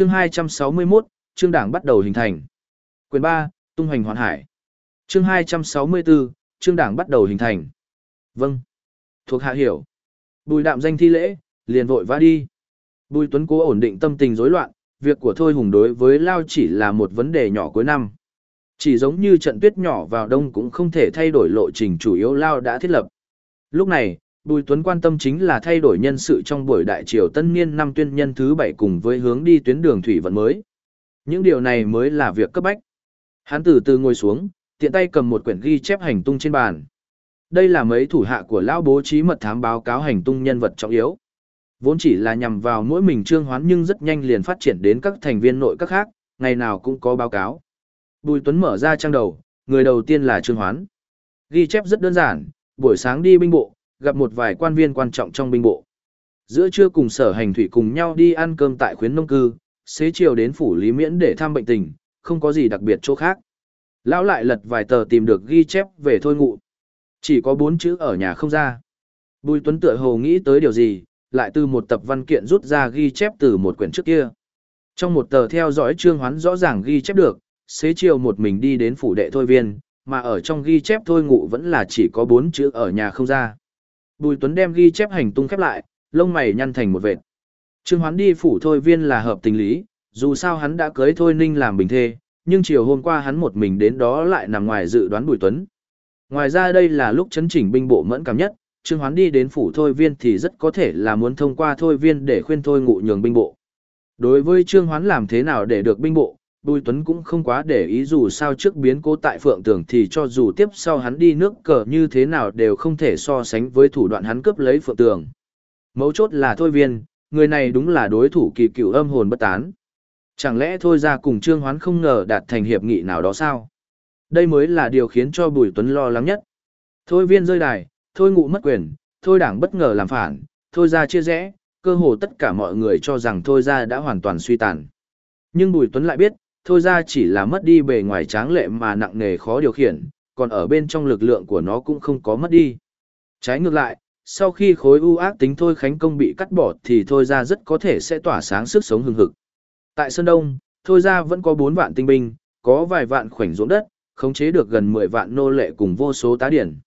Chương 261, chương đảng bắt đầu hình thành. Quyền 3, tung hoành hoàn hải. Chương 264, chương đảng bắt đầu hình thành. Vâng. Thuộc hạ hiểu. Bùi đạm danh thi lễ, liền vội vã đi. Bùi Tuấn cố ổn định tâm tình rối loạn, việc của Thôi Hùng đối với Lao chỉ là một vấn đề nhỏ cuối năm. Chỉ giống như trận tuyết nhỏ vào đông cũng không thể thay đổi lộ trình chủ yếu Lao đã thiết lập. Lúc này, Bùi Tuấn quan tâm chính là thay đổi nhân sự trong buổi đại triều tân niên năm tuyên nhân thứ bảy cùng với hướng đi tuyến đường thủy vận mới. Những điều này mới là việc cấp bách. Hắn từ từ ngồi xuống, tiện tay cầm một quyển ghi chép hành tung trên bàn. Đây là mấy thủ hạ của lão bố trí mật thám báo cáo hành tung nhân vật trọng yếu. Vốn chỉ là nhằm vào mỗi mình trương hoán nhưng rất nhanh liền phát triển đến các thành viên nội các khác, ngày nào cũng có báo cáo. Bùi Tuấn mở ra trang đầu, người đầu tiên là trương hoán. Ghi chép rất đơn giản, buổi sáng đi binh bộ, gặp một vài quan viên quan trọng trong binh bộ. Giữa trưa cùng sở hành thủy cùng nhau đi ăn cơm tại khuyến nông cư, xế chiều đến phủ Lý Miễn để thăm bệnh tình, không có gì đặc biệt chỗ khác. Lão lại lật vài tờ tìm được ghi chép về thôi ngụ. Chỉ có bốn chữ ở nhà không ra. Bùi Tuấn tựa hồ nghĩ tới điều gì, lại từ một tập văn kiện rút ra ghi chép từ một quyển trước kia. Trong một tờ theo dõi trương hoán rõ ràng ghi chép được, xế chiều một mình đi đến phủ đệ thôi viên, mà ở trong ghi chép thôi ngụ vẫn là chỉ có bốn chữ ở nhà không ra. Bùi Tuấn đem ghi chép hành tung khép lại, lông mày nhăn thành một vệt. Trương Hoán đi phủ thôi viên là hợp tình lý, dù sao hắn đã cưới thôi ninh làm bình thê, nhưng chiều hôm qua hắn một mình đến đó lại nằm ngoài dự đoán Bùi Tuấn. Ngoài ra đây là lúc chấn chỉnh binh bộ mẫn cảm nhất, Trương Hoán đi đến phủ thôi viên thì rất có thể là muốn thông qua thôi viên để khuyên thôi ngụ nhường binh bộ. Đối với Trương Hoán làm thế nào để được binh bộ, Bùi Tuấn cũng không quá để ý dù sao trước biến cố tại Phượng Tường thì cho dù tiếp sau hắn đi nước cờ như thế nào đều không thể so sánh với thủ đoạn hắn cướp lấy Phượng Tường. Mấu chốt là thôi viên, người này đúng là đối thủ kỳ cựu âm hồn bất tán. Chẳng lẽ thôi ra cùng Trương Hoán không ngờ đạt thành hiệp nghị nào đó sao? Đây mới là điều khiến cho Bùi Tuấn lo lắng nhất. Thôi viên rơi đài, thôi ngụ mất quyền, thôi đảng bất ngờ làm phản, thôi ra chia rẽ, cơ hồ tất cả mọi người cho rằng thôi ra đã hoàn toàn suy tàn. Nhưng Bùi Tuấn lại biết, thôi ra chỉ là mất đi bề ngoài tráng lệ mà nặng nề khó điều khiển, còn ở bên trong lực lượng của nó cũng không có mất đi. Trái ngược lại, sau khi khối u ác tính thôi khánh công bị cắt bỏ thì thôi ra rất có thể sẽ tỏa sáng sức sống hừng hực. Tại Sơn Đông, thôi ra vẫn có 4 vạn tinh binh, có vài vạn khoảnh ruộng đất, khống chế được gần 10 vạn nô lệ cùng vô số tá điển.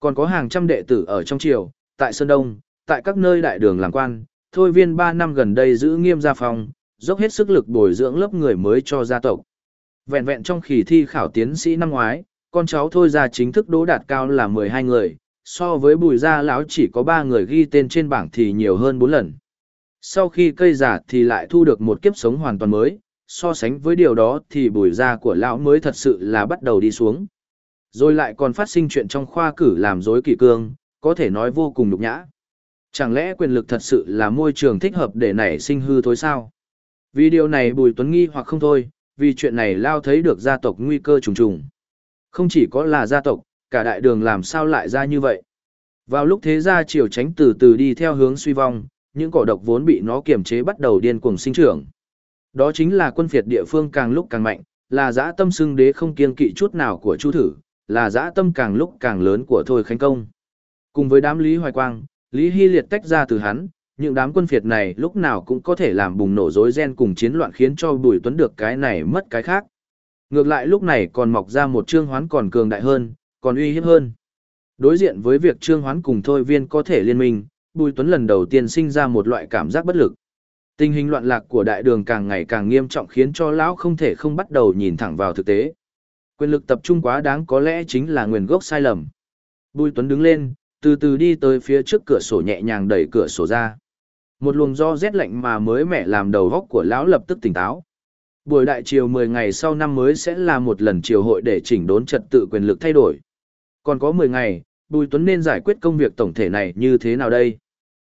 Còn có hàng trăm đệ tử ở trong triều, tại Sơn Đông, tại các nơi đại đường làm quan, thôi viên 3 năm gần đây giữ nghiêm gia phòng, dốc hết sức lực bồi dưỡng lớp người mới cho gia tộc. Vẹn vẹn trong kỳ thi khảo tiến sĩ năm ngoái, con cháu thôi ra chính thức đỗ đạt cao là 12 người, so với bùi gia lão chỉ có 3 người ghi tên trên bảng thì nhiều hơn 4 lần. Sau khi cây giả thì lại thu được một kiếp sống hoàn toàn mới, so sánh với điều đó thì bùi gia của lão mới thật sự là bắt đầu đi xuống. Rồi lại còn phát sinh chuyện trong khoa cử làm dối kỳ cương, có thể nói vô cùng nhục nhã. Chẳng lẽ quyền lực thật sự là môi trường thích hợp để nảy sinh hư thối sao? Vì điều này Bùi Tuấn nghi hoặc không thôi, vì chuyện này Lao thấy được gia tộc nguy cơ trùng trùng. Không chỉ có là gia tộc, cả đại đường làm sao lại ra như vậy. Vào lúc thế gia triều tránh từ từ đi theo hướng suy vong, những cỏ độc vốn bị nó kiềm chế bắt đầu điên cuồng sinh trưởng. Đó chính là quân phiệt địa phương càng lúc càng mạnh, là dã tâm xưng đế không kiêng kỵ chút nào của Chu Thử, là dã tâm càng lúc càng lớn của Thôi Khánh Công. Cùng với đám Lý Hoài Quang, Lý Hy Liệt tách ra từ hắn, những đám quân phiệt này lúc nào cũng có thể làm bùng nổ rối ren cùng chiến loạn khiến cho Bùi Tuấn được cái này mất cái khác. Ngược lại lúc này còn mọc ra một trương hoán còn cường đại hơn, còn uy hiếp hơn. Đối diện với việc trương hoán cùng thôi viên có thể liên minh, Bùi Tuấn lần đầu tiên sinh ra một loại cảm giác bất lực. Tình hình loạn lạc của đại đường càng ngày càng nghiêm trọng khiến cho lão không thể không bắt đầu nhìn thẳng vào thực tế. Quyền lực tập trung quá đáng có lẽ chính là nguyên gốc sai lầm. Bùi Tuấn đứng lên, từ từ đi tới phía trước cửa sổ nhẹ nhàng đẩy cửa sổ ra. Một luồng do rét lạnh mà mới mẻ làm đầu góc của lão lập tức tỉnh táo. Buổi đại triều 10 ngày sau năm mới sẽ là một lần triều hội để chỉnh đốn trật tự quyền lực thay đổi. Còn có 10 ngày, Bùi Tuấn nên giải quyết công việc tổng thể này như thế nào đây?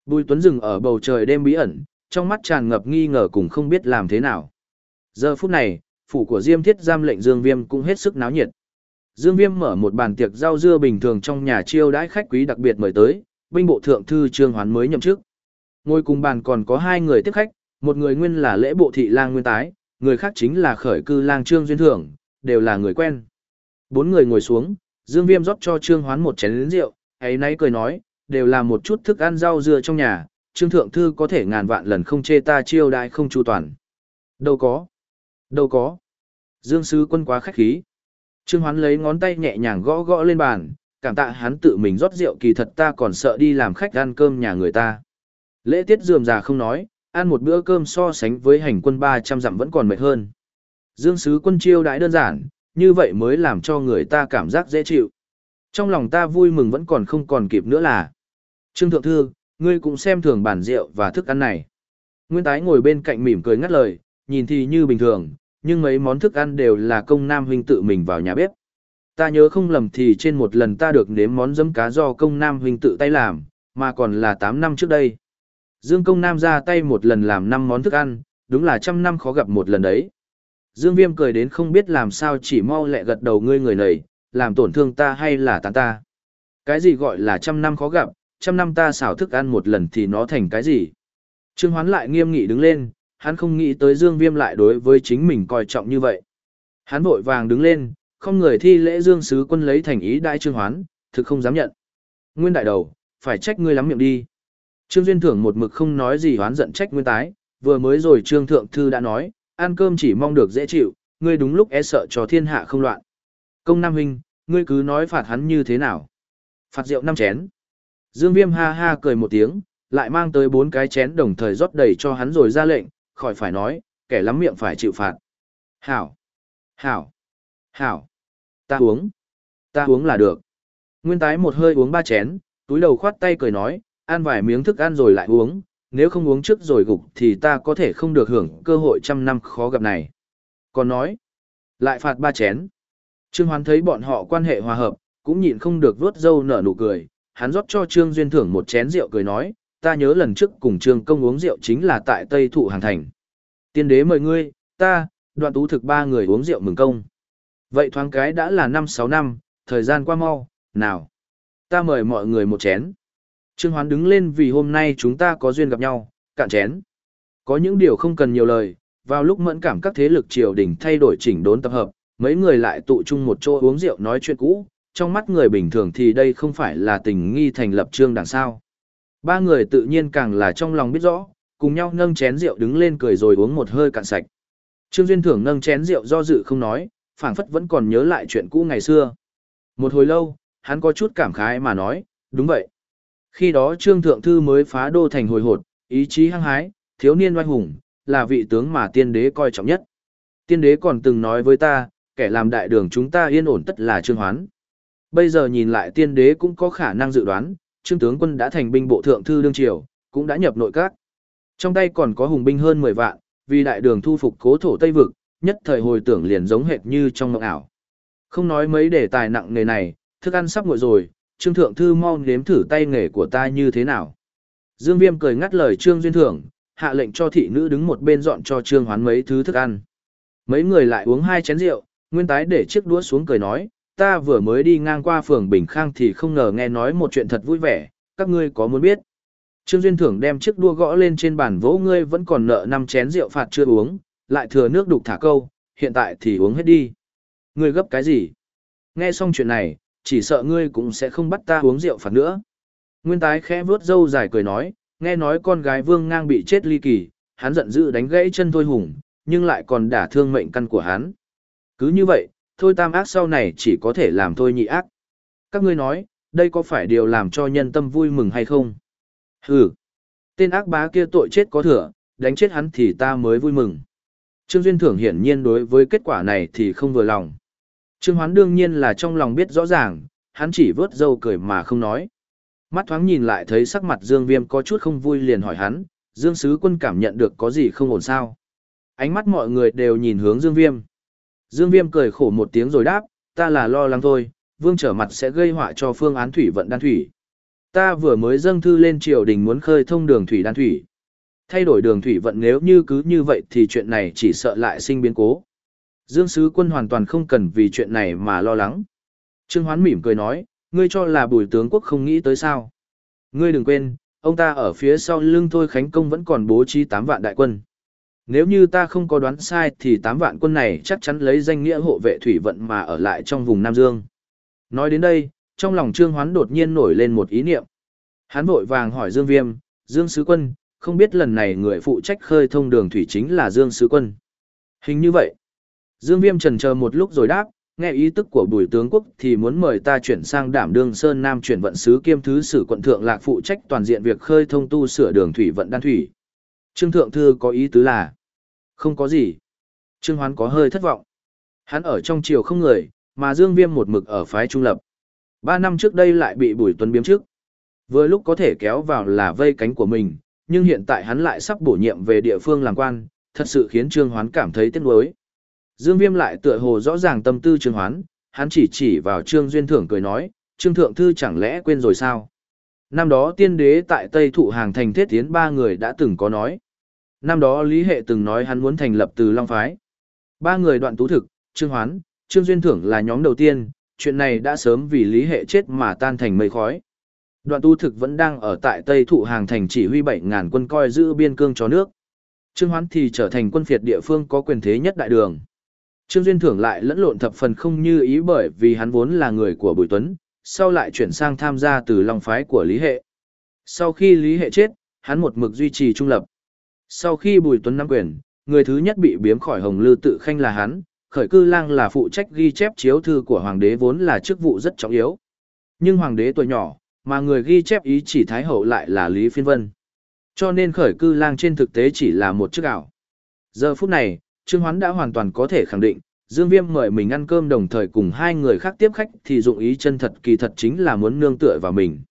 Bùi Tuấn dừng ở bầu trời đêm bí ẩn, trong mắt tràn ngập nghi ngờ cùng không biết làm thế nào. Giờ phút này, phủ của Diêm Thiết giam lệnh Dương Viêm cũng hết sức náo nhiệt. Dương Viêm mở một bàn tiệc rau dưa bình thường trong nhà chiêu đãi khách quý đặc biệt mời tới, binh bộ thượng thư Trương Hoán mới nhậm chức. Ngồi cùng bàn còn có hai người tiếp khách, một người nguyên là lễ bộ thị lang nguyên tái, người khác chính là khởi cư lang Trương Duyên Thưởng, đều là người quen. Bốn người ngồi xuống, Dương Viêm rót cho Trương Hoán một chén rượu, ấy nấy cười nói, đều là một chút thức ăn rau dưa trong nhà, Trương Thượng Thư có thể ngàn vạn lần không chê ta chiêu đãi không chu toàn. Đâu có. Đâu có. Dương Sứ Quân quá khách khí. Trương Hoán lấy ngón tay nhẹ nhàng gõ gõ lên bàn, cảm tạ hắn tự mình rót rượu kỳ thật ta còn sợ đi làm khách ăn cơm nhà người ta. Lễ tiết dườm già không nói, ăn một bữa cơm so sánh với hành quân 300 dặm vẫn còn mệt hơn. Dương Sứ Quân chiêu đãi đơn giản, như vậy mới làm cho người ta cảm giác dễ chịu. Trong lòng ta vui mừng vẫn còn không còn kịp nữa là. Trương Thượng Thư, ngươi cũng xem thường bản rượu và thức ăn này. Nguyên tái ngồi bên cạnh mỉm cười ngắt lời, nhìn thì như bình thường, nhưng mấy món thức ăn đều là công nam huynh tự mình vào nhà bếp. Ta nhớ không lầm thì trên một lần ta được nếm món dấm cá do công nam huynh tự tay làm, mà còn là 8 năm trước đây. Dương công nam ra tay một lần làm 5 món thức ăn, đúng là trăm năm khó gặp một lần đấy. Dương viêm cười đến không biết làm sao chỉ mau lẹ gật đầu ngươi người này, làm tổn thương ta hay là tán ta. Cái gì gọi là trăm năm khó gặp, trăm năm ta xảo thức ăn một lần thì nó thành cái gì. Trương Hoán lại nghiêm nghị đứng lên, hắn không nghĩ tới Dương Viêm lại đối với chính mình coi trọng như vậy. Hắn vội vàng đứng lên, không người thi lễ Dương Sứ quân lấy thành ý đại Trương Hoán, thực không dám nhận. Nguyên đại đầu, phải trách ngươi lắm miệng đi. Trương Duyên Thưởng một mực không nói gì hoán giận trách Nguyên tái, vừa mới rồi Trương Thượng Thư đã nói, ăn cơm chỉ mong được dễ chịu, ngươi đúng lúc e sợ cho thiên hạ không loạn. Công Nam Huynh, ngươi cứ nói phạt hắn như thế nào. Phạt rượu năm chén. Dương Viêm ha ha cười một tiếng, lại mang tới bốn cái chén đồng thời rót đầy cho hắn rồi ra lệnh, khỏi phải nói, kẻ lắm miệng phải chịu phạt. Hảo! Hảo! Hảo! Ta uống! Ta uống là được. Nguyên tái một hơi uống ba chén, túi đầu khoát tay cười nói, ăn vài miếng thức ăn rồi lại uống, nếu không uống trước rồi gục thì ta có thể không được hưởng cơ hội trăm năm khó gặp này. Còn nói, lại phạt ba chén. Trương Hoán thấy bọn họ quan hệ hòa hợp, cũng nhịn không được vuốt râu nở nụ cười, hắn rót cho Trương Duyên thưởng một chén rượu cười nói, ta nhớ lần trước cùng Trương Công uống rượu chính là tại Tây Thụ Hàng Thành. Tiên đế mời ngươi, ta, đoạn tú thực ba người uống rượu mừng công. Vậy thoáng cái đã là năm sáu năm, thời gian qua mau, nào. Ta mời mọi người một chén. Trương Hoán đứng lên vì hôm nay chúng ta có duyên gặp nhau, cạn chén. Có những điều không cần nhiều lời, vào lúc mẫn cảm các thế lực triều đình thay đổi chỉnh đốn tập hợp, mấy người lại tụ chung một chỗ uống rượu nói chuyện cũ, trong mắt người bình thường thì đây không phải là tình nghi thành lập trương đằng sao. Ba người tự nhiên càng là trong lòng biết rõ, cùng nhau nâng chén rượu đứng lên cười rồi uống một hơi cạn sạch. Trương Duyên Thưởng nâng chén rượu do dự không nói, phảng phất vẫn còn nhớ lại chuyện cũ ngày xưa. Một hồi lâu, hắn có chút cảm khái mà nói, đúng vậy. Khi đó Trương Thượng Thư mới phá đô thành hồi hột, ý chí hăng hái, thiếu niên oai hùng, là vị tướng mà tiên đế coi trọng nhất. Tiên đế còn từng nói với ta, kẻ làm đại đường chúng ta yên ổn tất là Trương Hoán. Bây giờ nhìn lại tiên đế cũng có khả năng dự đoán, Trương tướng quân đã thành binh bộ thượng thư đương triều, cũng đã nhập nội các. Trong tay còn có hùng binh hơn 10 vạn, vì đại đường thu phục cố thổ Tây vực, nhất thời hồi tưởng liền giống hệt như trong mộng ảo. Không nói mấy đề tài nặng nề này, thức ăn sắp nguội rồi, Trương thượng thư mau nếm thử tay nghề của ta như thế nào. Dương Viêm cười ngắt lời Trương Duyên Thưởng, hạ lệnh cho thị nữ đứng một bên dọn cho Trương Hoán mấy thứ thức ăn. Mấy người lại uống hai chén rượu, Nguyên tái để chiếc đũa xuống cười nói, ta vừa mới đi ngang qua phường Bình Khang thì không ngờ nghe nói một chuyện thật vui vẻ, các ngươi có muốn biết. Trương Duyên Thưởng đem chiếc đua gõ lên trên bàn vỗ ngươi vẫn còn nợ năm chén rượu phạt chưa uống, lại thừa nước đục thả câu, hiện tại thì uống hết đi. Ngươi gấp cái gì? Nghe xong chuyện này, chỉ sợ ngươi cũng sẽ không bắt ta uống rượu phạt nữa. Nguyên tái khẽ vuốt râu dài cười nói, nghe nói con gái vương ngang bị chết ly kỳ, hắn giận dữ đánh gãy chân thôi hùng, nhưng lại còn đả thương mệnh căn của hắn. Cứ như vậy, thôi tam ác sau này chỉ có thể làm thôi nhị ác. Các ngươi nói, đây có phải điều làm cho nhân tâm vui mừng hay không? Hừ, tên ác bá kia tội chết có thừa, đánh chết hắn thì ta mới vui mừng. Trương Duyên Thưởng hiển nhiên đối với kết quả này thì không vừa lòng. Trương Hoán đương nhiên là trong lòng biết rõ ràng, hắn chỉ vớt dâu cười mà không nói. Mắt thoáng nhìn lại thấy sắc mặt Dương Viêm có chút không vui liền hỏi hắn, Dương Sứ Quân cảm nhận được có gì không ổn sao. Ánh mắt mọi người đều nhìn hướng Dương Viêm. Dương Viêm cười khổ một tiếng rồi đáp, ta là lo lắng thôi, vương trở mặt sẽ gây họa cho phương án thủy vận đan thủy. Ta vừa mới dâng thư lên triều đình muốn khơi thông đường thủy đan thủy. Thay đổi đường thủy vận nếu như cứ như vậy thì chuyện này chỉ sợ lại sinh biến cố. Dương Sứ Quân hoàn toàn không cần vì chuyện này mà lo lắng. Trương Hoán mỉm cười nói, ngươi cho là bùi tướng quốc không nghĩ tới sao. Ngươi đừng quên, ông ta ở phía sau lưng thôi Khánh Công vẫn còn bố trí 8 vạn đại quân. Nếu như ta không có đoán sai thì 8 vạn quân này chắc chắn lấy danh nghĩa hộ vệ thủy vận mà ở lại trong vùng Nam Dương. Nói đến đây, trong lòng Trương Hoán đột nhiên nổi lên một ý niệm. Hắn vội vàng hỏi Dương Viêm, Dương Sứ Quân, không biết lần này người phụ trách khơi thông đường thủy chính là Dương Sứ Quân. Hình như vậy. Dương Viêm trần chờ một lúc rồi đáp, nghe ý tức của bùi tướng quốc thì muốn mời ta chuyển sang đảm đương Sơn Nam chuyển vận sứ kiêm thứ sử quận thượng lạc phụ trách toàn diện việc khơi thông tu sửa đường thủy vận đan thủy. Trương Thượng Thư có ý tứ là, không có gì. Trương Hoán có hơi thất vọng. Hắn ở trong triều không người, mà Dương Viêm một mực ở phái trung lập. Ba năm trước đây lại bị Bùi Tuấn biếm trước. Vừa lúc có thể kéo vào là vây cánh của mình, nhưng hiện tại hắn lại sắp bổ nhiệm về địa phương làm quan, thật sự khiến Trương Hoán cảm thấy tiếc nuối. Dương Viêm lại tựa hồ rõ ràng tâm tư Trương Hoán, hắn chỉ chỉ vào Trương Duyên Thưởng cười nói, Trương Thượng Thư chẳng lẽ quên rồi sao? Năm đó tiên đế tại Tây Thụ Hàng thành thiết tiến ba người đã từng có nói. Năm đó Lý Hệ từng nói hắn muốn thành lập từ Long Phái. Ba người đoạn tú thực, Trương Hoán, Trương Duyên Thưởng là nhóm đầu tiên, chuyện này đã sớm vì Lý Hệ chết mà tan thành mây khói. Đoạn tu thực vẫn đang ở tại Tây Thụ Hàng thành chỉ huy 7.000 quân coi giữ biên cương cho nước. Trương Hoán thì trở thành quân phiệt địa phương có quyền thế nhất đại đường. Trương Duyên Thưởng lại lẫn lộn thập phần không như ý bởi vì hắn vốn là người của Bùi Tuấn, sau lại chuyển sang tham gia từ Long Phái của Lý Hệ. Sau khi Lý Hệ chết, hắn một mực duy trì trung lập. Sau khi Bùi Tuấn nắm quyền, người thứ nhất bị biếm khỏi Hồng Lư tự khanh là hắn, khởi cư lang là phụ trách ghi chép chiếu thư của Hoàng đế vốn là chức vụ rất trọng yếu. Nhưng Hoàng đế tuổi nhỏ, mà người ghi chép ý chỉ Thái Hậu lại là Lý Phiên Vân. Cho nên khởi cư lang trên thực tế chỉ là một chức ảo. Giờ phút này, Trương Hoán đã hoàn toàn có thể khẳng định, Dương Viêm mời mình ăn cơm đồng thời cùng hai người khác tiếp khách thì dụng ý chân thật kỳ thật chính là muốn nương tựa vào mình.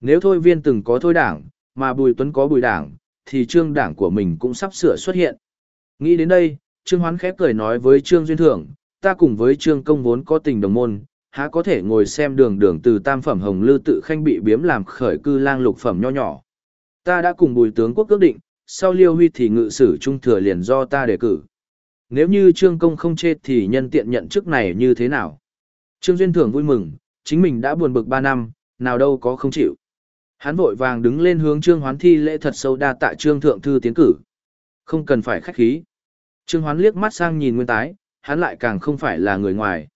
Nếu Thôi Viên từng có Thôi Đảng, mà Bùi Tuấn có Bùi Đảng, thì Trương Đảng của mình cũng sắp sửa xuất hiện. Nghĩ đến đây, Trương Hoán khép cười nói với Trương Duyên Thưởng, ta cùng với Trương Công vốn có tình đồng môn, há có thể ngồi xem đường đường từ tam phẩm hồng lư tự khanh bị biếm làm khởi cư lang lục phẩm nho nhỏ. Ta đã cùng bùi tướng quốc ước định, sau liêu huy thì ngự sử trung thừa liền do ta đề cử. Nếu như Trương Công không chê thì nhân tiện nhận chức này như thế nào? Trương Duyên Thưởng vui mừng, chính mình đã buồn bực 3 năm, nào đâu có không chịu. Hắn vội vàng đứng lên hướng Trương Hoán thi lễ thật sâu đa tạ Trương Thượng Thư tiến cử. Không cần phải khách khí. Trương Hoán liếc mắt sang nhìn Nguyên Tái, hắn lại càng không phải là người ngoài.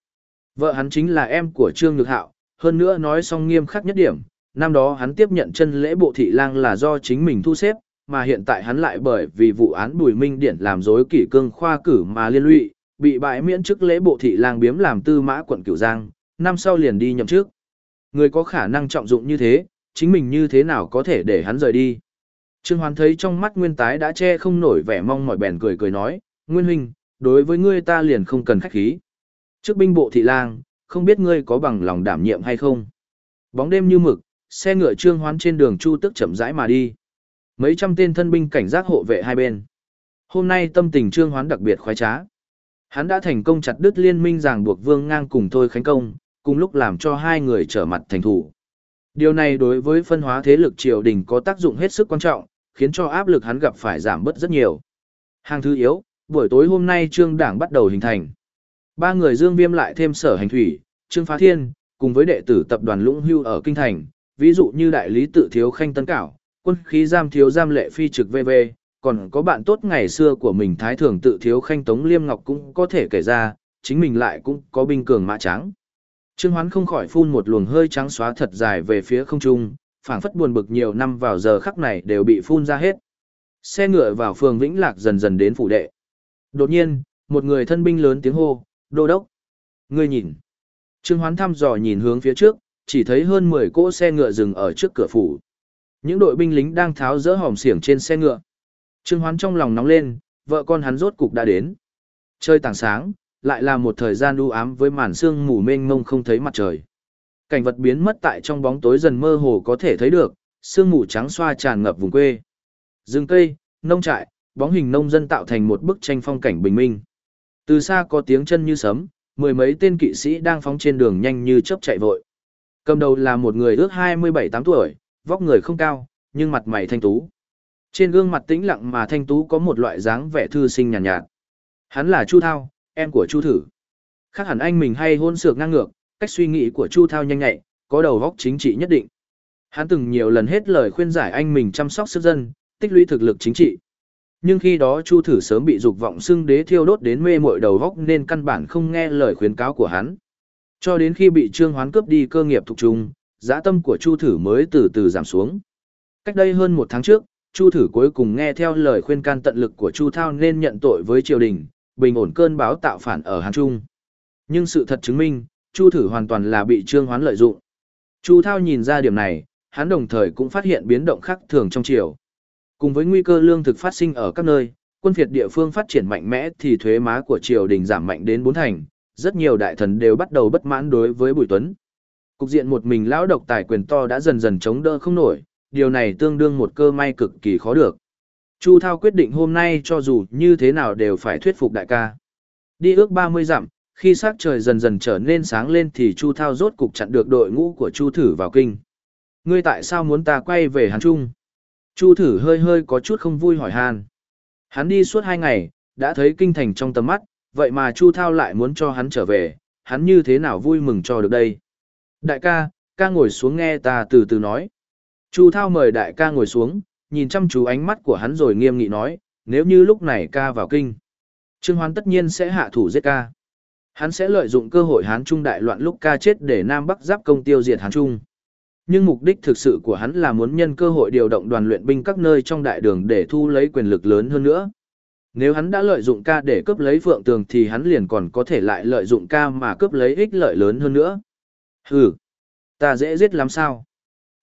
Vợ hắn chính là em của Trương Nhược Hạo, hơn nữa nói xong nghiêm khắc nhất điểm, năm đó hắn tiếp nhận chân lễ bộ thị lang là do chính mình thu xếp, mà hiện tại hắn lại bởi vì vụ án Bùi Minh Điển làm dối kỷ cương khoa cử mà liên lụy, bị bãi miễn chức lễ bộ thị lang biếm làm tư mã quận Cửu Giang, năm sau liền đi nhậm chức. Người có khả năng trọng dụng như thế, chính mình như thế nào có thể để hắn rời đi. Trương Hoán thấy trong mắt Nguyên Tái đã che không nổi vẻ mong mỏi bèn cười cười nói, Nguyên Huynh, đối với ngươi ta liền không cần khách khí. Trước binh bộ thị lang, không biết ngươi có bằng lòng đảm nhiệm hay không. Bóng đêm như mực, xe ngựa trương hoán trên đường chu tức chậm rãi mà đi. Mấy trăm tên thân binh cảnh giác hộ vệ hai bên. Hôm nay tâm tình trương hoán đặc biệt khoái trá. Hắn đã thành công chặt đứt liên minh ràng buộc vương ngang cùng thôi khánh công, cùng lúc làm cho hai người trở mặt thành thủ. Điều này đối với phân hóa thế lực triều đình có tác dụng hết sức quan trọng, khiến cho áp lực hắn gặp phải giảm bớt rất nhiều. Hàng thứ yếu, buổi tối hôm nay trương đảng bắt đầu hình thành. Ba người Dương Viêm lại thêm sở hành thủy, Trương Phá Thiên, cùng với đệ tử tập đoàn Lũng Hưu ở Kinh Thành, ví dụ như đại lý tự thiếu khanh tân cảo, quân khí giam thiếu giam lệ phi trực VV, còn có bạn tốt ngày xưa của mình thái thường tự thiếu khanh tống liêm ngọc cũng có thể kể ra, chính mình lại cũng có binh cường mã trắng. Trương Hoán không khỏi phun một luồng hơi trắng xóa thật dài về phía không trung, phảng phất buồn bực nhiều năm vào giờ khắc này đều bị phun ra hết. Xe ngựa vào phường Vĩnh Lạc dần dần đến phủ đệ. Đột nhiên, một người thân binh lớn tiếng hô, đô đốc. Ngươi nhìn. Trương Hoán thăm dò nhìn hướng phía trước, chỉ thấy hơn 10 cỗ xe ngựa dừng ở trước cửa phủ. Những đội binh lính đang tháo dỡ hòm xiển trên xe ngựa. Trương Hoán trong lòng nóng lên, vợ con hắn rốt cục đã đến. Chơi tảng sáng, lại là một thời gian u ám với màn sương mù mênh mông không thấy mặt trời. Cảnh vật biến mất tại trong bóng tối dần mơ hồ có thể thấy được, sương mù trắng xoa tràn ngập vùng quê. Rừng cây, nông trại, bóng hình nông dân tạo thành một bức tranh phong cảnh bình minh. Từ xa có tiếng chân như sấm, mười mấy tên kỵ sĩ đang phóng trên đường nhanh như chớp chạy vội. Cầm đầu là một người ước 27-8 tuổi, vóc người không cao, nhưng mặt mày thanh tú. Trên gương mặt tĩnh lặng mà thanh tú có một loại dáng vẻ thư sinh nhàn nhạt, nhạt. Hắn là Chu Thao, em của Chu Thử. Khác hẳn anh mình hay hôn sược ngang ngược, cách suy nghĩ của Chu Thao nhanh nhạy, có đầu óc chính trị nhất định. Hắn từng nhiều lần hết lời khuyên giải anh mình chăm sóc sức dân, tích lũy thực lực chính trị. Nhưng khi đó Chu Thử sớm bị dục vọng xưng đế thiêu đốt đến mê mội đầu óc nên căn bản không nghe lời khuyến cáo của hắn. Cho đến khi bị Trương Hoán cướp đi cơ nghiệp thuộc trung, dã tâm của Chu Thử mới từ từ giảm xuống. Cách đây hơn một tháng trước, Chu Thử cuối cùng nghe theo lời khuyên can tận lực của Chu Thao nên nhận tội với triều đình, bình ổn cơn báo tạo phản ở Hàn Trung. Nhưng sự thật chứng minh, Chu thử hoàn toàn là bị Trương Hoán lợi dụng. Chu Thao nhìn ra điểm này, hắn đồng thời cũng phát hiện biến động khác thường trong triều. Cùng với nguy cơ lương thực phát sinh ở các nơi, quân phiệt địa phương phát triển mạnh mẽ thì thuế má của triều đình giảm mạnh đến bốn thành, rất nhiều đại thần đều bắt đầu bất mãn đối với Bùi Tuấn. Cục diện một mình lão độc tài quyền to đã dần dần chống đỡ không nổi, điều này tương đương một cơ may cực kỳ khó được. Chu Thao quyết định hôm nay cho dù như thế nào đều phải thuyết phục đại ca. Đi ước 30 dặm, khi sắc trời dần dần trở nên sáng lên thì Chu Thao rốt cục chặn được đội ngũ của Chu Thử vào kinh. Ngươi tại sao muốn ta quay về Hàn Trung? Chu Thử hơi hơi có chút không vui hỏi han. Hắn đi suốt hai ngày, đã thấy kinh thành trong tầm mắt, vậy mà Chu Thao lại muốn cho hắn trở về, hắn như thế nào vui mừng cho được đây? Đại ca, ca ngồi xuống nghe ta từ từ nói. Chu Thao mời đại ca ngồi xuống, nhìn chăm chú ánh mắt của hắn rồi nghiêm nghị nói, nếu như lúc này ca vào kinh, Trương Hoán tất nhiên sẽ hạ thủ giết ca. Hắn sẽ lợi dụng cơ hội Hán Trung đại loạn lúc ca chết để Nam Bắc giáp công tiêu diệt Hán Trung. Nhưng mục đích thực sự của hắn là muốn nhân cơ hội điều động đoàn luyện binh các nơi trong đại đường để thu lấy quyền lực lớn hơn nữa. Nếu hắn đã lợi dụng ca để cướp lấy phượng tường thì hắn liền còn có thể lại lợi dụng ca mà cướp lấy ích lợi lớn hơn nữa. Hừ, ta dễ giết làm sao?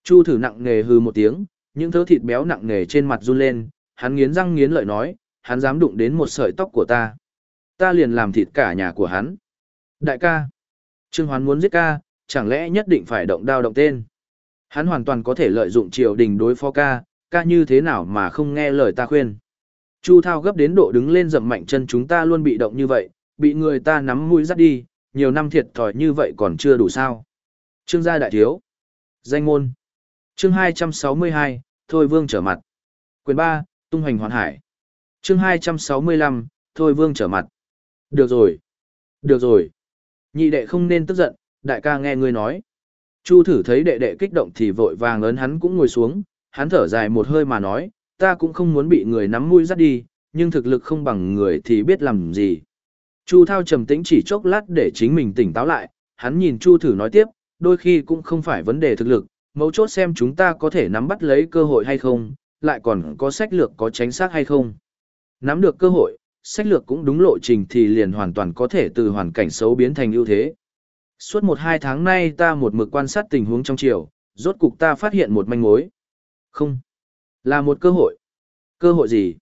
Chu thử nặng nề hừ một tiếng, những thớ thịt béo nặng nề trên mặt run lên, hắn nghiến răng nghiến lợi nói, hắn dám đụng đến một sợi tóc của ta. Ta liền làm thịt cả nhà của hắn. Đại ca, Trương Hoán muốn giết ca, chẳng lẽ nhất định phải động đao động tên? Hắn hoàn toàn có thể lợi dụng triều đình đối phó ca, ca như thế nào mà không nghe lời ta khuyên. Chu Thao gấp đến độ đứng lên dậm mạnh chân chúng ta luôn bị động như vậy, bị người ta nắm mũi dắt đi, nhiều năm thiệt thòi như vậy còn chưa đủ sao. Trương gia đại thiếu. Danh môn. Chương 262, Thôi Vương trở mặt. Quyền 3, Tung hoành hoàn hải. Chương 265, Thôi Vương trở mặt. Được rồi. Được rồi. Nhị đệ không nên tức giận, đại ca nghe ngươi nói. Chu thử thấy đệ đệ kích động thì vội vàng ấn hắn cũng ngồi xuống, hắn thở dài một hơi mà nói, ta cũng không muốn bị người nắm mũi dắt đi, nhưng thực lực không bằng người thì biết làm gì. Chu thao trầm tĩnh chỉ chốc lát để chính mình tỉnh táo lại, hắn nhìn Chu thử nói tiếp, đôi khi cũng không phải vấn đề thực lực, mấu chốt xem chúng ta có thể nắm bắt lấy cơ hội hay không, lại còn có sách lược có tránh xác hay không. Nắm được cơ hội, sách lược cũng đúng lộ trình thì liền hoàn toàn có thể từ hoàn cảnh xấu biến thành ưu thế. Suốt một hai tháng nay ta một mực quan sát tình huống trong triều, rốt cục ta phát hiện một manh mối. Không, là một cơ hội. Cơ hội gì?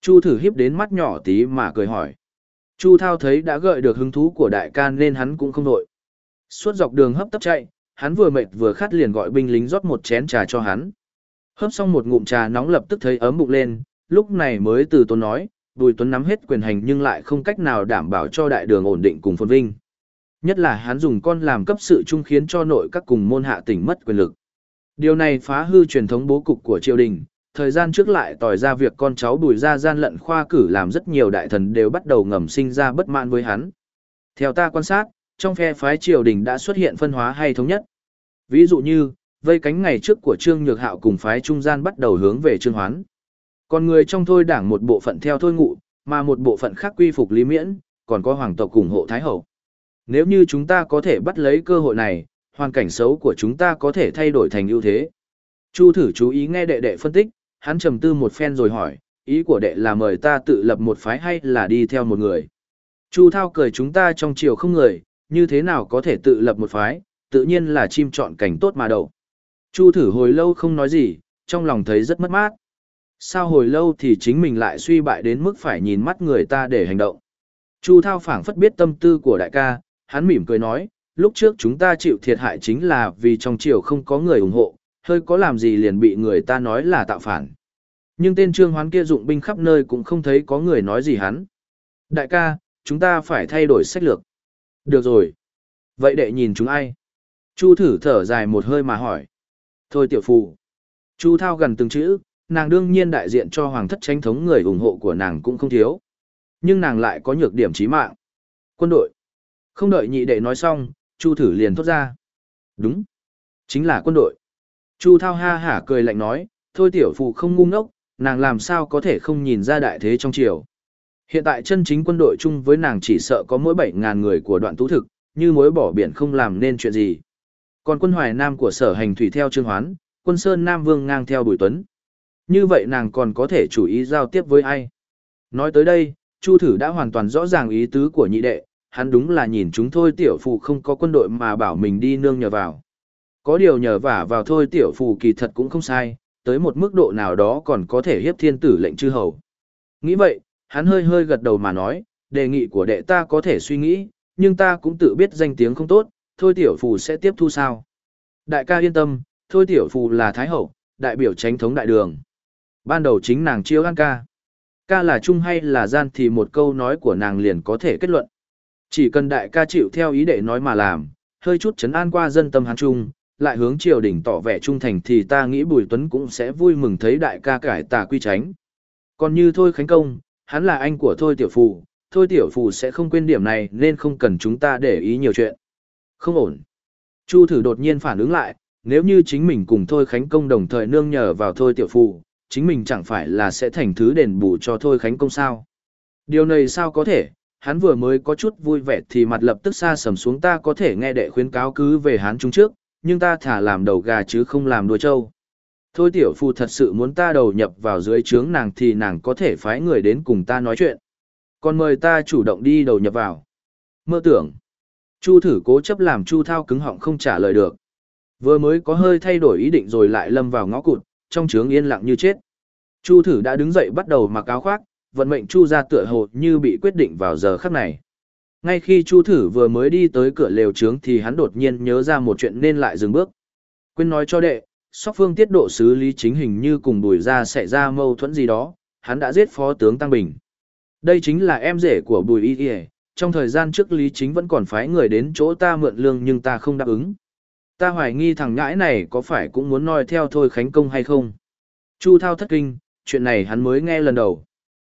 Chu thử hiếp đến mắt nhỏ tí mà cười hỏi. Chu thao thấy đã gợi được hứng thú của đại ca nên hắn cũng không đội. Suốt dọc đường hấp tấp chạy, hắn vừa mệt vừa khát liền gọi binh lính rót một chén trà cho hắn. Hấp xong một ngụm trà nóng lập tức thấy ấm bụng lên, lúc này mới từ tốn nói, Bùi Tuấn nắm hết quyền hành nhưng lại không cách nào đảm bảo cho đại đường ổn định cùng phồn vinh. Nhất là hắn dùng con làm cấp sự trung khiến cho nội các cùng môn hạ tỉnh mất quyền lực. Điều này phá hư truyền thống bố cục của triều đình, thời gian trước lại tỏi ra việc con cháu Bùi ra gian lận khoa cử làm rất nhiều đại thần đều bắt đầu ngầm sinh ra bất mãn với hắn. Theo ta quan sát, trong phe phái triều đình đã xuất hiện phân hóa hay thống nhất. Ví dụ như, vây cánh ngày trước của Trương Nhược Hạo cùng phái trung gian bắt đầu hướng về Trương Hoán. Còn người trong thôi đảng một bộ phận theo thôi ngụ, mà một bộ phận khác quy phục Lý Miễn, còn có hoàng tộc ủng hộ Thái Hậu. Nếu như chúng ta có thể bắt lấy cơ hội này, hoàn cảnh xấu của chúng ta có thể thay đổi thành ưu thế. Chu thử chú ý nghe đệ đệ phân tích, hắn trầm tư một phen rồi hỏi, ý của đệ là mời ta tự lập một phái hay là đi theo một người. Chu thao cười chúng ta trong chiều không người, như thế nào có thể tự lập một phái, tự nhiên là chim chọn cảnh tốt mà đậu. Chu thử hồi lâu không nói gì, trong lòng thấy rất mất mát. Sao hồi lâu thì chính mình lại suy bại đến mức phải nhìn mắt người ta để hành động. Chu thao phảng phất biết tâm tư của đại ca, hắn mỉm cười nói, lúc trước chúng ta chịu thiệt hại chính là vì trong triều không có người ủng hộ, hơi có làm gì liền bị người ta nói là tạo phản. Nhưng tên trương hoán kia dụng binh khắp nơi cũng không thấy có người nói gì hắn. Đại ca, chúng ta phải thay đổi sách lược. Được rồi. Vậy đệ nhìn chúng ai? Chu thử thở dài một hơi mà hỏi. Thôi tiểu phụ. Chu thao gần từng chữ, nàng đương nhiên đại diện cho hoàng thất tranh thống người ủng hộ của nàng cũng không thiếu. Nhưng nàng lại có nhược điểm chí mạng. Quân đội. Không đợi nhị đệ nói xong, Chu thử liền thốt ra. Đúng. Chính là quân đội. Chu thao ha hả cười lạnh nói, thôi tiểu phụ không ngu ngốc, nàng làm sao có thể không nhìn ra đại thế trong triều. Hiện tại chân chính quân đội chung với nàng chỉ sợ có mỗi 7.000 người của đoạn tú thực, như mối bỏ biển không làm nên chuyện gì. Còn quân hoài nam của sở hành thủy theo Trương Hoán, quân sơn nam vương ngang theo Bùi Tuấn. Như vậy nàng còn có thể chủ ý giao tiếp với ai? Nói tới đây, Chu thử đã hoàn toàn rõ ràng ý tứ của nhị đệ, hắn đúng là nhìn chúng thôi tiểu phụ không có quân đội mà bảo mình đi nương nhờ vào. Có điều nhờ vả vào thôi tiểu phụ kỳ thật cũng không sai, tới một mức độ nào đó còn có thể hiếp thiên tử lệnh chư hầu. Nghĩ vậy, hắn hơi hơi gật đầu mà nói, đề nghị của đệ ta có thể suy nghĩ, nhưng ta cũng tự biết danh tiếng không tốt, thôi tiểu phù sẽ tiếp thu sao. Đại ca yên tâm, thôi tiểu phù là thái hậu, đại biểu tránh thống đại đường. Ban đầu chính nàng chiêu an ca. Ca là chung hay là gian thì một câu nói của nàng liền có thể kết luận. Chỉ cần đại ca chịu theo ý đệ nói mà làm, hơi chút chấn an qua dân tâm hán trung, lại hướng triều đình tỏ vẻ trung thành thì ta nghĩ Bùi Tuấn cũng sẽ vui mừng thấy đại ca cải tà quy tránh. Còn như Thôi Khánh Công, hắn là anh của Thôi Tiểu Phù, Thôi Tiểu Phù sẽ không quên điểm này nên không cần chúng ta để ý nhiều chuyện. Không ổn. Chu thử đột nhiên phản ứng lại, nếu như chính mình cùng Thôi Khánh Công đồng thời nương nhờ vào Thôi Tiểu Phù, chính mình chẳng phải là sẽ thành thứ đền bù cho Thôi Khánh Công sao. Điều này sao có thể, hắn vừa mới có chút vui vẻ thì mặt lập tức xa sầm xuống ta có thể nghe đệ khuyến cáo cứ về hắn chúng trước, nhưng ta thả làm đầu gà chứ không làm đuôi trâu. Thôi tiểu phu thật sự muốn ta đầu nhập vào dưới trướng nàng thì nàng có thể phái người đến cùng ta nói chuyện. Còn mời ta chủ động đi đầu nhập vào. Mơ tưởng. Chu thử cố chấp làm Chu thao cứng họng không trả lời được. Vừa mới có hơi thay đổi ý định rồi lại lâm vào ngõ cụt, trong trướng yên lặng như chết. Chu thử đã đứng dậy bắt đầu mặc áo khoác, vận mệnh Chu ra tựa hồ như bị quyết định vào giờ khắc này. Ngay khi Chu thử vừa mới đi tới cửa lều trướng thì hắn đột nhiên nhớ ra một chuyện nên lại dừng bước. Quên nói cho đệ, sóc phương tiết độ xử lý chính hình như cùng bùi ra xảy ra mâu thuẫn gì đó, hắn đã giết phó tướng Tăng Bình. Đây chính là em rể của bùi y y trong thời gian trước lý chính vẫn còn phái người đến chỗ ta mượn lương nhưng ta không đáp ứng. Ta hoài nghi thằng ngãi này có phải cũng muốn noi theo thôi khánh công hay không. Chu thao thất kinh, chuyện này hắn mới nghe lần đầu.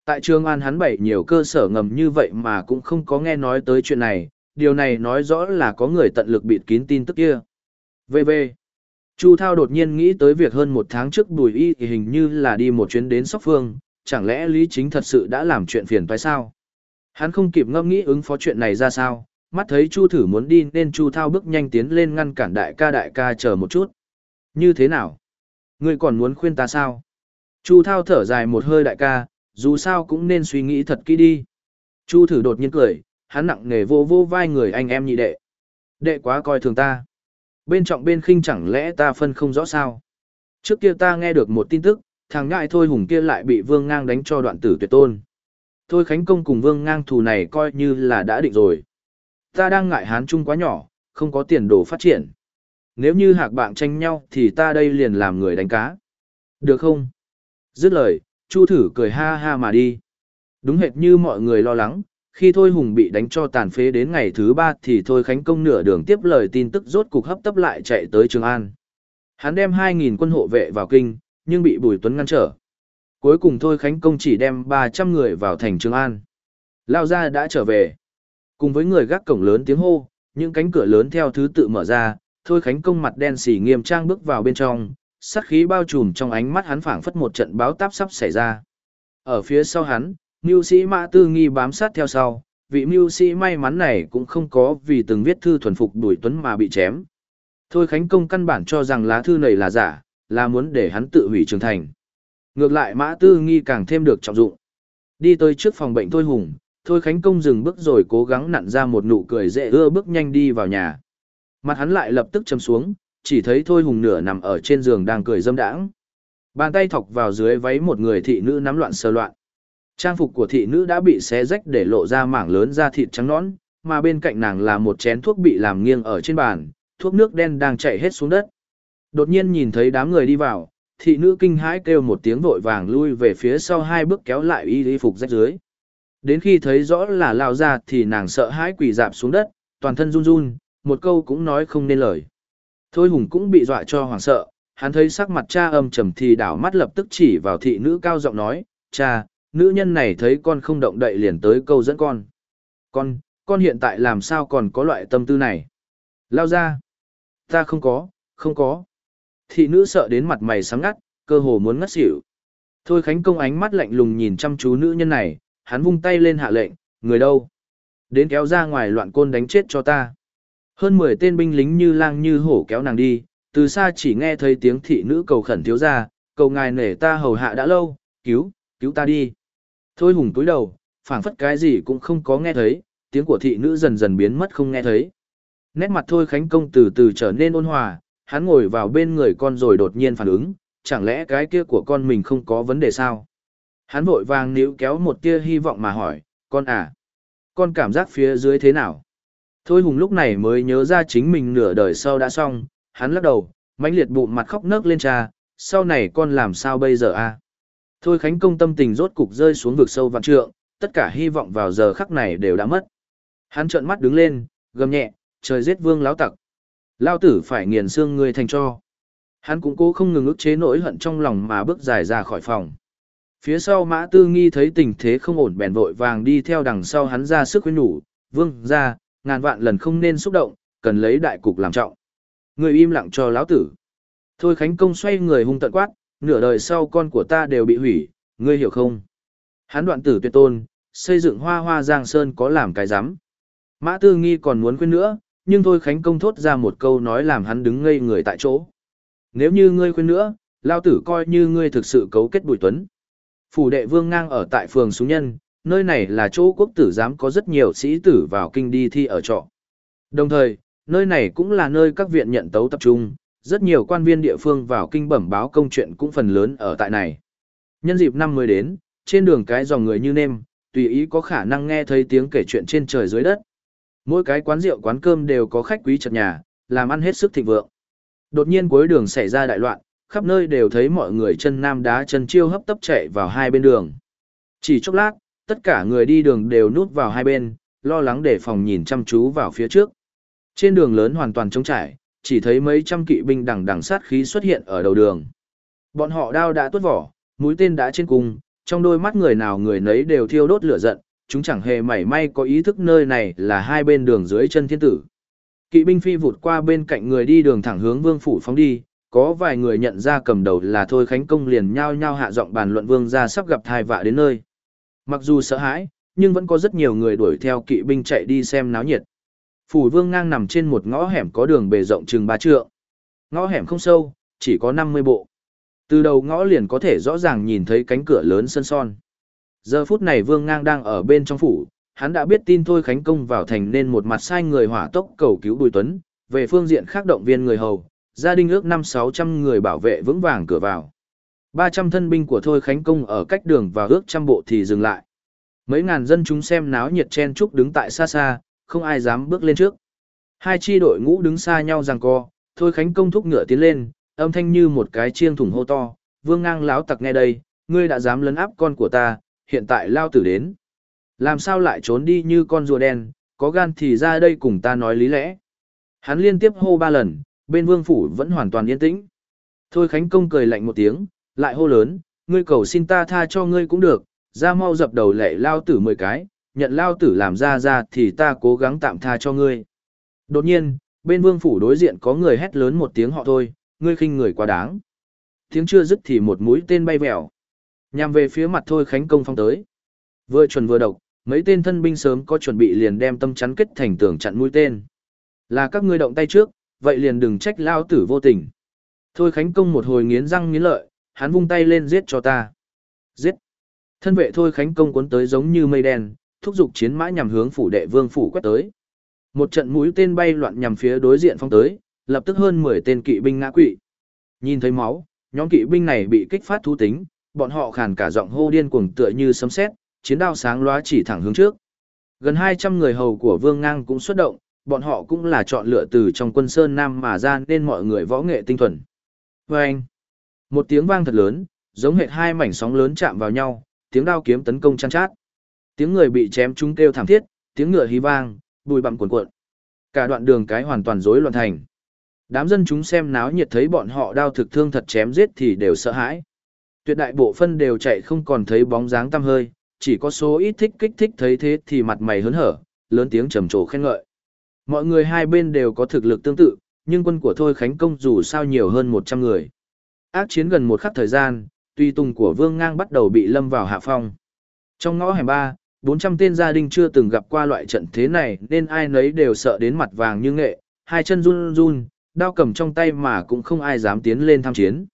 Tại Trường An hắn bảy nhiều cơ sở ngầm như vậy mà cũng không có nghe nói tới chuyện này, điều này nói rõ là có người tận lực bịt kín tin tức kia. VV Chu Thao đột nhiên nghĩ tới việc hơn một tháng trước Bùi Y thì hình như là đi một chuyến đến Sóc Phương, chẳng lẽ Lý Chính thật sự đã làm chuyện phiền phải sao? Hắn không kịp ngẫm nghĩ ứng phó chuyện này ra sao, mắt thấy Chu Thử muốn đi nên Chu Thao bước nhanh tiến lên ngăn cản đại ca đại ca chờ một chút. Như thế nào? Ngươi còn muốn khuyên ta sao? Chu Thao thở dài một hơi đại ca, dù sao cũng nên suy nghĩ thật kỹ đi. Chu thử đột nhiên cười, hắn nặng nề vô vô vai người anh em nhị đệ. Đệ quá coi thường ta. Bên trọng bên khinh chẳng lẽ ta phân không rõ sao. Trước kia ta nghe được một tin tức, thằng ngại thôi hùng kia lại bị vương ngang đánh cho đoạn tử tuyệt tôn. Thôi Khánh Công cùng vương ngang thù này coi như là đã định rồi. Ta đang ngại hán trung quá nhỏ, không có tiền đồ phát triển. Nếu như hạc bạn tranh nhau thì ta đây liền làm người đánh cá. Được không? Dứt lời, Chu thử cười ha ha mà đi. Đúng hệt như mọi người lo lắng, khi Thôi Hùng bị đánh cho tàn phế đến ngày thứ ba thì Thôi Khánh Công nửa đường tiếp lời tin tức rốt cục hấp tấp lại chạy tới Trường An. Hắn đem 2.000 quân hộ vệ vào kinh, nhưng bị Bùi Tuấn ngăn trở. Cuối cùng Thôi Khánh Công chỉ đem 300 người vào thành Trường An. Lao gia đã trở về. Cùng với người gác cổng lớn tiếng hô, những cánh cửa lớn theo thứ tự mở ra, Thôi Khánh Công mặt đen xỉ nghiêm trang bước vào bên trong, sát khí bao trùm trong ánh mắt hắn phảng phất một trận báo táp sắp xảy ra. Ở phía sau hắn, mưu sĩ Mã Tư Nghi bám sát theo sau, vị mưu sĩ may mắn này cũng không có vì từng viết thư thuần phục đuổi tuấn mà bị chém. Thôi Khánh Công căn bản cho rằng lá thư này là giả, là muốn để hắn tự hủy trường thành. Ngược lại Mã Tư Nghi càng thêm được trọng dụng. Đi tới trước phòng bệnh Thôi Hùng, Thôi Khánh Công dừng bước rồi cố gắng nặn ra một nụ cười dễ ưa bước nhanh đi vào nhà. Mặt hắn lại lập tức châm xuống, chỉ thấy Thôi Hùng nửa nằm ở trên giường đang cười dâm đãng. Bàn tay thọc vào dưới váy một người thị nữ nắm loạn sờ loạn. Trang phục của thị nữ đã bị xé rách để lộ ra mảng lớn da thịt trắng nõn, mà bên cạnh nàng là một chén thuốc bị làm nghiêng ở trên bàn, thuốc nước đen đang chảy hết xuống đất. Đột nhiên nhìn thấy đám người đi vào, thị nữ kinh hãi kêu một tiếng vội vàng lui về phía sau hai bước kéo lại y y phục rách dưới. Đến khi thấy rõ là lao ra thì nàng sợ hãi quỳ dạp xuống đất, toàn thân run run, một câu cũng nói không nên lời. Thôi Hùng cũng bị dọa cho hoảng sợ, hắn thấy sắc mặt cha âm trầm thì đảo mắt lập tức chỉ vào thị nữ cao giọng nói, cha, nữ nhân này thấy con không động đậy liền tới câu dẫn con. Con, con hiện tại làm sao còn có loại tâm tư này? Lao ra. Ta không có, không có. Thị nữ sợ đến mặt mày sáng ngắt, cơ hồ muốn ngất xỉu. Thôi Khánh Công ánh mắt lạnh lùng nhìn chăm chú nữ nhân này, hắn vung tay lên hạ lệnh, người đâu? Đến kéo ra ngoài loạn côn đánh chết cho ta. Hơn 10 tên binh lính như lang như hổ kéo nàng đi, từ xa chỉ nghe thấy tiếng thị nữ cầu khẩn thiếu ra, cầu ngài nể ta hầu hạ đã lâu, cứu, cứu ta đi. Thôi hùng túi đầu, phảng phất cái gì cũng không có nghe thấy, tiếng của thị nữ dần dần biến mất không nghe thấy. Nét mặt thôi Khánh Công từ từ trở nên ôn hòa, hắn ngồi vào bên người con rồi đột nhiên phản ứng, chẳng lẽ cái kia của con mình không có vấn đề sao? Hắn vội vàng níu kéo một tia hy vọng mà hỏi, con à, con cảm giác phía dưới thế nào? Thôi Hùng lúc này mới nhớ ra chính mình nửa đời sau đã xong, hắn lắc đầu, mãnh liệt bụng mặt khóc nấc lên cha, sau này con làm sao bây giờ a? Thôi Khánh Công tâm tình rốt cục rơi xuống vực sâu vạn trượng, tất cả hy vọng vào giờ khắc này đều đã mất. Hắn trợn mắt đứng lên, gầm nhẹ, trời giết vương láo tặc. Lao tử phải nghiền xương người thành cho. Hắn cũng cố không ngừng ức chế nỗi hận trong lòng mà bước dài ra khỏi phòng. Phía sau mã tư nghi thấy tình thế không ổn bèn vội vàng đi theo đằng sau hắn ra sức khuyên nhủ, vương gia ngàn vạn lần không nên xúc động, cần lấy đại cục làm trọng. Người im lặng cho lão tử. Thôi Khánh Công xoay người hung tận quát, nửa đời sau con của ta đều bị hủy, ngươi hiểu không? Hắn đoạn tử tuyệt tôn, xây dựng hoa hoa giang sơn có làm cái rắm Mã Tư Nghi còn muốn khuyên nữa, nhưng thôi Khánh Công thốt ra một câu nói làm hắn đứng ngây người tại chỗ. Nếu như ngươi khuyên nữa, lao tử coi như ngươi thực sự cấu kết bùi tuấn. Phủ đệ vương ngang ở tại phường Súng Nhân, nơi này là chỗ quốc tử giám có rất nhiều sĩ tử vào kinh đi thi ở trọ. Đồng thời, nơi này cũng là nơi các viện nhận tấu tập trung, rất nhiều quan viên địa phương vào kinh bẩm báo công chuyện cũng phần lớn ở tại này. Nhân dịp năm mới đến, trên đường cái dòng người như nêm, tùy ý có khả năng nghe thấy tiếng kể chuyện trên trời dưới đất. Mỗi cái quán rượu quán cơm đều có khách quý chật nhà, làm ăn hết sức thịnh vượng. Đột nhiên cuối đường xảy ra đại loạn, khắp nơi đều thấy mọi người chân nam đá chân chiêu hấp tấp chạy vào hai bên đường. Chỉ chốc lát, tất cả người đi đường đều nút vào hai bên, lo lắng để phòng nhìn chăm chú vào phía trước. Trên đường lớn hoàn toàn trống trải, chỉ thấy mấy trăm kỵ binh đằng đằng sát khí xuất hiện ở đầu đường. Bọn họ đao đã tuốt vỏ, mũi tên đã trên cung, trong đôi mắt người nào người nấy đều thiêu đốt lửa giận, chúng chẳng hề mảy may có ý thức nơi này là hai bên đường dưới chân thiên tử. Kỵ binh phi vụt qua bên cạnh người đi đường thẳng hướng vương phủ phóng đi, có vài người nhận ra cầm đầu là Thôi Khánh Công liền nhao nhao hạ giọng bàn luận vương ra sắp gặp thai vạ đến nơi. Mặc dù sợ hãi, nhưng vẫn có rất nhiều người đuổi theo kỵ binh chạy đi xem náo nhiệt. Phủ vương ngang nằm trên một ngõ hẻm có đường bề rộng chừng ba trượng. Ngõ hẻm không sâu, chỉ có 50 bộ. Từ đầu ngõ liền có thể rõ ràng nhìn thấy cánh cửa lớn sân son. Giờ phút này vương ngang đang ở bên trong phủ, hắn đã biết tin thôi khánh công vào thành nên một mặt sai người hỏa tốc cầu cứu Bùi Tuấn, về phương diện khác động viên người hầu, gia đình ước năm sáu trăm người bảo vệ vững vàng cửa vào. ba trăm thân binh của Thôi Khánh Công ở cách đường và ước trăm bộ thì dừng lại. Mấy ngàn dân chúng xem náo nhiệt chen chúc đứng tại xa xa, không ai dám bước lên trước. Hai chi đội ngũ đứng xa nhau giằng co, Thôi Khánh Công thúc ngựa tiến lên, âm thanh như một cái chiêng thủng hô to, vương ngang láo tặc nghe đây, ngươi đã dám lấn áp con của ta, hiện tại lao tử đến. Làm sao lại trốn đi như con rùa đen, có gan thì ra đây cùng ta nói lý lẽ. Hắn liên tiếp hô ba lần, bên vương phủ vẫn hoàn toàn yên tĩnh. Thôi Khánh Công cười lạnh một tiếng, lại hô lớn, ngươi cầu xin ta tha cho ngươi cũng được, ra mau dập đầu lệ lao tử mười cái, nhận lao tử làm ra ra thì ta cố gắng tạm tha cho ngươi. Đột nhiên, bên vương phủ đối diện có người hét lớn một tiếng họ thôi, ngươi khinh người quá đáng. Tiếng chưa dứt thì một mũi tên bay vèo. Nhằm về phía mặt thôi Khánh Công phong tới. Vừa chuẩn vừa độc, mấy tên thân binh sớm có chuẩn bị liền đem tâm chắn kết thành tường chặn mũi tên. Là các ngươi động tay trước, vậy liền đừng trách lao tử vô tình. Thôi Khánh Công một hồi nghiến răng nghiến lợi, hắn vung tay lên giết cho ta. Giết. Thân vệ Thôi Khánh Công cuốn tới giống như mây đen, thúc giục chiến mã nhằm hướng phủ đệ vương phủ quét tới. Một trận mũi tên bay loạn nhằm phía đối diện phong tới, lập tức hơn 10 tên kỵ binh ngã quỵ. Nhìn thấy máu, nhóm kỵ binh này bị kích phát thú tính, bọn họ khàn cả giọng hô điên cuồng tựa như sấm sét, chiến đao sáng lóa chỉ thẳng hướng trước. Gần 200 người hầu của Vương Ngang cũng xuất động, bọn họ cũng là chọn lựa từ trong quân Sơn Nam mà ra nên mọi người võ nghệ tinh thuần. Vâng! Một tiếng vang thật lớn, giống hệt hai mảnh sóng lớn chạm vào nhau, tiếng đao kiếm tấn công chăn chát. Tiếng người bị chém trúng kêu thảm thiết, tiếng ngựa hí vang, bùi bặm cuồn cuộn. Cả đoạn đường cái hoàn toàn rối loạn thành. Đám dân chúng xem náo nhiệt thấy bọn họ đao thực thương thật chém giết thì đều sợ hãi. Tuyệt đại bộ phân đều chạy không còn thấy bóng dáng tăm hơi, chỉ có số ít thích kích thích thấy thế thì mặt mày hớn hở, lớn tiếng trầm trồ khen ngợi. Mọi người hai bên đều có thực lực tương tự, nhưng quân của Thôi Khánh Công dù sao nhiều hơn 100 người. Ác chiến gần một khắc thời gian, tuy tùng của Vương Ngang bắt đầu bị lâm vào hạ phong. Trong ngõ hẻm ba, 400 tên gia đình chưa từng gặp qua loại trận thế này nên ai nấy đều sợ đến mặt vàng như nghệ, hai chân run run, đao cầm trong tay mà cũng không ai dám tiến lên tham chiến.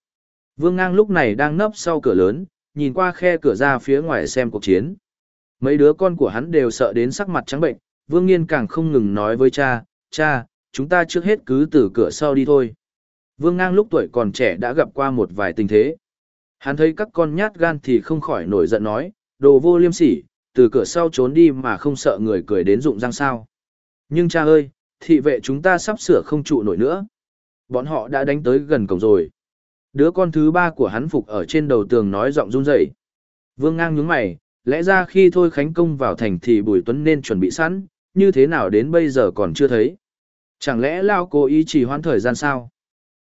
Vương Ngang lúc này đang nấp sau cửa lớn, nhìn qua khe cửa ra phía ngoài xem cuộc chiến. Mấy đứa con của hắn đều sợ đến sắc mặt trắng bệnh, Vương Nghiên càng không ngừng nói với cha, cha, chúng ta trước hết cứ từ cửa sau đi thôi. Vương Ngang lúc tuổi còn trẻ đã gặp qua một vài tình thế. Hắn thấy các con nhát gan thì không khỏi nổi giận nói, đồ vô liêm sỉ, từ cửa sau trốn đi mà không sợ người cười đến rụng răng sao. Nhưng cha ơi, thị vệ chúng ta sắp sửa không trụ nổi nữa. Bọn họ đã đánh tới gần cổng rồi. Đứa con thứ ba của hắn phục ở trên đầu tường nói giọng run rẩy. Vương ngang nhướng mày, lẽ ra khi thôi khánh công vào thành thì Bùi Tuấn nên chuẩn bị sẵn, như thế nào đến bây giờ còn chưa thấy. Chẳng lẽ Lao cố ý chỉ hoãn thời gian sao?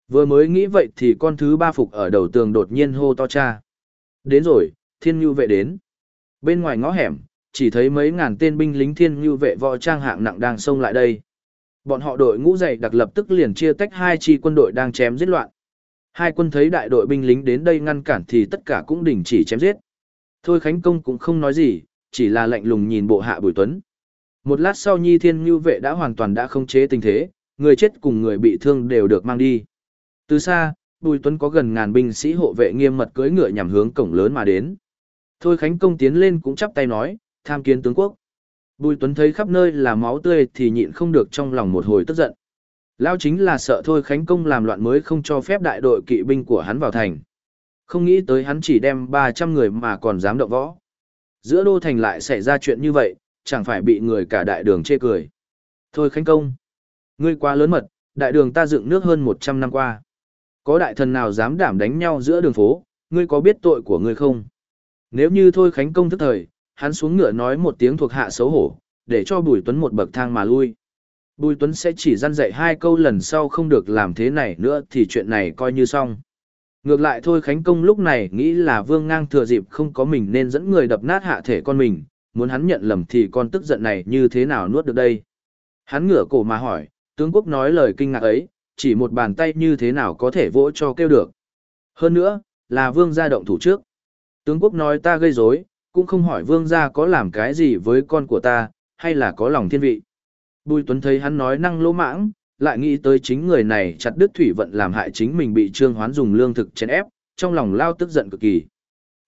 Vừa mới nghĩ vậy thì con thứ ba phục ở đầu tường đột nhiên hô to cha. Đến rồi, thiên nhu vệ đến. Bên ngoài ngõ hẻm, chỉ thấy mấy ngàn tên binh lính thiên nhu vệ võ trang hạng nặng đang xông lại đây. Bọn họ đội ngũ dày đặc lập tức liền chia tách hai chi quân đội đang chém giết loạn. Hai quân thấy đại đội binh lính đến đây ngăn cản thì tất cả cũng đình chỉ chém giết. Thôi Khánh Công cũng không nói gì, chỉ là lạnh lùng nhìn bộ hạ Bùi Tuấn. Một lát sau Nhi Thiên Nhu vệ đã hoàn toàn đã không chế tình thế, người chết cùng người bị thương đều được mang đi. Từ xa, Bùi Tuấn có gần ngàn binh sĩ hộ vệ nghiêm mật cưỡi ngựa nhằm hướng cổng lớn mà đến. Thôi Khánh Công tiến lên cũng chắp tay nói, tham kiến tướng quốc. Bùi Tuấn thấy khắp nơi là máu tươi thì nhịn không được trong lòng một hồi tức giận. Lao chính là sợ thôi Khánh Công làm loạn mới không cho phép đại đội kỵ binh của hắn vào thành. Không nghĩ tới hắn chỉ đem 300 người mà còn dám động võ. Giữa đô thành lại xảy ra chuyện như vậy, chẳng phải bị người cả đại đường chê cười. Thôi Khánh Công, ngươi quá lớn mật, đại đường ta dựng nước hơn 100 năm qua. Có đại thần nào dám đảm đánh nhau giữa đường phố, ngươi có biết tội của ngươi không? Nếu như thôi Khánh Công thức thời, hắn xuống ngựa nói một tiếng thuộc hạ xấu hổ, để cho Bùi Tuấn một bậc thang mà lui. Bùi Tuấn sẽ chỉ gian dạy hai câu lần sau không được làm thế này nữa thì chuyện này coi như xong. Ngược lại thôi Khánh Công lúc này nghĩ là Vương Ngang thừa dịp không có mình nên dẫn người đập nát hạ thể con mình, muốn hắn nhận lầm thì con tức giận này như thế nào nuốt được đây. Hắn ngửa cổ mà hỏi, tướng quốc nói lời kinh ngạc ấy, chỉ một bàn tay như thế nào có thể vỗ cho kêu được. Hơn nữa, là Vương gia động thủ trước. Tướng quốc nói ta gây rối, cũng không hỏi Vương gia có làm cái gì với con của ta, hay là có lòng thiên vị. Bùi Tuấn thấy hắn nói năng lỗ mãng, lại nghĩ tới chính người này chặt đứt thủy vận làm hại chính mình bị Trương Hoán dùng lương thực chèn ép, trong lòng lao tức giận cực kỳ.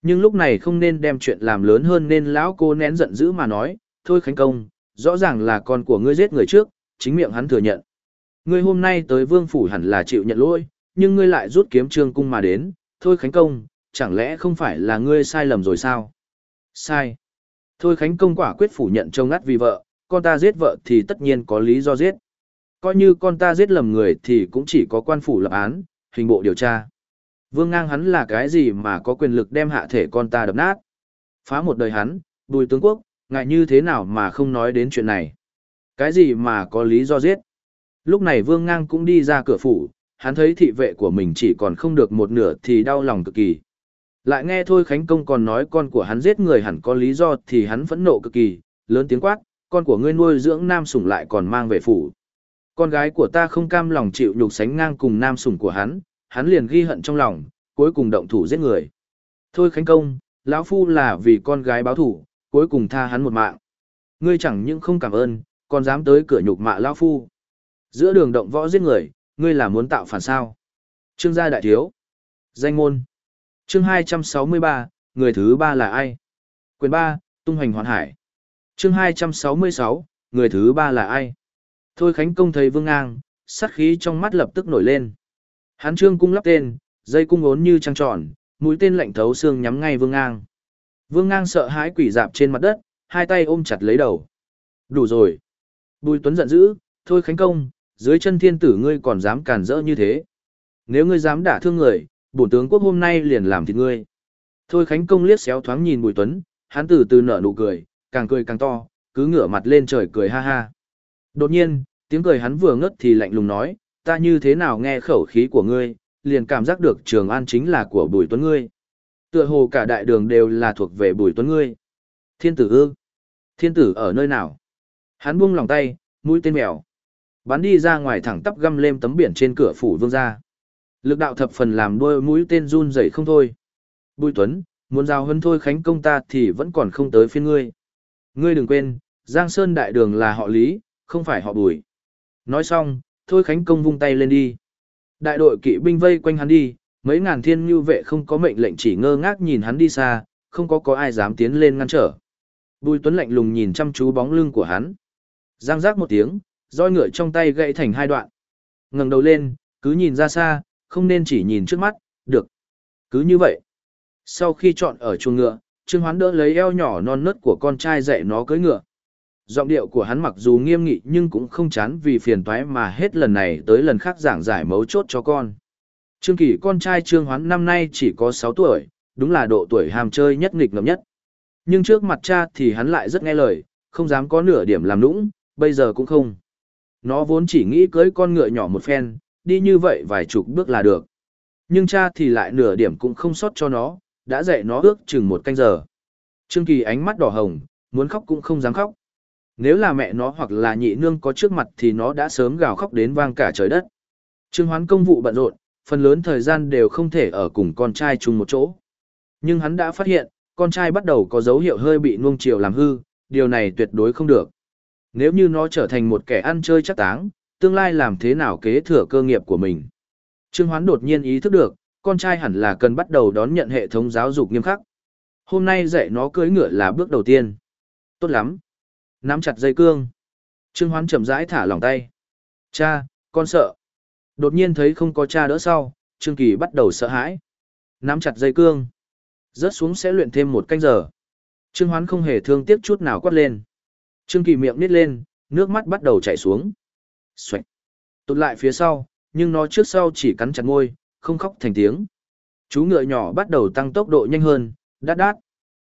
Nhưng lúc này không nên đem chuyện làm lớn hơn nên lão cô nén giận dữ mà nói, thôi Khánh Công, rõ ràng là con của ngươi giết người trước, chính miệng hắn thừa nhận. Ngươi hôm nay tới vương phủ hẳn là chịu nhận lỗi, nhưng ngươi lại rút kiếm trương cung mà đến, thôi Khánh Công, chẳng lẽ không phải là ngươi sai lầm rồi sao? Sai. Thôi Khánh Công quả quyết phủ nhận trông ngắt vì vợ, con ta giết vợ thì tất nhiên có lý do giết. Coi như con ta giết lầm người thì cũng chỉ có quan phủ lập án, hình bộ điều tra. Vương ngang hắn là cái gì mà có quyền lực đem hạ thể con ta đập nát. Phá một đời hắn, bùi tướng quốc, ngại như thế nào mà không nói đến chuyện này. Cái gì mà có lý do giết. Lúc này vương ngang cũng đi ra cửa phủ, hắn thấy thị vệ của mình chỉ còn không được một nửa thì đau lòng cực kỳ. Lại nghe thôi Khánh Công còn nói con của hắn giết người hẳn có lý do thì hắn phẫn nộ cực kỳ, lớn tiếng quát, con của ngươi nuôi dưỡng nam sủng lại còn mang về phủ. Con gái của ta không cam lòng chịu nhục sánh ngang cùng nam sủng của hắn, hắn liền ghi hận trong lòng, cuối cùng động thủ giết người. Thôi Khánh Công, lão phu là vì con gái báo thủ, cuối cùng tha hắn một mạng. Ngươi chẳng những không cảm ơn, còn dám tới cửa nhục mạ lão phu. Giữa đường động võ giết người, ngươi là muốn tạo phản sao? Trương gia đại thiếu. Danh môn. Chương 263, người thứ ba là ai? Quyền 3, tung hoành hoàn hải. Chương 266, người thứ ba là ai? Thôi Khánh Công thấy Vương Ngang, sát khí trong mắt lập tức nổi lên. Hán trương cung lắp tên, dây cung ốn như trăng tròn, mũi tên lạnh thấu xương nhắm ngay Vương Ngang. Vương Ngang sợ hãi quỷ dạp trên mặt đất, hai tay ôm chặt lấy đầu. Đủ rồi. Bùi Tuấn giận dữ, thôi Khánh Công, dưới chân thiên tử ngươi còn dám cản rỡ như thế. Nếu ngươi dám đả thương người, bổn tướng quốc hôm nay liền làm thịt ngươi. Thôi Khánh Công liếc xéo thoáng nhìn Bùi Tuấn, hắn từ từ nở nụ cười, càng cười càng to, cứ ngửa mặt lên trời cười ha ha. Đột nhiên, tiếng cười hắn vừa ngất thì lạnh lùng nói, ta như thế nào nghe khẩu khí của ngươi, liền cảm giác được Trường An chính là của Bùi Tuấn ngươi. Tựa hồ cả đại đường đều là thuộc về Bùi Tuấn ngươi. Thiên tử ư? Thiên tử ở nơi nào? Hắn buông lòng tay, mũi tên mèo. Bắn đi ra ngoài thẳng tắp găm lên tấm biển trên cửa phủ vương gia. Lực đạo thập phần làm đôi mũi tên run rẩy không thôi. Bùi Tuấn, muốn giao hân thôi khánh công ta thì vẫn còn không tới phiên ngươi. Ngươi đừng quên, Giang Sơn đại đường là họ Lý, không phải họ Bùi. Nói xong, thôi khánh công vung tay lên đi. Đại đội kỵ binh vây quanh hắn đi, mấy ngàn thiên như vệ không có mệnh lệnh chỉ ngơ ngác nhìn hắn đi xa, không có có ai dám tiến lên ngăn trở. Bùi Tuấn lạnh lùng nhìn chăm chú bóng lưng của hắn. Giang giác một tiếng, roi ngựa trong tay gãy thành hai đoạn. ngẩng đầu lên, cứ nhìn ra xa, không nên chỉ nhìn trước mắt, được. Cứ như vậy. Sau khi chọn ở chuồng ngựa, Trương Hoán đỡ lấy eo nhỏ non nớt của con trai dạy nó cưỡi ngựa. Giọng điệu của hắn mặc dù nghiêm nghị nhưng cũng không chán vì phiền toái mà hết lần này tới lần khác giảng giải mấu chốt cho con. Trương Kỳ con trai Trương Hoán năm nay chỉ có 6 tuổi, đúng là độ tuổi ham chơi nhất nghịch ngợm nhất. Nhưng trước mặt cha thì hắn lại rất nghe lời, không dám có nửa điểm làm nũng, bây giờ cũng không. Nó vốn chỉ nghĩ cưới con ngựa nhỏ một phen, đi như vậy vài chục bước là được. Nhưng cha thì lại nửa điểm cũng không sót cho nó, đã dạy nó ước chừng một canh giờ. Trương Kỳ ánh mắt đỏ hồng, muốn khóc cũng không dám khóc. Nếu là mẹ nó hoặc là nhị nương có trước mặt thì nó đã sớm gào khóc đến vang cả trời đất. Trương Hoán công vụ bận rộn, phần lớn thời gian đều không thể ở cùng con trai chung một chỗ. Nhưng hắn đã phát hiện, con trai bắt đầu có dấu hiệu hơi bị nuông chiều làm hư, điều này tuyệt đối không được. Nếu như nó trở thành một kẻ ăn chơi chắc táng, tương lai làm thế nào kế thừa cơ nghiệp của mình. Trương Hoán đột nhiên ý thức được, con trai hẳn là cần bắt đầu đón nhận hệ thống giáo dục nghiêm khắc. Hôm nay dạy nó cưỡi ngựa là bước đầu tiên. Tốt lắm. Nắm chặt dây cương. Trương Hoán chậm rãi thả lỏng tay. Cha, con sợ. Đột nhiên thấy không có cha đỡ sau, Trương Kỳ bắt đầu sợ hãi. Nắm chặt dây cương. Rớt xuống sẽ luyện thêm một canh giờ. Trương Hoán không hề thương tiếc chút nào quát lên. Trương Kỳ miệng nít lên, nước mắt bắt đầu chảy xuống. Xoạch. Tụt lại phía sau, nhưng nó trước sau chỉ cắn chặt môi, không khóc thành tiếng. Chú ngựa nhỏ bắt đầu tăng tốc độ nhanh hơn, đát đát.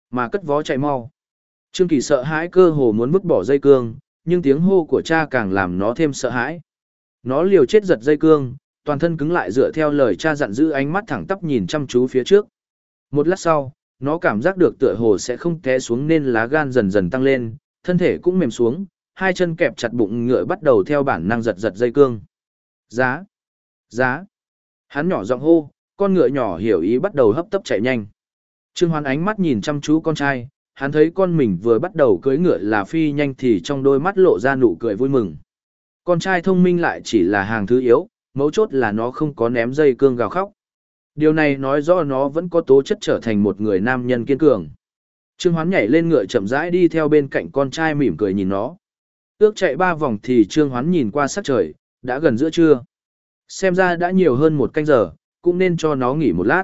Mà cất vó chạy mau. Trương Kỳ sợ hãi cơ hồ muốn vứt bỏ dây cương, nhưng tiếng hô của cha càng làm nó thêm sợ hãi. Nó liều chết giật dây cương, toàn thân cứng lại dựa theo lời cha dặn giữ ánh mắt thẳng tắp nhìn chăm chú phía trước. Một lát sau, nó cảm giác được tựa hồ sẽ không té xuống nên lá gan dần dần tăng lên, thân thể cũng mềm xuống, hai chân kẹp chặt bụng ngựa bắt đầu theo bản năng giật giật dây cương. Giá! Giá! Hắn nhỏ giọng hô, con ngựa nhỏ hiểu ý bắt đầu hấp tấp chạy nhanh. Trương Hoán ánh mắt nhìn chăm chú con trai, hắn thấy con mình vừa bắt đầu cưỡi ngựa là phi nhanh thì trong đôi mắt lộ ra nụ cười vui mừng. Con trai thông minh lại chỉ là hàng thứ yếu, mấu chốt là nó không có ném dây cương gào khóc. Điều này nói rõ nó vẫn có tố chất trở thành một người nam nhân kiên cường. Trương Hoán nhảy lên ngựa chậm rãi đi theo bên cạnh con trai mỉm cười nhìn nó. Ước chạy ba vòng thì Trương Hoán nhìn qua sắc trời, đã gần giữa trưa. Xem ra đã nhiều hơn một canh giờ, cũng nên cho nó nghỉ một lát.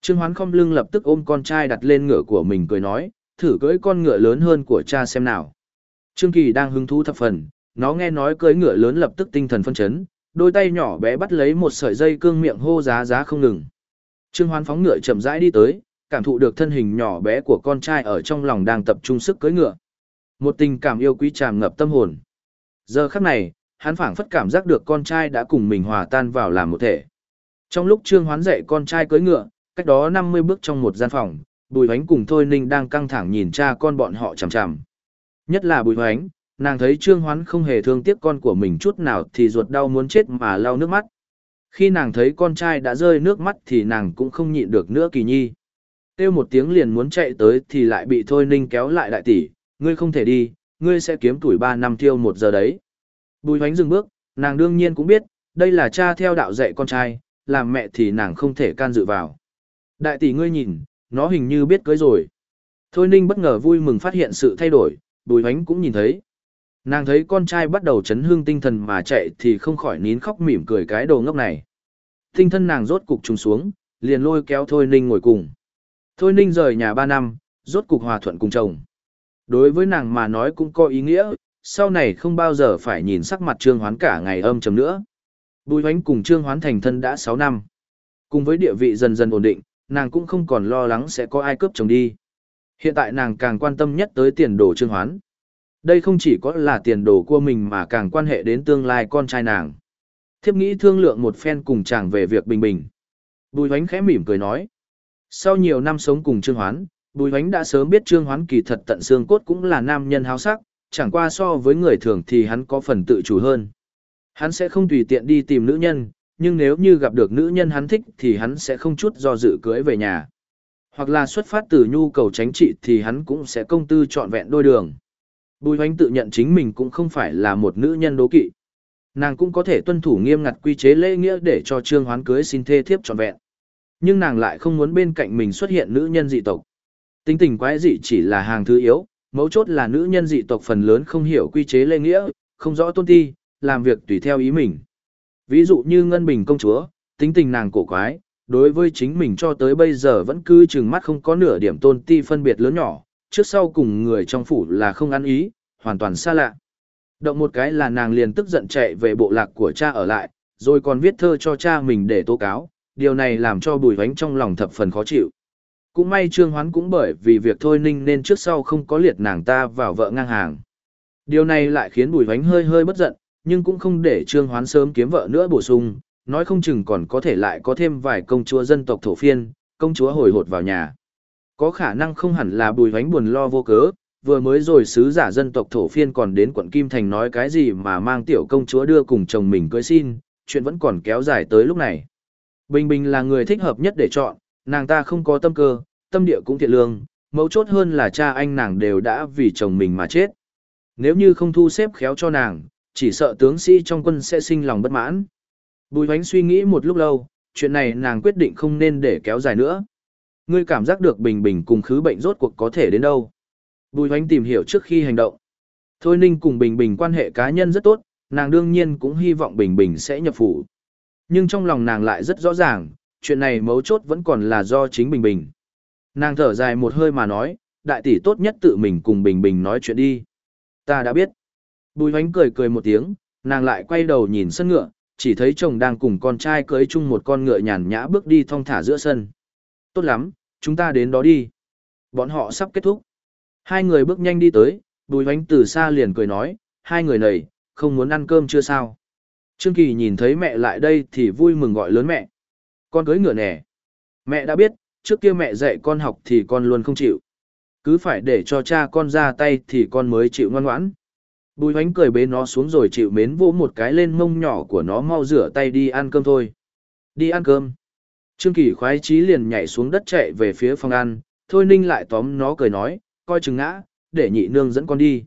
Trương Hoán không lưng lập tức ôm con trai đặt lên ngựa của mình cười nói, thử cưỡi con ngựa lớn hơn của cha xem nào. Trương Kỳ đang hứng thú thập phần, nó nghe nói cưỡi ngựa lớn lập tức tinh thần phân chấn, đôi tay nhỏ bé bắt lấy một sợi dây cương miệng hô giá giá không ngừng. Trương Hoán phóng ngựa chậm rãi đi tới, cảm thụ được thân hình nhỏ bé của con trai ở trong lòng đang tập trung sức cưỡi ngựa. Một tình cảm yêu quý tràn ngập tâm hồn. Giờ khắc này, hắn phảng phất cảm giác được con trai đã cùng mình hòa tan vào làm một thể. Trong lúc Trương Hoán dạy con trai cưỡi ngựa, cách đó 50 bước trong một gian phòng, Bùi Hoánh cùng Thôi Ninh đang căng thẳng nhìn cha con bọn họ chằm chằm. Nhất là Bùi Hoánh, nàng thấy Trương Hoán không hề thương tiếc con của mình chút nào thì ruột đau muốn chết mà lau nước mắt. Khi nàng thấy con trai đã rơi nước mắt thì nàng cũng không nhịn được nữa kỳ nhi. Kêu một tiếng liền muốn chạy tới thì lại bị Thôi Ninh kéo lại đại tỷ, ngươi không thể đi, ngươi sẽ kiếm tuổi 3 năm tiêu một giờ đấy. Bùi hoánh dừng bước, nàng đương nhiên cũng biết, đây là cha theo đạo dạy con trai, làm mẹ thì nàng không thể can dự vào. Đại tỷ ngươi nhìn, nó hình như biết cưới rồi. Thôi ninh bất ngờ vui mừng phát hiện sự thay đổi, bùi hoánh cũng nhìn thấy. Nàng thấy con trai bắt đầu chấn hương tinh thần mà chạy thì không khỏi nín khóc mỉm cười cái đồ ngốc này. Tinh thân nàng rốt cục trùng xuống, liền lôi kéo Thôi Ninh ngồi cùng. Thôi Ninh rời nhà ba năm, rốt cục hòa thuận cùng chồng. Đối với nàng mà nói cũng có ý nghĩa, sau này không bao giờ phải nhìn sắc mặt Trương Hoán cả ngày âm trầm nữa. Bùi hoánh cùng Trương Hoán thành thân đã 6 năm. Cùng với địa vị dần dần ổn định, nàng cũng không còn lo lắng sẽ có ai cướp chồng đi. Hiện tại nàng càng quan tâm nhất tới tiền đồ Trương Hoán. Đây không chỉ có là tiền đồ của mình mà càng quan hệ đến tương lai con trai nàng. Thiếp nghĩ thương lượng một phen cùng chàng về việc bình bình. Bùi hoánh khẽ mỉm cười nói. Sau nhiều năm sống cùng Trương Hoán, Bùi hoánh đã sớm biết Trương Hoán kỳ thật tận xương cốt cũng là nam nhân háo sắc, chẳng qua so với người thường thì hắn có phần tự chủ hơn. Hắn sẽ không tùy tiện đi tìm nữ nhân, nhưng nếu như gặp được nữ nhân hắn thích thì hắn sẽ không chút do dự cưới về nhà. Hoặc là xuất phát từ nhu cầu tránh trị thì hắn cũng sẽ công tư trọn vẹn đôi đường. Bùi hoánh tự nhận chính mình cũng không phải là một nữ nhân đố kỵ. Nàng cũng có thể tuân thủ nghiêm ngặt quy chế lễ nghĩa để cho trương hoán cưới xin thê thiếp trọn vẹn. Nhưng nàng lại không muốn bên cạnh mình xuất hiện nữ nhân dị tộc. Tính tình quái dị chỉ là hàng thứ yếu, mấu chốt là nữ nhân dị tộc phần lớn không hiểu quy chế lê nghĩa, không rõ tôn ti, làm việc tùy theo ý mình. Ví dụ như Ngân Bình công chúa, tính tình nàng cổ quái, đối với chính mình cho tới bây giờ vẫn cứ chừng mắt không có nửa điểm tôn ti phân biệt lớn nhỏ, trước sau cùng người trong phủ là không ăn ý, hoàn toàn xa lạ. Động một cái là nàng liền tức giận chạy về bộ lạc của cha ở lại, rồi còn viết thơ cho cha mình để tố cáo, điều này làm cho bùi vánh trong lòng thập phần khó chịu. Cũng may Trương Hoán cũng bởi vì việc thôi ninh nên trước sau không có liệt nàng ta vào vợ ngang hàng. Điều này lại khiến bùi vánh hơi hơi bất giận, nhưng cũng không để Trương Hoán sớm kiếm vợ nữa bổ sung, nói không chừng còn có thể lại có thêm vài công chúa dân tộc thổ phiên, công chúa hồi hột vào nhà. Có khả năng không hẳn là bùi vánh buồn lo vô cớ, vừa mới rồi sứ giả dân tộc thổ phiên còn đến quận Kim Thành nói cái gì mà mang tiểu công chúa đưa cùng chồng mình cưới xin, chuyện vẫn còn kéo dài tới lúc này. Bình Bình là người thích hợp nhất để chọn, nàng ta không có tâm cơ, tâm địa cũng thiện lương, mấu chốt hơn là cha anh nàng đều đã vì chồng mình mà chết. Nếu như không thu xếp khéo cho nàng, chỉ sợ tướng sĩ trong quân sẽ sinh lòng bất mãn. Bùi hoánh suy nghĩ một lúc lâu, chuyện này nàng quyết định không nên để kéo dài nữa. Ngươi cảm giác được Bình Bình cùng khứ bệnh rốt cuộc có thể đến đâu. Bùi hoánh tìm hiểu trước khi hành động. Thôi Ninh cùng Bình Bình quan hệ cá nhân rất tốt, nàng đương nhiên cũng hy vọng Bình Bình sẽ nhập phủ. Nhưng trong lòng nàng lại rất rõ ràng, chuyện này mấu chốt vẫn còn là do chính Bình Bình. Nàng thở dài một hơi mà nói, đại tỷ tốt nhất tự mình cùng Bình Bình nói chuyện đi. Ta đã biết. Bùi hoánh cười cười một tiếng, nàng lại quay đầu nhìn sân ngựa, chỉ thấy chồng đang cùng con trai cưới chung một con ngựa nhàn nhã bước đi thong thả giữa sân. Tốt lắm, chúng ta đến đó đi. Bọn họ sắp kết thúc. Hai người bước nhanh đi tới, bùi hoánh từ xa liền cười nói, hai người này, không muốn ăn cơm chưa sao. Trương Kỳ nhìn thấy mẹ lại đây thì vui mừng gọi lớn mẹ. Con cưới ngựa nè. Mẹ đã biết, trước kia mẹ dạy con học thì con luôn không chịu. Cứ phải để cho cha con ra tay thì con mới chịu ngoan ngoãn. Bùi hoánh cười bế nó xuống rồi chịu mến vỗ một cái lên mông nhỏ của nó mau rửa tay đi ăn cơm thôi. Đi ăn cơm. Trương Kỳ khoái chí liền nhảy xuống đất chạy về phía phòng ăn, thôi ninh lại tóm nó cười nói, coi chừng ngã, để nhị nương dẫn con đi.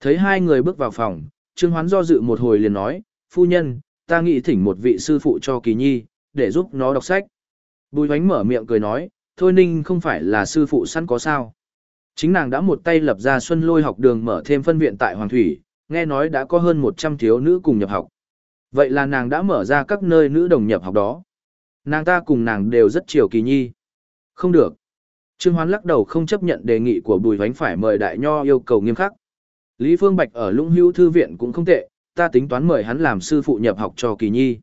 Thấy hai người bước vào phòng, Trương Hoán do dự một hồi liền nói, phu nhân, ta nghĩ thỉnh một vị sư phụ cho Kỳ Nhi, để giúp nó đọc sách. Bùi hoánh mở miệng cười nói, thôi ninh không phải là sư phụ sẵn có sao. Chính nàng đã một tay lập ra xuân lôi học đường mở thêm phân viện tại Hoàng Thủy, nghe nói đã có hơn 100 thiếu nữ cùng nhập học. Vậy là nàng đã mở ra các nơi nữ đồng nhập học đó. Nàng ta cùng nàng đều rất chiều kỳ nhi. Không được. Trương Hoán lắc đầu không chấp nhận đề nghị của Bùi Vánh phải mời Đại Nho yêu cầu nghiêm khắc. Lý Phương Bạch ở Lũng Hữu Thư Viện cũng không tệ, ta tính toán mời hắn làm sư phụ nhập học cho Kỳ Nhi.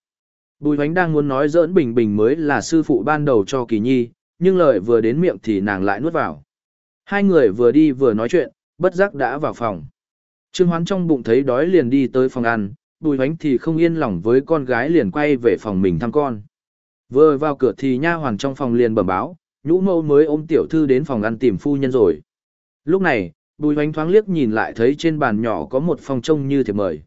Bùi Hoánh đang muốn nói giỡn Bình Bình mới là sư phụ ban đầu cho Kỳ Nhi, nhưng lời vừa đến miệng thì nàng lại nuốt vào. Hai người vừa đi vừa nói chuyện, bất giác đã vào phòng. Trương Hoán trong bụng thấy đói liền đi tới phòng ăn, Bùi Hoánh thì không yên lòng với con gái liền quay về phòng mình thăm con. Vừa vào cửa thì nha hoàn trong phòng liền bẩm báo, nhũ mâu mới ôm tiểu thư đến phòng ăn tìm phu nhân rồi. Lúc này, Bùi Hoánh thoáng liếc nhìn lại thấy trên bàn nhỏ có một phong trông như thiệp mời.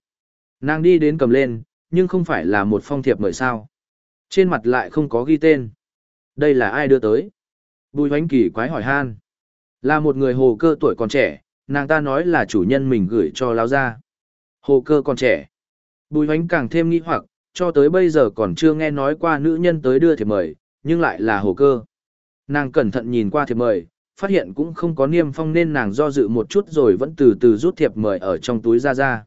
Nàng đi đến cầm lên, nhưng không phải là một phong thiệp mời sao. Trên mặt lại không có ghi tên. Đây là ai đưa tới? Bùi hoánh kỳ quái hỏi han. Là một người hồ cơ tuổi còn trẻ, nàng ta nói là chủ nhân mình gửi cho lao gia. Hồ cơ còn trẻ. Bùi hoánh càng thêm nghi hoặc, cho tới bây giờ còn chưa nghe nói qua nữ nhân tới đưa thiệp mời, nhưng lại là hồ cơ. Nàng cẩn thận nhìn qua thiệp mời, phát hiện cũng không có niêm phong nên nàng do dự một chút rồi vẫn từ từ rút thiệp mời ở trong túi ra ra.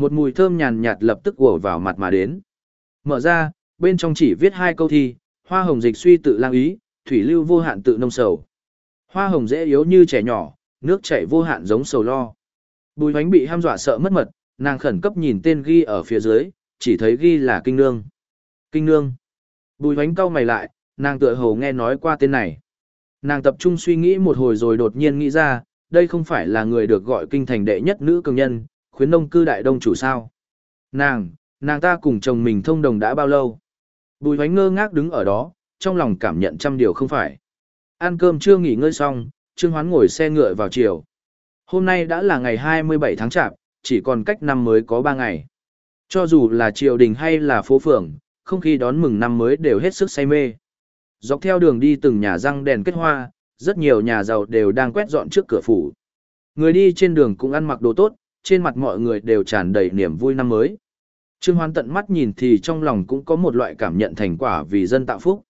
Một mùi thơm nhàn nhạt lập tức ùa vào mặt mà đến. Mở ra, bên trong chỉ viết hai câu thi, hoa hồng dịch suy tự lang ý, thủy lưu vô hạn tự nông sầu. Hoa hồng dễ yếu như trẻ nhỏ, nước chảy vô hạn giống sầu lo. Bùi hoánh bị ham dọa sợ mất mật, nàng khẩn cấp nhìn tên ghi ở phía dưới, chỉ thấy ghi là kinh nương. Kinh nương. Bùi hoánh cau mày lại, nàng tựa hồ nghe nói qua tên này. Nàng tập trung suy nghĩ một hồi rồi đột nhiên nghĩ ra, đây không phải là người được gọi kinh thành đệ nhất nữ cường nhân, khuyến nông cư đại đông chủ sao. Nàng, nàng ta cùng chồng mình thông đồng đã bao lâu. Bùi hoánh ngơ ngác đứng ở đó, trong lòng cảm nhận trăm điều không phải. Ăn cơm chưa nghỉ ngơi xong, Trương Hoán ngồi xe ngựa vào chiều. Hôm nay đã là ngày 27 tháng chạp, chỉ còn cách năm mới có 3 ngày. Cho dù là triều đình hay là phố phường, không khí đón mừng năm mới đều hết sức say mê. Dọc theo đường đi từng nhà răng đèn kết hoa, rất nhiều nhà giàu đều đang quét dọn trước cửa phủ. Người đi trên đường cũng ăn mặc đồ tốt, trên mặt mọi người đều tràn đầy niềm vui năm mới. Trương Hoán tận mắt nhìn thì trong lòng cũng có một loại cảm nhận thành quả vì dân tạo phúc.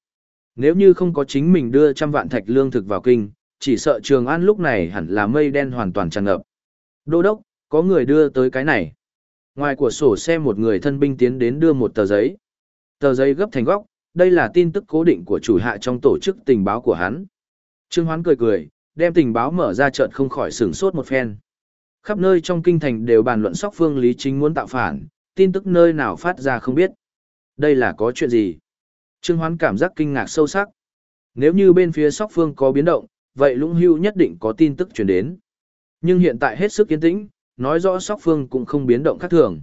Nếu như không có chính mình đưa trăm vạn thạch lương thực vào kinh, chỉ sợ Trường An lúc này hẳn là mây đen hoàn toàn tràn ngập. Đô đốc, có người đưa tới cái này. Ngoài của sổ xe một người thân binh tiến đến đưa một tờ giấy. Tờ giấy gấp thành góc, đây là tin tức cố định của chủ hạ trong tổ chức tình báo của hắn. Trương Hoán cười cười, đem tình báo mở ra chợt không khỏi sửng sốt một phen. Khắp nơi trong kinh thành đều bàn luận sóc phương Lý Chính muốn tạo phản, tin tức nơi nào phát ra không biết. Đây là có chuyện gì? Trương Hoán cảm giác kinh ngạc sâu sắc. Nếu như bên phía sóc phương có biến động, vậy lũng hưu nhất định có tin tức chuyển đến. Nhưng hiện tại hết sức yên tĩnh, nói rõ sóc phương cũng không biến động khác thường.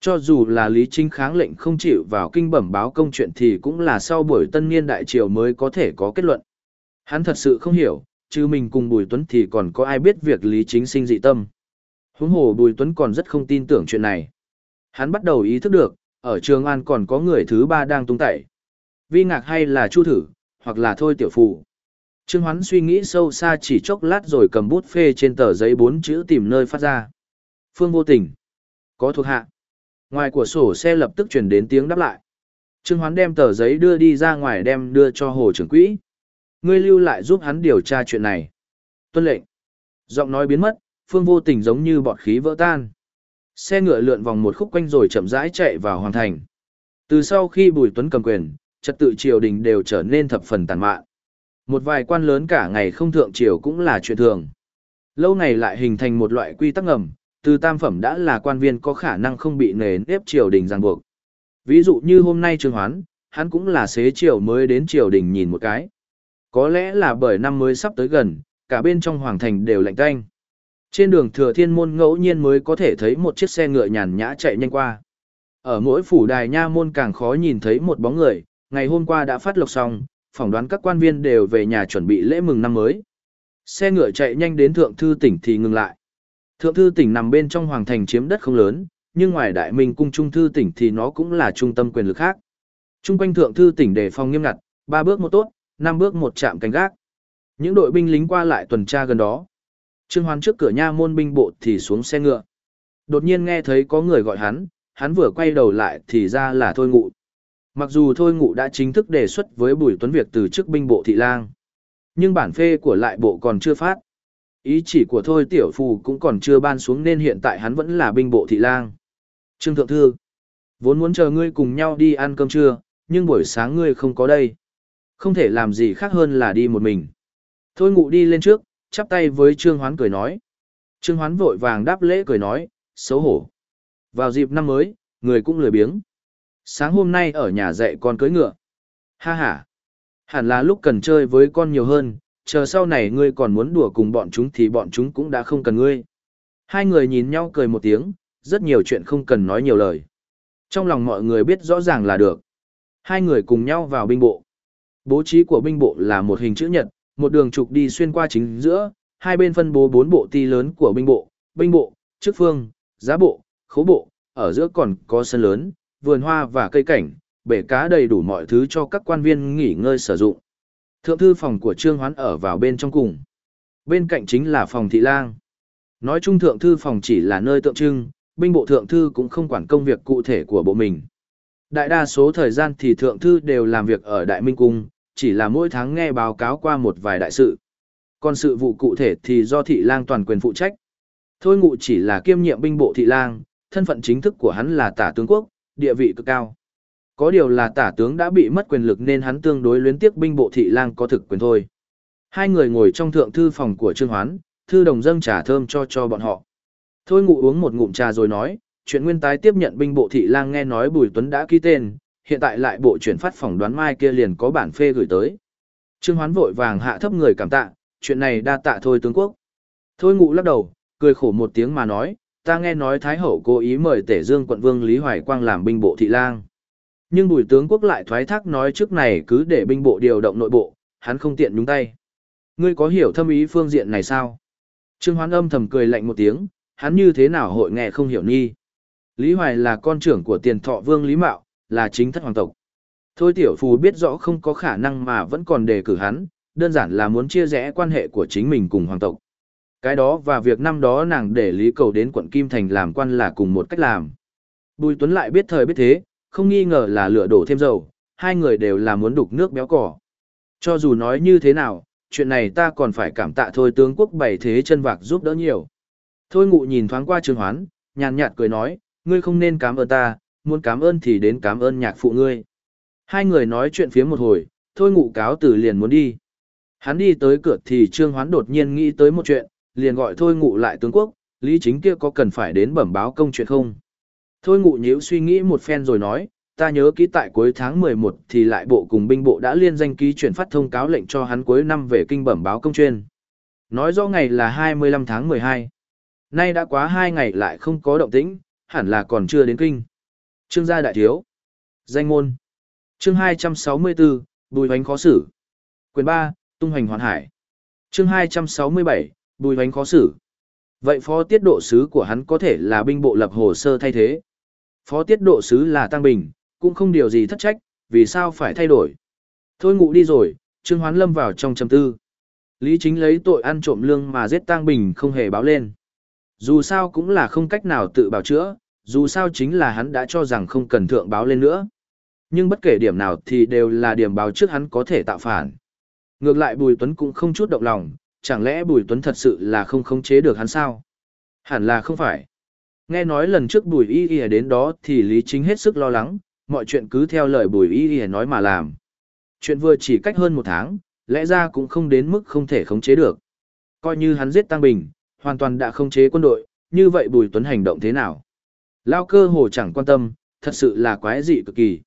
Cho dù là Lý Chính kháng lệnh không chịu vào kinh bẩm báo công chuyện thì cũng là sau buổi tân niên đại triều mới có thể có kết luận. Hắn thật sự không hiểu, chứ mình cùng Bùi Tuấn thì còn có ai biết việc Lý Chính sinh dị tâm. Huống hồ Bùi Tuấn còn rất không tin tưởng chuyện này. Hắn bắt đầu ý thức được, ở Trường An còn có người thứ ba đang tung tẩy. Vi ngạc hay là Chu Thử, hoặc là Thôi Tiểu Phụ. Trương Hoán suy nghĩ sâu xa chỉ chốc lát rồi cầm bút phê trên tờ giấy bốn chữ tìm nơi phát ra. Phương vô tình. Có thuộc hạ. Ngoài của sổ xe lập tức truyền đến tiếng đáp lại. Trương Hoán đem tờ giấy đưa đi ra ngoài đem đưa cho Hồ trưởng quỹ. Ngươi lưu lại giúp hắn điều tra chuyện này. Tuân lệnh. Giọng nói biến mất, phương vô tình giống như bọt khí vỡ tan. Xe ngựa lượn vòng một khúc quanh rồi chậm rãi chạy vào hoàng thành. Từ sau khi Bùi Tuấn cầm quyền, trật tự triều đình đều trở nên thập phần tàn mạn. Một vài quan lớn cả ngày không thượng triều cũng là chuyện thường. Lâu ngày lại hình thành một loại quy tắc ngầm, từ tam phẩm đã là quan viên có khả năng không bị nề nếp triều đình ràng buộc. Ví dụ như hôm nay Trương Hoán, hắn cũng là xế triều mới đến triều đình nhìn một cái. Có lẽ là bởi năm mới sắp tới gần, cả bên trong hoàng thành đều lạnh tanh. Trên đường thừa thiên môn ngẫu nhiên mới có thể thấy một chiếc xe ngựa nhàn nhã chạy nhanh qua. Ở mỗi phủ đài nha môn càng khó nhìn thấy một bóng người, ngày hôm qua đã phát lộc xong, phỏng đoán các quan viên đều về nhà chuẩn bị lễ mừng năm mới. Xe ngựa chạy nhanh đến thượng thư tỉnh thì ngừng lại. Thượng thư tỉnh nằm bên trong hoàng thành chiếm đất không lớn, nhưng ngoài đại minh cung trung thư tỉnh thì nó cũng là trung tâm quyền lực khác. Trung quanh thượng thư tỉnh đề phòng nghiêm ngặt, ba bước một tốt, năm bước một chạm canh gác. Những đội binh lính qua lại tuần tra gần đó. Trương Hoán trước cửa nha môn binh bộ thì xuống xe ngựa. Đột nhiên nghe thấy có người gọi hắn, hắn vừa quay đầu lại thì ra là Thôi Ngụ. Mặc dù Thôi Ngụ đã chính thức đề xuất với Bùi Tuấn Việc từ chức binh bộ thị lang, nhưng bản phê của lại bộ còn chưa phát. Ý chỉ của Thôi Tiểu Phù cũng còn chưa ban xuống nên hiện tại hắn vẫn là binh bộ thị lang. Trương Thượng Thư, vốn muốn chờ ngươi cùng nhau đi ăn cơm trưa, nhưng buổi sáng ngươi không có đây. Không thể làm gì khác hơn là đi một mình. Thôi ngụ đi lên trước, chắp tay với Trương Hoán cười nói. Trương Hoán vội vàng đáp lễ cười nói, xấu hổ. Vào dịp năm mới, người cũng lười biếng. Sáng hôm nay ở nhà dạy con cưới ngựa. Ha ha. Hẳn là lúc cần chơi với con nhiều hơn, chờ sau này ngươi còn muốn đùa cùng bọn chúng thì bọn chúng cũng đã không cần ngươi. Hai người nhìn nhau cười một tiếng, rất nhiều chuyện không cần nói nhiều lời. Trong lòng mọi người biết rõ ràng là được. Hai người cùng nhau vào binh bộ. Bố trí của binh bộ là một hình chữ nhật, một đường trục đi xuyên qua chính giữa, hai bên phân bố bốn bộ ti lớn của binh bộ, binh bộ, chức phương, giá bộ, khố bộ, ở giữa còn có sân lớn, vườn hoa và cây cảnh, bể cá đầy đủ mọi thứ cho các quan viên nghỉ ngơi sử dụng. Thượng thư phòng của Trương Hoán ở vào bên trong cùng. Bên cạnh chính là phòng thị lang. Nói chung thượng thư phòng chỉ là nơi tượng trưng, binh bộ thượng thư cũng không quản công việc cụ thể của bộ mình. Đại đa số thời gian thì thượng thư đều làm việc ở Đại Minh Cung, chỉ là mỗi tháng nghe báo cáo qua một vài đại sự. Còn sự vụ cụ thể thì do thị lang toàn quyền phụ trách. Thôi ngụ chỉ là kiêm nhiệm binh bộ thị lang, thân phận chính thức của hắn là tả tướng quốc, địa vị cực cao. Có điều là tả tướng đã bị mất quyền lực nên hắn tương đối luyến tiếc binh bộ thị lang có thực quyền thôi. Hai người ngồi trong thượng thư phòng của Trương Hoán, thư đồng dâng trà thơm cho cho bọn họ. Thôi ngụ uống một ngụm trà rồi nói, chuyện nguyên tái tiếp nhận binh bộ thị lang nghe nói Bùi Tuấn đã ký tên, hiện tại lại bộ chuyển phát phỏng đoán mai kia liền có bản phê gửi tới. Trương Hoán vội vàng hạ thấp người cảm tạ, chuyện này đa tạ thôi tướng quốc. Thôi ngụ lắc đầu, cười khổ một tiếng mà nói, ta nghe nói Thái Hậu cố ý mời Tể Dương quận vương Lý Hoài Quang làm binh bộ thị lang. Nhưng bùi tướng quốc lại thoái thác nói trước này cứ để binh bộ điều động nội bộ, hắn không tiện nhúng tay. Ngươi có hiểu thâm ý phương diện này sao? Trương Hoán âm thầm cười lạnh một tiếng, hắn như thế nào hội nghe không hiểu nghi. Lý Hoài là con trưởng của tiền thọ vương Lý Mạo, là chính thất hoàng tộc. Thôi tiểu phù biết rõ không có khả năng mà vẫn còn đề cử hắn, đơn giản là muốn chia rẽ quan hệ của chính mình cùng hoàng tộc. Cái đó và việc năm đó nàng để Lý Cầu đến quận Kim Thành làm quan là cùng một cách làm. Bùi Tuấn lại biết thời biết thế, không nghi ngờ là lửa đổ thêm dầu, hai người đều là muốn đục nước béo cỏ. Cho dù nói như thế nào, chuyện này ta còn phải cảm tạ thôi tướng quốc bày thế chân vạc giúp đỡ nhiều. Thôi ngụ nhìn thoáng qua Trương Hoán, nhàn nhạt cười nói, ngươi không nên cảm ơn ta, muốn cảm ơn thì đến cảm ơn nhạc phụ ngươi. Hai người nói chuyện phía một hồi, thôi ngụ cáo từ liền muốn đi. Hắn đi tới cửa thì Trương Hoán đột nhiên nghĩ tới một chuyện, liền gọi thôi ngụ lại tướng quốc, lý chính kia có cần phải đến bẩm báo công chuyện không? Thôi ngụ nhíu suy nghĩ một phen rồi nói, ta nhớ ký tại cuối tháng 11 thì lại bộ cùng binh bộ đã liên danh ký chuyển phát thông cáo lệnh cho hắn cuối năm về kinh bẩm báo công chuyên. Nói rõ ngày là 25 tháng 12. Nay đã quá hai ngày lại không có động tĩnh, hẳn là còn chưa đến kinh. Trương gia đại thiếu. Danh môn. Chương 264, Bùi hoánh khó xử. Quyền 3, Tung hoành hoàn hải. Chương 267, Bùi hoánh khó xử. Vậy phó tiết độ sứ của hắn có thể là binh bộ lập hồ sơ thay thế. Phó tiết độ sứ là Tăng Bình, cũng không điều gì thất trách, vì sao phải thay đổi. Thôi ngủ đi rồi, Trương Hoán lâm vào trong trầm tư. Lý chính lấy tội ăn trộm lương mà giết Tăng Bình không hề báo lên. Dù sao cũng là không cách nào tự bảo chữa, dù sao chính là hắn đã cho rằng không cần thượng báo lên nữa. Nhưng bất kể điểm nào thì đều là điểm báo trước hắn có thể tạo phản. Ngược lại Bùi Tuấn cũng không chút động lòng, chẳng lẽ Bùi Tuấn thật sự là không khống chế được hắn sao? Hẳn là không phải. Nghe nói lần trước Bùi Y Y đến đó thì Lý Chính hết sức lo lắng, mọi chuyện cứ theo lời Bùi Y Y nói mà làm. Chuyện vừa chỉ cách hơn một tháng, lẽ ra cũng không đến mức không thể khống chế được. Coi như hắn giết Tăng Bình, hoàn toàn đã khống chế quân đội, như vậy Bùi Tuấn hành động thế nào? Lao cơ hồ chẳng quan tâm, thật sự là quái dị cực kỳ.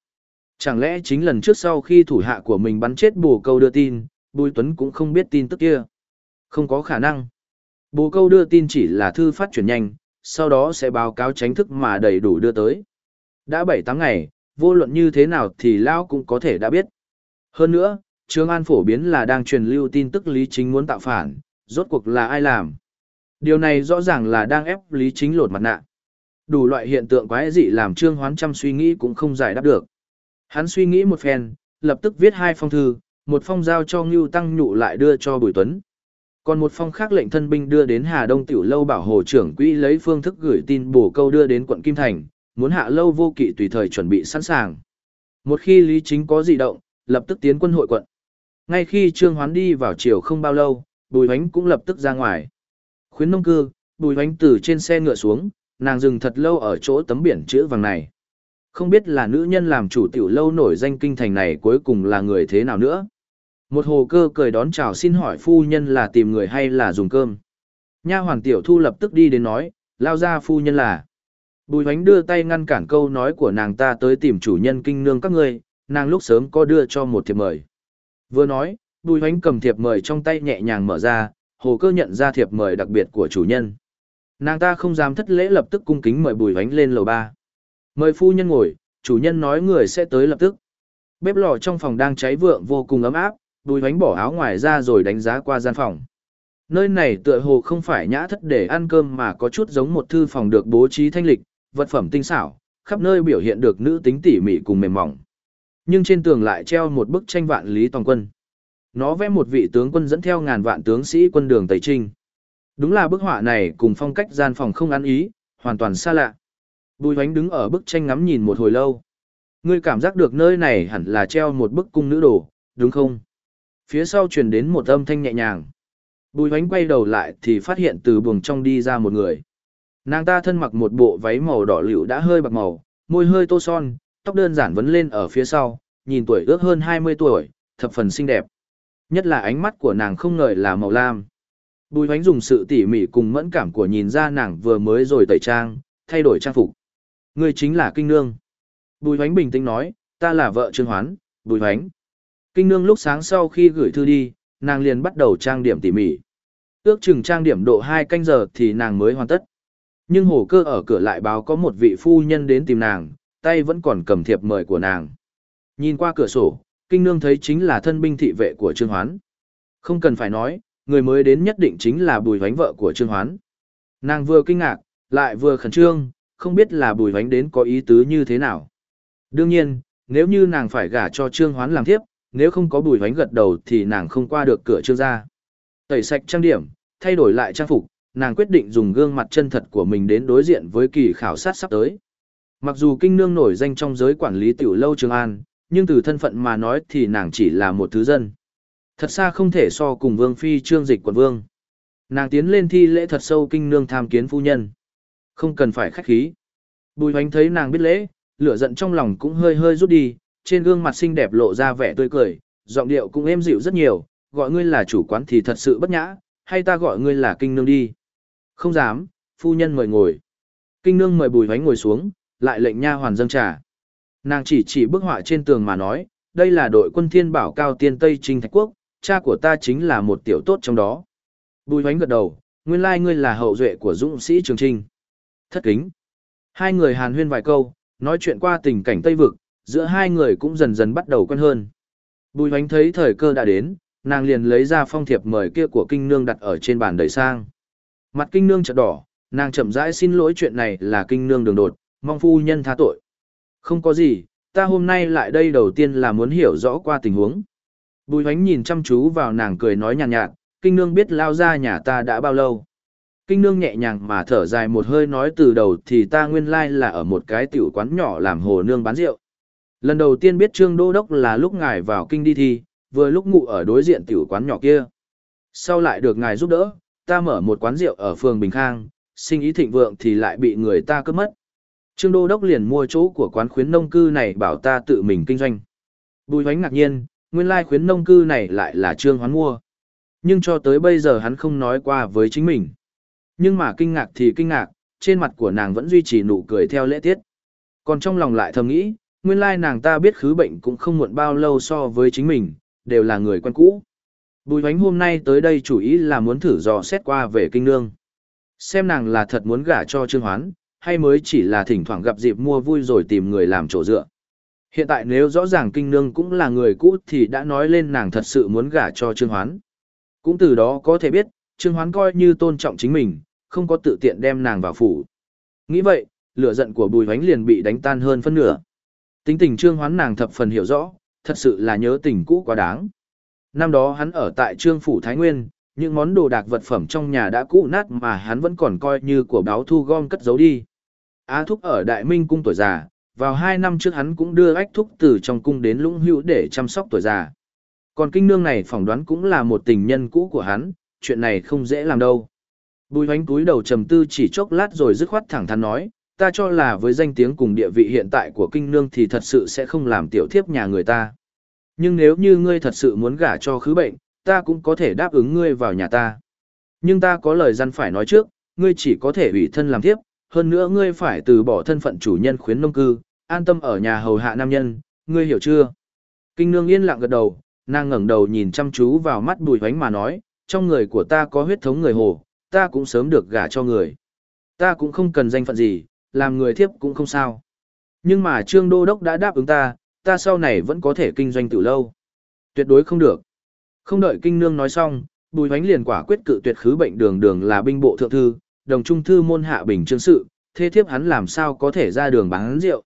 Chẳng lẽ chính lần trước sau khi thủ hạ của mình bắn chết bồ câu đưa tin, Bùi Tuấn cũng không biết tin tức kia. Không có khả năng. Bồ câu đưa tin chỉ là thư phát chuyển nhanh, sau đó sẽ báo cáo tránh thức mà đầy đủ đưa tới. Đã 7-8 ngày, vô luận như thế nào thì Lao cũng có thể đã biết. Hơn nữa, Trương An phổ biến là đang truyền lưu tin tức Lý Chính muốn tạo phản, rốt cuộc là ai làm. Điều này rõ ràng là đang ép Lý Chính lột mặt nạ. Đủ loại hiện tượng quái dị làm Trương Hoán Trăm suy nghĩ cũng không giải đáp được. Hắn suy nghĩ một phen, lập tức viết hai phong thư, một phong giao cho Ngưu Tăng Nhụ lại đưa cho Bùi Tuấn. Còn một phong khác lệnh thân binh đưa đến Hà Đông Tiểu Lâu bảo hồ trưởng quỹ lấy phương thức gửi tin bổ câu đưa đến quận Kim Thành, muốn hạ lâu vô kỵ tùy thời chuẩn bị sẵn sàng. Một khi Lý Chính có dị động, lập tức tiến quân hội quận. Ngay khi Trương Hoán đi vào chiều không bao lâu, Bùi Hoánh cũng lập tức ra ngoài. Khuyến nông cư, Bùi Hoánh từ trên xe ngựa xuống, nàng dừng thật lâu ở chỗ tấm biển chữ vàng này. Không biết là nữ nhân làm chủ tiểu lâu nổi danh kinh thành này cuối cùng là người thế nào nữa. Một hồ cơ cười đón chào xin hỏi phu nhân là tìm người hay là dùng cơm. Nha hoàng tiểu thu lập tức đi đến nói, lao ra phu nhân là. Bùi hoánh đưa tay ngăn cản câu nói của nàng ta tới tìm chủ nhân kinh nương các ngươi, nàng lúc sớm có đưa cho một thiệp mời. Vừa nói, bùi hoánh cầm thiệp mời trong tay nhẹ nhàng mở ra, hồ cơ nhận ra thiệp mời đặc biệt của chủ nhân. Nàng ta không dám thất lễ lập tức cung kính mời bùi Vánh lên lầu ba. Mời phu nhân ngồi, chủ nhân nói người sẽ tới lập tức. Bếp lò trong phòng đang cháy vượng vô cùng ấm áp, bùi Vánh bỏ áo ngoài ra rồi đánh giá qua gian phòng. Nơi này tựa hồ không phải nhã thất để ăn cơm mà có chút giống một thư phòng được bố trí thanh lịch, vật phẩm tinh xảo, khắp nơi biểu hiện được nữ tính tỉ mỉ cùng mềm mỏng. Nhưng trên tường lại treo một bức tranh vạn lý toàn quân. Nó vẽ một vị tướng quân dẫn theo ngàn vạn tướng sĩ quân đường Tây Trinh. Đúng là bức họa này cùng phong cách gian phòng không ăn ý, hoàn toàn xa lạ. Bùi hoánh đứng ở bức tranh ngắm nhìn một hồi lâu. Ngươi cảm giác được nơi này hẳn là treo một bức cung nữ đồ, đúng không? Phía sau truyền đến một âm thanh nhẹ nhàng. Bùi hoánh quay đầu lại thì phát hiện từ buồng trong đi ra một người. Nàng ta thân mặc một bộ váy màu đỏ lựu đã hơi bạc màu, môi hơi tô son, tóc đơn giản vấn lên ở phía sau, nhìn tuổi ước hơn 20 tuổi, thập phần xinh đẹp. Nhất là ánh mắt của nàng không ngờ là màu lam. Bùi hoánh dùng sự tỉ mỉ cùng mẫn cảm của nhìn ra nàng vừa mới rồi tẩy trang, thay đổi trang phục. Người chính là kinh nương. Bùi hoánh bình tĩnh nói, ta là vợ Trương Hoán, bùi hoánh. Kinh nương lúc sáng sau khi gửi thư đi, nàng liền bắt đầu trang điểm tỉ mỉ. Ước chừng trang điểm độ 2 canh giờ thì nàng mới hoàn tất. Nhưng hồ cơ ở cửa lại báo có một vị phu nhân đến tìm nàng, tay vẫn còn cầm thiệp mời của nàng. Nhìn qua cửa sổ, kinh nương thấy chính là thân binh thị vệ của Trương Hoán. Không cần phải nói, người mới đến nhất định chính là bùi vánh vợ của Trương Hoán. Nàng vừa kinh ngạc, lại vừa khẩn trương, không biết là bùi vánh đến có ý tứ như thế nào. Đương nhiên, nếu như nàng phải gả cho Trương Hoán làm thiếp, nếu không có bùi vánh gật đầu thì nàng không qua được cửa Trương gia. Tẩy sạch trang điểm, thay đổi lại trang phục, nàng quyết định dùng gương mặt chân thật của mình đến đối diện với kỳ khảo sát sắp tới. Mặc dù kinh nương nổi danh trong giới quản lý tiểu lâu Trường An, nhưng từ thân phận mà nói thì nàng chỉ là một thứ dân. Thật xa không thể so cùng vương phi trương dịch quận vương. Nàng tiến lên thi lễ thật sâu kinh nương tham kiến phu nhân. Không cần phải khách khí. Bùi hoánh thấy nàng biết lễ, lửa giận trong lòng cũng hơi hơi rút đi, trên gương mặt xinh đẹp lộ ra vẻ tươi cười, giọng điệu cũng êm dịu rất nhiều, gọi ngươi là chủ quán thì thật sự bất nhã, hay ta gọi ngươi là kinh nương đi. Không dám, phu nhân mời ngồi. Kinh nương mời bùi hoánh ngồi xuống, lại lệnh nha hoàn dâng trà. Nàng chỉ chỉ bức họa trên tường mà nói, đây là đội quân thiên bảo cao tiên Tây Trinh Thạch Quốc, cha của ta chính là một tiểu tốt trong đó. Bùi hoánh gật đầu, nguyên lai ngươi là hậu duệ của dũng sĩ Trường Trinh. Thất kính. Hai người hàn huyên vài câu, nói chuyện qua tình cảnh Tây Vực, giữa hai người cũng dần dần bắt đầu quen hơn. Bùi hoánh thấy thời cơ đã đến, nàng liền lấy ra phong thiệp mời kia của kinh nương đặt ở trên bàn đầy sang. Mặt kinh nương chợt đỏ, nàng chậm rãi xin lỗi chuyện này là kinh nương đường đột, mong phu nhân tha tội. Không có gì, ta hôm nay lại đây đầu tiên là muốn hiểu rõ qua tình huống. Bùi hoánh nhìn chăm chú vào nàng cười nói nhàn nhạt, nhạt, kinh nương biết lao ra nhà ta đã bao lâu. Kinh nương nhẹ nhàng mà thở dài một hơi nói từ đầu thì ta nguyên lai là ở một cái tiểu quán nhỏ làm hồ nương bán rượu. Lần đầu tiên biết Trương Đô Đốc là lúc ngài vào kinh đi thi, vừa lúc ngủ ở đối diện tiểu quán nhỏ kia. Sau lại được ngài giúp đỡ, ta mở một quán rượu ở phường Bình Khang, sinh ý thịnh vượng thì lại bị người ta cướp mất. Trương Đô Đốc liền mua chỗ của quán khuyến nông cư này bảo ta tự mình kinh doanh. Bùi hoánh ngạc nhiên, nguyên lai khuyến nông cư này lại là Trương Hoán mua. Nhưng cho tới bây giờ hắn không nói qua với chính mình. Nhưng mà kinh ngạc thì kinh ngạc, trên mặt của nàng vẫn duy trì nụ cười theo lễ tiết. Còn trong lòng lại thầm nghĩ, nguyên lai nàng ta biết khứ bệnh cũng không muộn bao lâu so với chính mình, đều là người quen cũ. Bùi hoánh hôm nay tới đây chủ ý là muốn thử dò xét qua về kinh nương. Xem nàng là thật muốn gả cho Trương Hoán, hay mới chỉ là thỉnh thoảng gặp dịp mua vui rồi tìm người làm chỗ dựa. Hiện tại nếu rõ ràng kinh nương cũng là người cũ thì đã nói lên nàng thật sự muốn gả cho Trương Hoán. Cũng từ đó có thể biết, Trương Hoán coi như tôn trọng chính mình, không có tự tiện đem nàng vào phủ. Nghĩ vậy, lửa giận của bùi hoánh liền bị đánh tan hơn phân nửa. Tính tình Trương Hoán nàng thập phần hiểu rõ, thật sự là nhớ tình cũ quá đáng. Năm đó hắn ở tại Trương Phủ Thái Nguyên, những món đồ đạc vật phẩm trong nhà đã cũ nát mà hắn vẫn còn coi như của báo thu gom cất giấu đi. Á Thúc ở Đại Minh cung tuổi già, vào hai năm trước hắn cũng đưa ách thúc từ trong cung đến lũng hữu để chăm sóc tuổi già. Còn kinh nương này phỏng đoán cũng là một tình nhân cũ của hắn, chuyện này không dễ làm đâu. Bùi hoánh túi đầu trầm tư chỉ chốc lát rồi dứt khoát thẳng thắn nói, ta cho là với danh tiếng cùng địa vị hiện tại của kinh nương thì thật sự sẽ không làm tiểu thiếp nhà người ta. Nhưng nếu như ngươi thật sự muốn gả cho khứ bệnh, ta cũng có thể đáp ứng ngươi vào nhà ta. Nhưng ta có lời dân phải nói trước, ngươi chỉ có thể ủy thân làm thiếp, hơn nữa ngươi phải từ bỏ thân phận chủ nhân khuyến nông cư, an tâm ở nhà hầu hạ nam nhân, ngươi hiểu chưa? Kinh nương yên lặng gật đầu, nàng ngẩng đầu nhìn chăm chú vào mắt bùi hoánh mà nói, trong người của ta có huyết thống người hồ, ta cũng sớm được gả cho người. Ta cũng không cần danh phận gì, làm người thiếp cũng không sao. Nhưng mà Trương Đô Đốc đã đáp ứng ta, ta sau này vẫn có thể kinh doanh từ lâu. Tuyệt đối không được. Không đợi kinh nương nói xong, bùi hoánh liền quả quyết cự tuyệt khứ bệnh đường đường là binh bộ thượng thư, đồng trung thư môn hạ bình chương sự, thế thiếp hắn làm sao có thể ra đường bán rượu.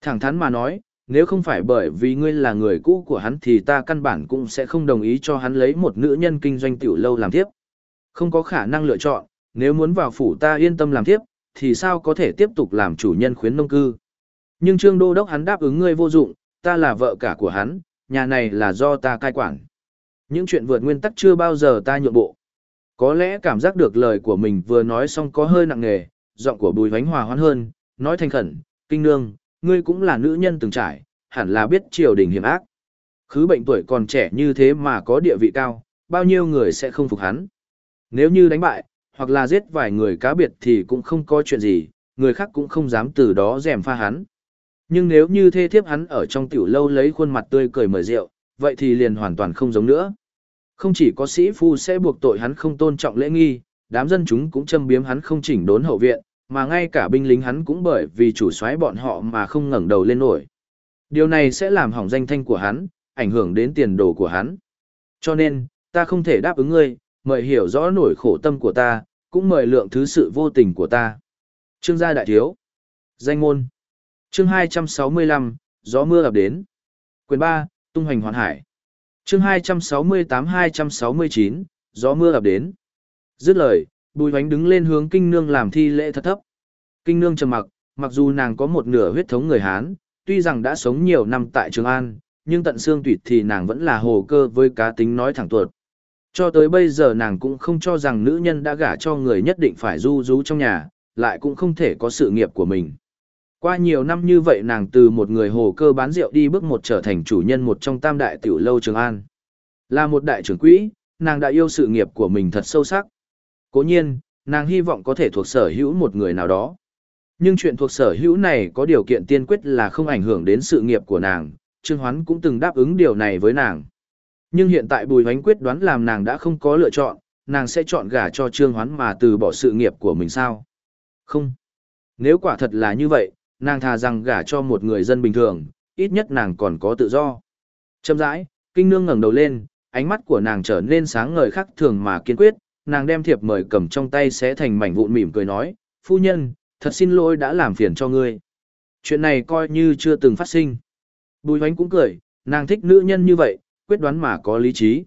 Thẳng thắn mà nói, nếu không phải bởi vì ngươi là người cũ của hắn thì ta căn bản cũng sẽ không đồng ý cho hắn lấy một nữ nhân kinh doanh tiểu lâu làm tiếp. Không có khả năng lựa chọn, nếu muốn vào phủ ta yên tâm làm tiếp, thì sao có thể tiếp tục làm chủ nhân khuyến nông cư. Nhưng trương đô đốc hắn đáp ứng ngươi vô dụng, ta là vợ cả của hắn, nhà này là do ta cai quản. Những chuyện vượt nguyên tắc chưa bao giờ ta nhượng bộ. Có lẽ cảm giác được lời của mình vừa nói xong có hơi nặng nề, giọng của bùi hoánh hòa hoãn hơn, nói thành khẩn, kinh nương, ngươi cũng là nữ nhân từng trải, hẳn là biết triều đình hiểm ác. Khứ bệnh tuổi còn trẻ như thế mà có địa vị cao, bao nhiêu người sẽ không phục hắn. Nếu như đánh bại, hoặc là giết vài người cá biệt thì cũng không có chuyện gì, người khác cũng không dám từ đó dèm pha hắn. Nhưng nếu như thê thiếp hắn ở trong tiểu lâu lấy khuôn mặt tươi cười mời rượu, vậy thì liền hoàn toàn không giống nữa. Không chỉ có sĩ phu sẽ buộc tội hắn không tôn trọng lễ nghi, đám dân chúng cũng châm biếm hắn không chỉnh đốn hậu viện, mà ngay cả binh lính hắn cũng bởi vì chủ soái bọn họ mà không ngẩng đầu lên nổi. Điều này sẽ làm hỏng danh thanh của hắn, ảnh hưởng đến tiền đồ của hắn. Cho nên, ta không thể đáp ứng ngươi, mời hiểu rõ nổi khổ tâm của ta, cũng mời lượng thứ sự vô tình của ta. Trương gia đại thiếu. Danh ngôn, Chương 265, gió mưa ập đến. Quyền 3, tung hành hoàn hải. Chương 268-269, gió mưa ập đến. Dứt lời, Bùi Hoánh đứng lên hướng Kinh Nương làm thi lễ thật thấp. Kinh Nương trầm mặc, mặc dù nàng có một nửa huyết thống người Hán, tuy rằng đã sống nhiều năm tại Trường An, nhưng tận xương tủy thì nàng vẫn là hồ cơ với cá tính nói thẳng tuột. Cho tới bây giờ nàng cũng không cho rằng nữ nhân đã gả cho người nhất định phải du rú trong nhà, lại cũng không thể có sự nghiệp của mình. Qua nhiều năm như vậy nàng từ một người hồ cơ bán rượu đi bước một trở thành chủ nhân một trong tam đại tiểu lâu Trường An. Là một đại trưởng quỹ, nàng đã yêu sự nghiệp của mình thật sâu sắc. Cố nhiên, nàng hy vọng có thể thuộc sở hữu một người nào đó. Nhưng chuyện thuộc sở hữu này có điều kiện tiên quyết là không ảnh hưởng đến sự nghiệp của nàng, Trương Hoán cũng từng đáp ứng điều này với nàng. Nhưng hiện tại Bùi Hoánh quyết đoán làm nàng đã không có lựa chọn, nàng sẽ chọn gả cho Trương Hoán mà từ bỏ sự nghiệp của mình sao? Không. Nếu quả thật là như vậy, nàng thà rằng gả cho một người dân bình thường, ít nhất nàng còn có tự do. Châm rãi, kinh nương ngẩng đầu lên, ánh mắt của nàng trở nên sáng ngời khác thường mà kiên quyết, nàng đem thiệp mời cầm trong tay sẽ thành mảnh vụn mỉm cười nói, phu nhân, thật xin lỗi đã làm phiền cho ngươi. Chuyện này coi như chưa từng phát sinh. Bùi hoánh cũng cười, nàng thích nữ nhân như vậy, quyết đoán mà có lý trí.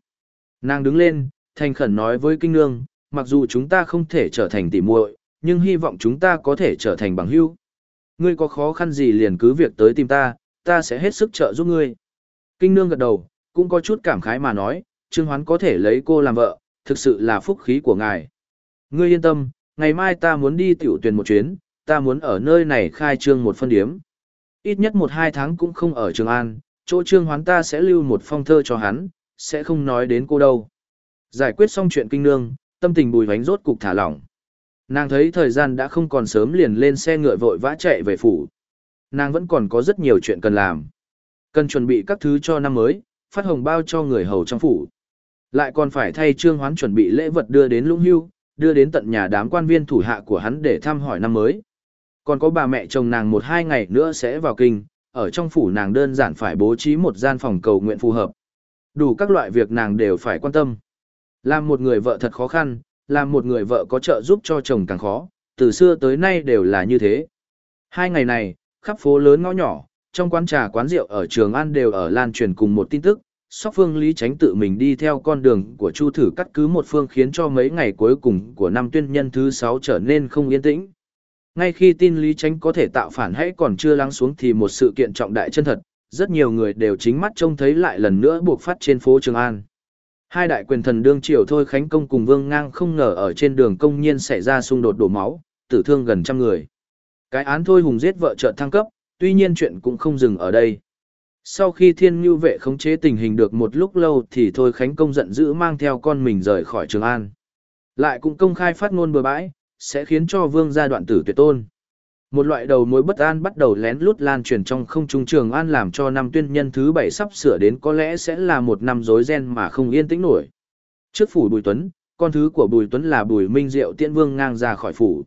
Nàng đứng lên, thành khẩn nói với kinh nương, mặc dù chúng ta không thể trở thành tỉ muội, nhưng hy vọng chúng ta có thể trở thành bằng hữu. Ngươi có khó khăn gì liền cứ việc tới tìm ta, ta sẽ hết sức trợ giúp ngươi. Kinh nương gật đầu, cũng có chút cảm khái mà nói, Trương Hoán có thể lấy cô làm vợ, thực sự là phúc khí của ngài. Ngươi yên tâm, ngày mai ta muốn đi tiểu tuyển một chuyến, ta muốn ở nơi này khai trương một phân điếm. Ít nhất một hai tháng cũng không ở Trường An, chỗ Trương Hoán ta sẽ lưu một phong thơ cho hắn, sẽ không nói đến cô đâu. Giải quyết xong chuyện kinh nương, tâm tình bùi vánh rốt cục thả lỏng. Nàng thấy thời gian đã không còn sớm liền lên xe ngựa vội vã chạy về phủ. Nàng vẫn còn có rất nhiều chuyện cần làm. Cần chuẩn bị các thứ cho năm mới, phát hồng bao cho người hầu trong phủ. Lại còn phải thay trương hoán chuẩn bị lễ vật đưa đến lũng hưu, đưa đến tận nhà đám quan viên thủ hạ của hắn để thăm hỏi năm mới. Còn có bà mẹ chồng nàng một hai ngày nữa sẽ vào kinh, ở trong phủ nàng đơn giản phải bố trí một gian phòng cầu nguyện phù hợp. Đủ các loại việc nàng đều phải quan tâm. Làm một người vợ thật khó khăn, làm một người vợ có trợ giúp cho chồng càng khó, từ xưa tới nay đều là như thế. Hai ngày này, khắp phố lớn ngõ nhỏ, trong quán trà quán rượu ở Trường An đều ở lan truyền cùng một tin tức, Sóc Phương Lý Tránh tự mình đi theo con đường của Chu Thử cắt cứ một phương khiến cho mấy ngày cuối cùng của năm tuyên nhân thứ 6 trở nên không yên tĩnh. Ngay khi tin Lý Tránh có thể tạo phản hãy còn chưa lắng xuống thì một sự kiện trọng đại chân thật, rất nhiều người đều chính mắt trông thấy lại lần nữa buộc phát trên phố Trường An. Hai đại quyền thần đương triều thôi Khánh Công cùng Vương Ngang không ngờ ở trên đường công nhiên xảy ra xung đột đổ máu, tử thương gần trăm người. Cái án thôi hùng giết vợ trợ thăng cấp, tuy nhiên chuyện cũng không dừng ở đây. Sau khi thiên ngưu vệ khống chế tình hình được một lúc lâu thì thôi Khánh Công giận dữ mang theo con mình rời khỏi Trường An. Lại cũng công khai phát ngôn bừa bãi, sẽ khiến cho vương gia đoạn tử tuyệt tôn. Một loại đầu mối bất an bắt đầu lén lút lan truyền trong không trung Trường An làm cho năm tuyên nhân thứ bảy sắp sửa đến có lẽ sẽ là một năm rối ren mà không yên tĩnh nổi. Trước phủ Bùi Tuấn, con thứ của Bùi Tuấn là Bùi Minh Diệu tiễn vương ngang ra khỏi phủ.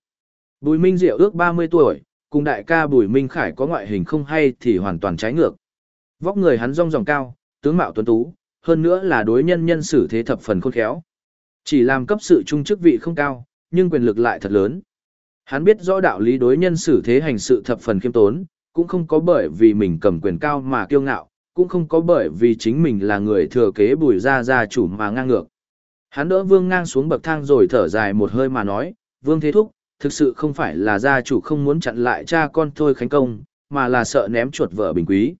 Bùi Minh Diệu ước 30 tuổi, cùng đại ca Bùi Minh Khải có ngoại hình không hay thì hoàn toàn trái ngược. Vóc người hắn rong ròng cao, tướng mạo tuấn tú, hơn nữa là đối nhân nhân xử thế thập phần khôn khéo. Chỉ làm cấp sự trung chức vị không cao, nhưng quyền lực lại thật lớn. Hắn biết rõ đạo lý đối nhân xử thế hành sự thập phần khiêm tốn, cũng không có bởi vì mình cầm quyền cao mà kiêu ngạo, cũng không có bởi vì chính mình là người thừa kế bùi gia gia chủ mà ngang ngược. Hắn đỡ vương ngang xuống bậc thang rồi thở dài một hơi mà nói, vương thế thúc, thực sự không phải là gia chủ không muốn chặn lại cha con thôi khánh công, mà là sợ ném chuột vợ bình quý.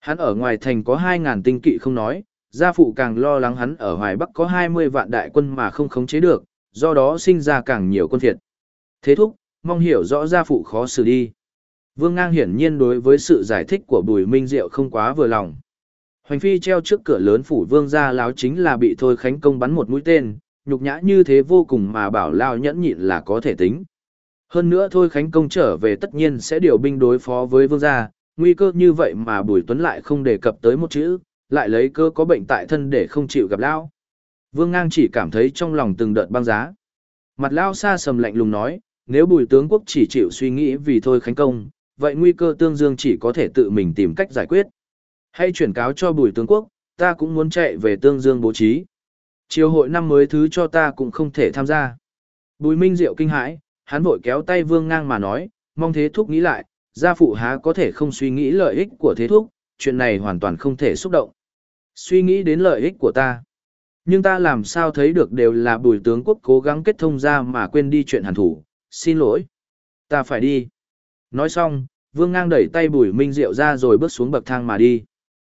Hắn ở ngoài thành có 2.000 tinh kỵ không nói, gia phụ càng lo lắng hắn ở Hoài Bắc có 20 vạn đại quân mà không khống chế được, do đó sinh ra càng nhiều quân thiệt. Thế thúc, mong hiểu rõ gia phụ khó xử đi. Vương Ngang hiển nhiên đối với sự giải thích của Bùi Minh Diệu không quá vừa lòng. Hoành phi treo trước cửa lớn phủ vương gia láo chính là bị Thôi Khánh Công bắn một mũi tên, nhục nhã như thế vô cùng mà bảo lao nhẫn nhịn là có thể tính. Hơn nữa Thôi Khánh Công trở về tất nhiên sẽ điều binh đối phó với vương gia, nguy cơ như vậy mà Bùi Tuấn lại không đề cập tới một chữ, lại lấy cơ có bệnh tại thân để không chịu gặp lao. Vương Ngang chỉ cảm thấy trong lòng từng đợt băng giá. Mặt lao xa sầm lạnh lùng nói, nếu bùi tướng quốc chỉ chịu suy nghĩ vì thôi khánh công, vậy nguy cơ tương dương chỉ có thể tự mình tìm cách giải quyết. Hay chuyển cáo cho bùi tướng quốc, ta cũng muốn chạy về tương dương bố trí. Chiều hội năm mới thứ cho ta cũng không thể tham gia. Bùi Minh Diệu kinh hãi, hắn vội kéo tay vương ngang mà nói, mong thế thúc nghĩ lại, gia phụ há có thể không suy nghĩ lợi ích của thế thúc, chuyện này hoàn toàn không thể xúc động. Suy nghĩ đến lợi ích của ta. Nhưng ta làm sao thấy được đều là bùi tướng quốc cố gắng kết thông ra mà quên đi chuyện hàn thủ, xin lỗi. Ta phải đi. Nói xong, vương ngang đẩy tay bùi minh diệu ra rồi bước xuống bậc thang mà đi.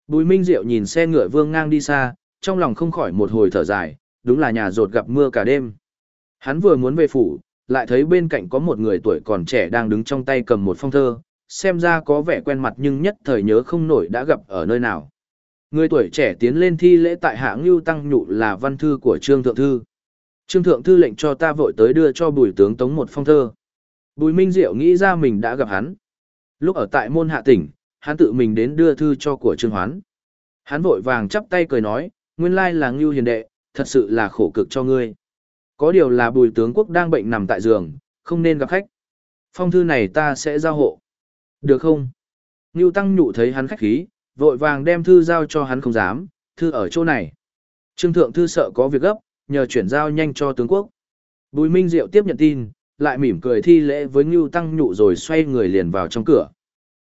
Bùi Minh Diệu nhìn xe ngựa vương ngang đi xa, trong lòng không khỏi một hồi thở dài, đúng là nhà rột gặp mưa cả đêm. Hắn vừa muốn về phủ, lại thấy bên cạnh có một người tuổi còn trẻ đang đứng trong tay cầm một phong thơ, xem ra có vẻ quen mặt nhưng nhất thời nhớ không nổi đã gặp ở nơi nào. Người tuổi trẻ tiến lên thi lễ tại hạ Ngưu Tăng Nhụ là văn thư của Trương Thượng Thư. Trương Thượng Thư lệnh cho ta vội tới đưa cho bùi tướng tống một phong thơ. Bùi Minh Diệu nghĩ ra mình đã gặp hắn. Lúc ở tại môn hạ tỉnh, hắn tự mình đến đưa thư cho của Trương Hoán. Hắn vội vàng chắp tay cười nói, nguyên lai là Ngưu Hiền Đệ, thật sự là khổ cực cho ngươi. Có điều là bùi tướng quốc đang bệnh nằm tại giường, không nên gặp khách. Phong thư này ta sẽ giao hộ. Được không? Ngưu Tăng Nhụ thấy hắn khách khí, vội vàng đem thư giao cho hắn không dám, thư ở chỗ này. Trương Thượng Thư sợ có việc gấp, nhờ chuyển giao nhanh cho tướng quốc. Bùi Minh Diệu tiếp nhận tin, lại mỉm cười thi lễ với Ngưu Tăng Nhụ rồi xoay người liền vào trong cửa.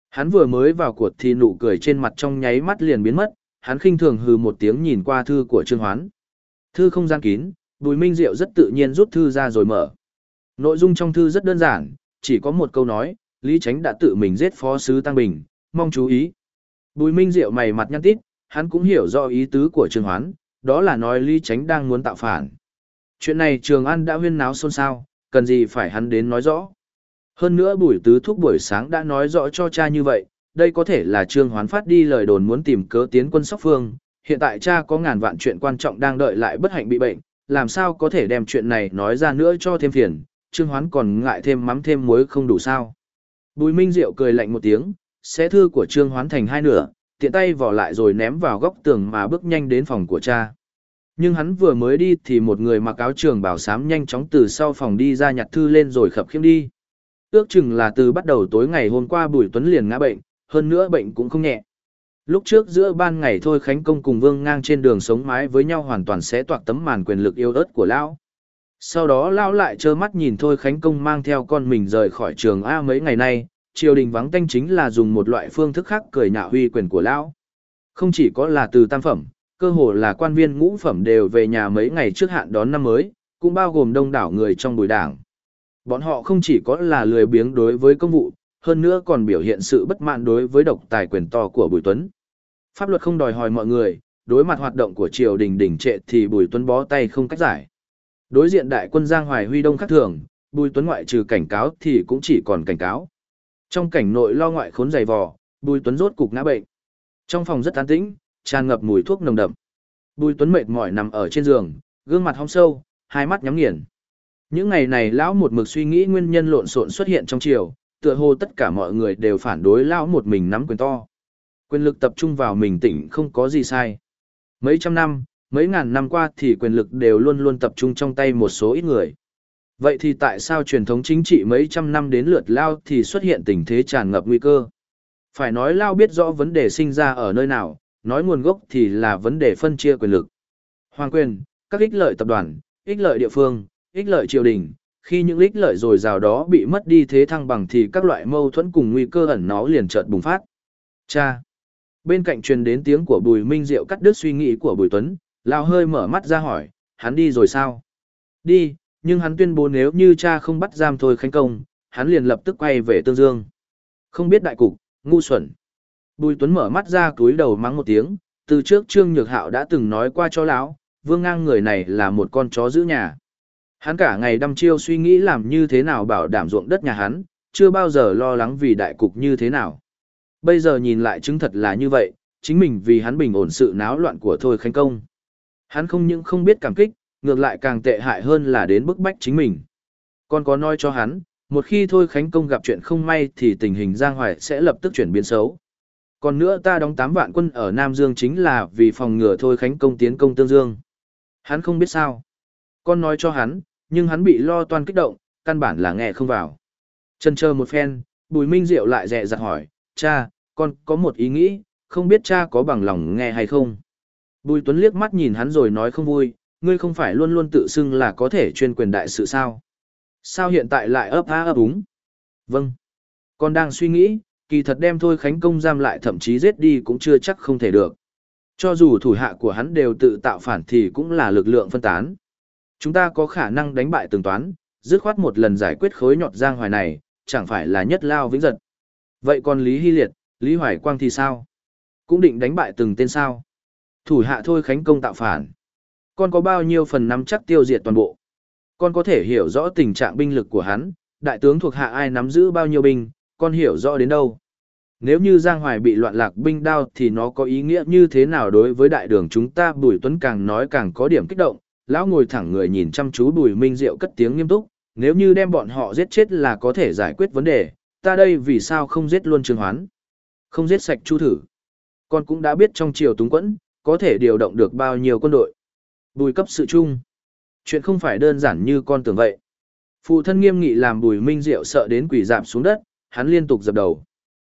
Hắn vừa mới vào cuộc thì nụ cười trên mặt trong nháy mắt liền biến mất, hắn khinh thường hừ một tiếng nhìn qua thư của Trương Hoán. Thư không gian kín, Bùi Minh Diệu rất tự nhiên rút thư ra rồi mở. Nội dung trong thư rất đơn giản, chỉ có một câu nói, Lý Tránh đã tự mình giết phó sứ Tăng Bình, mong chú ý. Bùi Minh Diệu mày mặt nhăn tít, hắn cũng hiểu rõ ý tứ của Trương Hoán, đó là nói Lý Tránh đang muốn tạo phản. Chuyện này Trường An đã huyên náo xôn xao, cần gì phải hắn đến nói rõ. Hơn nữa buổi Tứ Thúc buổi sáng đã nói rõ cho cha như vậy, đây có thể là Trương Hoán phát đi lời đồn muốn tìm cớ tiến quân sóc phương. Hiện tại cha có ngàn vạn chuyện quan trọng đang đợi lại bất hạnh bị bệnh, làm sao có thể đem chuyện này nói ra nữa cho thêm phiền, Trương Hoán còn ngại thêm mắm thêm muối không đủ sao. Bùi Minh Diệu cười lạnh một tiếng, xé thư của Trương Hoán thành hai nửa, tiện tay vỏ lại rồi ném vào góc tường mà bước nhanh đến phòng của cha. Nhưng hắn vừa mới đi thì một người mặc áo trường bảo sám nhanh chóng từ sau phòng đi ra nhặt thư lên rồi khập khiễng đi. Ước chừng là từ bắt đầu tối ngày hôm qua Bùi Tuấn liền ngã bệnh, hơn nữa bệnh cũng không nhẹ. Lúc trước giữa ban ngày thôi Khánh Công cùng Vương ngang trên đường sống mái với nhau hoàn toàn sẽ toạc tấm màn quyền lực yêu ớt của Lão. Sau đó Lão lại trơ mắt nhìn thôi Khánh Công mang theo con mình rời khỏi trường A mấy ngày nay, triều đình vắng tanh chính là dùng một loại phương thức khác cười nhạo huy quyền của lão. Không chỉ có là từ tam phẩm, cơ hồ là quan viên ngũ phẩm đều về nhà mấy ngày trước hạn đón năm mới, cũng bao gồm đông đảo người trong bùi đảng. Bọn họ không chỉ có là lười biếng đối với công vụ, hơn nữa còn biểu hiện sự bất mãn đối với độc tài quyền to của Bùi Tuấn. Pháp luật không đòi hỏi mọi người, đối mặt hoạt động của triều đình đỉnh trệ thì Bùi Tuấn bó tay không cách giải. Đối diện đại quân Giang Hoài Huy Đông khắc thường, Bùi Tuấn ngoại trừ cảnh cáo thì cũng chỉ còn cảnh cáo. Trong cảnh nội lo ngoại khốn dày vò, Bùi Tuấn rốt cục ngã bệnh. Trong phòng rất an tĩnh, tràn ngập mùi thuốc nồng đậm. Bùi Tuấn mệt mỏi nằm ở trên giường, gương mặt hong sâu, hai mắt nhắm nghiền. Những ngày này lão một mực suy nghĩ nguyên nhân lộn xộn xuất hiện trong triều, tựa hồ tất cả mọi người đều phản đối lão một mình nắm quyền to. Quyền lực tập trung vào mình tỉnh không có gì sai. Mấy trăm năm, mấy ngàn năm qua thì quyền lực đều luôn luôn tập trung trong tay một số ít người. Vậy thì tại sao truyền thống chính trị mấy trăm năm đến lượt Lao thì xuất hiện tình thế tràn ngập nguy cơ? Phải nói Lao biết rõ vấn đề sinh ra ở nơi nào, nói nguồn gốc thì là vấn đề phân chia quyền lực. Hoàng quyền, các ích lợi tập đoàn, ích lợi địa phương, ích lợi triều đình, khi những ích lợi dồi dào đó bị mất đi thế thăng bằng thì các loại mâu thuẫn cùng nguy cơ ẩn nó liền chợt bùng phát. Cha! Bên cạnh truyền đến tiếng của Bùi Minh Diệu cắt đứt suy nghĩ của Bùi Tuấn, Lao hơi mở mắt ra hỏi, hắn đi rồi sao? Đi, nhưng hắn tuyên bố nếu như cha không bắt giam thôi khánh công, hắn liền lập tức quay về Tương Dương. Không biết đại cục, ngu xuẩn. Bùi Tuấn mở mắt ra cúi đầu mắng một tiếng, từ trước Trương Nhược Hạo đã từng nói qua cho lão, Vương Ngang người này là một con chó giữ nhà. Hắn cả ngày đăm chiêu suy nghĩ làm như thế nào bảo đảm ruộng đất nhà hắn, chưa bao giờ lo lắng vì đại cục như thế nào. Bây giờ nhìn lại chứng thật là như vậy, chính mình vì hắn bình ổn sự náo loạn của Thôi Khánh Công. Hắn không những không biết cảm kích, ngược lại càng tệ hại hơn là đến bức bách chính mình. Con có nói cho hắn, một khi Thôi Khánh Công gặp chuyện không may thì tình hình Giang Hoài sẽ lập tức chuyển biến xấu. Còn nữa ta đóng 8 vạn quân ở Nam Dương chính là vì phòng ngừa Thôi Khánh Công tiến công Tương Dương. Hắn không biết sao. Con nói cho hắn, nhưng hắn bị lo toan kích động, căn bản là nghe không vào. Chân chờ một phen, Bùi Minh Diệu lại dè dặt hỏi, cha, con có một ý nghĩ, không biết cha có bằng lòng nghe hay không. Bùi Tuấn liếc mắt nhìn hắn rồi nói không vui, ngươi không phải luôn luôn tự xưng là có thể chuyên quyền đại sự sao? Sao hiện tại lại ấp á ấp úng? Vâng. Con đang suy nghĩ, kỳ thật đem thôi Khánh Công giam lại thậm chí giết đi cũng chưa chắc không thể được. Cho dù thủ hạ của hắn đều tự tạo phản thì cũng là lực lượng phân tán. Chúng ta có khả năng đánh bại từng toán, dứt khoát một lần giải quyết khối nhọt giang hoài này, chẳng phải là nhất lao vĩnh giật. Vậy còn Lý Hy Liệt, Lý Hoài Quang thì sao? Cũng định đánh bại từng tên sao. Thủ hạ thôi khánh công tạo phản. Con có bao nhiêu phần nắm chắc tiêu diệt toàn bộ. Con có thể hiểu rõ tình trạng binh lực của hắn, đại tướng thuộc hạ ai nắm giữ bao nhiêu binh, con hiểu rõ đến đâu. Nếu như Giang Hoài bị loạn lạc binh đao thì nó có ý nghĩa như thế nào đối với đại đường chúng ta Bùi Tuấn càng nói càng có điểm kích động, lão ngồi thẳng người nhìn chăm chú Bùi Minh Diệu cất tiếng nghiêm túc, nếu như đem bọn họ giết chết là có thể giải quyết vấn đề, ta đây vì sao không giết luôn Trương Hoán? Không giết sạch Chu thử. Con cũng đã biết trong triều túng quẫn, có thể điều động được bao nhiêu quân đội. Bùi cấp sự chung. Chuyện không phải đơn giản như con tưởng vậy. Phụ thân nghiêm nghị làm Bùi Minh Diệu sợ đến quỷ dạp xuống đất, hắn liên tục dập đầu.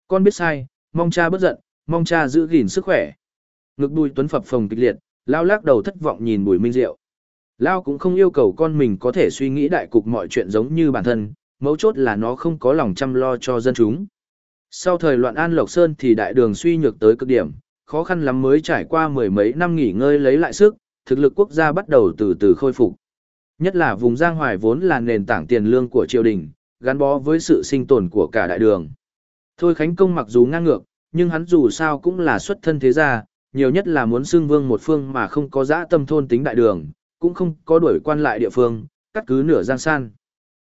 Con biết sai, mong cha bất giận, mong cha giữ gìn sức khỏe. Ngực Bùi Tuấn phập phồng kịch liệt, lao lắc đầu thất vọng nhìn Bùi Minh Diệu. Lao cũng không yêu cầu con mình có thể suy nghĩ đại cục mọi chuyện giống như bản thân, mấu chốt là nó không có lòng chăm lo cho dân chúng. Sau thời loạn An Lộc Sơn thì đại đường suy nhược tới cực điểm, khó khăn lắm mới trải qua mười mấy năm nghỉ ngơi lấy lại sức, thực lực quốc gia bắt đầu từ từ khôi phục. Nhất là vùng Giang Hoài vốn là nền tảng tiền lương của triều đình, gắn bó với sự sinh tồn của cả đại đường. Thôi Khánh Công mặc dù ngang ngược, nhưng hắn dù sao cũng là xuất thân thế gia, nhiều nhất là muốn xưng vương một phương mà không có dã tâm thôn tính đại đường, cũng không có đuổi quan lại địa phương, cắt cứ nửa giang san.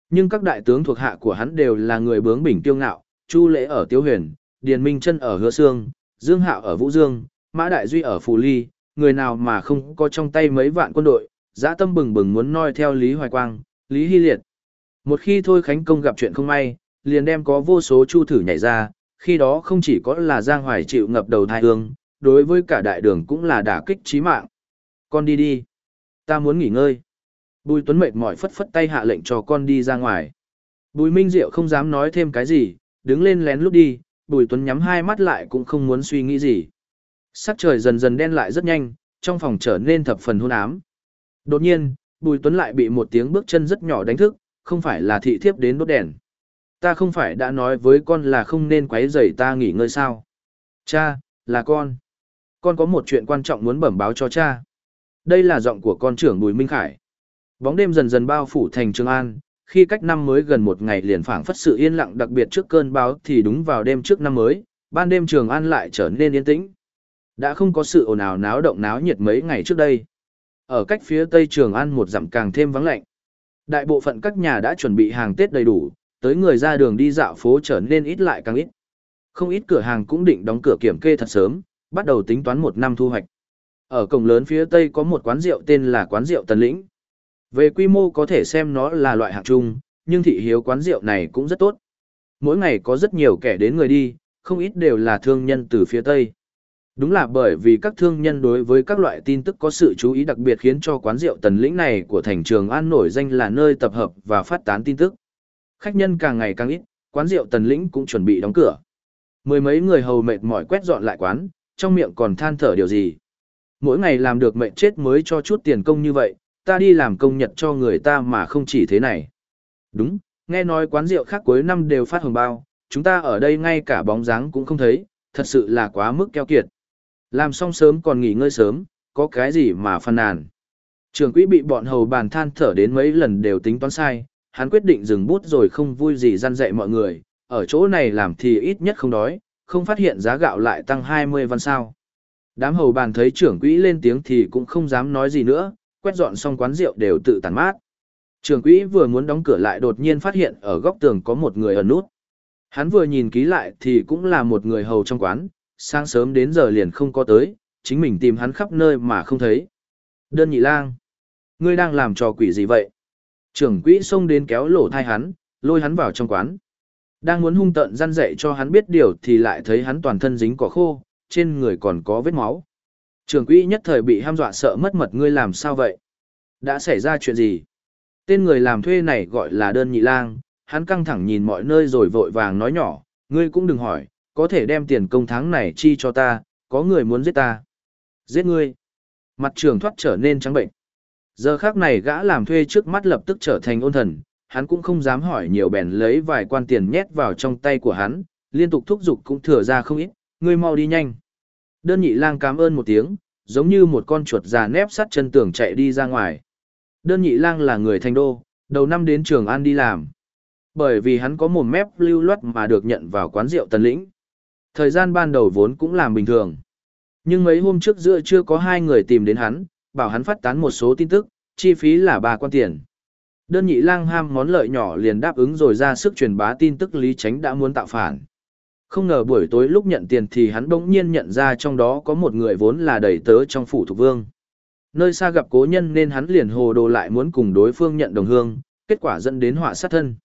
Nhưng các đại tướng thuộc hạ của hắn đều là người bướng bỉnh tiêu ngạo, Chu Lễ ở Tiêu Huyền, Điền Minh Trân ở Hứa Sương, Dương Hạo ở Vũ Dương, Mã Đại Duy ở Phù Ly, người nào mà không có trong tay mấy vạn quân đội, dã tâm bừng bừng muốn noi theo Lý Hoài Quang, Lý Hy Liệt. Một khi Thôi Khánh Công gặp chuyện không may, liền đem có vô số chu thử nhảy ra, khi đó không chỉ có là Giang Hoài chịu ngập đầu thai hương, đối với cả đại đường cũng là đả kích chí mạng. Con đi đi. Ta muốn nghỉ ngơi. Bùi Tuấn mệt mỏi phất phất tay hạ lệnh cho con đi ra ngoài. Bùi Minh Diệu không dám nói thêm cái gì, đứng lên lén lút đi, Bùi Tuấn nhắm hai mắt lại cũng không muốn suy nghĩ gì. Sắc trời dần dần đen lại rất nhanh, trong phòng trở nên thập phần hôn ám. Đột nhiên, Bùi Tuấn lại bị một tiếng bước chân rất nhỏ đánh thức, không phải là thị thiếp đến đốt đèn. Ta không phải đã nói với con là không nên quấy rầy ta nghỉ ngơi sao? Cha, là con. Con có một chuyện quan trọng muốn bẩm báo cho cha. Đây là giọng của con trưởng Bùi Minh Khải. Bóng đêm dần dần bao phủ thành Trường An, khi cách năm mới gần một ngày liền phảng phất sự yên lặng đặc biệt trước cơn báo thì đúng vào đêm trước năm mới, ban đêm Trường An lại trở nên yên tĩnh. Đã không có sự ồn ào náo động náo nhiệt mấy ngày trước đây. Ở cách phía tây Trường An một dặm càng thêm vắng lạnh. Đại bộ phận các nhà đã chuẩn bị hàng Tết đầy đủ, tới người ra đường đi dạo phố trở nên ít lại càng ít. Không ít cửa hàng cũng định đóng cửa kiểm kê thật sớm, bắt đầu tính toán một năm thu hoạch. Ở cổng lớn phía tây có một quán rượu tên là quán rượu Tần Lĩnh. Về quy mô có thể xem nó là loại hạng trung, nhưng thị hiếu quán rượu này cũng rất tốt. Mỗi ngày có rất nhiều kẻ đến người đi, không ít đều là thương nhân từ phía tây. Đúng là bởi vì các thương nhân đối với các loại tin tức có sự chú ý đặc biệt khiến cho quán rượu Tần Lĩnh này của thành trường An nổi danh là nơi tập hợp và phát tán tin tức. Khách nhân càng ngày càng ít, quán rượu Tần Lĩnh cũng chuẩn bị đóng cửa. Mười mấy người hầu mệt mỏi quét dọn lại quán, trong miệng còn than thở điều gì. Mỗi ngày làm được mệnh chết mới cho chút tiền công như vậy, ta đi làm công nhật cho người ta mà không chỉ thế này. Đúng, nghe nói quán rượu khác cuối năm đều phát hồng bao, chúng ta ở đây ngay cả bóng dáng cũng không thấy, thật sự là quá mức keo kiệt. Làm xong sớm còn nghỉ ngơi sớm, có cái gì mà phàn nàn. Trường quỹ bị bọn hầu bàn than thở đến mấy lần đều tính toán sai, hắn quyết định dừng bút rồi không vui gì răn dạy mọi người, ở chỗ này làm thì ít nhất không đói, không phát hiện giá gạo lại tăng 20 văn sao. Đám hầu bàn thấy trưởng quỹ lên tiếng thì cũng không dám nói gì nữa, quét dọn xong quán rượu đều tự tàn mát. Trưởng quỹ vừa muốn đóng cửa lại đột nhiên phát hiện ở góc tường có một người ở nút. Hắn vừa nhìn ký lại thì cũng là một người hầu trong quán, sáng sớm đến giờ liền không có tới, chính mình tìm hắn khắp nơi mà không thấy. Đơn nhị lang, ngươi đang làm trò quỷ gì vậy? Trưởng quỹ xông đến kéo lỗ thai hắn, lôi hắn vào trong quán. Đang muốn hung tận răn dạy cho hắn biết điều thì lại thấy hắn toàn thân dính cỏ khô, trên người còn có vết máu. Trưởng quỹ nhất thời bị ham dọa sợ mất mật ngươi làm sao vậy? Đã xảy ra chuyện gì? Tên người làm thuê này gọi là đơn nhị lang, hắn căng thẳng nhìn mọi nơi rồi vội vàng nói nhỏ, ngươi cũng đừng hỏi, có thể đem tiền công tháng này chi cho ta, có người muốn giết ta. Giết ngươi. Mặt trường thoát trở nên trắng bệnh. Giờ khác này gã làm thuê trước mắt lập tức trở thành ôn thần, hắn cũng không dám hỏi nhiều bèn lấy vài quan tiền nhét vào trong tay của hắn, liên tục thúc giục cũng thừa ra không ít, ngươi mau đi nhanh. Đơn nhị lang cảm ơn một tiếng, giống như một con chuột già nép sắt chân tường chạy đi ra ngoài. Đơn nhị lang là người thành đô, đầu năm đến trường An đi làm. Bởi vì hắn có một mép lưu loát mà được nhận vào quán rượu tần lĩnh. Thời gian ban đầu vốn cũng làm bình thường. Nhưng mấy hôm trước giữa chưa có hai người tìm đến hắn, bảo hắn phát tán một số tin tức, chi phí là ba quan tiền. Đơn nhị lang ham món lợi nhỏ liền đáp ứng rồi ra sức truyền bá tin tức Lý Tránh đã muốn tạo phản. Không ngờ buổi tối lúc nhận tiền thì hắn bỗng nhiên nhận ra trong đó có một người vốn là đầy tớ trong phủ thuộc vương. Nơi xa gặp cố nhân nên hắn liền hồ đồ lại muốn cùng đối phương nhận đồng hương, kết quả dẫn đến họa sát thân.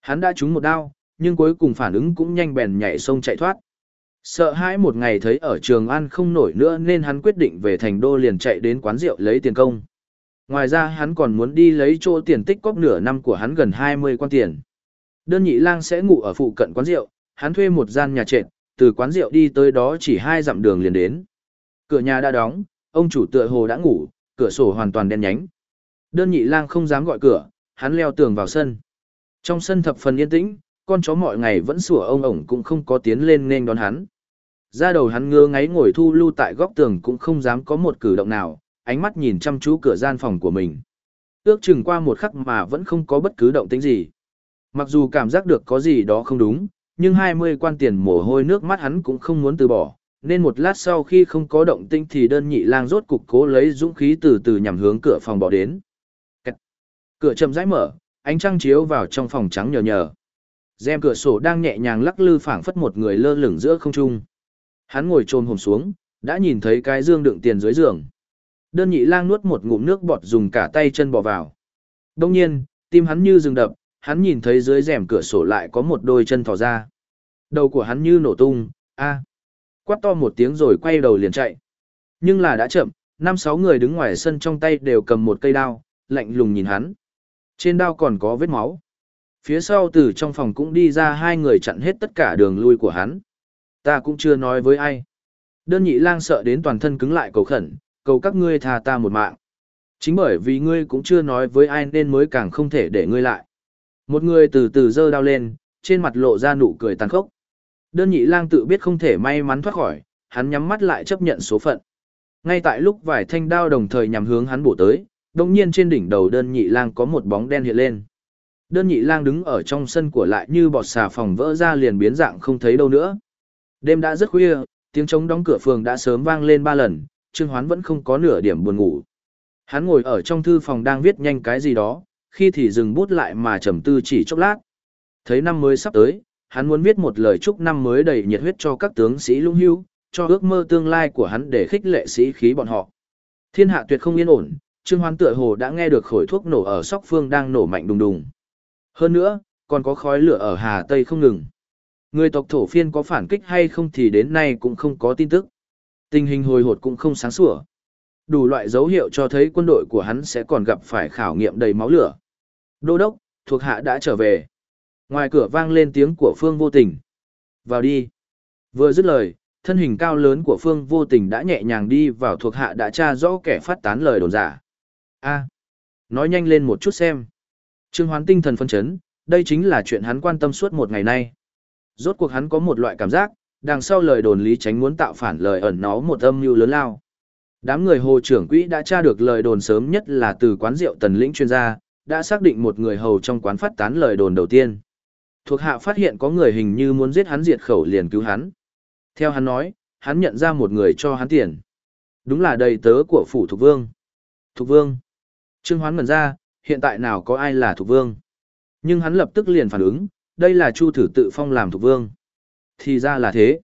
Hắn đã trúng một đao, nhưng cuối cùng phản ứng cũng nhanh bèn nhảy sông chạy thoát. Sợ hãi một ngày thấy ở trường ăn không nổi nữa nên hắn quyết định về thành đô liền chạy đến quán rượu lấy tiền công. Ngoài ra hắn còn muốn đi lấy chỗ tiền tích cóp nửa năm của hắn gần 20 quan tiền. Đơn nhị lang sẽ ngủ ở phụ cận quán rượu, hắn thuê một gian nhà trệt, từ quán rượu đi tới đó chỉ hai dặm đường liền đến. Cửa nhà đã đóng, ông chủ tựa hồ đã ngủ, cửa sổ hoàn toàn đen nhánh. Đơn nhị lang không dám gọi cửa, hắn leo tường vào sân. Trong sân thập phần yên tĩnh, con chó mọi ngày vẫn sủa ông ổng cũng không có tiến lên nên đón hắn. Ra đầu hắn ngơ ngáy ngồi thu lưu tại góc tường cũng không dám có một cử động nào, ánh mắt nhìn chăm chú cửa gian phòng của mình. Ước chừng qua một khắc mà vẫn không có bất cứ động tĩnh gì. Mặc dù cảm giác được có gì đó không đúng, nhưng 20 quan tiền mồ hôi nước mắt hắn cũng không muốn từ bỏ, nên một lát sau khi không có động tĩnh thì đơn nhị lang rốt cục cố lấy dũng khí từ từ nhằm hướng cửa phòng bỏ đến. Cửa chậm rãi mở, ánh trăng chiếu vào trong phòng trắng nhờ nhờ. Rèm cửa sổ đang nhẹ nhàng lắc lư phảng phất một người lơ lửng giữa không trung. Hắn ngồi trồm hồn xuống, đã nhìn thấy cái dương đựng tiền dưới giường. Đơn nhị lang nuốt một ngụm nước bọt dùng cả tay chân bỏ vào. Đông nhiên, tim hắn như dừng đập, hắn nhìn thấy dưới rèm cửa sổ lại có một đôi chân thò ra. Đầu của hắn như nổ tung, a Quát to một tiếng rồi quay đầu liền chạy. Nhưng là đã chậm, năm sáu người đứng ngoài sân trong tay đều cầm một cây đao, lạnh lùng nhìn hắn. Trên đao còn có vết máu. Phía sau từ trong phòng cũng đi ra hai người chặn hết tất cả đường lui của hắn. Ta cũng chưa nói với ai. Đơn nhị lang sợ đến toàn thân cứng lại cầu khẩn, cầu các ngươi tha ta một mạng. Chính bởi vì ngươi cũng chưa nói với ai nên mới càng không thể để ngươi lại. Một người từ từ giơ đao lên, trên mặt lộ ra nụ cười tàn khốc. Đơn nhị lang tự biết không thể may mắn thoát khỏi, hắn nhắm mắt lại chấp nhận số phận. Ngay tại lúc vài thanh đao đồng thời nhằm hướng hắn bổ tới, đồng nhiên trên đỉnh đầu đơn nhị lang có một bóng đen hiện lên. Đơn nhị lang đứng ở trong sân của lại như bọt xà phòng vỡ ra liền biến dạng không thấy đâu nữa. Đêm đã rất khuya, tiếng trống đóng cửa phường đã sớm vang lên ba lần, Trương Hoán vẫn không có nửa điểm buồn ngủ. Hắn ngồi ở trong thư phòng đang viết nhanh cái gì đó, khi thì dừng bút lại mà trầm tư chỉ chốc lát. Thấy năm mới sắp tới, hắn muốn viết một lời chúc năm mới đầy nhiệt huyết cho các tướng sĩ lũng hưu, cho ước mơ tương lai của hắn để khích lệ sĩ khí bọn họ. Thiên hạ tuyệt không yên ổn, Trương Hoán tựa hồ đã nghe được khối thuốc nổ ở Sóc Phương đang nổ mạnh đùng đùng. Hơn nữa, còn có khói lửa ở Hà Tây không ngừng. Người tộc thổ phiên có phản kích hay không thì đến nay cũng không có tin tức. Tình hình hồi hột cũng không sáng sủa. Đủ loại dấu hiệu cho thấy quân đội của hắn sẽ còn gặp phải khảo nghiệm đầy máu lửa. Đô đốc, thuộc hạ đã trở về. Ngoài cửa vang lên tiếng của Phương vô tình. Vào đi. Vừa dứt lời, thân hình cao lớn của Phương vô tình đã nhẹ nhàng đi vào thuộc hạ đã tra rõ kẻ phát tán lời đồn giả. A, nói nhanh lên một chút xem. Trương Hoán tinh thần phân chấn, đây chính là chuyện hắn quan tâm suốt một ngày nay. Rốt cuộc hắn có một loại cảm giác, đằng sau lời đồn lý tránh muốn tạo phản lời ẩn nó một âm mưu lớn lao. Đám người hồ trưởng quỹ đã tra được lời đồn sớm nhất là từ quán rượu tần lĩnh chuyên gia, đã xác định một người hầu trong quán phát tán lời đồn đầu tiên. Thuộc hạ phát hiện có người hình như muốn giết hắn diệt khẩu liền cứu hắn. Theo hắn nói, hắn nhận ra một người cho hắn tiền. Đúng là đầy tớ của phủ Thục Vương. Thục Vương. Trương Hoán ngẩn ra, hiện tại nào có ai là Thục Vương. Nhưng hắn lập tức liền phản ứng, đây là Chu Thử tự phong làm thuộc Vương. Thì ra là thế.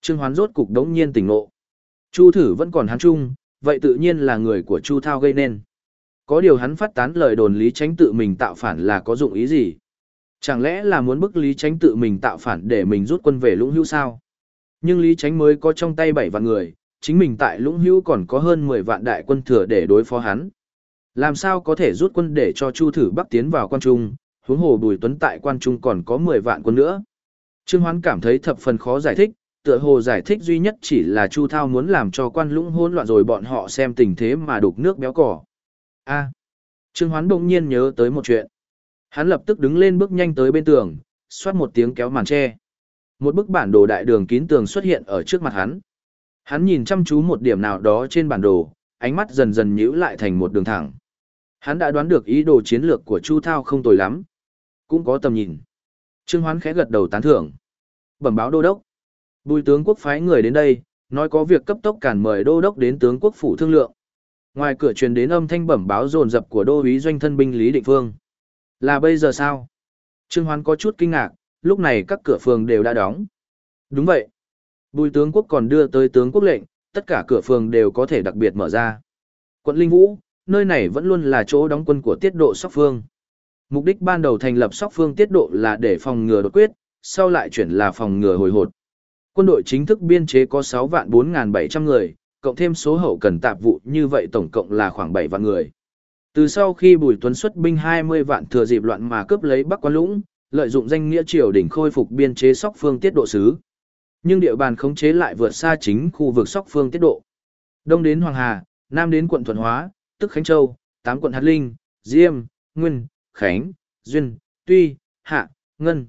Trương Hoán rốt cục đống nhiên tỉnh ngộ. Chu Thử vẫn còn hắn chung, vậy tự nhiên là người của Chu Thao gây nên. Có điều hắn phát tán lời đồn Lý Tránh tự mình tạo phản là có dụng ý gì? Chẳng lẽ là muốn bức Lý Tránh tự mình tạo phản để mình rút quân về Lũng Hữu sao? Nhưng Lý Tránh mới có trong tay 7 vạn người, chính mình tại Lũng Hữu còn có hơn 10 vạn đại quân thừa để đối phó hắn. Làm sao có thể rút quân để cho Chu Thử Bắc tiến vào quan trung, huống hồ Bùi Tuấn tại quan trung còn có 10 vạn quân nữa. Trương Hoán cảm thấy thập phần khó giải thích, tựa hồ giải thích duy nhất chỉ là Chu Thao muốn làm cho quan lũng hỗn loạn rồi bọn họ xem tình thế mà đục nước béo cỏ. A. À. Trương Hoán đột nhiên nhớ tới một chuyện. Hắn lập tức đứng lên bước nhanh tới bên tường, xoát một tiếng kéo màn che. Một bức bản đồ đại đường kín tường xuất hiện ở trước mặt hắn. Hắn nhìn chăm chú một điểm nào đó trên bản đồ, ánh mắt dần dần nhíu lại thành một đường thẳng. Hắn đã đoán được ý đồ chiến lược của Chu Thao không tồi lắm, cũng có tầm nhìn. Trương Hoán khẽ gật đầu tán thưởng. Bẩm báo đô đốc. Bùi tướng quốc phái người đến đây, nói có việc cấp tốc cản mời đô đốc đến tướng quốc phủ thương lượng. Ngoài cửa truyền đến âm thanh bẩm báo dồn dập của đô úy doanh thân binh Lý Định Phương. Là bây giờ sao? Trương Hoán có chút kinh ngạc, lúc này các cửa phường đều đã đóng. Đúng vậy. Bùi tướng quốc còn đưa tới tướng quốc lệnh, tất cả cửa phường đều có thể đặc biệt mở ra. Quận Linh Vũ, nơi này vẫn luôn là chỗ đóng quân của tiết độ sóc phương. Mục đích ban đầu thành lập sóc phương tiết độ là để phòng ngừa đột quyết, sau lại chuyển là phòng ngừa hồi hột. Quân đội chính thức biên chế có 6 vạn 4.700 người, cộng thêm số hậu cần tạp vụ như vậy tổng cộng là khoảng 7 vạn người. Từ sau khi Bùi Tuấn xuất binh 20 vạn thừa dịp loạn mà cướp lấy Bắc Quan Lũng, lợi dụng danh nghĩa triều đình khôi phục biên chế sóc phương tiết độ sứ. Nhưng địa bàn khống chế lại vượt xa chính khu vực sóc phương tiết độ. Đông đến Hoàng Hà, Nam đến quận Thuận Hóa, tức Khánh Châu, tám quận Hạt Linh, Diêm, Nguyên, Khánh, Duyên, Tuy, Hạ, Ngân.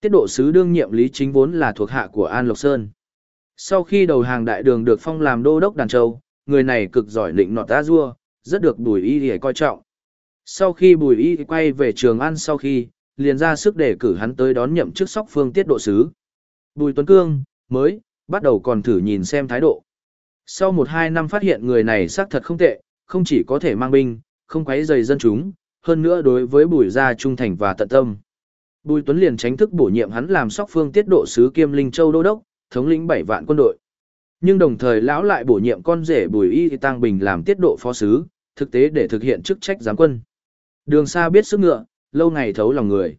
Tiết độ sứ đương nhiệm Lý Chính vốn là thuộc hạ của An Lộc Sơn. Sau khi đầu hàng đại đường được phong làm đô đốc Đàn Châu, người này cực giỏi định nọt ta dua, rất được Bùi Y để coi trọng. Sau khi Bùi Y quay về Trường An sau khi, liền ra sức để cử hắn tới đón nhậm chức sóc phương tiết độ sứ. Bùi Tuấn Cương, mới, bắt đầu còn thử nhìn xem thái độ. Sau một hai năm phát hiện người này xác thật không tệ, không chỉ có thể mang binh, không quấy rầy dân chúng, hơn nữa đối với bùi gia trung thành và tận tâm. Bùi Tuấn liền tránh thức bổ nhiệm hắn làm sóc phương tiết độ sứ kiêm linh châu đô đốc, thống lĩnh 7 vạn quân đội. Nhưng đồng thời lão lại bổ nhiệm con rể Bùi Y Tăng Bình làm tiết độ phó sứ, thực tế để thực hiện chức trách giám quân. Đường xa biết sức ngựa, lâu ngày thấu lòng người.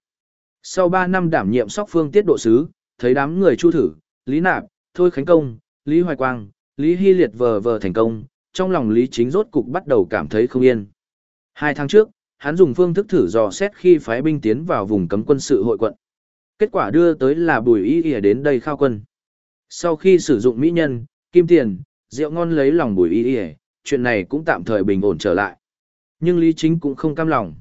Sau 3 năm đảm nhiệm sóc phương tiết độ sứ, thấy đám người chu thử, Lý Nạp, Thôi Khánh Công, Lý Hoài Quang, Lý Hy Liệt vờ vờ thành công, trong lòng Lý Chính rốt cục bắt đầu cảm thấy không yên. Hai tháng trước, hắn dùng phương thức thử dò xét khi phái binh tiến vào vùng cấm quân sự hội quận. Kết quả đưa tới là Bùi Y Y đến đây khao quân. Sau khi sử dụng mỹ nhân, kim tiền, rượu ngon lấy lòng Bùi Y Y, chuyện này cũng tạm thời bình ổn trở lại. Nhưng Lý Chính cũng không cam lòng.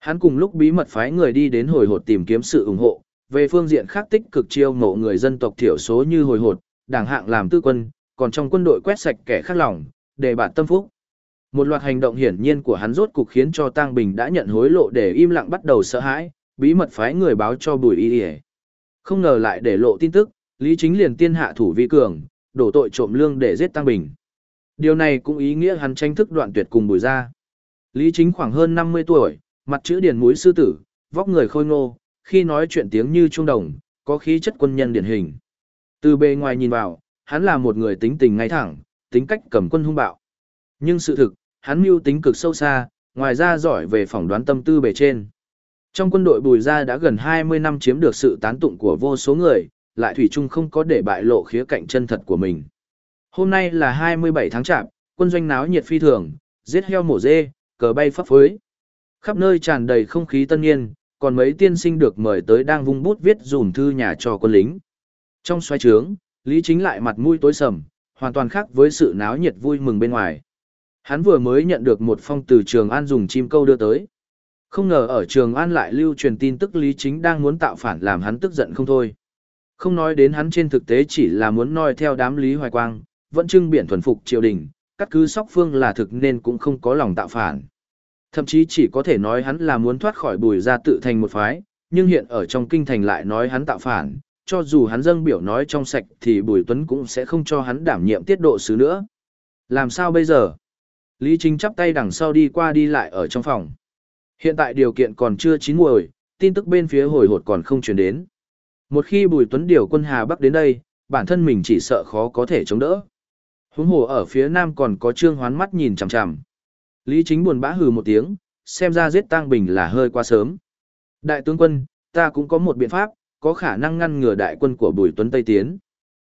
Hắn cùng lúc bí mật phái người đi đến hồi hột tìm kiếm sự ủng hộ, về phương diện khác tích cực chiêu mộ người dân tộc thiểu số như hồi hột, đảng hạng làm tư quân, còn trong quân đội quét sạch kẻ khác lòng, để bản tâm phúc. Một loạt hành động hiển nhiên của hắn rốt cục khiến cho Tăng Bình đã nhận hối lộ để im lặng bắt đầu sợ hãi, bí mật phái người báo cho Bùi Y Y. Không ngờ lại để lộ tin tức, Lý Chính liền tiên hạ thủ vi cường, đổ tội trộm lương để giết Tăng Bình. Điều này cũng ý nghĩa hắn tranh thức đoạn tuyệt cùng Bùi gia. Lý Chính khoảng hơn 50 tuổi, mặt chữ điển mũi sư tử, vóc người khôi ngô, khi nói chuyện tiếng như trung đồng, có khí chất quân nhân điển hình. Từ bề ngoài nhìn vào, hắn là một người tính tình ngay thẳng, tính cách cầm quân hung bạo. Nhưng sự thực, hắn mưu tính cực sâu xa, ngoài ra giỏi về phỏng đoán tâm tư bề trên. Trong quân đội Bùi Gia đã gần 20 năm chiếm được sự tán tụng của vô số người, lại Thủy Trung không có để bại lộ khía cạnh chân thật của mình. Hôm nay là 27 tháng chạp, quân doanh náo nhiệt phi thường, giết heo mổ dê, cờ bay phấp phới. Khắp nơi tràn đầy không khí tân niên, còn mấy tiên sinh được mời tới đang vung bút viết dùm thư nhà cho quân lính. Trong xoay trướng, Lý Chính lại mặt mũi tối sầm, hoàn toàn khác với sự náo nhiệt vui mừng bên ngoài. Hắn vừa mới nhận được một phong từ Trường An dùng chim câu đưa tới. Không ngờ ở Trường An lại lưu truyền tin tức Lý Chính đang muốn tạo phản làm hắn tức giận không thôi. Không nói đến hắn trên thực tế chỉ là muốn noi theo đám Lý Hoài Quang, vẫn trưng biển thuần phục triều đình, cắt cứ sóc phương là thực nên cũng không có lòng tạo phản. Thậm chí chỉ có thể nói hắn là muốn thoát khỏi bùi ra tự thành một phái, nhưng hiện ở trong kinh thành lại nói hắn tạo phản, cho dù hắn dâng biểu nói trong sạch thì bùi tuấn cũng sẽ không cho hắn đảm nhiệm tiết độ sứ nữa. Làm sao bây giờ? Lý Chính chắp tay đằng sau đi qua đi lại ở trong phòng. Hiện tại điều kiện còn chưa chín muồi, tin tức bên phía hồi hột còn không truyền đến. Một khi Bùi Tuấn điều quân Hà Bắc đến đây, bản thân mình chỉ sợ khó có thể chống đỡ. Huống hồ ở phía nam còn có Trương Hoán mắt nhìn chằm chằm. Lý Chính buồn bã hừ một tiếng, xem ra giết Tang Bình là hơi quá sớm. Đại tướng quân, ta cũng có một biện pháp, có khả năng ngăn ngừa đại quân của Bùi Tuấn Tây tiến.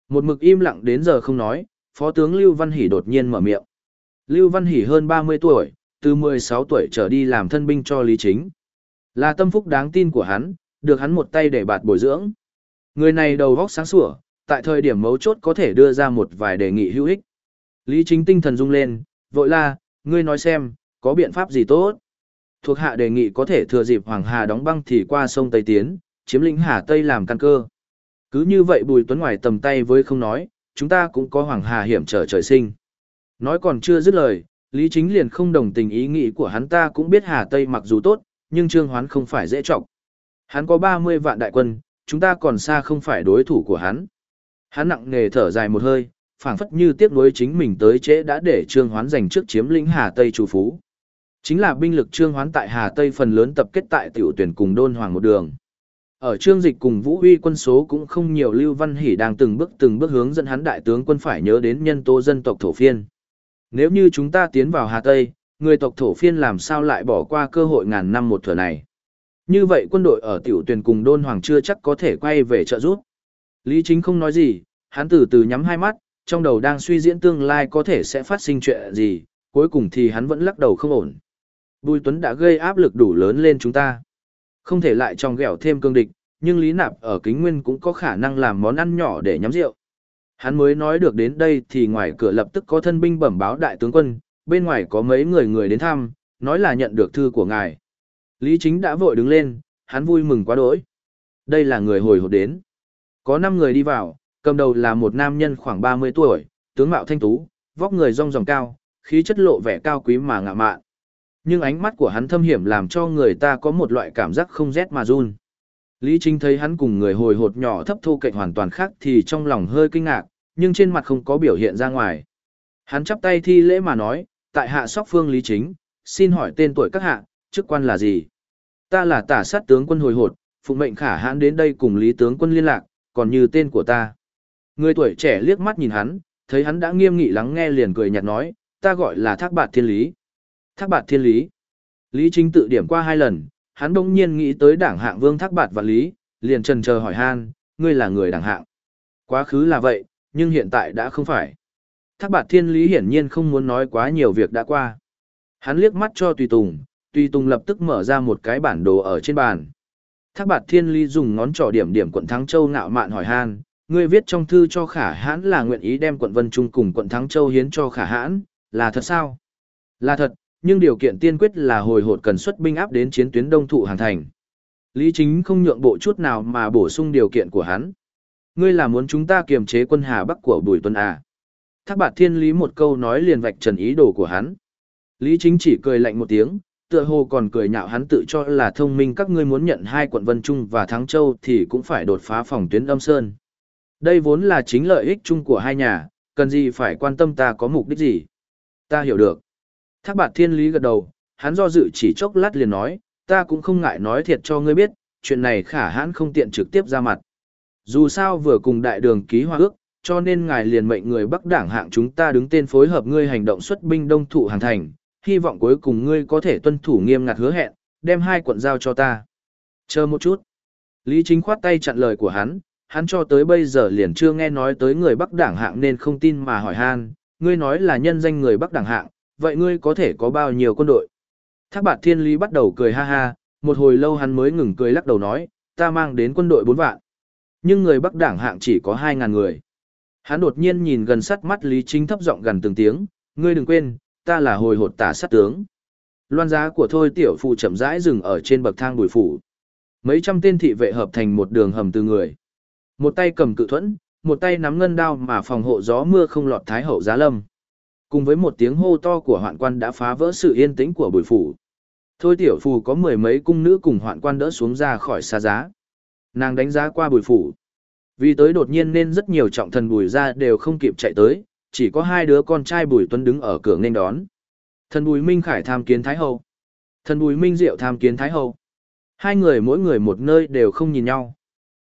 Một mực im lặng đến giờ không nói, Phó tướng Lưu Văn Hỷ đột nhiên mở miệng. Lưu Văn Hỷ hơn 30 tuổi, từ 16 tuổi trở đi làm thân binh cho Lý Chính. Là tâm phúc đáng tin của hắn, được hắn một tay để bạt bồi dưỡng. Người này đầu vóc sáng sủa, tại thời điểm mấu chốt có thể đưa ra một vài đề nghị hữu ích. Lý Chính tinh thần rung lên, vội la, ngươi nói xem, có biện pháp gì tốt? Thuộc hạ đề nghị có thể thừa dịp Hoàng Hà đóng băng thì qua sông Tây Tiến, chiếm lĩnh Hà Tây làm căn cơ. Cứ như vậy Bùi Tuấn ngoài tầm tay với không nói, chúng ta cũng có Hoàng Hà hiểm trở trời sinh. Nói còn chưa dứt lời, Lý Chính liền không đồng tình ý nghĩ của hắn ta cũng biết Hà Tây mặc dù tốt, nhưng Trương Hoán không phải dễ trọng. Hắn có 30 vạn đại quân, chúng ta còn xa không phải đối thủ của hắn. Hắn nặng nề thở dài một hơi, phảng phất như tiếc nuối chính mình tới trễ đã để Trương Hoán giành trước chiếm lĩnh Hà Tây chủ phú. Chính là binh lực Trương Hoán tại Hà Tây phần lớn tập kết tại tiểu tuyển cùng đôn hoàng một đường. Ở Trương Dịch cùng Vũ Huy quân số cũng không nhiều Lưu Văn Hỷ đang từng bước từng bước hướng dẫn hắn đại tướng quân phải nhớ đến nhân tố dân tộc thổ phiên. Nếu như chúng ta tiến vào Hà Tây, người tộc thổ phiên làm sao lại bỏ qua cơ hội ngàn năm một thừa này. Như vậy quân đội ở tiểu tuyển cùng đôn hoàng chưa chắc có thể quay về trợ giúp. Lý Chính không nói gì, hắn từ từ nhắm hai mắt, trong đầu đang suy diễn tương lai có thể sẽ phát sinh chuyện gì, cuối cùng thì hắn vẫn lắc đầu không ổn. Bùi Tuấn đã gây áp lực đủ lớn lên chúng ta. Không thể lại trong ghẹo thêm cương địch, nhưng Lý Nạp ở kính nguyên cũng có khả năng làm món ăn nhỏ để nhắm rượu. Hắn mới nói được đến đây thì ngoài cửa lập tức có thân binh bẩm báo đại tướng quân, bên ngoài có mấy người người đến thăm, nói là nhận được thư của ngài. Lý Chính đã vội đứng lên, hắn vui mừng quá đỗi. Đây là người hồi hộp đến. Có 5 người đi vào, cầm đầu là một nam nhân khoảng 30 tuổi, tướng mạo thanh tú, vóc người rong ròng cao, khí chất lộ vẻ cao quý mà ngạ mạn. Nhưng ánh mắt của hắn thâm hiểm làm cho người ta có một loại cảm giác không rét mà run. Lý Chính thấy hắn cùng người hồi hột nhỏ thấp thu cạnh hoàn toàn khác thì trong lòng hơi kinh ngạc, nhưng trên mặt không có biểu hiện ra ngoài. Hắn chắp tay thi lễ mà nói, tại hạ sóc phương Lý Chính, xin hỏi tên tuổi các hạ, chức quan là gì? Ta là tả sát tướng quân hồi hột, phụng mệnh khả hãn đến đây cùng Lý tướng quân liên lạc, còn như tên của ta. Người tuổi trẻ liếc mắt nhìn hắn, thấy hắn đã nghiêm nghị lắng nghe liền cười nhạt nói, ta gọi là thác bạt thiên lý. Thác bạt thiên lý. Lý chính tự điểm qua hai lần, hắn đông nhiên nghĩ tới đảng hạng vương thác bạt và lý, liền trần chờ hỏi han, ngươi là người đảng hạng. Quá khứ là vậy, nhưng hiện tại đã không phải. Thác bạt thiên lý hiển nhiên không muốn nói quá nhiều việc đã qua. Hắn liếc mắt cho Tùy Tùng, Tùy Tùng lập tức mở ra một cái bản đồ ở trên bàn. Thác bạt thiên lý dùng ngón trỏ điểm điểm quận Thắng Châu ngạo mạn hỏi han, ngươi viết trong thư cho khả hãn là nguyện ý đem quận Vân Trung cùng quận Thắng Châu hiến cho khả hãn, là thật sao? Là thật, nhưng điều kiện tiên quyết là hồi hột cần xuất binh áp đến chiến tuyến đông thụ hàng thành. Lý chính không nhượng bộ chút nào mà bổ sung điều kiện của hắn. Ngươi là muốn chúng ta kiềm chế quân Hà Bắc của Bùi Tuấn à? Thác bạt thiên lý một câu nói liền vạch trần ý đồ của hắn. Lý chính chỉ cười lạnh một tiếng, tựa hồ còn cười nhạo hắn tự cho là thông minh các ngươi muốn nhận hai quận Vân Trung và Thắng Châu thì cũng phải đột phá phòng tuyến âm sơn. Đây vốn là chính lợi ích chung của hai nhà, cần gì phải quan tâm ta có mục đích gì. Ta hiểu được. Thác bạt thiên lý gật đầu, hắn do dự chỉ chốc lát liền nói, ta cũng không ngại nói thiệt cho ngươi biết, chuyện này khả hãn không tiện trực tiếp ra mặt. Dù sao vừa cùng đại đường ký hòa ước, cho nên ngài liền mệnh người Bắc Đảng hạng chúng ta đứng tên phối hợp ngươi hành động xuất binh đông Thụ hàng thành, hy vọng cuối cùng ngươi có thể tuân thủ nghiêm ngặt hứa hẹn, đem hai quận giao cho ta. Chờ một chút. Lý Chính khoát tay chặn lời của hắn, hắn cho tới bây giờ liền chưa nghe nói tới người Bắc Đảng hạng nên không tin mà hỏi han, ngươi nói là nhân danh người Bắc Đảng hạng, vậy ngươi có thể có bao nhiêu quân đội? Thác bạt thiên lý bắt đầu cười ha ha, một hồi lâu hắn mới ngừng cười lắc đầu nói, ta mang đến quân đội bốn vạn. Nhưng người Bắc Đảng hạng chỉ có 2.000 người. Hắn đột nhiên nhìn gần sát mắt Lý Chính thấp giọng gần từng tiếng, ngươi đừng quên, ta là hồi hột tả sát tướng. Loan giá của thôi tiểu phụ chậm rãi dừng ở trên bậc thang bùi phủ. Mấy trăm tên thị vệ hợp thành một đường hầm từ người. Một tay cầm cự thuẫn, một tay nắm ngân đao mà phòng hộ gió mưa không lọt thái hậu giá lâm. Cùng với một tiếng hô to của hoạn quan đã phá vỡ sự yên tĩnh của bùi phủ. Thôi tiểu phù có mười mấy cung nữ cùng hoạn quan đỡ xuống ra khỏi xa giá. Nàng đánh giá qua bùi phủ. Vì tới đột nhiên nên rất nhiều trọng thần bùi ra đều không kịp chạy tới, chỉ có hai đứa con trai bùi tuấn đứng ở cửa nên đón. Thần bùi minh khải tham kiến thái hậu. Thần bùi minh diệu tham kiến thái hậu. Hai người mỗi người một nơi đều không nhìn nhau.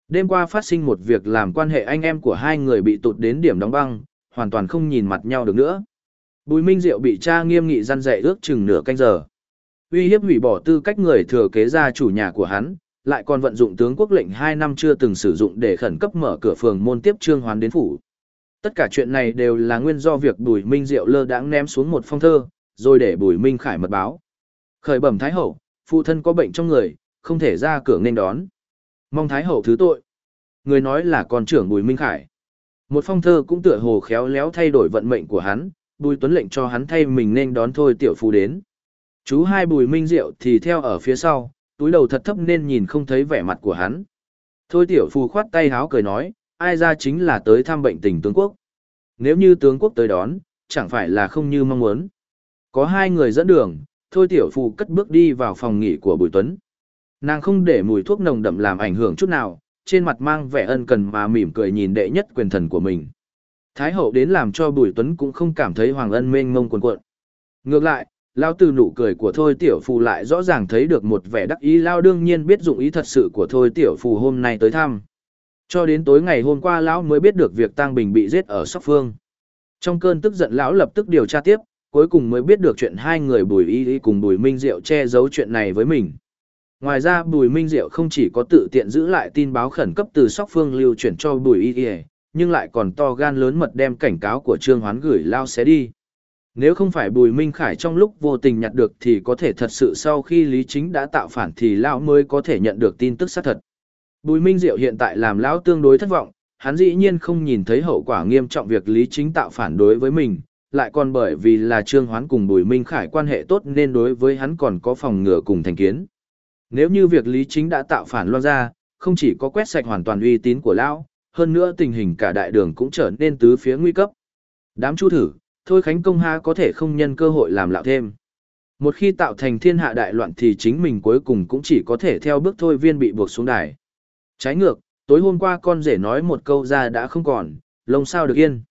Đêm qua phát sinh một việc làm quan hệ anh em của hai người bị tụt đến điểm đóng băng, hoàn toàn không nhìn mặt nhau được nữa. Bùi Minh Diệu bị cha nghiêm nghị răn dạy ước chừng nửa canh giờ. Uy hiếp hủy bỏ tư cách người thừa kế gia chủ nhà của hắn, lại còn vận dụng tướng quốc lệnh 2 năm chưa từng sử dụng để khẩn cấp mở cửa phường môn tiếp trương hoán đến phủ. Tất cả chuyện này đều là nguyên do việc Bùi Minh Diệu lơ đãng ném xuống một phong thơ, rồi để Bùi Minh Khải mật báo. Khởi bẩm Thái Hậu, phụ thân có bệnh trong người, không thể ra cửa nên đón. Mong Thái Hậu thứ tội. Người nói là con trưởng Bùi Minh Khải. Một phong thơ cũng tựa hồ khéo léo thay đổi vận mệnh của hắn, Bùi Tuấn lệnh cho hắn thay mình nên đón thôi tiểu phù đến. Chú hai Bùi Minh Diệu thì theo ở phía sau, túi đầu thật thấp nên nhìn không thấy vẻ mặt của hắn. Thôi tiểu phù khoát tay háo cười nói, ai ra chính là tới thăm bệnh tình tướng quốc. Nếu như tướng quốc tới đón, chẳng phải là không như mong muốn. Có hai người dẫn đường, thôi tiểu phù cất bước đi vào phòng nghỉ của Bùi Tuấn. Nàng không để mùi thuốc nồng đậm làm ảnh hưởng chút nào, trên mặt mang vẻ ân cần mà mỉm cười nhìn đệ nhất quyền thần của mình. Thái hậu đến làm cho Bùi Tuấn cũng không cảm thấy Hoàng Ân mênh mông cuồn cuộn. Ngược lại, lao từ nụ cười của Thôi Tiểu Phù lại rõ ràng thấy được một vẻ đắc ý lao đương nhiên biết dụng ý thật sự của Thôi Tiểu Phù hôm nay tới thăm. Cho đến tối ngày hôm qua lão mới biết được việc Tang Bình bị giết ở Sóc Phương. Trong cơn tức giận lão lập tức điều tra tiếp, cuối cùng mới biết được chuyện hai người Bùi Y Y cùng Bùi Minh Diệu che giấu chuyện này với mình. Ngoài ra Bùi Minh Diệu không chỉ có tự tiện giữ lại tin báo khẩn cấp từ Sóc Phương lưu chuyển cho Bùi Y Y, nhưng lại còn to gan lớn mật đem cảnh cáo của Trương Hoán gửi lao xé đi. Nếu không phải Bùi Minh Khải trong lúc vô tình nhặt được thì có thể thật sự sau khi Lý Chính đã tạo phản thì lão mới có thể nhận được tin tức xác thật. Bùi Minh Diệu hiện tại làm lão tương đối thất vọng, hắn dĩ nhiên không nhìn thấy hậu quả nghiêm trọng việc Lý Chính tạo phản đối với mình, lại còn bởi vì là Trương Hoán cùng Bùi Minh Khải quan hệ tốt nên đối với hắn còn có phòng ngừa cùng thành kiến. Nếu như việc Lý Chính đã tạo phản loan ra, không chỉ có quét sạch hoàn toàn uy tín của lão, hơn nữa tình hình cả đại đường cũng trở nên tứ phía nguy cấp. Đám chu thử, thôi Khánh Công ha có thể không nhân cơ hội làm lạo thêm. Một khi tạo thành thiên hạ đại loạn thì chính mình cuối cùng cũng chỉ có thể theo bước thôi viên bị buộc xuống đài. Trái ngược, tối hôm qua con rể nói một câu ra đã không còn, lông sao được yên.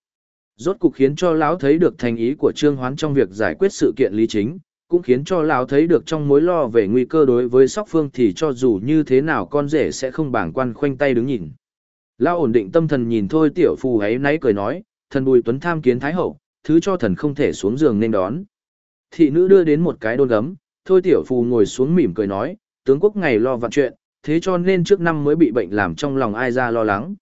Rốt cục khiến cho lão thấy được thành ý của Trương Hoán trong việc giải quyết sự kiện lý chính, cũng khiến cho lão thấy được trong mối lo về nguy cơ đối với Sóc Phương thì cho dù như thế nào con rể sẽ không bảng quan khoanh tay đứng nhìn. Lão ổn định tâm thần nhìn thôi tiểu phù ấy nãy cười nói, thần bùi tuấn tham kiến thái hậu, thứ cho thần không thể xuống giường nên đón. Thị nữ đưa đến một cái đôn gấm, thôi tiểu phù ngồi xuống mỉm cười nói, tướng quốc ngày lo vạn chuyện, thế cho nên trước năm mới bị bệnh làm trong lòng ai ra lo lắng.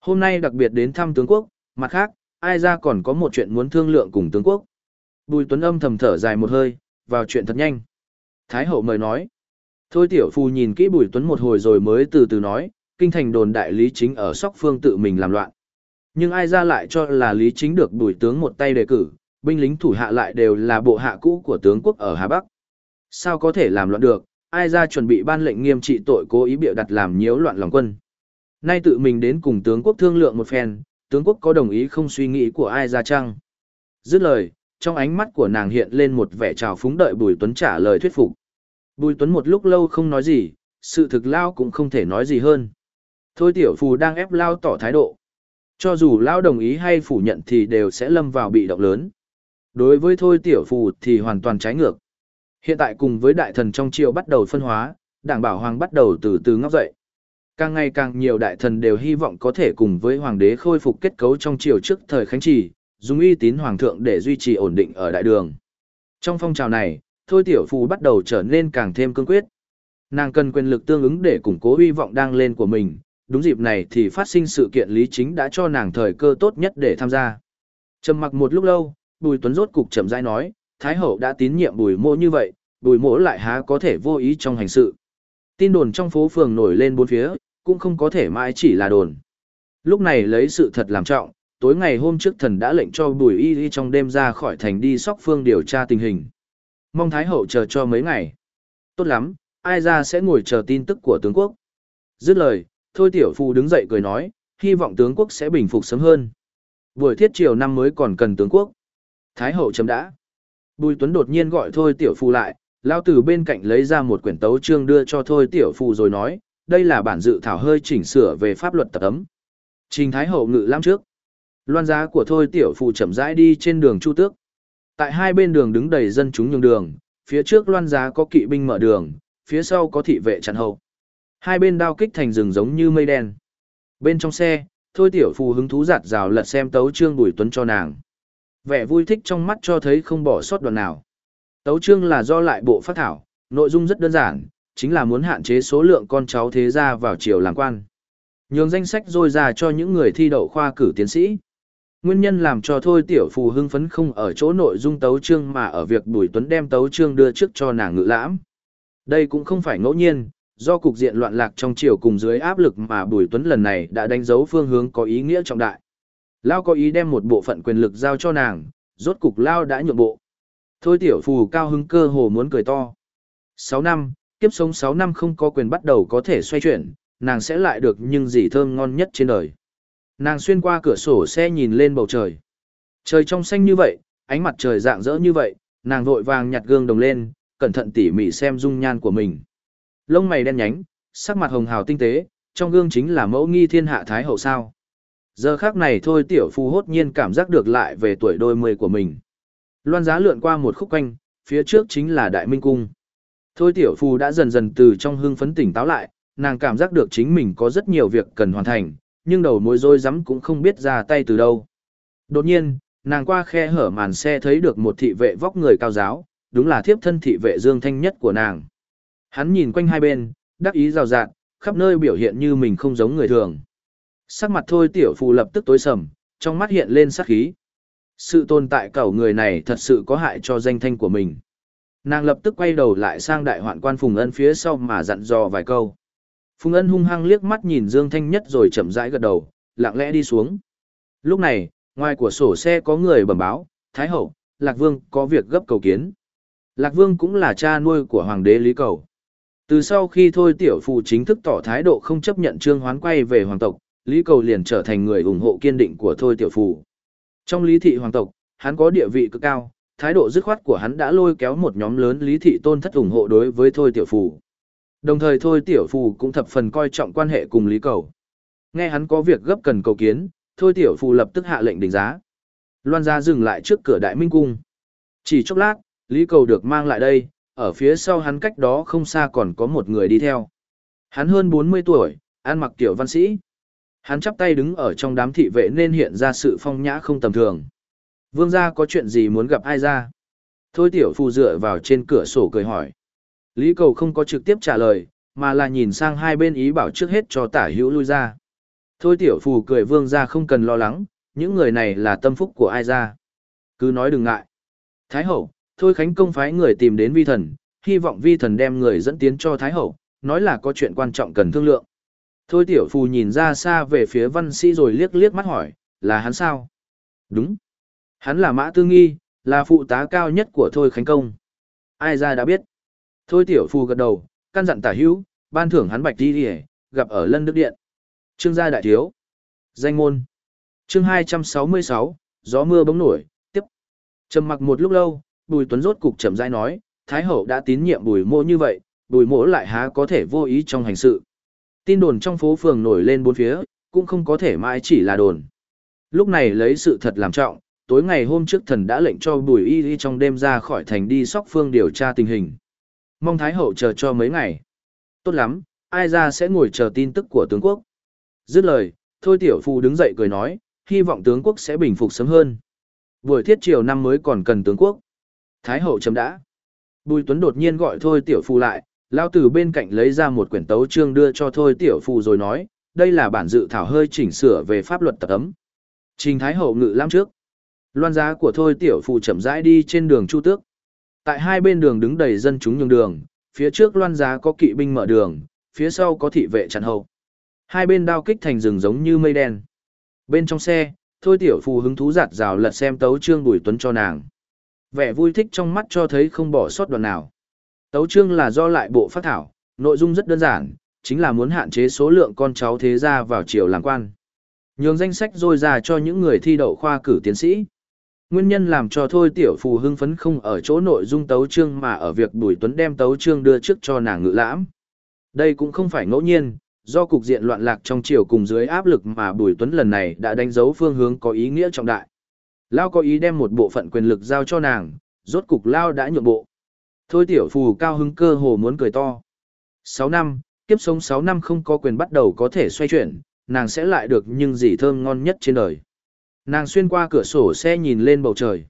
Hôm nay đặc biệt đến thăm tướng quốc, mặt khác, ai ra còn có một chuyện muốn thương lượng cùng tướng quốc. Bùi Tuấn âm thầm thở dài một hơi, vào chuyện thật nhanh. Thái hậu mời nói. Thôi tiểu phù nhìn kỹ Bùi Tuấn một hồi rồi mới từ từ nói, kinh thành đồn đại lý chính ở sóc phương tự mình làm loạn. Nhưng ai ra lại cho là lý chính được đuổi tướng một tay đề cử, binh lính thủ hạ lại đều là bộ hạ cũ của tướng quốc ở Hà Bắc. Sao có thể làm loạn được, ai ra chuẩn bị ban lệnh nghiêm trị tội cố ý biểu đặt làm nhiễu loạn lòng quân. Nay tự mình đến cùng tướng quốc thương lượng một phen, tướng quốc có đồng ý không suy nghĩ của ai ra chăng? Dứt lời, trong ánh mắt của nàng hiện lên một vẻ trào phúng đợi Bùi Tuấn trả lời thuyết phục. Bùi Tuấn một lúc lâu không nói gì, sự thực Lao cũng không thể nói gì hơn. Thôi tiểu phù đang ép Lao tỏ thái độ. Cho dù Lão đồng ý hay phủ nhận thì đều sẽ lâm vào bị động lớn. Đối với Thôi tiểu phù thì hoàn toàn trái ngược. Hiện tại cùng với đại thần trong triều bắt đầu phân hóa, đảng bảo hoàng bắt đầu từ từ ngóc dậy. Càng ngày càng nhiều đại thần đều hy vọng có thể cùng với hoàng đế khôi phục kết cấu trong triều trước thời khánh trì, dùng uy tín hoàng thượng để duy trì ổn định ở đại đường. Trong phong trào này, Thôi Tiểu Phù bắt đầu trở nên càng thêm cương quyết. Nàng cần quyền lực tương ứng để củng cố hy vọng đang lên của mình, đúng dịp này thì phát sinh sự kiện lý chính đã cho nàng thời cơ tốt nhất để tham gia. Trầm mặc một lúc lâu, Bùi Tuấn rốt cục chậm rãi nói, Thái hậu đã tín nhiệm Bùi Mỗ như vậy, Bùi Mỗ lại há có thể vô ý trong hành sự. Tin đồn trong phố phường nổi lên bốn phía, cũng không có thể mãi chỉ là đồn. Lúc này lấy sự thật làm trọng, tối ngày hôm trước thần đã lệnh cho Bùi Y Y trong đêm ra khỏi thành đi sóc phương điều tra tình hình. Mong Thái hậu chờ cho mấy ngày. Tốt lắm, ai ra sẽ ngồi chờ tin tức của tướng quốc. Dứt lời, Thôi Tiểu Phu đứng dậy cười nói, hy vọng tướng quốc sẽ bình phục sớm hơn. Buổi thiết triều năm mới còn cần tướng quốc. Thái hậu chấm đã. Bùi Tuấn đột nhiên gọi Thôi Tiểu Phu lại, lao từ bên cạnh lấy ra một quyển tấu chương đưa cho Thôi Tiểu Phu rồi nói, đây là bản dự thảo hơi chỉnh sửa về pháp luật tập ấm. Trình Thái hậu ngự lam trước. Loan giá của Thôi Tiểu Phu chậm rãi đi trên đường Chu Tước. Tại hai bên đường đứng đầy dân chúng nhường đường, phía trước loan giá có kỵ binh mở đường, phía sau có thị vệ chặn hậu. Hai bên đao kích thành rừng giống như mây đen. Bên trong xe, Thôi Tiểu Phù hứng thú giạt rào lật xem tấu chương Bùi Tuấn cho nàng. Vẻ vui thích trong mắt cho thấy không bỏ sót đoạn nào. Tấu chương là do lại bộ phát thảo, nội dung rất đơn giản, chính là muốn hạn chế số lượng con cháu thế gia vào triều làm quan. Nhường danh sách rồi ra cho những người thi đậu khoa cử tiến sĩ. Nguyên nhân làm cho thôi tiểu phù hưng phấn không ở chỗ nội dung tấu chương mà ở việc Bùi Tuấn đem tấu chương đưa trước cho nàng ngự lãm. Đây cũng không phải ngẫu nhiên, do cục diện loạn lạc trong triều cùng dưới áp lực mà Bùi Tuấn lần này đã đánh dấu phương hướng có ý nghĩa trọng đại. Lao có ý đem một bộ phận quyền lực giao cho nàng, rốt cục Lao đã nhượng bộ. Thôi tiểu phù cao hứng cơ hồ muốn cười to. 6 năm, kiếp sống 6 năm không có quyền bắt đầu có thể xoay chuyển, nàng sẽ lại được nhưng gì thơm ngon nhất trên đời. Nàng xuyên qua cửa sổ xe nhìn lên bầu trời. Trời trong xanh như vậy, ánh mặt trời dạng dỡ như vậy, nàng vội vàng nhặt gương đồng lên, cẩn thận tỉ mỉ xem dung nhan của mình. Lông mày đen nhánh, sắc mặt hồng hào tinh tế, trong gương chính là mẫu nghi thiên hạ thái hậu sao. Giờ khác này thôi tiểu phu hốt nhiên cảm giác được lại về tuổi đôi mươi của mình. Loan giá lượn qua một khúc quanh, phía trước chính là Đại Minh Cung. Thôi tiểu phu đã dần dần từ trong hương phấn tỉnh táo lại, nàng cảm giác được chính mình có rất nhiều việc cần hoàn thành, nhưng đầu mối rối rắm cũng không biết ra tay từ đâu. Đột nhiên, nàng qua khe hở màn xe thấy được một thị vệ vóc người cao giáo, đúng là thiếp thân thị vệ dương thanh nhất của nàng. Hắn nhìn quanh hai bên, đắc ý rào rạt, khắp nơi biểu hiện như mình không giống người thường. Sắc mặt thôi tiểu phù lập tức tối sầm, trong mắt hiện lên sát khí. Sự tồn tại cầu người này thật sự có hại cho danh thanh của mình. Nàng lập tức quay đầu lại sang đại hoạn quan Phùng Ân phía sau mà dặn dò vài câu. Phùng Ân hung hăng liếc mắt nhìn Dương Thanh Nhất rồi chậm rãi gật đầu, lặng lẽ đi xuống. Lúc này, ngoài của sổ xe có người bẩm báo, Thái Hậu, Lạc Vương có việc gấp cầu kiến. Lạc Vương cũng là cha nuôi của Hoàng đế Lý Cầu. Từ sau khi thôi tiểu Phù chính thức tỏ thái độ không chấp nhận trương hoán quay về hoàng tộc, Lý Cầu liền trở thành người ủng hộ kiên định của thôi tiểu Phù. Trong lý thị hoàng tộc, hắn có địa vị cực cao, thái độ dứt khoát của hắn đã lôi kéo một nhóm lớn lý thị tôn thất ủng hộ đối với thôi tiểu Phù. Đồng thời thôi tiểu Phù cũng thập phần coi trọng quan hệ cùng Lý Cầu. Nghe hắn có việc gấp cần cầu kiến, thôi tiểu Phù lập tức hạ lệnh định giá. Loan gia dừng lại trước cửa đại minh cung. Chỉ chốc lát, Lý Cầu được mang lại đây, ở phía sau hắn cách đó không xa còn có một người đi theo. Hắn hơn 40 tuổi, ăn mặc tiểu văn sĩ. Hắn chắp tay đứng ở trong đám thị vệ nên hiện ra sự phong nhã không tầm thường. Vương gia có chuyện gì muốn gặp ai ra? Thôi tiểu phù dựa vào trên cửa sổ cười hỏi. Lý cầu không có trực tiếp trả lời, mà là nhìn sang hai bên ý bảo trước hết cho tả hữu lui ra. Thôi tiểu phù cười vương gia không cần lo lắng, những người này là tâm phúc của ai ra. Cứ nói đừng ngại. Thái hậu, thôi khánh công phái người tìm đến vi thần, hy vọng vi thần đem người dẫn tiến cho Thái hậu, nói là có chuyện quan trọng cần thương lượng. Thôi tiểu phù nhìn ra xa về phía văn sĩ rồi liếc liếc mắt hỏi, là hắn sao? Đúng. Hắn là Mã Tư Nghi, là phụ tá cao nhất của Thôi Khánh Công. Ai ra đã biết. Thôi tiểu phù gật đầu, căn dặn tả hữu, ban thưởng hắn bạch đi đi gặp ở lân đức điện. Trương gia đại thiếu. Danh môn. Chương 266, gió mưa bóng nổi, tiếp. Trầm mặc một lúc lâu, Bùi Tuấn rốt cục chậm rãi nói, Thái hậu đã tín nhiệm Bùi Mô như vậy, Bùi Mỗ lại há có thể vô ý trong hành sự. Tin đồn trong phố phường nổi lên bốn phía, cũng không có thể mãi chỉ là đồn. Lúc này lấy sự thật làm trọng, tối ngày hôm trước thần đã lệnh cho Bùi Y Y trong đêm ra khỏi thành đi sóc phương điều tra tình hình. Mong Thái hậu chờ cho mấy ngày. Tốt lắm, ai ra sẽ ngồi chờ tin tức của tướng quốc. Dứt lời, Thôi Tiểu Phu đứng dậy cười nói, hy vọng tướng quốc sẽ bình phục sớm hơn. Buổi thiết triều năm mới còn cần tướng quốc. Thái hậu chấm đã. Bùi Tuấn đột nhiên gọi Thôi Tiểu Phu lại, lao từ bên cạnh lấy ra một quyển tấu chương đưa cho Thôi Tiểu Phu rồi nói, đây là bản dự thảo hơi chỉnh sửa về pháp luật tập ấm. Trình Thái hậu ngự lam trước. Loan giá của Thôi Tiểu Phu chậm rãi đi trên đường Chu Tước. Tại hai bên đường đứng đầy dân chúng nhường đường, phía trước loan giá có kỵ binh mở đường, phía sau có thị vệ chặn hậu. Hai bên đao kích thành rừng giống như mây đen. Bên trong xe, Thôi Tiểu Phu hứng thú giặt rào lật xem tấu chương Bùi Tuấn cho nàng. Vẻ vui thích trong mắt cho thấy không bỏ sót đoạn nào. Tấu chương là do lại bộ phát thảo, nội dung rất đơn giản, chính là muốn hạn chế số lượng con cháu thế gia vào triều làm quan. Nhường danh sách rồi ra cho những người thi đậu khoa cử tiến sĩ. Nguyên nhân làm cho thôi tiểu phù hưng phấn không ở chỗ nội dung tấu chương mà ở việc Bùi Tuấn đem tấu chương đưa trước cho nàng ngự lãm. Đây cũng không phải ngẫu nhiên, do cục diện loạn lạc trong triều cùng dưới áp lực mà Bùi Tuấn lần này đã đánh dấu phương hướng có ý nghĩa trọng đại. Lao có ý đem một bộ phận quyền lực giao cho nàng, rốt cục Lao đã nhượng bộ. Thôi tiểu phù cao hứng cơ hồ muốn cười to. 6 năm, kiếp sống 6 năm không có quyền bắt đầu có thể xoay chuyển, nàng sẽ lại được nhưng gì thơm ngon nhất trên đời. Nàng xuyên qua cửa sổ xe nhìn lên bầu trời.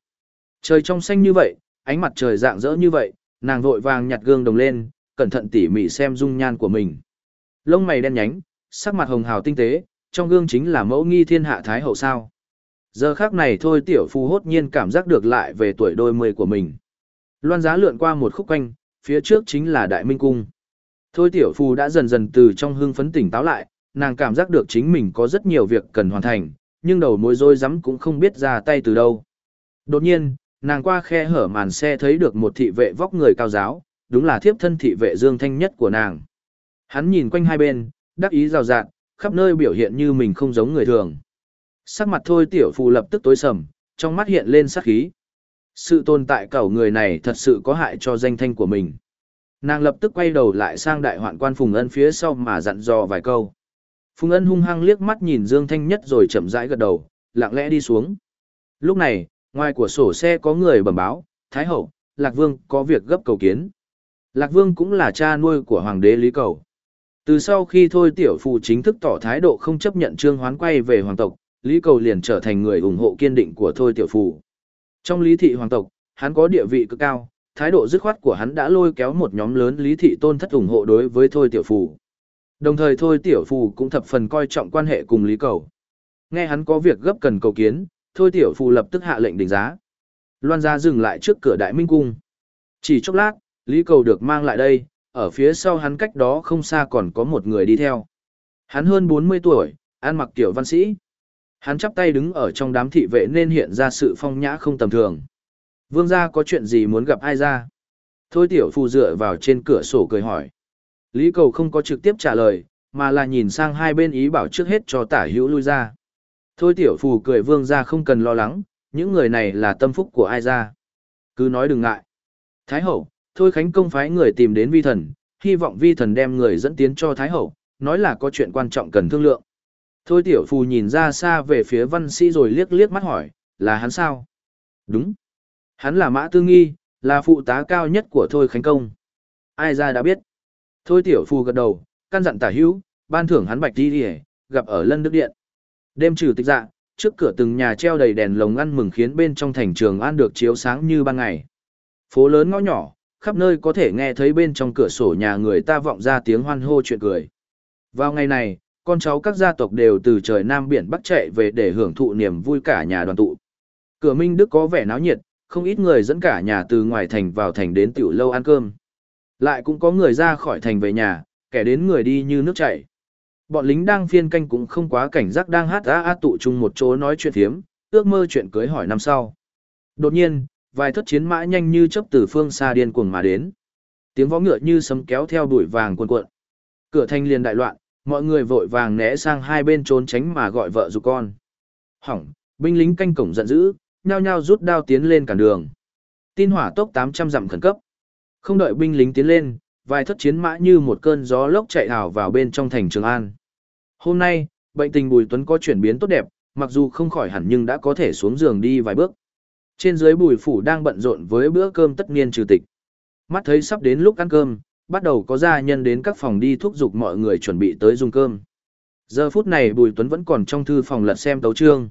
Trời trong xanh như vậy, ánh mặt trời dạng dỡ như vậy, nàng vội vàng nhặt gương đồng lên, cẩn thận tỉ mỉ xem dung nhan của mình. Lông mày đen nhánh, sắc mặt hồng hào tinh tế, trong gương chính là mẫu nghi thiên hạ thái hậu sao. Giờ khác này thôi tiểu phu hốt nhiên cảm giác được lại về tuổi đôi mươi của mình. Loan giá lượn qua một khúc quanh, phía trước chính là đại minh cung. Thôi tiểu phu đã dần dần từ trong hưng phấn tỉnh táo lại, nàng cảm giác được chính mình có rất nhiều việc cần hoàn thành, nhưng đầu mối rối rắm cũng không biết ra tay từ đâu. Đột nhiên, nàng qua khe hở màn xe thấy được một thị vệ vóc người cao giáo, đúng là thiếp thân thị vệ dương thanh nhất của nàng. Hắn nhìn quanh hai bên, đắc ý rào rạt, khắp nơi biểu hiện như mình không giống người thường. Sắc mặt thôi tiểu phù lập tức tối sầm, trong mắt hiện lên sát khí. Sự tồn tại cẩu người này thật sự có hại cho danh thanh của mình. Nàng lập tức quay đầu lại sang đại hoạn quan Phùng Ân phía sau mà dặn dò vài câu. Phùng Ân hung hăng liếc mắt nhìn Dương Thanh Nhất rồi chậm rãi gật đầu, lặng lẽ đi xuống. Lúc này, ngoài của sổ xe có người bẩm báo, Thái Hậu, Lạc Vương có việc gấp cầu kiến. Lạc Vương cũng là cha nuôi của Hoàng đế Lý Cầu. Từ sau khi Thôi Tiểu phụ chính thức tỏ thái độ không chấp nhận Trương Hoán quay về Hoàng tộc, Lý Cầu liền trở thành người ủng hộ kiên định của Thôi Tiểu Phù. Trong Lý Thị Hoàng tộc, hắn có địa vị cực cao, thái độ dứt khoát của hắn đã lôi kéo một nhóm lớn Lý Thị tôn thất ủng hộ đối với Thôi Tiểu Phù. Đồng thời Thôi Tiểu Phù cũng thập phần coi trọng quan hệ cùng Lý Cầu. Nghe hắn có việc gấp cần cầu kiến, Thôi Tiểu Phù lập tức hạ lệnh định giá. Loan ra dừng lại trước cửa Đại Minh Cung. Chỉ chốc lát, Lý Cầu được mang lại đây, ở phía sau hắn cách đó không xa còn có một người đi theo. Hắn hơn 40 tuổi, ăn mặc tiểu văn sĩ. Hắn chắp tay đứng ở trong đám thị vệ nên hiện ra sự phong nhã không tầm thường. Vương gia có chuyện gì muốn gặp ai ra? Thôi tiểu phù dựa vào trên cửa sổ cười hỏi. Lý cầu không có trực tiếp trả lời, mà là nhìn sang hai bên ý bảo trước hết cho tả hữu lui ra. Thôi tiểu phù cười vương gia không cần lo lắng, những người này là tâm phúc của ai ra. Cứ nói đừng ngại. Thái hậu, thôi khánh công phái người tìm đến vi thần, hy vọng vi thần đem người dẫn tiến cho Thái hậu, nói là có chuyện quan trọng cần thương lượng. Thôi tiểu phù nhìn ra xa về phía văn sĩ rồi liếc liếc mắt hỏi, là hắn sao? Đúng. Hắn là Mã Tư Nghi, là phụ tá cao nhất của Thôi Khánh Công. Ai ra đã biết. Thôi tiểu phù gật đầu, căn dặn tả hữu, ban thưởng hắn bạch đi đi gặp ở lân đức điện. Đêm trừ tịch dạ, trước cửa từng nhà treo đầy đèn lồng ăn mừng khiến bên trong thành trường an được chiếu sáng như ban ngày. Phố lớn ngõ nhỏ, khắp nơi có thể nghe thấy bên trong cửa sổ nhà người ta vọng ra tiếng hoan hô chuyện cười. Vào ngày này, con cháu các gia tộc đều từ trời Nam biển Bắc chạy về để hưởng thụ niềm vui cả nhà đoàn tụ. Cửa Minh Đức có vẻ náo nhiệt, không ít người dẫn cả nhà từ ngoài thành vào thành đến tiểu lâu ăn cơm. Lại cũng có người ra khỏi thành về nhà, kẻ đến người đi như nước chảy. Bọn lính đang phiên canh cũng không quá cảnh giác đang hát á á tụ chung một chỗ nói chuyện thiếm, ước mơ chuyện cưới hỏi năm sau. Đột nhiên, vài thất chiến mã nhanh như chớp từ phương xa điên cuồng mà đến. Tiếng vó ngựa như sấm kéo theo đuổi vàng cuộn cuộn. Cửa thành liền đại loạn, mọi người vội vàng né sang hai bên trốn tránh mà gọi vợ dục con. Hỏng, binh lính canh cổng giận dữ, nhao nhao rút đao tiến lên cản đường. Tin hỏa tốc 800 dặm khẩn cấp. Không đợi binh lính tiến lên, vài thất chiến mã như một cơn gió lốc chạy ảo vào bên trong thành Trường An. Hôm nay, bệnh tình Bùi Tuấn có chuyển biến tốt đẹp, mặc dù không khỏi hẳn nhưng đã có thể xuống giường đi vài bước. Trên dưới Bùi phủ đang bận rộn với bữa cơm tất niên trừ tịch. Mắt thấy sắp đến lúc ăn cơm, bắt đầu có gia nhân đến các phòng đi thúc giục mọi người chuẩn bị tới dùng cơm. Giờ phút này Bùi Tuấn vẫn còn trong thư phòng lật xem tấu chương.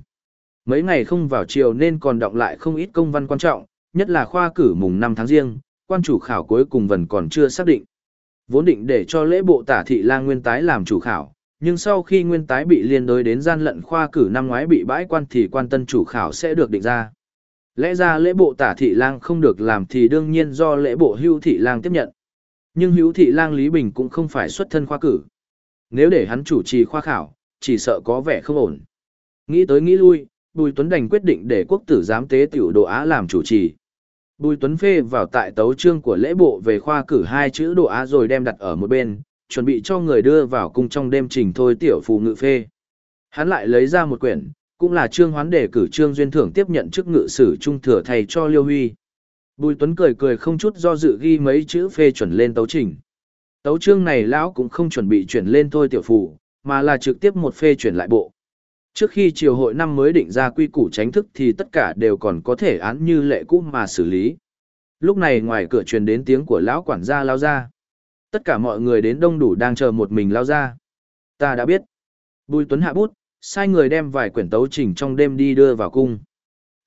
Mấy ngày không vào chiều nên còn đọng lại không ít công văn quan trọng, nhất là khoa cử mùng 5 tháng riêng, quan chủ khảo cuối cùng vẫn còn chưa xác định. Vốn định để cho lễ bộ tả thị lang nguyên tái làm chủ khảo, nhưng sau khi nguyên tái bị liên đối đến gian lận khoa cử năm ngoái bị bãi quan thì quan tân chủ khảo sẽ được định ra. Lẽ ra lễ bộ tả thị lang không được làm thì đương nhiên do lễ bộ hưu thị lang tiếp nhận. Nhưng hữu thị lang Lý Bình cũng không phải xuất thân khoa cử. Nếu để hắn chủ trì khoa khảo, chỉ sợ có vẻ không ổn. Nghĩ tới nghĩ lui, Bùi Tuấn đành quyết định để quốc tử giám tế tiểu đồ á làm chủ trì. Bùi Tuấn phê vào tại tấu chương của lễ bộ về khoa cử hai chữ đồ á rồi đem đặt ở một bên, chuẩn bị cho người đưa vào cung trong đêm trình thôi tiểu phù ngự phê. Hắn lại lấy ra một quyển, cũng là trương hoán đề cử trương duyên thưởng tiếp nhận chức ngự sử trung thừa thầy cho Liêu Huy. Bùi Tuấn cười cười không chút do dự ghi mấy chữ phê chuẩn lên tấu trình. Tấu chương này lão cũng không chuẩn bị chuyển lên thôi tiểu phủ, mà là trực tiếp một phê chuyển lại bộ. Trước khi triều hội năm mới định ra quy củ tránh thức thì tất cả đều còn có thể án như lệ cũ mà xử lý. Lúc này ngoài cửa truyền đến tiếng của lão quản gia lao ra. Tất cả mọi người đến đông đủ đang chờ một mình lao ra. Ta đã biết. Bùi Tuấn hạ bút, sai người đem vài quyển tấu trình trong đêm đi đưa vào cung.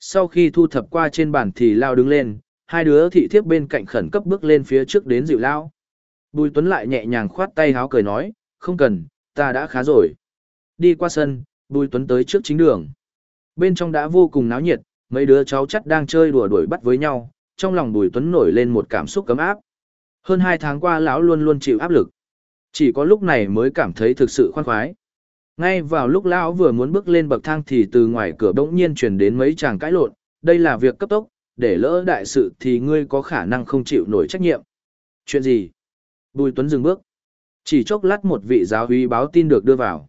Sau khi thu thập qua trên bàn thì lao đứng lên, hai đứa thị thiếp bên cạnh khẩn cấp bước lên phía trước đến dịu lao. Bùi Tuấn lại nhẹ nhàng khoát tay háo cười nói, không cần, ta đã khá rồi. Đi qua sân, Bùi Tuấn tới trước chính đường. Bên trong đã vô cùng náo nhiệt, mấy đứa cháu chắc đang chơi đùa đuổi bắt với nhau, trong lòng Bùi Tuấn nổi lên một cảm xúc cấm áp. Hơn hai tháng qua lão luôn luôn chịu áp lực. Chỉ có lúc này mới cảm thấy thực sự khoan khoái. Ngay vào lúc lão vừa muốn bước lên bậc thang thì từ ngoài cửa bỗng nhiên truyền đến mấy chàng cãi lộn, đây là việc cấp tốc, để lỡ đại sự thì ngươi có khả năng không chịu nổi trách nhiệm. Chuyện gì? Bùi Tuấn dừng bước. Chỉ chốc lát một vị giáo úy báo tin được đưa vào.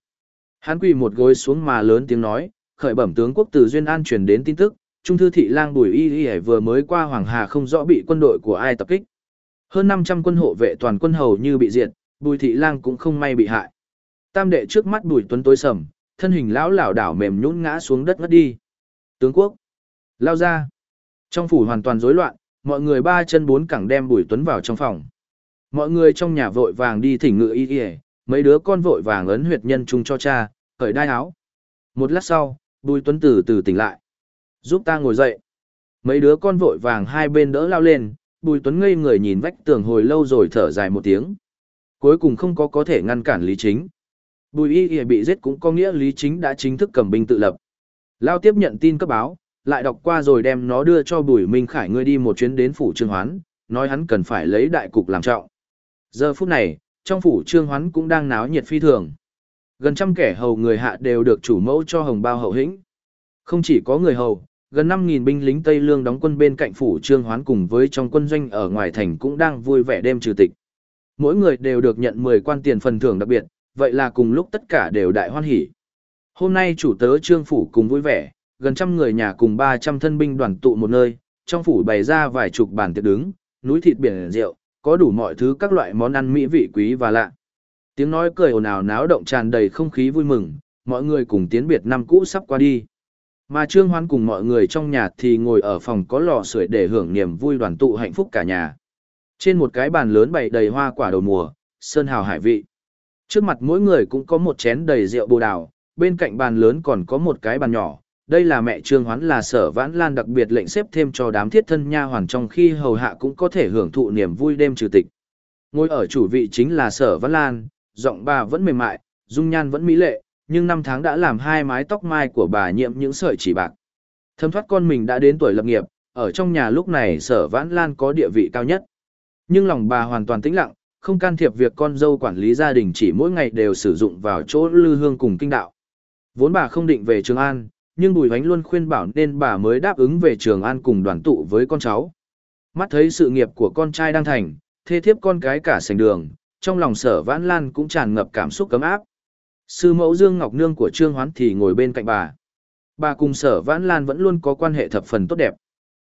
Hắn quỳ một gối xuống mà lớn tiếng nói, khởi bẩm tướng quốc từ Duyên An truyền đến tin tức, Trung thư thị lang Bùi Y Y vừa mới qua Hoàng Hà không rõ bị quân đội của ai tập kích. Hơn 500 quân hộ vệ toàn quân hầu như bị diệt, Bùi thị lang cũng không may bị hại. Tam đệ trước mắt Bùi Tuấn tối sầm, thân hình lão lảo đảo mềm nhũn ngã xuống đất ngất đi. Tướng quốc, lao ra. Trong phủ hoàn toàn rối loạn, mọi người ba chân bốn cẳng đem Bùi Tuấn vào trong phòng. Mọi người trong nhà vội vàng đi thỉnh ngự y y, mấy đứa con vội vàng ấn huyệt nhân chung cho cha, cởi đai áo. Một lát sau, Bùi Tuấn từ từ tỉnh lại. Giúp ta ngồi dậy. Mấy đứa con vội vàng hai bên đỡ lao lên, Bùi Tuấn ngây người nhìn vách tường hồi lâu rồi thở dài một tiếng. Cuối cùng không có có thể ngăn cản Lý Chính. Bùi y y bị giết cũng có nghĩa Lý Chính đã chính thức cầm binh tự lập. Lao tiếp nhận tin cấp báo, lại đọc qua rồi đem nó đưa cho Bùi Minh Khải ngươi đi một chuyến đến phủ Trương Hoán, nói hắn cần phải lấy đại cục làm trọng. Giờ phút này, trong phủ Trương Hoán cũng đang náo nhiệt phi thường. Gần trăm kẻ hầu người hạ đều được chủ mẫu cho hồng bao hậu hĩnh. Không chỉ có người hầu, gần 5.000 binh lính Tây Lương đóng quân bên cạnh phủ Trương Hoán cùng với trong quân doanh ở ngoài thành cũng đang vui vẻ đêm trừ tịch. Mỗi người đều được nhận 10 quan tiền phần thưởng đặc biệt, vậy là cùng lúc tất cả đều đại hoan hỉ. Hôm nay chủ tớ Trương phủ cùng vui vẻ, gần trăm người nhà cùng 300 thân binh đoàn tụ một nơi, trong phủ bày ra vài chục bàn tiệc đứng, núi thịt biển rượu, có đủ mọi thứ các loại món ăn mỹ vị quý và lạ. Tiếng nói cười ồn ào náo động tràn đầy không khí vui mừng, mọi người cùng tiến biệt năm cũ sắp qua đi. Mà Trương Hoan cùng mọi người trong nhà thì ngồi ở phòng có lò sưởi để hưởng niềm vui đoàn tụ hạnh phúc cả nhà. Trên một cái bàn lớn bày đầy hoa quả đầu mùa, sơn hào hải vị. Trước mặt mỗi người cũng có một chén đầy rượu bồ đào, bên cạnh bàn lớn còn có một cái bàn nhỏ. Đây là mẹ Trương Hoán là sở vãn lan đặc biệt lệnh xếp thêm cho đám thiết thân nha hoàn trong khi hầu hạ cũng có thể hưởng thụ niềm vui đêm trừ tịch. Ngồi ở chủ vị chính là sở vãn lan, giọng bà vẫn mềm mại, dung nhan vẫn mỹ lệ, nhưng năm tháng đã làm hai mái tóc mai của bà nhiễm những sợi chỉ bạc. Thâm thoát con mình đã đến tuổi lập nghiệp, ở trong nhà lúc này sở vãn lan có địa vị cao nhất. Nhưng lòng bà hoàn toàn tĩnh lặng, không can thiệp việc con dâu quản lý gia đình chỉ mỗi ngày đều sử dụng vào chỗ lư hương cùng kinh đạo. Vốn bà không định về Trường An, nhưng Bùi Hoánh luôn khuyên bảo nên bà mới đáp ứng về Trường An cùng đoàn tụ với con cháu. Mắt thấy sự nghiệp của con trai đang thành, thê thiếp con cái cả sành đường, trong lòng sở vãn lan cũng tràn ngập cảm xúc cấm áp. Sư mẫu Dương Ngọc Nương của Trương Hoán thì ngồi bên cạnh bà. Bà cùng sở vãn lan vẫn luôn có quan hệ thập phần tốt đẹp.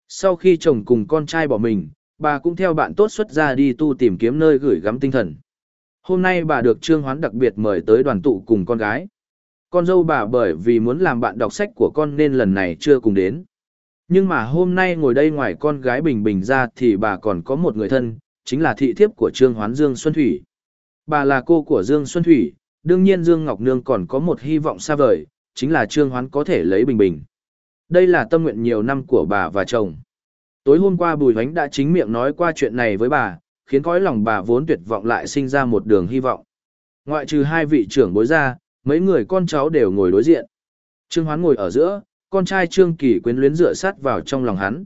Sau khi chồng cùng con trai bỏ mình, bà cũng theo bạn tốt xuất ra đi tu tìm kiếm nơi gửi gắm tinh thần. Hôm nay bà được Trương Hoán đặc biệt mời tới đoàn tụ cùng con gái. Con dâu bà bởi vì muốn làm bạn đọc sách của con nên lần này chưa cùng đến. Nhưng mà hôm nay ngồi đây ngoài con gái Bình Bình ra thì bà còn có một người thân, chính là thị thiếp của Trương Hoán Dương Xuân Thủy. Bà là cô của Dương Xuân Thủy, đương nhiên Dương Ngọc Nương còn có một hy vọng xa vời, chính là Trương Hoán có thể lấy Bình Bình. Đây là tâm nguyện nhiều năm của bà và chồng. Tối hôm qua Bùi Hoánh đã chính miệng nói qua chuyện này với bà, khiến cõi lòng bà vốn tuyệt vọng lại sinh ra một đường hy vọng. Ngoại trừ hai vị trưởng bối ra, mấy người con cháu đều ngồi đối diện. Trương Hoán ngồi ở giữa, con trai Trương Kỳ quyến luyến dựa sát vào trong lòng hắn.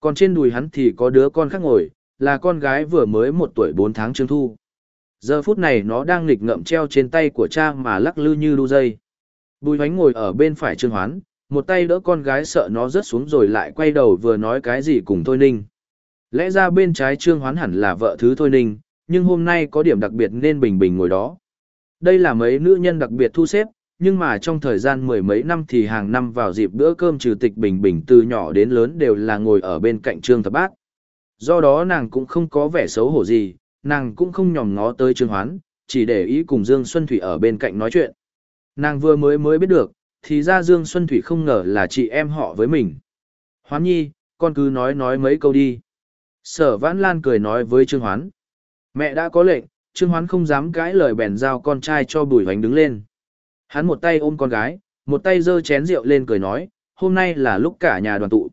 Còn trên đùi hắn thì có đứa con khác ngồi, là con gái vừa mới một tuổi bốn tháng Trương Thu. Giờ phút này nó đang nghịch ngậm treo trên tay của cha mà lắc lư như đu dây. Bùi hoánh ngồi ở bên phải Trương Hoán, một tay đỡ con gái sợ nó rớt xuống rồi lại quay đầu vừa nói cái gì cùng Thôi Ninh. Lẽ ra bên trái Trương Hoán hẳn là vợ thứ Thôi Ninh, nhưng hôm nay có điểm đặc biệt nên Bình Bình ngồi đó. Đây là mấy nữ nhân đặc biệt thu xếp, nhưng mà trong thời gian mười mấy năm thì hàng năm vào dịp bữa cơm trừ tịch Bình Bình từ nhỏ đến lớn đều là ngồi ở bên cạnh Trương Thập Bát. Do đó nàng cũng không có vẻ xấu hổ gì, nàng cũng không nhòm ngó tới Trương Hoán, chỉ để ý cùng Dương Xuân Thủy ở bên cạnh nói chuyện. Nàng vừa mới mới biết được, thì ra Dương Xuân Thủy không ngờ là chị em họ với mình. Hoán nhi, con cứ nói nói mấy câu đi. Sở Vãn Lan cười nói với Trương Hoán. Mẹ đã có lệnh, Trương Hoán không dám cãi lời bèn giao con trai cho Bùi Hoành đứng lên. Hắn một tay ôm con gái, một tay giơ chén rượu lên cười nói, hôm nay là lúc cả nhà đoàn tụ.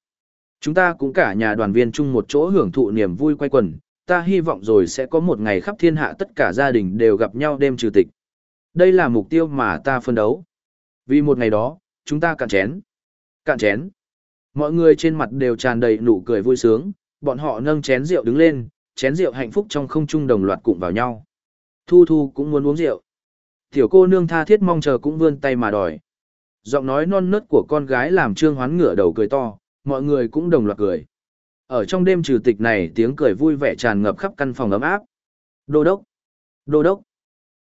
Chúng ta cũng cả nhà đoàn viên chung một chỗ hưởng thụ niềm vui quay quần, ta hy vọng rồi sẽ có một ngày khắp thiên hạ tất cả gia đình đều gặp nhau đêm trừ tịch. Đây là mục tiêu mà ta phân đấu. Vì một ngày đó, chúng ta cạn chén. Cạn chén. Mọi người trên mặt đều tràn đầy nụ cười vui sướng, bọn họ nâng chén rượu đứng lên, chén rượu hạnh phúc trong không trung đồng loạt cụm vào nhau. Thu Thu cũng muốn uống rượu. Tiểu cô nương tha thiết mong chờ cũng vươn tay mà đòi. Giọng nói non nớt của con gái làm Trương Hoán ngửa đầu cười to, mọi người cũng đồng loạt cười. Ở trong đêm trừ tịch này tiếng cười vui vẻ tràn ngập khắp căn phòng ấm áp. Đô đốc! Đô đốc!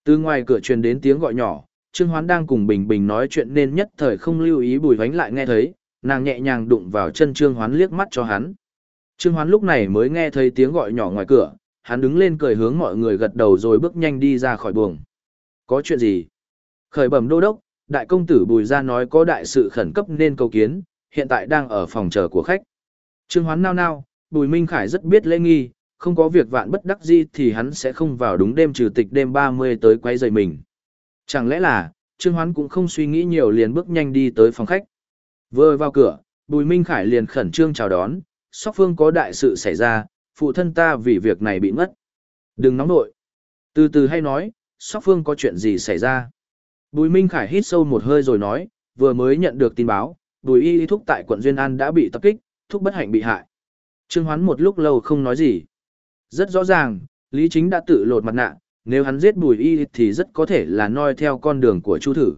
Từ ngoài cửa truyền đến tiếng gọi nhỏ, Trương Hoán đang cùng Bình Bình nói chuyện nên nhất thời không lưu ý bùi vánh lại nghe thấy, nàng nhẹ nhàng đụng vào chân Trương Hoán liếc mắt cho hắn. Trương Hoán lúc này mới nghe thấy tiếng gọi nhỏ ngoài cửa, hắn đứng lên cười hướng mọi người gật đầu rồi bước nhanh đi ra khỏi buồng. Có chuyện gì? Khởi bẩm đô đốc, đại công tử Bùi Gia nói có đại sự khẩn cấp nên cầu kiến, hiện tại đang ở phòng chờ của khách. Trương Hoán nao nao, Bùi Minh Khải rất biết lễ nghi, không có việc vạn bất đắc gì thì hắn sẽ không vào đúng đêm trừ tịch đêm 30 tới quay rời mình. Chẳng lẽ là, Trương Hoán cũng không suy nghĩ nhiều liền bước nhanh đi tới phòng khách. Vừa vào cửa, Bùi Minh Khải liền khẩn trương chào đón, Sóc Phương có đại sự xảy ra, phụ thân ta vì việc này bị mất. Đừng nóng nội. Từ từ hay nói, Sóc Phương có chuyện gì xảy ra. Bùi Minh Khải hít sâu một hơi rồi nói, vừa mới nhận được tin báo, Bùi Y Thúc tại quận Duyên An đã bị tập kích, Thúc bất hạnh bị hại. Trương Hoán một lúc lâu không nói gì. Rất rõ ràng, Lý Chính đã tự lột mặt nạ, nếu hắn giết Bùi Y thì rất có thể là noi theo con đường của Chu Thử.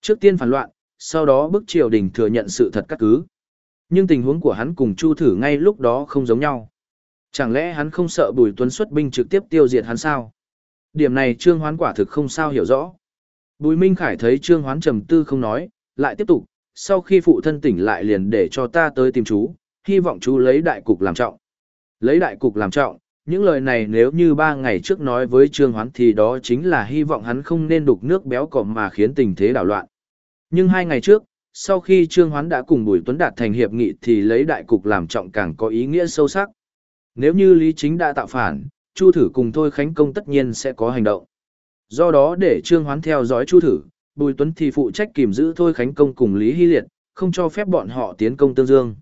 Trước tiên phản loạn, sau đó bức triều đình thừa nhận sự thật cắt cứ. Nhưng tình huống của hắn cùng Chu Thử ngay lúc đó không giống nhau. Chẳng lẽ hắn không sợ Bùi Tuấn xuất binh trực tiếp tiêu diệt hắn sao? Điểm này Trương Hoán quả thực không sao hiểu rõ. Bùi Minh Khải thấy Trương Hoán trầm tư không nói, lại tiếp tục, sau khi phụ thân tỉnh lại liền để cho ta tới tìm chú, hy vọng chú lấy đại cục làm trọng. Lấy đại cục làm trọng, những lời này nếu như ba ngày trước nói với Trương Hoán thì đó chính là hy vọng hắn không nên đục nước béo cọm mà khiến tình thế đảo loạn. Nhưng hai ngày trước, sau khi Trương Hoán đã cùng Bùi Tuấn đạt thành hiệp nghị thì lấy đại cục làm trọng càng có ý nghĩa sâu sắc. Nếu như Lý Chính đã tạo phản, Chu Thử cùng Thôi Khánh Công tất nhiên sẽ có hành động. Do đó để Trương Hoán theo dõi Chu Thử, Bùi Tuấn thì phụ trách kìm giữ Thôi Khánh Công cùng Lý Hy Liệt, không cho phép bọn họ tiến công Tương Dương.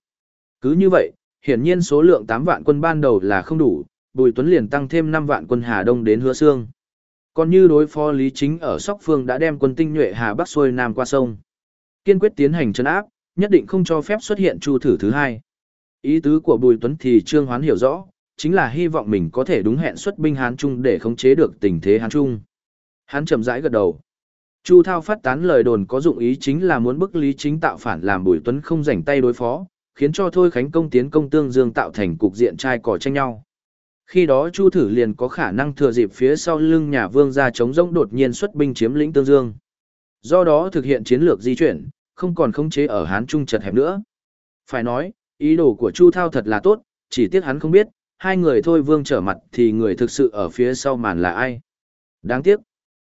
Cứ như vậy, hiển nhiên số lượng 8 vạn quân ban đầu là không đủ, Bùi Tuấn liền tăng thêm 5 vạn quân Hà Đông đến Hứa Sương. Còn như đối phó Lý Chính ở Sóc Phương đã đem quân tinh nhuệ Hà Bắc xuôi Nam qua sông. Kiên quyết tiến hành trấn áp, nhất định không cho phép xuất hiện Chu Thử thứ hai. Ý tứ của Bùi Tuấn thì Trương Hoán hiểu rõ, chính là hy vọng mình có thể đúng hẹn xuất binh Hán Trung để khống chế được tình thế Hán Trung. Hắn chậm rãi gật đầu. Chu Thao phát tán lời đồn có dụng ý chính là muốn bức Lý Chính tạo phản làm Bùi Tuấn không rảnh tay đối phó, khiến cho Thôi Khánh công tiến công tương dương tạo thành cục diện trai cỏ tranh nhau. Khi đó Chu Thử liền có khả năng thừa dịp phía sau lưng nhà Vương ra chống rỗng đột nhiên xuất binh chiếm lĩnh tương dương. Do đó thực hiện chiến lược di chuyển, không còn khống chế ở Hán Trung chật hẹp nữa. Phải nói, ý đồ của Chu Thao thật là tốt, chỉ tiếc hắn không biết, hai người thôi vương trở mặt thì người thực sự ở phía sau màn là ai. Đáng tiếc.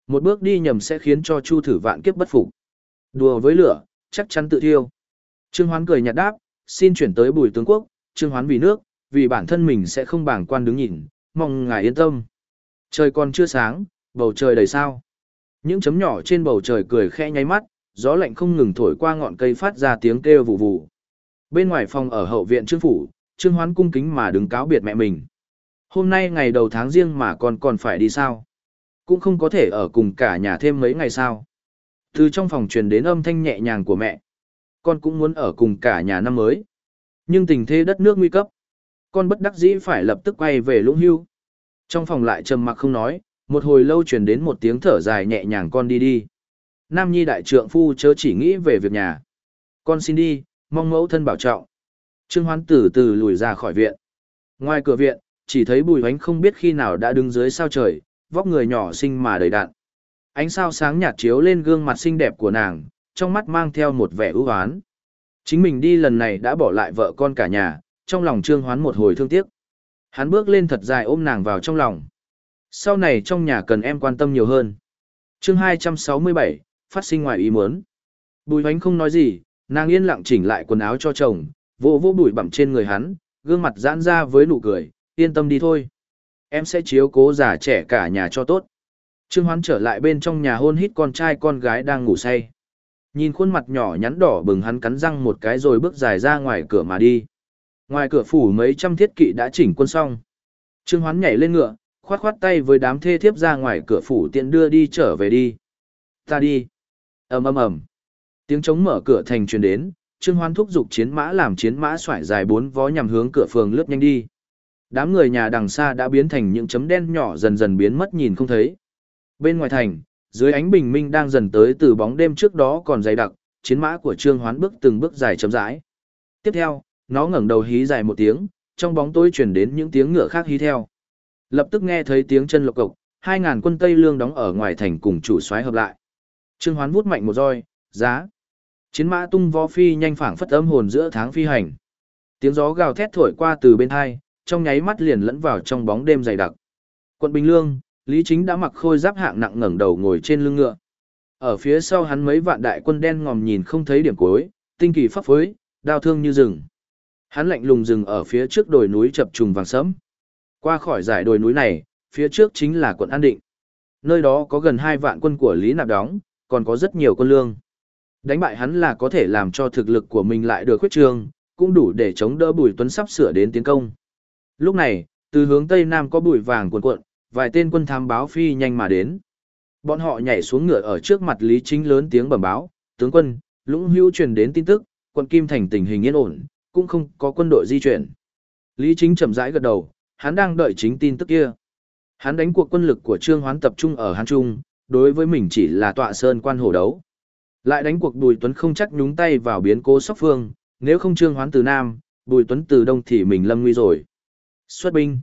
Một bước đi nhầm sẽ khiến cho Chu thử vạn kiếp bất phục. Đùa với lửa, chắc chắn tự thiêu. Trương Hoán cười nhạt đáp, xin chuyển tới Bùi tướng quốc, Trương Hoán vì nước, vì bản thân mình sẽ không bảng quan đứng nhìn, mong ngài yên tâm. Trời còn chưa sáng, bầu trời đầy sao. Những chấm nhỏ trên bầu trời cười khẽ nháy mắt, gió lạnh không ngừng thổi qua ngọn cây phát ra tiếng kêu vụ vụ. Bên ngoài phòng ở hậu viện trương phủ, trương hoán cung kính mà đứng cáo biệt mẹ mình. Hôm nay ngày đầu tháng riêng mà con còn phải đi sao? Cũng không có thể ở cùng cả nhà thêm mấy ngày sao? Từ trong phòng truyền đến âm thanh nhẹ nhàng của mẹ. Con cũng muốn ở cùng cả nhà năm mới. Nhưng tình thế đất nước nguy cấp. Con bất đắc dĩ phải lập tức quay về lũng hưu. Trong phòng lại trầm mặc không nói, một hồi lâu truyền đến một tiếng thở dài nhẹ nhàng con đi đi. Nam Nhi đại trượng phu chớ chỉ nghĩ về việc nhà. Con xin đi, mong mẫu thân bảo trọng. Trương Hoán từ từ lùi ra khỏi viện. Ngoài cửa viện, chỉ thấy bùi hoánh không biết khi nào đã đứng dưới sao trời, vóc người nhỏ xinh mà đầy đạn. Ánh sao sáng nhạt chiếu lên gương mặt xinh đẹp của nàng, trong mắt mang theo một vẻ ưu hoán. Chính mình đi lần này đã bỏ lại vợ con cả nhà, trong lòng Trương Hoán một hồi thương tiếc. Hắn bước lên thật dài ôm nàng vào trong lòng. Sau này trong nhà cần em quan tâm nhiều hơn. Chương 267, phát sinh ngoài ý muốn. Bùi hoánh không nói gì, nàng yên lặng chỉnh lại quần áo cho chồng, vô vô bụi bặm trên người hắn, gương mặt giãn ra với nụ cười, yên tâm đi thôi. Em sẽ chiếu cố già trẻ cả nhà cho tốt. Trương Hoán trở lại bên trong nhà hôn hít con trai con gái đang ngủ say. Nhìn khuôn mặt nhỏ nhắn đỏ bừng hắn cắn răng một cái rồi bước dài ra ngoài cửa mà đi. Ngoài cửa phủ mấy trăm thiết kỵ đã chỉnh quân xong. Trương Hoán nhảy lên ngựa, khoát khoát tay với đám thê thiếp ra ngoài cửa phủ tiện đưa đi trở về đi. Ta đi ầm ầm ầm tiếng trống mở cửa thành truyền đến trương hoan thúc giục chiến mã làm chiến mã xoải dài bốn vó nhằm hướng cửa phường lướt nhanh đi. Đám người nhà đằng xa đã biến thành những chấm đen nhỏ dần dần biến mất nhìn không thấy. Bên ngoài thành dưới ánh bình minh đang dần tới từ bóng đêm trước đó còn dày đặc chiến mã của trương hoán bước từng bước dài chấm rãi. Tiếp theo nó ngẩng đầu hí dài một tiếng trong bóng tối truyền đến những tiếng ngựa khác hí theo. Lập tức nghe thấy tiếng chân lộc cộc hai ngàn quân tây lương đóng ở ngoài thành cùng chủ soái hợp lại. Trương Hoán vút mạnh một roi, giá. Chiến mã tung vó phi nhanh phảng phất âm hồn giữa tháng phi hành. Tiếng gió gào thét thổi qua từ bên hai, trong nháy mắt liền lẫn vào trong bóng đêm dày đặc. Quận Bình Lương, Lý Chính đã mặc khôi giáp hạng nặng ngẩng đầu ngồi trên lưng ngựa. Ở phía sau hắn mấy vạn đại quân đen ngòm nhìn không thấy điểm cuối, tinh kỳ pháp phối, đao thương như rừng. Hắn lạnh lùng dừng ở phía trước đồi núi chập trùng vàng sẫm. Qua khỏi dải đồi núi này, phía trước chính là quận An Định. Nơi đó có gần hai vạn quân của Lý Nạp đóng, còn có rất nhiều quân lương. Đánh bại hắn là có thể làm cho thực lực của mình lại được khuyết trương, cũng đủ để chống đỡ Bùi Tuấn sắp sửa đến tiến công. Lúc này, từ hướng tây nam có bụi vàng cuộn cuộn, vài tên quân thám báo phi nhanh mà đến. Bọn họ nhảy xuống ngựa ở trước mặt Lý Chính lớn tiếng bẩm báo, tướng quân, lũng hưu truyền đến tin tức, quận Kim Thành tình hình yên ổn, cũng không có quân đội di chuyển. Lý Chính chậm rãi gật đầu, hắn đang đợi chính tin tức kia. Hắn đánh cuộc quân lực của Trương Hoán tập trung ở Hán Trung, đối với mình chỉ là tọa sơn quan hổ đấu. Lại đánh cuộc Bùi Tuấn không chắc nhúng tay vào biến cố sóc phương, nếu không Trương Hoán từ Nam, Bùi Tuấn từ Đông thì mình lâm nguy rồi. Xuất binh.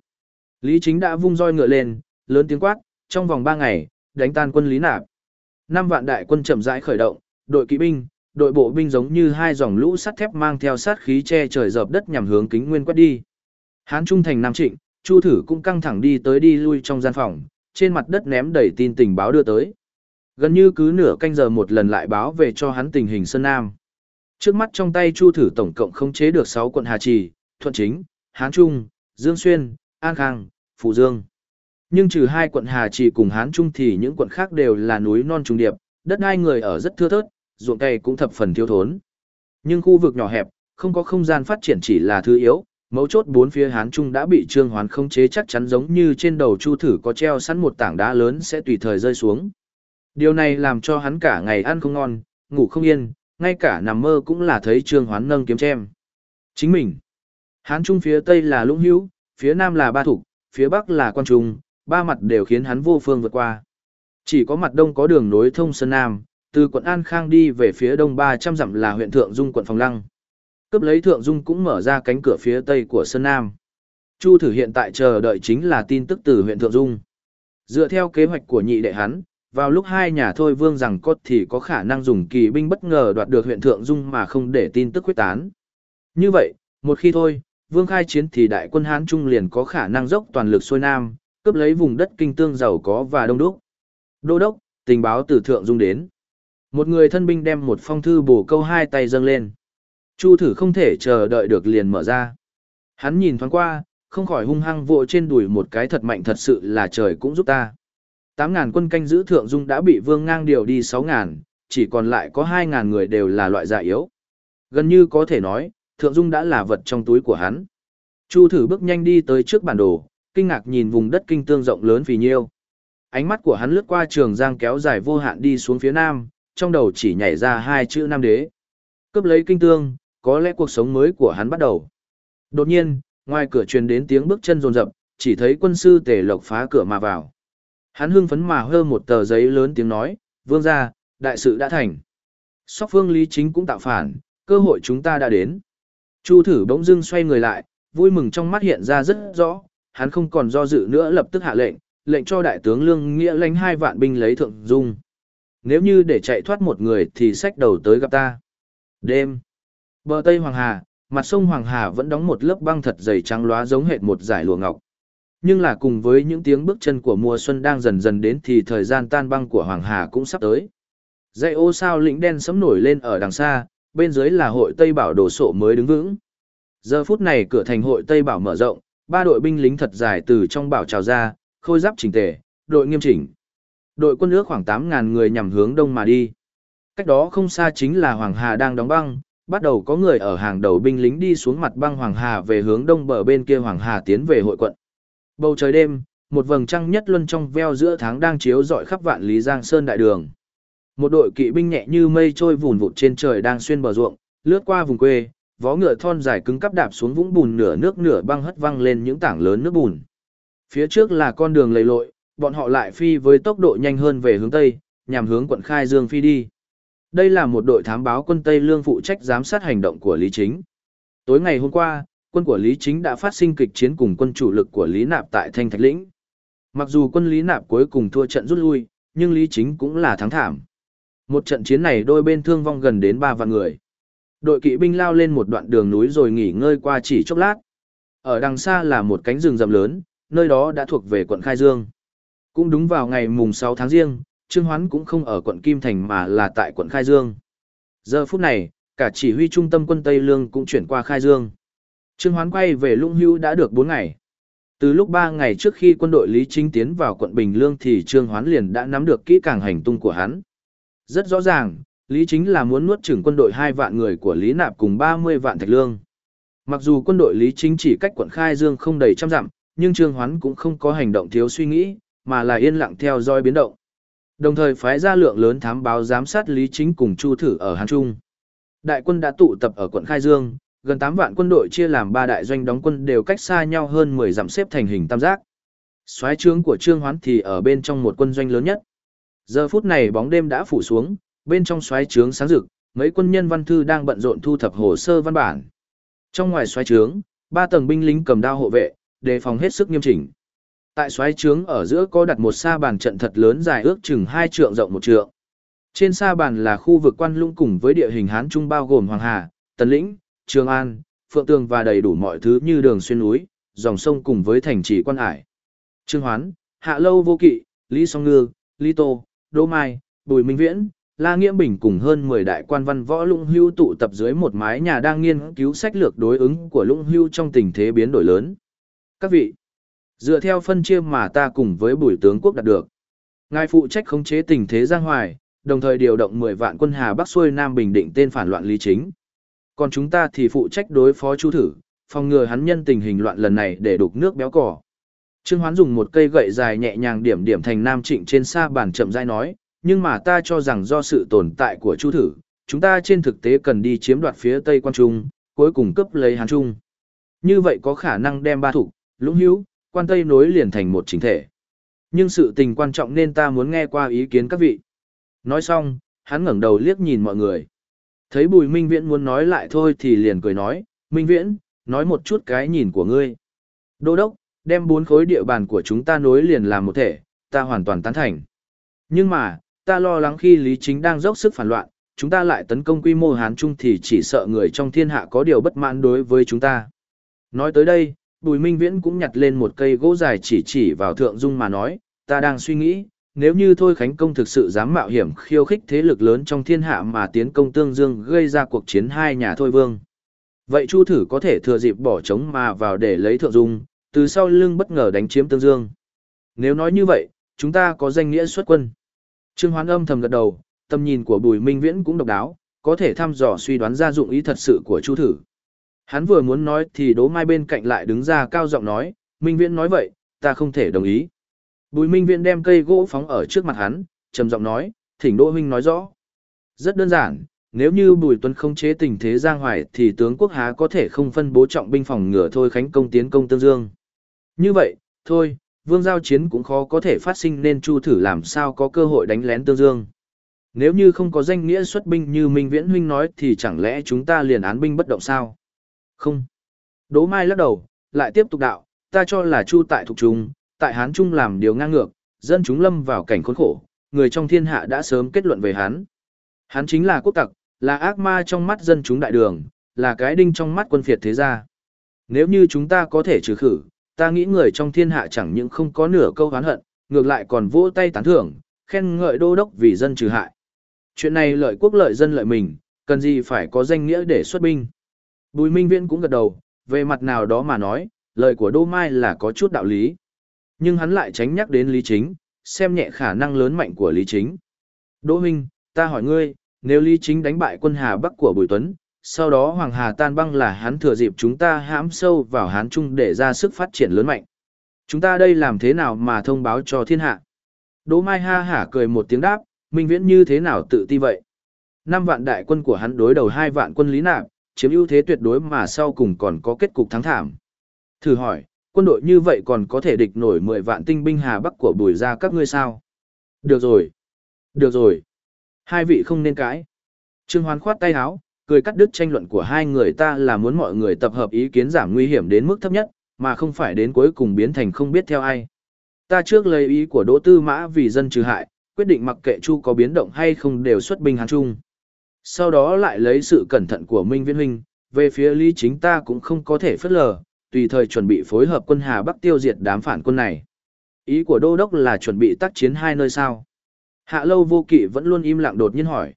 Lý Chính đã vung roi ngựa lên, lớn tiếng quát, trong vòng 3 ngày, đánh tan quân Lý Nạp. Năm vạn đại quân chậm rãi khởi động, đội kỵ binh, đội bộ binh giống như hai dòng lũ sắt thép mang theo sát khí che trời dập đất nhằm hướng kính nguyên quét đi. Hán Trung thành Nam Trịnh, Chu Thử cũng căng thẳng đi tới đi lui trong gian phòng, trên mặt đất ném đầy tin tình báo đưa tới. Gần như cứ nửa canh giờ một lần lại báo về cho hắn tình hình Sơn Nam. Trước mắt trong tay Chu Thử tổng cộng không chế được 6 quận Hà Trì, Thuận Chính, Hán Trung, Dương Xuyên, An Khang, Phụ Dương. Nhưng trừ hai quận Hà Trì cùng Hán Trung thì những quận khác đều là núi non trùng điệp, đất hai người ở rất thưa thớt, ruộng cây cũng thập phần thiếu thốn. Nhưng khu vực nhỏ hẹp, không có không gian phát triển chỉ là thứ yếu, mấu chốt bốn phía Hán Trung đã bị Trương Hoán không chế chắc chắn giống như trên đầu Chu Thử có treo sẵn một tảng đá lớn sẽ tùy thời rơi xuống. Điều này làm cho hắn cả ngày ăn không ngon, ngủ không yên, ngay cả nằm mơ cũng là thấy Trương Hoán nâng kiếm chém. Chính mình. Hán Trung phía Tây là Lũng Hữu, phía Nam là Ba Thục, phía Bắc là Quan Trung, ba mặt đều khiến hắn vô phương vượt qua. Chỉ có mặt Đông có đường nối thông Sơn Nam, từ quận An Khang đi về phía Đông 300 dặm là huyện Thượng Dung quận Phòng Lăng. Cấp lấy Thượng Dung cũng mở ra cánh cửa phía Tây của Sơn Nam. Chu thử hiện tại chờ đợi chính là tin tức từ huyện Thượng Dung. Dựa theo kế hoạch của nhị đệ hắn, vào lúc hai nhà thôi vương rằng cốt thì có khả năng dùng kỳ binh bất ngờ đoạt được huyện Thượng Dung mà không để tin tức quyết tán. Như vậy, một khi thôi, vương khai chiến thì đại quân Hán Trung liền có khả năng dốc toàn lực xuôi Nam, cướp lấy vùng đất kinh tương giàu có và đông đúc. Đô đốc, tình báo từ Thượng Dung đến. Một người thân binh đem một phong thư bổ câu hai tay dâng lên. Chu thử không thể chờ đợi được liền mở ra. Hắn nhìn thoáng qua, không khỏi hung hăng vội trên đùi một cái thật mạnh thật sự là trời cũng giúp ta. Tám ngàn quân canh giữ Thượng Dung đã bị vương ngang điều đi sáu ngàn, chỉ còn lại có hai ngàn người đều là loại dạ yếu. Gần như có thể nói, Thượng Dung đã là vật trong túi của hắn. Chu thử bước nhanh đi tới trước bản đồ, kinh ngạc nhìn vùng đất kinh tương rộng lớn phì nhiêu. Ánh mắt của hắn lướt qua trường giang kéo dài vô hạn đi xuống phía nam, trong đầu chỉ nhảy ra hai chữ Nam Đế. Cướp lấy kinh tương, có lẽ cuộc sống mới của hắn bắt đầu. Đột nhiên, ngoài cửa truyền đến tiếng bước chân rồn rập, chỉ thấy quân sư tề lộc phá cửa mà vào. Hắn hưng phấn mà hơ một tờ giấy lớn tiếng nói, vương ra, đại sự đã thành. Sóc phương lý chính cũng tạo phản, cơ hội chúng ta đã đến. Chu thử bỗng dưng xoay người lại, vui mừng trong mắt hiện ra rất rõ, hắn không còn do dự nữa lập tức hạ lệnh, lệnh cho đại tướng Lương Nghĩa lãnh hai vạn binh lấy thượng dung. Nếu như để chạy thoát một người thì sách đầu tới gặp ta. Đêm. Bờ Tây Hoàng Hà, mặt sông Hoàng Hà vẫn đóng một lớp băng thật dày trắng loá giống hệt một giải lụa ngọc. Nhưng là cùng với những tiếng bước chân của mùa xuân đang dần dần đến thì thời gian tan băng của Hoàng Hà cũng sắp tới. Dãy ô sao lĩnh đen sấm nổi lên ở đằng xa, bên dưới là hội Tây Bảo đồ sộ mới đứng vững. Giờ phút này cửa thành hội Tây Bảo mở rộng, ba đội binh lính thật dài từ trong bảo trào ra, khôi giáp chỉnh tề, đội nghiêm chỉnh. Đội quân ước khoảng 8.000 người nhằm hướng đông mà đi. Cách đó không xa chính là Hoàng Hà đang đóng băng, bắt đầu có người ở hàng đầu binh lính đi xuống mặt băng Hoàng Hà về hướng đông bờ bên kia Hoàng Hà tiến về hội quận. Bầu trời đêm, một vầng trăng nhất luân trong veo giữa tháng đang chiếu rọi khắp vạn lý giang sơn đại đường. Một đội kỵ binh nhẹ như mây trôi vùn vụt trên trời đang xuyên bờ ruộng, lướt qua vùng quê, vó ngựa thon dài cứng cắp đạp xuống vũng bùn nửa nước nửa băng hất văng lên những tảng lớn nước bùn. Phía trước là con đường lầy lội, bọn họ lại phi với tốc độ nhanh hơn về hướng tây, nhằm hướng quận Khai Dương phi đi. Đây là một đội thám báo quân Tây Lương phụ trách giám sát hành động của Lý Chính. Tối ngày hôm qua, quân của Lý Chính đã phát sinh kịch chiến cùng quân chủ lực của Lý Nạp tại Thanh Thạch Lĩnh. Mặc dù quân Lý Nạp cuối cùng thua trận rút lui, nhưng Lý Chính cũng là thắng thảm. Một trận chiến này đôi bên thương vong gần đến 3 vạn người. Đội kỵ binh lao lên một đoạn đường núi rồi nghỉ ngơi qua chỉ chốc lát. Ở đằng xa là một cánh rừng rậm lớn, nơi đó đã thuộc về quận Khai Dương. Cũng đúng vào ngày mùng 6 tháng riêng, Trương Hoán cũng không ở quận Kim Thành mà là tại quận Khai Dương. Giờ phút này, cả chỉ huy trung tâm quân Tây Lương cũng chuyển qua Khai Dương. Trương Hoán quay về Lũng Hữu đã được 4 ngày. Từ lúc 3 ngày trước khi quân đội Lý Chính tiến vào quận Bình Lương thì Trương Hoán liền đã nắm được kỹ càng hành tung của hắn. Rất rõ ràng, Lý Chính là muốn nuốt chửng quân đội 2 vạn người của Lý Nạp cùng 30 vạn thạch lương. Mặc dù quân đội Lý Chính chỉ cách quận Khai Dương không đầy trăm dặm, nhưng Trương Hoán cũng không có hành động thiếu suy nghĩ, mà là yên lặng theo dõi biến động. Đồng thời phái ra lượng lớn thám báo giám sát Lý Chính cùng Chu Thử ở Hàn Trung. Đại quân đã tụ tập ở quận Khai Dương, gần 8 vạn quân đội chia làm 3 đại doanh đóng quân đều cách xa nhau hơn 10 dặm xếp thành hình tam giác. Soái trướng của Trương Hoán thì ở bên trong một quân doanh lớn nhất. Giờ phút này bóng đêm đã phủ xuống, bên trong soái trướng sáng rực, mấy quân nhân văn thư đang bận rộn thu thập hồ sơ văn bản. Trong ngoài soái trướng, ba tầng binh lính cầm đao hộ vệ, đề phòng hết sức nghiêm chỉnh. Tại soái trướng ở giữa có đặt một sa bàn trận thật lớn dài ước chừng 2 trượng rộng một trượng. Trên sa bàn là khu vực quan lũng cùng với địa hình Hán Trung bao gồm Hoàng Hà, Tần Lĩnh, Trường An, Phượng Tường và đầy đủ mọi thứ như đường xuyên núi, dòng sông cùng với thành trì quan hải. Trương Hoán, Hạ Lâu Vô Kỵ, Lý Song Ngư, Lý Tô, Đỗ Mai, Bùi Minh Viễn, La Nghiễm Bình cùng hơn 10 đại quan văn võ lũng hưu tụ tập dưới một mái nhà đang nghiên cứu sách lược đối ứng của lũng hưu trong tình thế biến đổi lớn. Các vị, dựa theo phân chia mà ta cùng với bùi tướng quốc đạt được, ngài phụ trách khống chế tình thế giang hoài, đồng thời điều động 10 vạn quân Hà Bắc xuôi Nam Bình Định tên phản loạn lý chính. Còn chúng ta thì phụ trách đối phó chu thử, phòng ngừa hắn nhân tình hình loạn lần này để đục nước béo cỏ. Trương Hoán dùng một cây gậy dài nhẹ nhàng điểm điểm thành Nam Trịnh trên xa bàn chậm rãi nói, nhưng mà ta cho rằng do sự tồn tại của Chu thử, chúng ta trên thực tế cần đi chiếm đoạt phía Tây Quan Trung, cuối cùng cấp lấy Hán Trung. Như vậy có khả năng đem ba thủ, lũng hữu, quan Tây nối liền thành một chính thể. Nhưng sự tình quan trọng nên ta muốn nghe qua ý kiến các vị. Nói xong, hắn ngẩng đầu liếc nhìn mọi người. Thấy Bùi Minh Viễn muốn nói lại thôi thì liền cười nói, Minh Viễn, nói một chút cái nhìn của ngươi. Đô đốc, đem bốn khối địa bàn của chúng ta nối liền làm một thể, ta hoàn toàn tán thành. Nhưng mà, ta lo lắng khi Lý Chính đang dốc sức phản loạn, chúng ta lại tấn công quy mô Hán Trung thì chỉ sợ người trong thiên hạ có điều bất mãn đối với chúng ta. Nói tới đây, Bùi Minh Viễn cũng nhặt lên một cây gỗ dài chỉ chỉ vào Thượng Dung mà nói, ta đang suy nghĩ, nếu như Thôi Khánh Công thực sự dám mạo hiểm khiêu khích thế lực lớn trong thiên hạ mà tiến công Tương Dương gây ra cuộc chiến hai nhà Thôi Vương. Vậy Chu Thử có thể thừa dịp bỏ trống mà vào để lấy Thượng Dung, từ sau lưng bất ngờ đánh chiếm Tương Dương. Nếu nói như vậy, chúng ta có danh nghĩa xuất quân. Trương Hoán âm thầm gật đầu, tầm nhìn của Bùi Minh Viễn cũng độc đáo, có thể thăm dò suy đoán ra dụng ý thật sự của Chu Thử. Hắn vừa muốn nói thì Đỗ Mai bên cạnh lại đứng ra cao giọng nói, Minh Viễn nói vậy, ta không thể đồng ý. Bùi Minh Viễn đem cây gỗ phóng ở trước mặt hắn, trầm giọng nói, thỉnh Đỗ huynh nói rõ. Rất đơn giản, nếu như Bùi Tuấn không chế tình thế giang hoài thì tướng quốc há có thể không phân bố trọng binh phòng ngừa thôi khánh công tiến công tương dương. Như vậy, thôi, vương giao chiến cũng khó có thể phát sinh nên chu thử làm sao có cơ hội đánh lén tương dương. Nếu như không có danh nghĩa xuất binh như Minh Viễn Huynh nói thì chẳng lẽ chúng ta liền án binh bất động sao? Không. Đỗ Mai lắc đầu, lại tiếp tục đạo, ta cho là chu tại thuộc trung, tại Hán Trung làm điều ngang ngược, dân chúng lâm vào cảnh khốn khổ, người trong thiên hạ đã sớm kết luận về hắn. Hắn chính là quốc tặc, là ác ma trong mắt dân chúng đại đường, là cái đinh trong mắt quân phiệt thế gia. Nếu như chúng ta có thể trừ khử, ta nghĩ người trong thiên hạ chẳng những không có nửa câu oán hận, ngược lại còn vỗ tay tán thưởng, khen ngợi đô đốc vì dân trừ hại. Chuyện này lợi quốc lợi dân lợi mình, cần gì phải có danh nghĩa để xuất binh. Bùi Minh Viễn cũng gật đầu, về mặt nào đó mà nói, lời của Đô Mai là có chút đạo lý. Nhưng hắn lại tránh nhắc đến Lý Chính, xem nhẹ khả năng lớn mạnh của Lý Chính. Đỗ Minh, ta hỏi ngươi, nếu Lý Chính đánh bại quân Hà Bắc của Bùi Tuấn, sau đó Hoàng Hà tan băng là hắn thừa dịp chúng ta hãm sâu vào Hán Trung để ra sức phát triển lớn mạnh. Chúng ta đây làm thế nào mà thông báo cho thiên hạ? Đỗ Mai ha hả cười một tiếng đáp, Minh Viễn như thế nào tự ti vậy? Năm vạn đại quân của hắn đối đầu hai vạn quân Lý Nạp, chiếm ưu thế tuyệt đối mà sau cùng còn có kết cục thắng thảm. Thử hỏi, quân đội như vậy còn có thể địch nổi 10 vạn tinh binh Hà Bắc của bùi ra các ngươi sao? Được rồi. Được rồi. Hai vị không nên cãi. Trương Hoán khoát tay áo, cười cắt đứt tranh luận của hai người ta là muốn mọi người tập hợp ý kiến giảm nguy hiểm đến mức thấp nhất, mà không phải đến cuối cùng biến thành không biết theo ai. Ta trước lấy ý của Đỗ Tư Mã vì dân trừ hại, quyết định mặc kệ Chu có biến động hay không đều xuất binh Hán Trung. Sau đó lại lấy sự cẩn thận của Minh Viễn Huynh, về phía Lý Chính ta cũng không có thể phất lờ, tùy thời chuẩn bị phối hợp quân Hà Bắc tiêu diệt đám phản quân này. Ý của Đô Đốc là chuẩn bị tác chiến hai nơi sao. Hạ lâu vô kỵ vẫn luôn im lặng đột nhiên hỏi.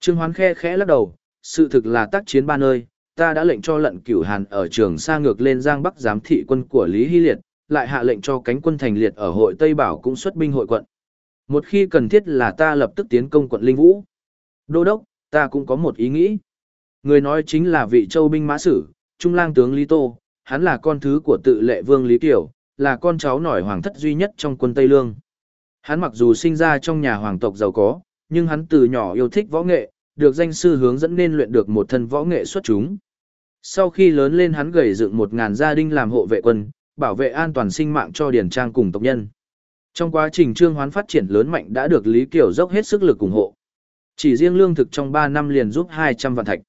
Trương Hoán khe khẽ lắc đầu, sự thực là tác chiến ba nơi, ta đã lệnh cho lận cửu hàn ở trường xa ngược lên Giang Bắc giám thị quân của Lý Hy Liệt, lại hạ lệnh cho cánh quân thành liệt ở hội Tây Bảo cũng xuất binh hội quận. Một khi cần thiết là ta lập tức tiến công quận Linh Vũ. Đô đốc, ta cũng có một ý nghĩ. Người nói chính là vị châu binh mã sử, trung lang tướng Lý Tô, hắn là con thứ của tự lệ vương Lý Kiều, là con cháu nổi hoàng thất duy nhất trong quân Tây Lương. Hắn mặc dù sinh ra trong nhà hoàng tộc giàu có, nhưng hắn từ nhỏ yêu thích võ nghệ, được danh sư hướng dẫn nên luyện được một thân võ nghệ xuất chúng. Sau khi lớn lên hắn gầy dựng một ngàn gia đình làm hộ vệ quân, bảo vệ an toàn sinh mạng cho điển trang cùng tộc nhân. Trong quá trình trương hoán phát triển lớn mạnh đã được Lý Kiều dốc hết sức lực ủng hộ. Chỉ riêng lương thực trong 3 năm liền giúp 200 vạn thạch,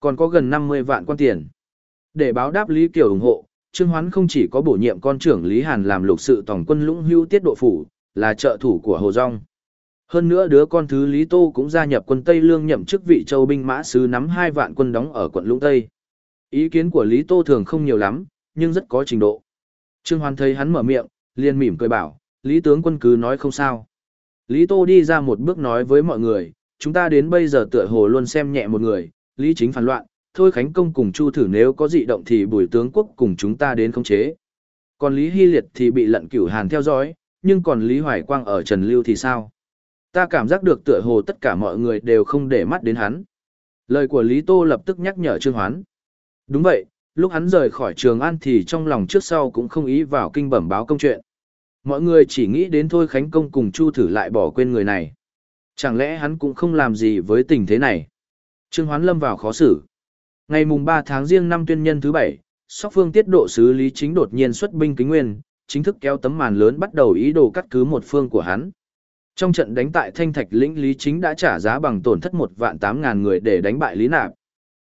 còn có gần 50 vạn quan tiền. Để báo đáp Lý Kiều ủng hộ, Trương Hoán không chỉ có bổ nhiệm con trưởng Lý Hàn làm lục sự tổng quân lũng hưu tiết độ phủ, là trợ thủ của Hồ Dung. Hơn nữa đứa con thứ Lý Tô cũng gia nhập quân Tây Lương nhậm chức vị châu binh mã sứ nắm hai vạn quân đóng ở quận Lũng Tây. Ý kiến của Lý Tô thường không nhiều lắm, nhưng rất có trình độ. Trương Hoán thấy hắn mở miệng, liền mỉm cười bảo, Lý tướng quân cứ nói không sao. Lý Tô đi ra một bước nói với mọi người, chúng ta đến bây giờ tựa hồ luôn xem nhẹ một người, Lý chính phản loạn, thôi Khánh Công cùng Chu thử nếu có dị động thì bùi tướng quốc cùng chúng ta đến khống chế. Còn Lý Hy Liệt thì bị lận cửu hàn theo dõi, nhưng còn Lý Hoài Quang ở Trần Lưu thì sao? Ta cảm giác được tựa hồ tất cả mọi người đều không để mắt đến hắn. Lời của Lý Tô lập tức nhắc nhở Trương Hoán. Đúng vậy, lúc hắn rời khỏi Trường An thì trong lòng trước sau cũng không ý vào kinh bẩm báo công chuyện. Mọi người chỉ nghĩ đến thôi Khánh Công cùng Chu thử lại bỏ quên người này. Chẳng lẽ hắn cũng không làm gì với tình thế này? Trương Hoán lâm vào khó xử. Ngày mùng 3 tháng riêng năm tuyên nhân thứ bảy, Sóc Phương tiết độ sứ Lý Chính đột nhiên xuất binh kính nguyên, chính thức kéo tấm màn lớn bắt đầu ý đồ cắt cứ một phương của hắn. Trong trận đánh tại Thanh Thạch lĩnh Lý Chính đã trả giá bằng tổn thất một vạn tám ngàn người để đánh bại Lý Nạp.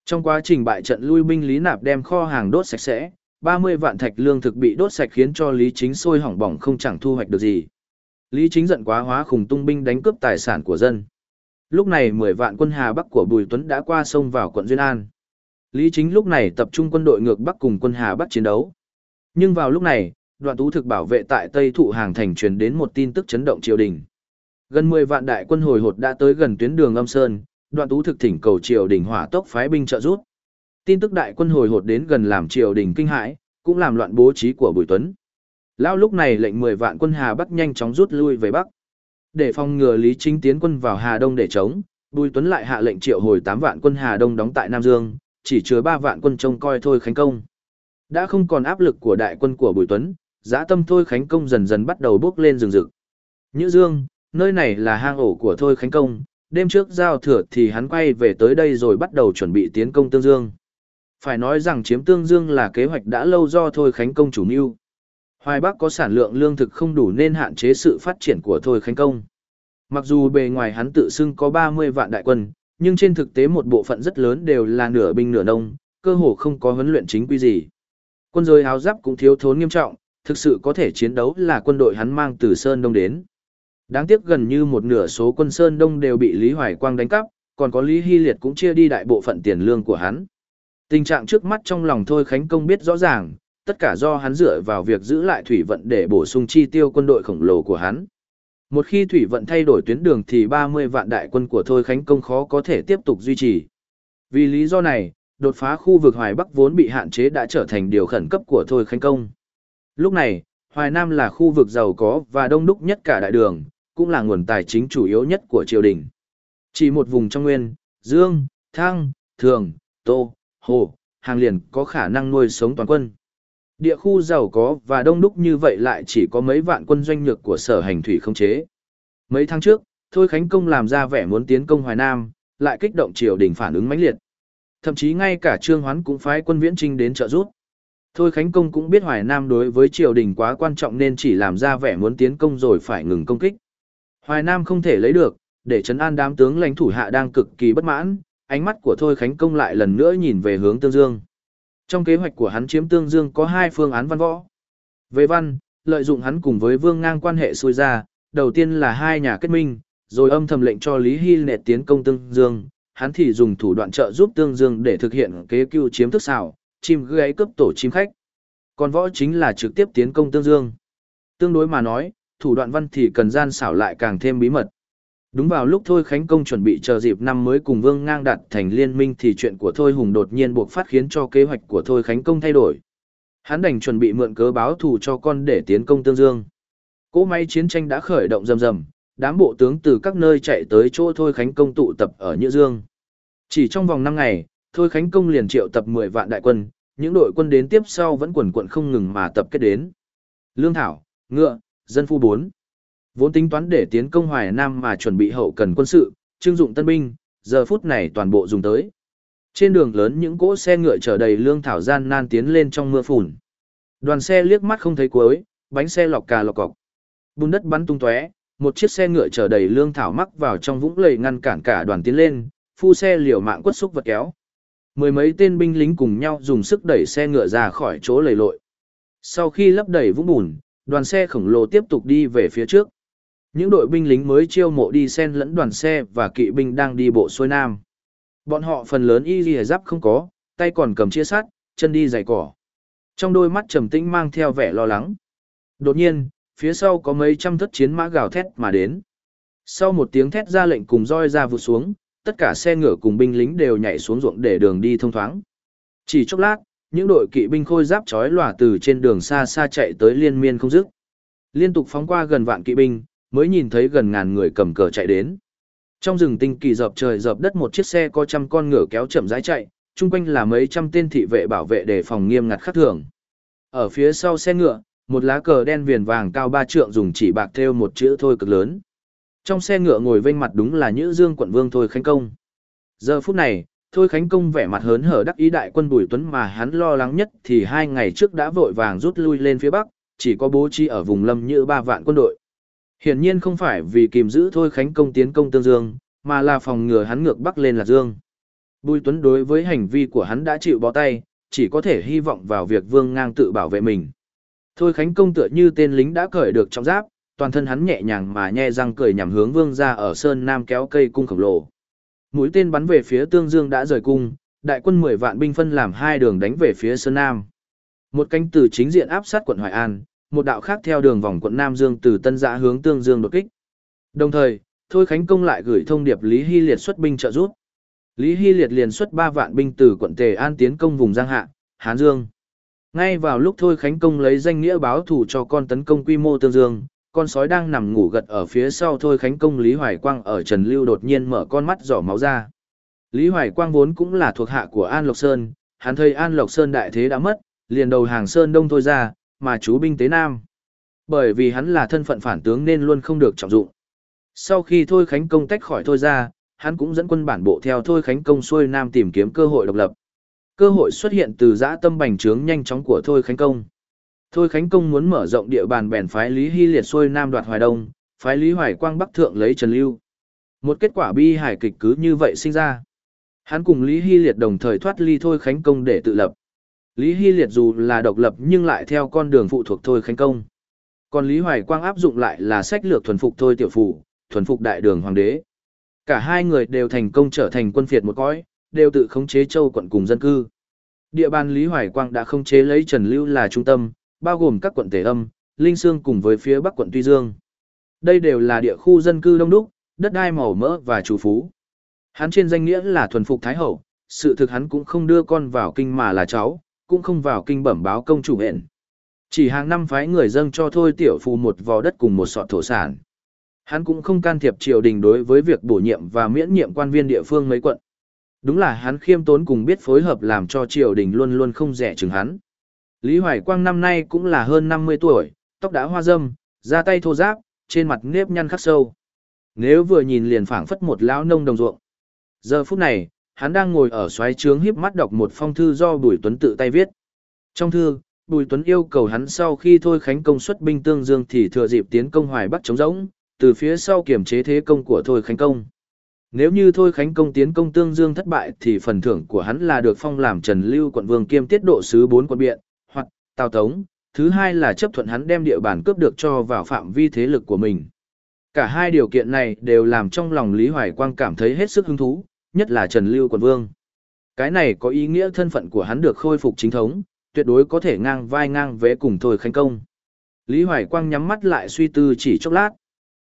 Trong quá trình bại trận lui binh Lý Nạp đem kho hàng đốt sạch sẽ, 30 vạn thạch lương thực bị đốt sạch khiến cho Lý Chính sôi hỏng bỏng không chẳng thu hoạch được gì. Lý Chính giận quá hóa khủng tung binh đánh cướp tài sản của dân. Lúc này 10 vạn quân Hà Bắc của Bùi Tuấn đã qua sông vào quận Duyên An. Lý Chính lúc này tập trung quân đội ngược Bắc cùng quân Hà Bắc chiến đấu. Nhưng vào lúc này, đoạn tú thực bảo vệ tại Tây Thụ Hàng Thành truyền đến một tin tức chấn động triều đình. Gần 10 vạn đại quân hồi hột đã tới gần tuyến đường âm sơn, đoạn tú thực thỉnh cầu triều đình hỏa tốc phái binh trợ giúp. Tin tức đại quân hồi hột đến gần làm triều đình kinh hãi, cũng làm loạn bố trí của Bùi Tuấn. Lao lúc này lệnh 10 vạn quân Hà Bắc nhanh chóng rút lui về Bắc. Để phòng ngừa Lý Chính tiến quân vào Hà Đông để chống, Bùi Tuấn lại hạ lệnh triệu hồi 8 vạn quân Hà Đông đóng tại Nam Dương, chỉ chứa 3 vạn quân trông coi thôi khánh công. Đã không còn áp lực của đại quân của Bùi Tuấn, giã tâm thôi khánh công dần dần bắt đầu bước lên rừng rực. Nhữ Dương, nơi này là hang ổ của thôi khánh công, đêm trước giao thừa thì hắn quay về tới đây rồi bắt đầu chuẩn bị tiến công Tương Dương. Phải nói rằng chiếm Tương Dương là kế hoạch đã lâu do thôi khánh công chủ mưu. Hoài Bắc có sản lượng lương thực không đủ nên hạn chế sự phát triển của thôi khánh công. Mặc dù bề ngoài hắn tự xưng có 30 vạn đại quân, nhưng trên thực tế một bộ phận rất lớn đều là nửa binh nửa nông, cơ hồ không có huấn luyện chính quy gì. Quân giới áo giáp cũng thiếu thốn nghiêm trọng, thực sự có thể chiến đấu là quân đội hắn mang từ Sơn Đông đến. Đáng tiếc gần như một nửa số quân Sơn Đông đều bị Lý Hoài Quang đánh cắp, còn có Lý Hy Liệt cũng chia đi đại bộ phận tiền lương của hắn. Tình trạng trước mắt trong lòng Thôi Khánh Công biết rõ ràng, tất cả do hắn dựa vào việc giữ lại thủy vận để bổ sung chi tiêu quân đội khổng lồ của hắn. Một khi thủy vận thay đổi tuyến đường thì 30 vạn đại quân của Thôi Khánh Công khó có thể tiếp tục duy trì. Vì lý do này, đột phá khu vực Hoài Bắc vốn bị hạn chế đã trở thành điều khẩn cấp của Thôi Khánh Công. Lúc này, Hoài Nam là khu vực giàu có và đông đúc nhất cả đại đường, cũng là nguồn tài chính chủ yếu nhất của triều đình. Chỉ một vùng trong nguyên, Dương, Thăng, Thường, Tô, Hồ, hàng liền có khả năng nuôi sống toàn quân. Địa khu giàu có và đông đúc như vậy lại chỉ có mấy vạn quân doanh nhược của sở hành thủy không chế. Mấy tháng trước, Thôi Khánh Công làm ra vẻ muốn tiến công Hoài Nam, lại kích động triều đình phản ứng mãnh liệt. Thậm chí ngay cả Trương Hoán cũng phái quân viễn trinh đến trợ giúp. Thôi Khánh Công cũng biết Hoài Nam đối với triều đình quá quan trọng nên chỉ làm ra vẻ muốn tiến công rồi phải ngừng công kích. Hoài Nam không thể lấy được, để trấn an đám tướng lãnh thủ hạ đang cực kỳ bất mãn, ánh mắt của Thôi Khánh Công lại lần nữa nhìn về hướng Tương Dương. Trong kế hoạch của hắn chiếm Tương Dương có hai phương án văn võ. Về văn, lợi dụng hắn cùng với Vương Ngang quan hệ xui ra, đầu tiên là hai nhà kết minh, rồi âm thầm lệnh cho Lý Hy nệ tiến công Tương Dương, hắn thì dùng thủ đoạn trợ giúp Tương Dương để thực hiện kế cưu chiếm thức xảo, chim gáy cướp tổ chim khách. Còn võ chính là trực tiếp tiến công Tương Dương. Tương đối mà nói, thủ đoạn văn thì cần gian xảo lại càng thêm bí mật. Đúng vào lúc Thôi Khánh Công chuẩn bị chờ dịp năm mới cùng Vương Ngang đặt thành liên minh thì chuyện của Thôi Hùng đột nhiên buộc phát khiến cho kế hoạch của Thôi Khánh Công thay đổi. Hắn đành chuẩn bị mượn cớ báo thù cho con để tiến công Tương Dương. Cỗ máy chiến tranh đã khởi động rầm rầm, đám bộ tướng từ các nơi chạy tới chỗ Thôi Khánh Công tụ tập ở Nhữ Dương. Chỉ trong vòng 5 ngày, Thôi Khánh Công liền triệu tập 10 vạn đại quân, những đội quân đến tiếp sau vẫn quần quận không ngừng mà tập kết đến. Lương thảo, ngựa, dân phu 4. Vốn tính toán để tiến công Hoài Nam mà chuẩn bị hậu cần quân sự, trưng dụng tân binh, giờ phút này toàn bộ dùng tới. Trên đường lớn những cỗ xe ngựa chở đầy lương thảo gian nan tiến lên trong mưa phùn. Đoàn xe liếc mắt không thấy cuối, bánh xe lọc cà lọc cọc. Bùn đất bắn tung tóe, một chiếc xe ngựa chở đầy lương thảo mắc vào trong vũng lầy ngăn cản cả đoàn tiến lên, phu xe liều mạng quất xúc vật kéo. Mười mấy tên binh lính cùng nhau dùng sức đẩy xe ngựa ra khỏi chỗ lầy lội. Sau khi lấp đầy vũng bùn, đoàn xe khổng lồ tiếp tục đi về phía trước. Những đội binh lính mới chiêu mộ đi xen lẫn đoàn xe và kỵ binh đang đi bộ xuôi nam. Bọn họ phần lớn y ghi giáp không có, tay còn cầm chia sắt, chân đi giày cỏ. Trong đôi mắt trầm tĩnh mang theo vẻ lo lắng. Đột nhiên, phía sau có mấy trăm thất chiến mã gào thét mà đến. Sau một tiếng thét ra lệnh cùng roi ra vụt xuống, tất cả xe ngựa cùng binh lính đều nhảy xuống ruộng để đường đi thông thoáng. Chỉ chốc lát, những đội kỵ binh khôi giáp trói lòa từ trên đường xa xa chạy tới liên miên không dứt. Liên tục phóng qua gần vạn kỵ binh, mới nhìn thấy gần ngàn người cầm cờ chạy đến. Trong rừng tinh kỳ dập trời dập đất một chiếc xe có trăm con ngựa kéo chậm rãi chạy, chung quanh là mấy trăm tên thị vệ bảo vệ để phòng nghiêm ngặt khắc thường. Ở phía sau xe ngựa, một lá cờ đen viền vàng cao ba trượng dùng chỉ bạc thêu một chữ thôi cực lớn. Trong xe ngựa ngồi vênh mặt đúng là Nhữ Dương quận vương Thôi Khánh Công. Giờ phút này, Thôi Khánh Công vẻ mặt hớn hở đắc ý đại quân Bùi Tuấn mà hắn lo lắng nhất thì hai ngày trước đã vội vàng rút lui lên phía Bắc, chỉ có bố trí ở vùng lâm như ba vạn quân đội. Hiển nhiên không phải vì kìm giữ Thôi Khánh Công tiến công Tương Dương, mà là phòng ngừa hắn ngược Bắc lên là Dương. Bùi Tuấn đối với hành vi của hắn đã chịu bó tay, chỉ có thể hy vọng vào việc Vương Ngang tự bảo vệ mình. Thôi Khánh Công tựa như tên lính đã cởi được trong giáp, toàn thân hắn nhẹ nhàng mà nhe răng cười nhằm hướng Vương ra ở Sơn Nam kéo cây cung khổng lồ. Mũi tên bắn về phía Tương Dương đã rời cung, đại quân 10 vạn binh phân làm hai đường đánh về phía Sơn Nam. Một cánh từ chính diện áp sát quận Hoài An, một đạo khác theo đường vòng quận Nam Dương từ Tân Giã hướng Tương Dương đột kích. Đồng thời, Thôi Khánh Công lại gửi thông điệp Lý Hy Liệt xuất binh trợ giúp. Lý Hy Liệt liền xuất 3 vạn binh từ quận Tề An tiến công vùng Giang Hạ, Hán Dương. Ngay vào lúc Thôi Khánh Công lấy danh nghĩa báo thủ cho con tấn công quy mô Tương Dương, con sói đang nằm ngủ gật ở phía sau Thôi Khánh Công Lý Hoài Quang ở Trần Lưu đột nhiên mở con mắt giỏ máu ra. Lý Hoài Quang vốn cũng là thuộc hạ của An Lộc Sơn, hắn thấy An Lộc Sơn đại thế đã mất, liền đầu hàng Sơn Đông thôi ra, mà chú binh tế Nam. Bởi vì hắn là thân phận phản tướng nên luôn không được trọng dụng. Sau khi Thôi Khánh Công tách khỏi Thôi ra, hắn cũng dẫn quân bản bộ theo Thôi Khánh Công xuôi Nam tìm kiếm cơ hội độc lập. Cơ hội xuất hiện từ dã tâm bành trướng nhanh chóng của Thôi Khánh Công. Thôi Khánh Công muốn mở rộng địa bàn bèn phái Lý Hy Liệt xuôi Nam đoạt Hoài Đông, phái Lý Hoài Quang Bắc Thượng lấy Trần Lưu. Một kết quả bi hài kịch cứ như vậy sinh ra. Hắn cùng Lý Hy Liệt đồng thời thoát ly Thôi Khánh Công để tự lập. Lý Hy Liệt dù là độc lập nhưng lại theo con đường phụ thuộc Thôi Khánh Công. Còn Lý Hoài Quang áp dụng lại là sách lược thuần phục Thôi Tiểu Phủ, thuần phục đại đường hoàng đế. Cả hai người đều thành công trở thành quân phiệt một cõi, đều tự khống chế châu quận cùng dân cư. Địa bàn Lý Hoài Quang đã khống chế lấy Trần Lưu là trung tâm, bao gồm các quận Tề Âm, Linh Sương cùng với phía Bắc quận Tuy Dương. Đây đều là địa khu dân cư đông đúc, đất đai màu mỡ và chủ phú. Hắn trên danh nghĩa là thuần phục Thái Hậu, sự thực hắn cũng không đưa con vào kinh mà là cháu, cũng không vào kinh bẩm báo công chủ hện. Chỉ hàng năm phái người dâng cho thôi tiểu phù một vò đất cùng một sọt thổ sản. Hắn cũng không can thiệp triều đình đối với việc bổ nhiệm và miễn nhiệm quan viên địa phương mấy quận. Đúng là hắn khiêm tốn cùng biết phối hợp làm cho triều đình luôn luôn không rẻ chừng hắn. Lý Hoài Quang năm nay cũng là hơn 50 tuổi, tóc đã hoa râm, da tay thô ráp, trên mặt nếp nhăn khắc sâu. Nếu vừa nhìn liền phảng phất một lão nông đồng ruộng. Giờ phút này, hắn đang ngồi ở xoáy trướng híp mắt đọc một phong thư do Bùi Tuấn tự tay viết. Trong thư, Bùi Tuấn yêu cầu hắn sau khi thôi khánh công xuất binh tương dương thì thừa dịp tiến công hoài bắc chống rỗng, từ phía sau kiểm chế thế công của thôi khánh công. Nếu như thôi khánh công tiến công tương dương thất bại thì phần thưởng của hắn là được phong làm trần lưu quận vương kiêm tiết độ sứ bốn quận biện, hoặc tào tống, thứ hai là chấp thuận hắn đem địa bàn cướp được cho vào phạm vi thế lực của mình. Cả hai điều kiện này đều làm trong lòng Lý Hoài Quang cảm thấy hết sức hứng thú, nhất là Trần Lưu Quận Vương. Cái này có ý nghĩa thân phận của hắn được khôi phục chính thống, tuyệt đối có thể ngang vai ngang vế cùng Thôi Khánh Công. Lý Hoài Quang nhắm mắt lại suy tư chỉ chốc lát.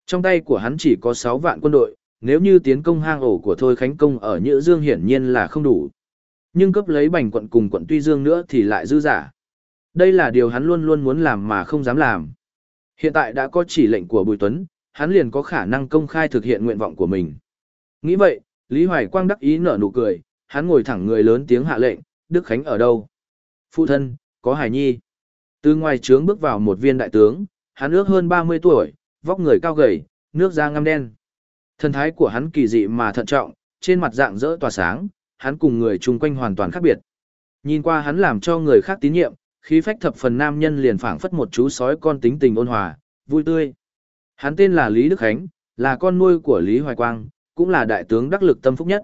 Trong tay của hắn chỉ có 6 vạn quân đội, nếu như tiến công hang ổ của Thôi Khánh Công ở Nhữ Dương hiển nhiên là không đủ. Nhưng cấp lấy bành quận cùng quận Tuy Dương nữa thì lại dư giả. Đây là điều hắn luôn luôn muốn làm mà không dám làm. Hiện tại đã có chỉ lệnh của Bùi Tuấn, hắn liền có khả năng công khai thực hiện nguyện vọng của mình. Nghĩ vậy, Lý Hoài Quang đắc ý nở nụ cười, hắn ngồi thẳng người lớn tiếng hạ lệnh, Đức Khánh ở đâu? Phụ thân, có Hải Nhi. Từ ngoài trướng bước vào một viên đại tướng, hắn ước hơn 30 tuổi, vóc người cao gầy, nước da ngăm đen. Thần thái của hắn kỳ dị mà thận trọng, trên mặt dạng dỡ tỏa sáng, hắn cùng người chung quanh hoàn toàn khác biệt. Nhìn qua hắn làm cho người khác tín nhiệm, khí phách thập phần nam nhân liền phảng phất một chú sói con tính tình ôn hòa, vui tươi. Hắn tên là Lý Đức Khánh, là con nuôi của Lý Hoài Quang, cũng là đại tướng đắc lực tâm phúc nhất.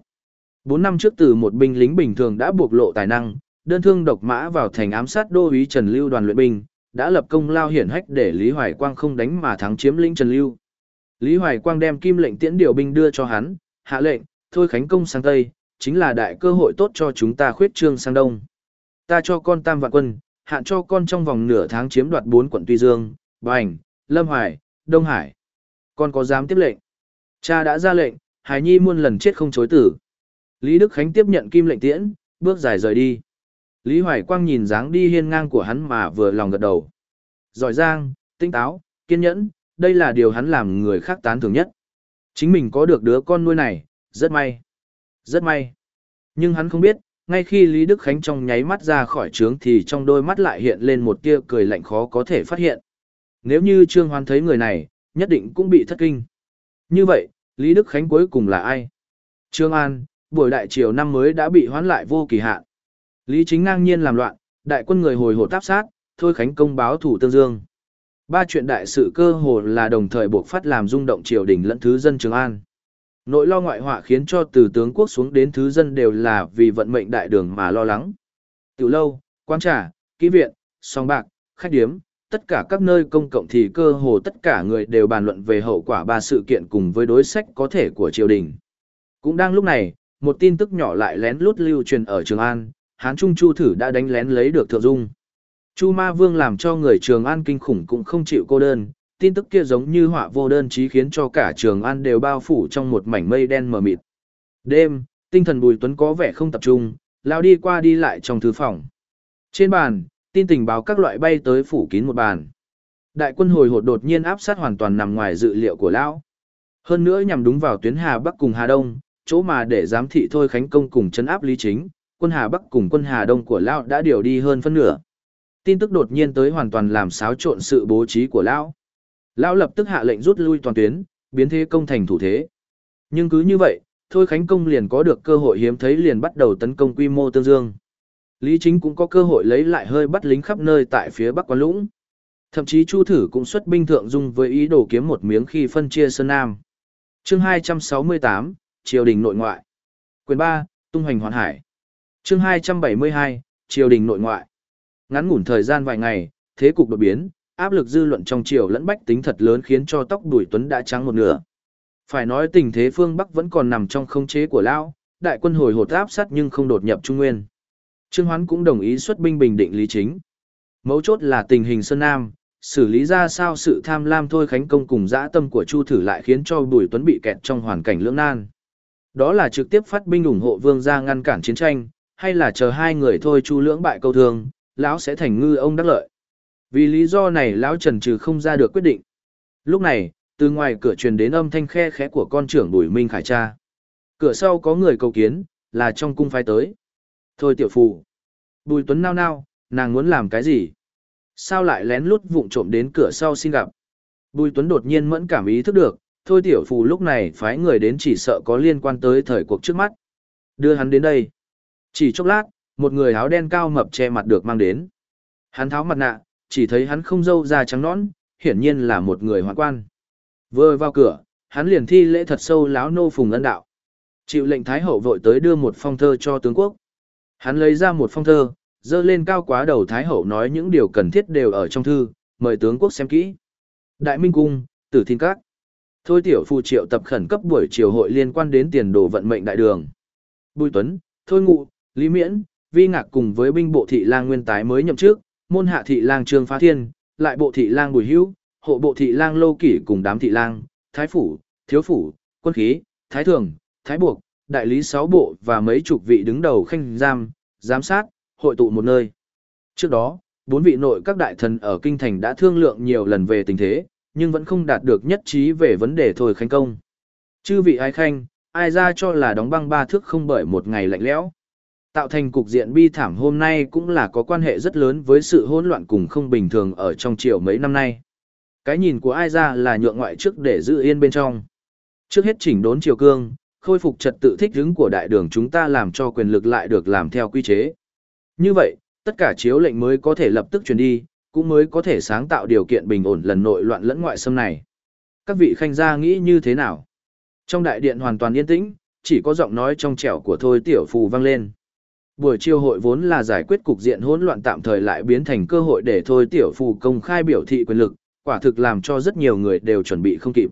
Bốn năm trước từ một binh lính bình thường đã bộc lộ tài năng, đơn thương độc mã vào thành ám sát đô úy Trần Lưu đoàn luyện binh, đã lập công lao hiển hách để Lý Hoài Quang không đánh mà thắng chiếm lĩnh Trần Lưu. Lý Hoài Quang đem kim lệnh tiễn điều binh đưa cho hắn, hạ lệnh, thôi khánh công sang Tây, chính là đại cơ hội tốt cho chúng ta khuyết trương sang Đông. Ta cho con tam vạn quân, hạn cho con trong vòng nửa tháng chiếm đoạt bốn quận Tuy Dương, Bành, Lâm Hải, Đông Hải. Con có dám tiếp lệnh? Cha đã ra lệnh, Hải Nhi muôn lần chết không chối tử. Lý Đức Khánh tiếp nhận kim lệnh tiễn, bước dài rời đi. Lý Hoài Quang nhìn dáng đi hiên ngang của hắn mà vừa lòng gật đầu. Giỏi giang, tinh táo, kiên nhẫn, đây là điều hắn làm người khác tán thưởng nhất. Chính mình có được đứa con nuôi này, rất may. Rất may. Nhưng hắn không biết, ngay khi Lý Đức Khánh trong nháy mắt ra khỏi trướng thì trong đôi mắt lại hiện lên một tia cười lạnh khó có thể phát hiện. Nếu như Trương Hoan thấy người này, nhất định cũng bị thất kinh. Như vậy, Lý Đức Khánh cuối cùng là ai? Trương An, buổi đại triều năm mới đã bị hoãn lại vô kỳ hạn. Lý Chính ngang nhiên làm loạn, đại quân người hồi hộp táp sát, thôi Khánh công báo thủ tương dương. Ba chuyện đại sự cơ hồ là đồng thời buộc phát làm rung động triều đình lẫn thứ dân Trường An. Nỗi lo ngoại họa khiến cho từ tướng quốc xuống đến thứ dân đều là vì vận mệnh đại đường mà lo lắng. Tiểu lâu, quan trà, kỹ viện, song bạc, khách điếm, tất cả các nơi công cộng thì cơ hồ tất cả người đều bàn luận về hậu quả ba sự kiện cùng với đối sách có thể của triều đình. Cũng đang lúc này, một tin tức nhỏ lại lén lút lưu truyền ở Trường An, Hán Trung Chu thử đã đánh lén lấy được Thượng Dung. Chu Ma Vương làm cho người Trường An kinh khủng cũng không chịu cô đơn, tin tức kia giống như họa vô đơn chí khiến cho cả Trường An đều bao phủ trong một mảnh mây đen mờ mịt. Đêm, tinh thần Bùi Tuấn có vẻ không tập trung, lao đi qua đi lại trong thư phòng. Trên bàn, tin tình báo các loại bay tới phủ kín một bàn. Đại quân hồi hột đột nhiên áp sát hoàn toàn nằm ngoài dự liệu của lão. Hơn nữa nhằm đúng vào tuyến Hà Bắc cùng Hà Đông, chỗ mà để giám thị thôi khánh công cùng chấn áp lý chính, quân Hà Bắc cùng quân Hà Đông của lão đã điều đi hơn phân nửa. Tin tức đột nhiên tới hoàn toàn làm xáo trộn sự bố trí của lão. Lão lập tức hạ lệnh rút lui toàn tuyến, biến thế công thành thủ thế. Nhưng cứ như vậy, thôi khánh công liền có được cơ hội hiếm thấy liền bắt đầu tấn công quy mô tương dương. Lý Chính cũng có cơ hội lấy lại hơi bắt lính khắp nơi tại phía Bắc Quan Lũng. Thậm chí Chu Thử cũng xuất binh thượng dung với ý đồ kiếm một miếng khi phân chia Sơn Nam. Chương 268, Triều đình nội ngoại. Quyền 3, Tung hoành hoàn hải. Chương 272, Triều đình nội ngoại. Ngắn ngủn thời gian vài ngày, thế cục đột biến, áp lực dư luận trong triều lẫn bách tính thật lớn khiến cho tóc đuổi tuấn đã trắng một nửa. Phải nói tình thế phương Bắc vẫn còn nằm trong không chế của Lão, đại quân hồi hột áp sát nhưng không đột nhập Trung Nguyên. Trương Hoán cũng đồng ý xuất binh bình định lý chính. Mấu chốt là tình hình Sơn Nam, xử lý ra sao sự tham lam thôi khánh công cùng dã tâm của Chu Thử lại khiến cho Bùi Tuấn bị kẹt trong hoàn cảnh lưỡng nan. Đó là trực tiếp phát binh ủng hộ vương gia ngăn cản chiến tranh, hay là chờ hai người thôi Chu lưỡng bại câu thương, lão sẽ thành ngư ông đắc lợi. Vì lý do này lão trần trừ không ra được quyết định. Lúc này, từ ngoài cửa truyền đến âm thanh khe khẽ của con trưởng Bùi Minh Khải cha. Cửa sau có người cầu kiến, là trong cung phái tới. Thôi tiểu phụ. Bùi Tuấn nao nao, nàng muốn làm cái gì? Sao lại lén lút vụng trộm đến cửa sau xin gặp? Bùi Tuấn đột nhiên mẫn cảm ý thức được, thôi tiểu phù lúc này phái người đến chỉ sợ có liên quan tới thời cuộc trước mắt. Đưa hắn đến đây. Chỉ chốc lát, một người áo đen cao mập che mặt được mang đến. Hắn tháo mặt nạ, chỉ thấy hắn không râu da trắng nõn, hiển nhiên là một người hoàn quan. Vừa vào cửa, hắn liền thi lễ thật sâu láo nô phùng ân đạo. Chịu lệnh Thái Hậu vội tới đưa một phong thơ cho tướng quốc. Hắn lấy ra một phong thơ, dơ lên cao quá đầu Thái Hậu nói những điều cần thiết đều ở trong thư, mời tướng quốc xem kỹ. Đại Minh Cung, Tử Thiên Các. Thôi tiểu phù triệu tập khẩn cấp buổi triều hội liên quan đến tiền đồ vận mệnh đại đường. Bùi Tuấn, Thôi Ngụ, Lý Miễn, Vi Ngạc cùng với binh bộ thị lang nguyên tái mới nhậm chức, môn hạ thị lang Trương Phá Thiên, lại bộ thị lang Bùi Hữu, hộ bộ thị lang Lô Kỷ cùng đám thị lang, thái phủ, thiếu phủ, quân khí, thái thường, thái buộc, đại lý sáu bộ và mấy chục vị đứng đầu khanh giam, giám sát, hội tụ một nơi. Trước đó, bốn vị nội các đại thần ở kinh thành đã thương lượng nhiều lần về tình thế, nhưng vẫn không đạt được nhất trí về vấn đề thôi khánh công. Chư vị ai khanh, ai ra cho là đóng băng ba thước không bởi một ngày lạnh lẽo. Tạo thành cục diện bi thảm hôm nay cũng là có quan hệ rất lớn với sự hỗn loạn cùng không bình thường ở trong triều mấy năm nay. Cái nhìn của ai ra là nhượng ngoại trước để giữ yên bên trong. Trước hết chỉnh đốn triều cương, khôi phục trật tự thích ứng của đại đường chúng ta làm cho quyền lực lại được làm theo quy chế. Như vậy, tất cả chiếu lệnh mới có thể lập tức truyền đi, cũng mới có thể sáng tạo điều kiện bình ổn lần nội loạn lẫn ngoại xâm này. Các vị khanh gia nghĩ như thế nào? Trong đại điện hoàn toàn yên tĩnh, chỉ có giọng nói trong trẻo của Thôi Tiểu Phù vang lên. Buổi chiêu hội vốn là giải quyết cục diện hỗn loạn tạm thời lại biến thành cơ hội để Thôi Tiểu Phù công khai biểu thị quyền lực, quả thực làm cho rất nhiều người đều chuẩn bị không kịp.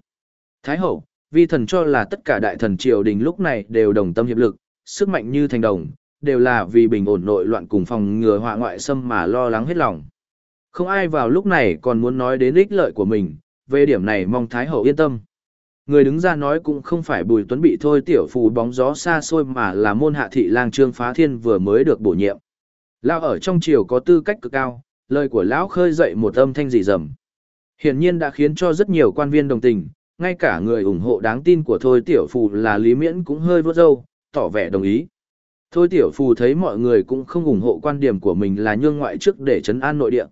Thái hậu, vi thần cho là tất cả đại thần triều đình lúc này đều đồng tâm hiệp lực, sức mạnh như thành đồng, đều là vì bình ổn nội loạn cùng phòng ngừa họa ngoại xâm mà lo lắng hết lòng. Không ai vào lúc này còn muốn nói đến ích lợi của mình, về điểm này mong Thái hậu yên tâm. Người đứng ra nói cũng không phải Bùi Tuấn bị thôi tiểu phù bóng gió xa xôi mà là môn hạ thị lang trương phá thiên vừa mới được bổ nhiệm. Lão ở trong triều có tư cách cực cao, lời của lão khơi dậy một âm thanh dị dầm. Hiển nhiên đã khiến cho rất nhiều quan viên đồng tình, ngay cả người ủng hộ đáng tin của Thôi Tiểu Phù là Lý Miễn cũng hơi vớt râu, tỏ vẻ đồng ý. Thôi Tiểu Phù thấy mọi người cũng không ủng hộ quan điểm của mình là nhương ngoại trước để chấn an nội địa.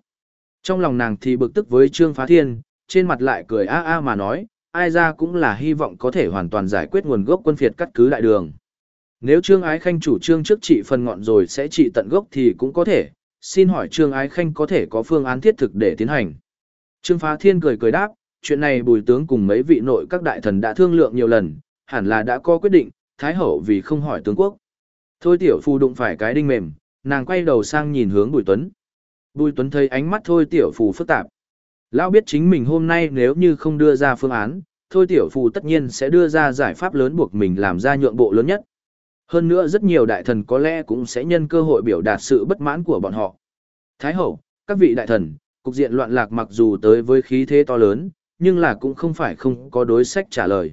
Trong lòng nàng thì bực tức với Trương Phá Thiên, trên mặt lại cười a a mà nói, ai ra cũng là hy vọng có thể hoàn toàn giải quyết nguồn gốc quân phiệt cắt cứ đại đường. Nếu Trương Ái Khanh chủ trương trước trị phần ngọn rồi sẽ trị tận gốc thì cũng có thể, xin hỏi Trương Ái Khanh có thể có phương án thiết thực để tiến hành. Trương Phá Thiên cười cười đáp, chuyện này bùi tướng cùng mấy vị nội các đại thần đã thương lượng nhiều lần, hẳn là đã có quyết định, Thái Hậu vì không hỏi tướng quốc. Thôi tiểu phu đụng phải cái đinh mềm, nàng quay đầu sang nhìn hướng bùi tuấn. Bùi tuấn thấy ánh mắt thôi tiểu phu phức tạp. Lão biết chính mình hôm nay nếu như không đưa ra phương án, thôi tiểu phu tất nhiên sẽ đưa ra giải pháp lớn buộc mình làm ra nhượng bộ lớn nhất. Hơn nữa rất nhiều đại thần có lẽ cũng sẽ nhân cơ hội biểu đạt sự bất mãn của bọn họ. Thái hậu, các vị đại thần, cục diện loạn lạc mặc dù tới với khí thế to lớn, nhưng là cũng không phải không có đối sách trả lời.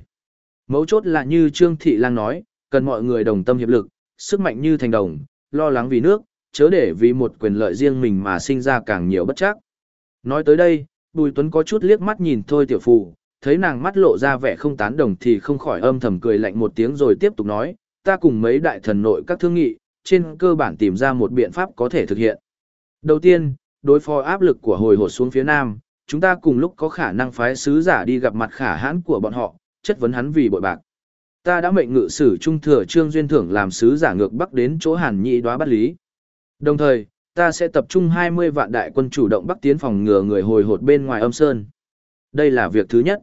Mấu chốt là như Trương Thị Lang nói, cần mọi người đồng tâm hiệp lực, sức mạnh như thành đồng, lo lắng vì nước, chớ để vì một quyền lợi riêng mình mà sinh ra càng nhiều bất chắc. Nói tới đây, Bùi Tuấn có chút liếc mắt nhìn thôi tiểu phụ, thấy nàng mắt lộ ra vẻ không tán đồng thì không khỏi âm thầm cười lạnh một tiếng rồi tiếp tục nói, ta cùng mấy đại thần nội các thương nghị, trên cơ bản tìm ra một biện pháp có thể thực hiện. Đầu tiên, đối phó áp lực của hồi hột xuống phía nam, chúng ta cùng lúc có khả năng phái sứ giả đi gặp mặt khả hãn của bọn họ, chất vấn hắn vì bội bạc. Ta đã mệnh ngự sử trung thừa trương duyên thưởng làm sứ giả ngược bắc đến chỗ hàn nhị đoá bắt lý. Đồng thời, ta sẽ tập trung 20 vạn đại quân chủ động bắc tiến phòng ngừa người hồi hột bên ngoài âm sơn. Đây là việc thứ nhất.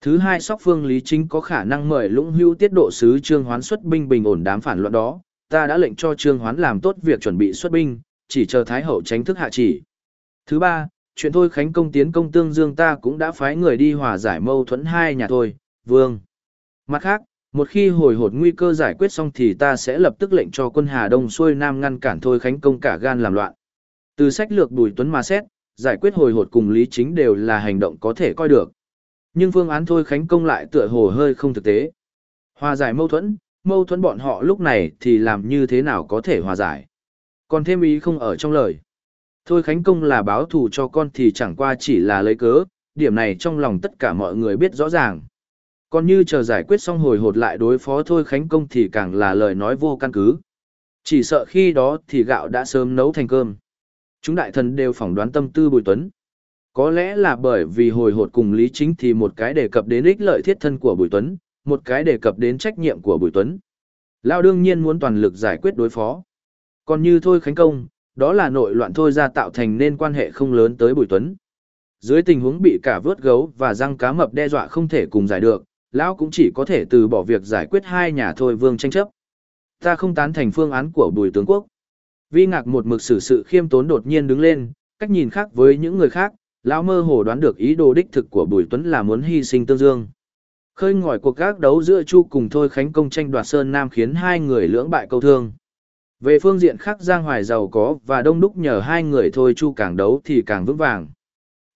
Thứ hai sóc phương lý chính có khả năng mời lũng hưu tiết độ sứ trương hoán xuất binh bình ổn đám phản loạn đó. Ta đã lệnh cho trương hoán làm tốt việc chuẩn bị xuất binh, chỉ chờ thái hậu tránh thức hạ chỉ. Thứ ba, chuyện thôi khánh công tiến công tương dương ta cũng đã phái người đi hòa giải mâu thuẫn hai nhà thôi, vương. Mặt khác, một khi hồi hột nguy cơ giải quyết xong thì ta sẽ lập tức lệnh cho quân Hà Đông xuôi Nam ngăn cản thôi khánh công cả gan làm loạn. Từ sách lược Bùi Tuấn mà xét, giải quyết hồi hột cùng lý chính đều là hành động có thể coi được. Nhưng phương án thôi khánh công lại tựa hồ hơi không thực tế. Hòa giải mâu thuẫn, mâu thuẫn bọn họ lúc này thì làm như thế nào có thể hòa giải. Còn thêm ý không ở trong lời. Thôi Khánh Công là báo thù cho con thì chẳng qua chỉ là lấy cớ, điểm này trong lòng tất cả mọi người biết rõ ràng. Còn như chờ giải quyết xong hồi hột lại đối phó Thôi Khánh Công thì càng là lời nói vô căn cứ. Chỉ sợ khi đó thì gạo đã sớm nấu thành cơm. Chúng đại thần đều phỏng đoán tâm tư Bùi Tuấn. Có lẽ là bởi vì hồi hột cùng Lý Chính thì một cái đề cập đến ích lợi thiết thân của Bùi Tuấn, một cái đề cập đến trách nhiệm của Bùi Tuấn. Lao đương nhiên muốn toàn lực giải quyết đối phó. Còn như Thôi Khánh Công, đó là nội loạn thôi ra tạo thành nên quan hệ không lớn tới Bùi Tuấn. Dưới tình huống bị cả vớt gấu và răng cá mập đe dọa không thể cùng giải được, lão cũng chỉ có thể từ bỏ việc giải quyết hai nhà thôi vương tranh chấp. Ta không tán thành phương án của Bùi tướng quốc. Vi ngạc một mực xử sự khiêm tốn đột nhiên đứng lên, cách nhìn khác với những người khác, lão mơ hồ đoán được ý đồ đích thực của Bùi Tuấn là muốn hy sinh tương dương. Khơi ngòi cuộc các đấu giữa Chu cùng Thôi Khánh Công tranh đoạt Sơn Nam khiến hai người lưỡng bại câu thương. Về phương diện khác Giang Hoài giàu có và đông đúc nhờ hai người thôi Chu càng đấu thì càng vững vàng.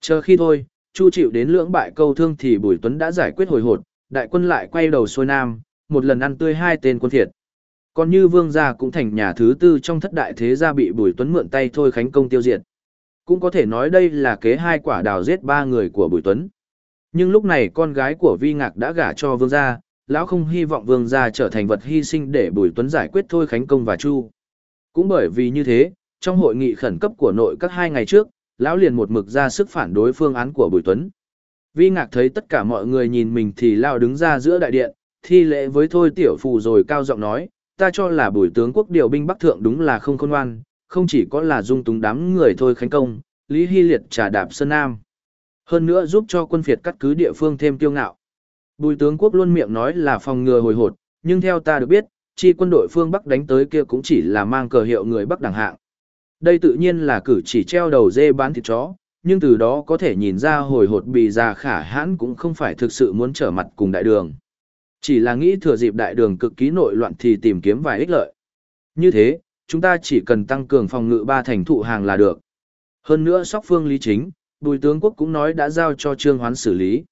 Chờ khi thôi, Chu chịu đến lưỡng bại câu thương thì Bùi Tuấn đã giải quyết hồi hột, đại quân lại quay đầu xuôi nam, một lần ăn tươi hai tên quân thiệt. Còn như vương gia cũng thành nhà thứ tư trong thất đại thế gia bị Bùi Tuấn mượn tay thôi khánh công tiêu diệt. Cũng có thể nói đây là kế hai quả đào giết ba người của Bùi Tuấn. Nhưng lúc này con gái của Vi Ngạc đã gả cho vương gia, lão không hy vọng vương gia trở thành vật hy sinh để Bùi Tuấn giải quyết thôi khánh công và Chu. Cũng bởi vì như thế, trong hội nghị khẩn cấp của nội các hai ngày trước, lão liền một mực ra sức phản đối phương án của Bùi Tuấn. Vi Ngạc thấy tất cả mọi người nhìn mình thì lao đứng ra giữa đại điện, thi lễ với thôi tiểu phù rồi cao giọng nói, ta cho là bùi tướng quốc điều binh bắc thượng đúng là không khôn ngoan, không chỉ có là dung túng đám người thôi khánh công, Lý Hy Liệt trà đạp Sơn Nam. Hơn nữa giúp cho quân phiệt cắt cứ địa phương thêm tiêu ngạo. Bùi tướng quốc luôn miệng nói là phòng ngừa hồi hột, nhưng theo ta được biết, chi quân đội phương Bắc đánh tới kia cũng chỉ là mang cờ hiệu người Bắc đẳng hạng. Đây tự nhiên là cử chỉ treo đầu dê bán thịt chó, nhưng từ đó có thể nhìn ra hồi hột bì già khả hãn cũng không phải thực sự muốn trở mặt cùng đại đường. Chỉ là nghĩ thừa dịp đại đường cực kỳ nội loạn thì tìm kiếm vài ích lợi. Như thế, chúng ta chỉ cần tăng cường phòng ngự ba thành thụ hàng là được. Hơn nữa sóc phương lý chính, bùi tướng quốc cũng nói đã giao cho trương hoán xử lý.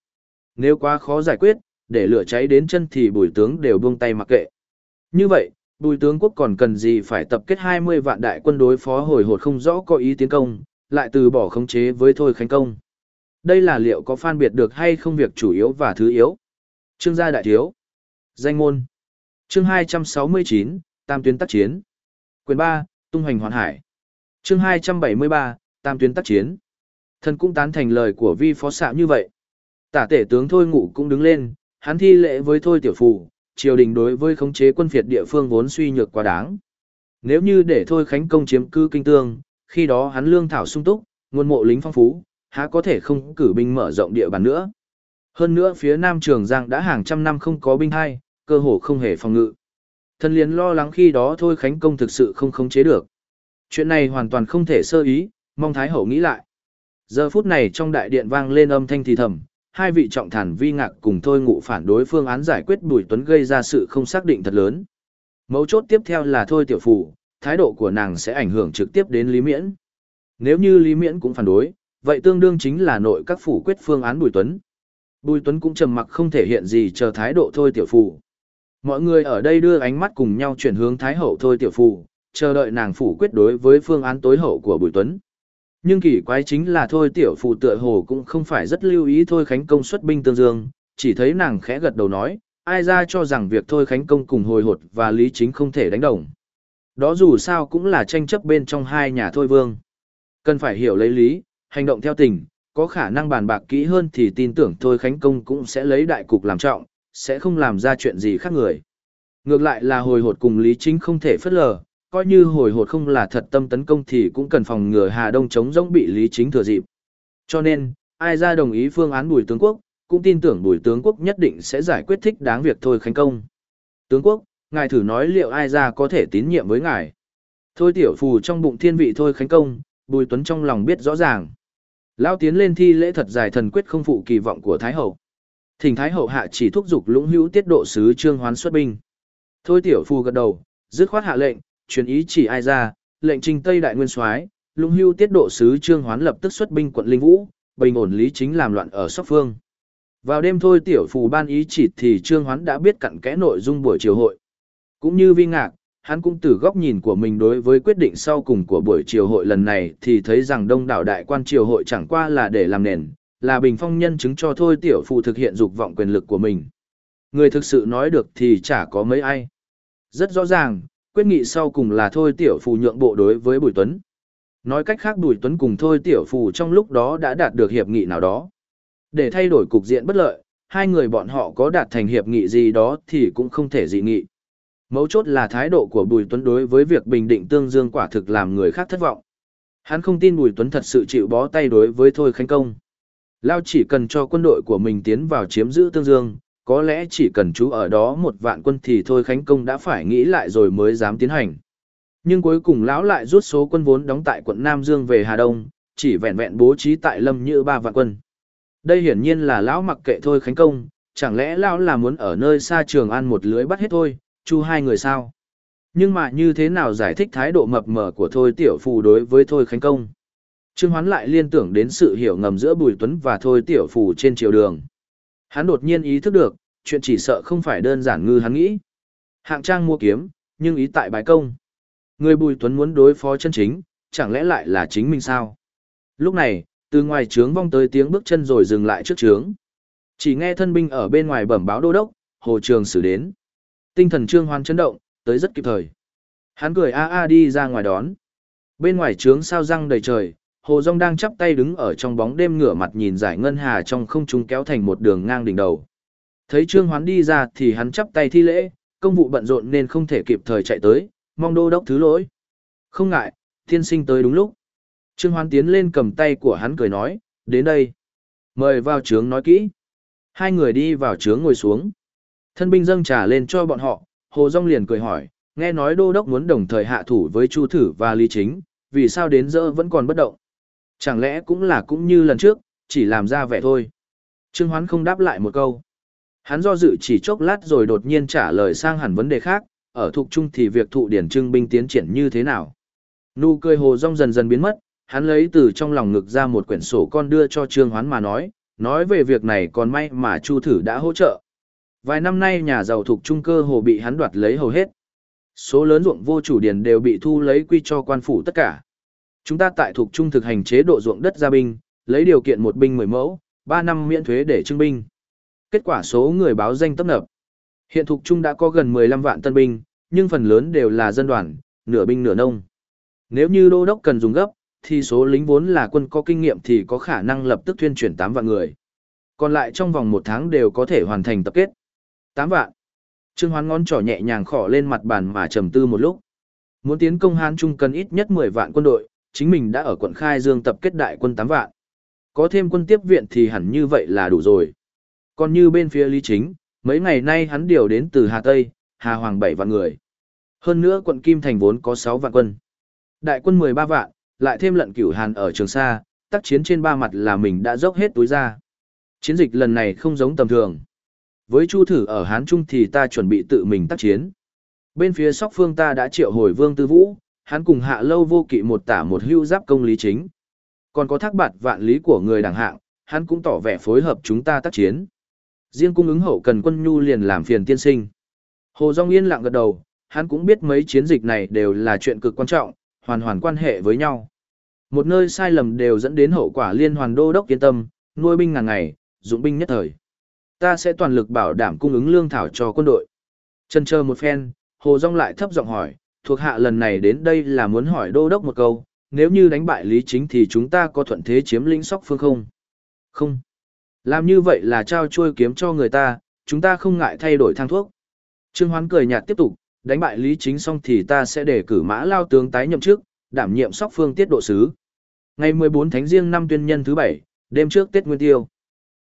Nếu quá khó giải quyết, để lửa cháy đến chân thì bùi tướng đều buông tay mặc kệ. Như vậy, bùi tướng quốc còn cần gì phải tập kết 20 vạn đại quân đối phó hồi hột không rõ có ý tiến công, lại từ bỏ khống chế với thôi khánh công. Đây là liệu có phân biệt được hay không việc chủ yếu và thứ yếu. Trương gia đại thiếu. Danh môn. Chương 269, Tam tuyến tác chiến. Quyền 3, tung hoành hoàn hải. Chương 273, Tam tuyến tác chiến. Thần cũng tán thành lời của vi phó xạ như vậy. Tả tể tướng Thôi Ngụ cũng đứng lên, hắn thi lễ với Thôi Tiểu Phù, triều đình đối với khống chế quân phiệt địa phương vốn suy nhược quá đáng. Nếu như để Thôi Khánh Công chiếm cư kinh tương, khi đó hắn lương thảo sung túc, nguồn mộ lính phong phú, há có thể không cử binh mở rộng địa bàn nữa. Hơn nữa phía Nam Trường Giang đã hàng trăm năm không có binh hay, cơ hồ không hề phòng ngự. Thần liền lo lắng khi đó thôi Khánh Công thực sự không khống chế được. Chuyện này hoàn toàn không thể sơ ý, mong Thái Hậu nghĩ lại. Giờ phút này trong đại điện vang lên âm thanh thì thầm, hai vị trọng thản vi ngạc cùng thôi ngụ phản đối phương án giải quyết Bùi Tuấn gây ra sự không xác định thật lớn. Mấu chốt tiếp theo là thôi tiểu phủ, thái độ của nàng sẽ ảnh hưởng trực tiếp đến Lý Miễn. Nếu như Lý Miễn cũng phản đối, vậy tương đương chính là nội các phủ quyết phương án Bùi Tuấn. Bùi Tuấn cũng trầm mặc không thể hiện gì chờ thái độ thôi tiểu phủ. Mọi người ở đây đưa ánh mắt cùng nhau chuyển hướng Thái Hậu thôi tiểu phụ, chờ đợi nàng phủ quyết đối với phương án tối hậu của Bùi Tuấn. Nhưng kỳ quái chính là thôi tiểu phụ tựa hồ cũng không phải rất lưu ý thôi khánh công xuất binh tương dương, chỉ thấy nàng khẽ gật đầu nói, ai ra cho rằng việc thôi khánh công cùng hồi hột và lý chính không thể đánh đồng. Đó dù sao cũng là tranh chấp bên trong hai nhà thôi vương. Cần phải hiểu lấy lý, hành động theo tình, có khả năng bàn bạc kỹ hơn thì tin tưởng thôi khánh công cũng sẽ lấy đại cục làm trọng, sẽ không làm ra chuyện gì khác người. Ngược lại là hồi hột cùng Lý Chính không thể phất lờ, coi như hồi hột không là thật tâm tấn công thì cũng cần phòng ngừa Hà Đông chống rỗng bị Lý Chính thừa dịp. Cho nên, ai ra đồng ý phương án Bùi tướng quốc, cũng tin tưởng Bùi tướng quốc nhất định sẽ giải quyết thích đáng việc thôi khánh công. Tướng quốc, ngài thử nói liệu ai ra có thể tín nhiệm với ngài. Thôi tiểu phù trong bụng thiên vị thôi khánh công, Bùi Tuấn trong lòng biết rõ ràng. Lao tiến lên thi lễ thật dài thần quyết không phụ kỳ vọng của Thái Hậu. Thỉnh Thái Hậu hạ chỉ thúc giục lũng hữu tiết độ sứ trương hoán xuất binh. Thôi tiểu phù gật đầu, dứt khoát hạ lệnh, truyền ý chỉ ai ra, lệnh trình Tây Đại Nguyên soái lũng Hưu tiết độ sứ trương hoán lập tức xuất binh quận Linh Vũ, bình ổn lý chính làm loạn ở Sóc Phương. Vào đêm thôi tiểu phù ban ý chỉ thì trương hoán đã biết cặn kẽ nội dung buổi chiều hội. Cũng như vi ngạc, hắn cũng từ góc nhìn của mình đối với quyết định sau cùng của buổi chiều hội lần này thì thấy rằng đông đảo đại quan triều hội chẳng qua là để làm nền, là bình phong nhân chứng cho thôi tiểu Phù thực hiện dục vọng quyền lực của mình. Người thực sự nói được thì chả có mấy ai. Rất rõ ràng, quyết nghị sau cùng là thôi tiểu phù nhượng bộ đối với Bùi Tuấn. Nói cách khác Bùi Tuấn cùng thôi tiểu phù trong lúc đó đã đạt được hiệp nghị nào đó. Để thay đổi cục diện bất lợi, hai người bọn họ có đạt thành hiệp nghị gì đó thì cũng không thể dị nghị. Mấu chốt là thái độ của Bùi Tuấn đối với việc bình định tương dương quả thực làm người khác thất vọng. Hắn không tin Bùi Tuấn thật sự chịu bó tay đối với Thôi Khánh Công. Lao chỉ cần cho quân đội của mình tiến vào chiếm giữ Tương Dương, có lẽ chỉ cần chú ở đó một vạn quân thì thôi Khánh Công đã phải nghĩ lại rồi mới dám tiến hành. Nhưng cuối cùng lão lại rút số quân vốn đóng tại quận Nam Dương về Hà Đông, chỉ vẹn vẹn bố trí tại Lâm Như ba vạn quân. Đây hiển nhiên là lão mặc kệ thôi Khánh Công, chẳng lẽ lão là muốn ở nơi xa Trường An một lưới bắt hết thôi, chu hai người sao? Nhưng mà như thế nào giải thích thái độ mập mờ của Thôi Tiểu Phù đối với Thôi Khánh Công? Trương Hoán lại liên tưởng đến sự hiểu ngầm giữa Bùi Tuấn và Thôi Tiểu Phù trên triều đường. Hắn đột nhiên ý thức được, chuyện chỉ sợ không phải đơn giản ngư hắn nghĩ. Hạng trang mua kiếm, nhưng ý tại bái công. Người Bùi Tuấn muốn đối phó chân chính, chẳng lẽ lại là chính mình sao? Lúc này, từ ngoài trướng vong tới tiếng bước chân rồi dừng lại trước trướng. Chỉ nghe thân binh ở bên ngoài bẩm báo đô đốc, hồ trường xử đến. Tinh thần trương hoan chấn động, tới rất kịp thời. Hắn cười a a đi ra ngoài đón. Bên ngoài trướng sao răng đầy trời, hồ rong đang chắp tay đứng ở trong bóng đêm ngửa mặt nhìn giải ngân hà trong không trung kéo thành một đường ngang đỉnh đầu. Thấy trương hoán đi ra thì hắn chắp tay thi lễ, công vụ bận rộn nên không thể kịp thời chạy tới, mong đô đốc thứ lỗi. Không ngại, thiên sinh tới đúng lúc. Trương Hoán tiến lên cầm tay của hắn cười nói, đến đây. Mời vào trướng nói kỹ. Hai người đi vào trướng ngồi xuống. Thân binh dâng trà lên cho bọn họ, Hồ Dung liền cười hỏi, nghe nói đô đốc muốn đồng thời hạ thủ với Chu Thử và Lý Chính, vì sao đến giờ vẫn còn bất động? Chẳng lẽ cũng là cũng như lần trước, chỉ làm ra vẻ thôi. Trương Hoán không đáp lại một câu. Hắn do dự chỉ chốc lát rồi đột nhiên trả lời sang hẳn vấn đề khác, ở thuộc trung thì việc thụ điển trưng binh tiến triển như thế nào? Nụ cười Hồ rong dần dần biến mất, hắn lấy từ trong lòng ngực ra một quyển sổ con đưa cho Trương Hoán mà nói, nói về việc này còn may mà Chu Thử đã hỗ trợ. Vài năm nay nhà giàu thuộc trung cơ hồ bị hắn đoạt lấy hầu hết. Số lớn ruộng vô chủ điền đều bị thu lấy quy cho quan phủ tất cả. Chúng ta tại thuộc trung thực hành chế độ ruộng đất gia binh, lấy điều kiện một binh 10 mẫu, 3 năm miễn thuế để trưng binh. Kết quả số người báo danh tấp nập. Hiện thuộc trung đã có gần 15 vạn tân binh, nhưng phần lớn đều là dân đoàn, nửa binh nửa nông. Nếu như đô đốc cần dùng gấp, thì số lính vốn là quân có kinh nghiệm thì có khả năng lập tức thuyên chuyển 8 vạn người. Còn lại trong vòng một tháng đều có thể hoàn thành tập kết. 8 vạn. Trương Hoán ngón trỏ nhẹ nhàng khỏ lên mặt bàn mà trầm tư một lúc. Muốn tiến công Hán Trung cần ít nhất 10 vạn quân đội, chính mình đã ở quận Khai Dương tập kết đại quân 8 vạn. Có thêm quân tiếp viện thì hẳn như vậy là đủ rồi. Còn như bên phía Lý Chính, mấy ngày nay hắn điều đến từ Hà Tây, Hà Hoàng 7 vạn người. Hơn nữa quận Kim Thành vốn có 6 vạn quân. Đại quân 13 vạn, lại thêm lận cửu hàn ở trường sa, tác chiến trên ba mặt là mình đã dốc hết túi ra. Chiến dịch lần này không giống tầm thường. Với Chu thử ở Hán Trung thì ta chuẩn bị tự mình tác chiến. Bên phía sóc phương ta đã triệu hồi vương tư vũ, hắn cùng hạ lâu vô kỵ một tả một hưu giáp công lý chính. Còn có thác bạt vạn lý của người đảng hạng, hắn cũng tỏ vẻ phối hợp chúng ta tác chiến. Riêng cung ứng hậu cần quân nhu liền làm phiền tiên sinh. Hồ Dung yên lặng gật đầu, hắn cũng biết mấy chiến dịch này đều là chuyện cực quan trọng, hoàn hoàn quan hệ với nhau. Một nơi sai lầm đều dẫn đến hậu quả liên hoàn đô đốc yên tâm, nuôi binh ngàn ngày, dụng binh nhất thời. Ta sẽ toàn lực bảo đảm cung ứng lương thảo cho quân đội. Chân chờ một phen, Hồ Dung lại thấp giọng hỏi, thuộc hạ lần này đến đây là muốn hỏi đô đốc một câu, nếu như đánh bại Lý Chính thì chúng ta có thuận thế chiếm lĩnh sóc phương không? Không. Làm như vậy là trao chuôi kiếm cho người ta, chúng ta không ngại thay đổi thang thuốc. Trương Hoán cười nhạt tiếp tục, đánh bại Lý Chính xong thì ta sẽ để cử mã lao tướng tái nhậm chức, đảm nhiệm sóc phương tiết độ sứ. Ngày 14 tháng riêng năm tuyên nhân thứ bảy, đêm trước Tết Nguyên Tiêu.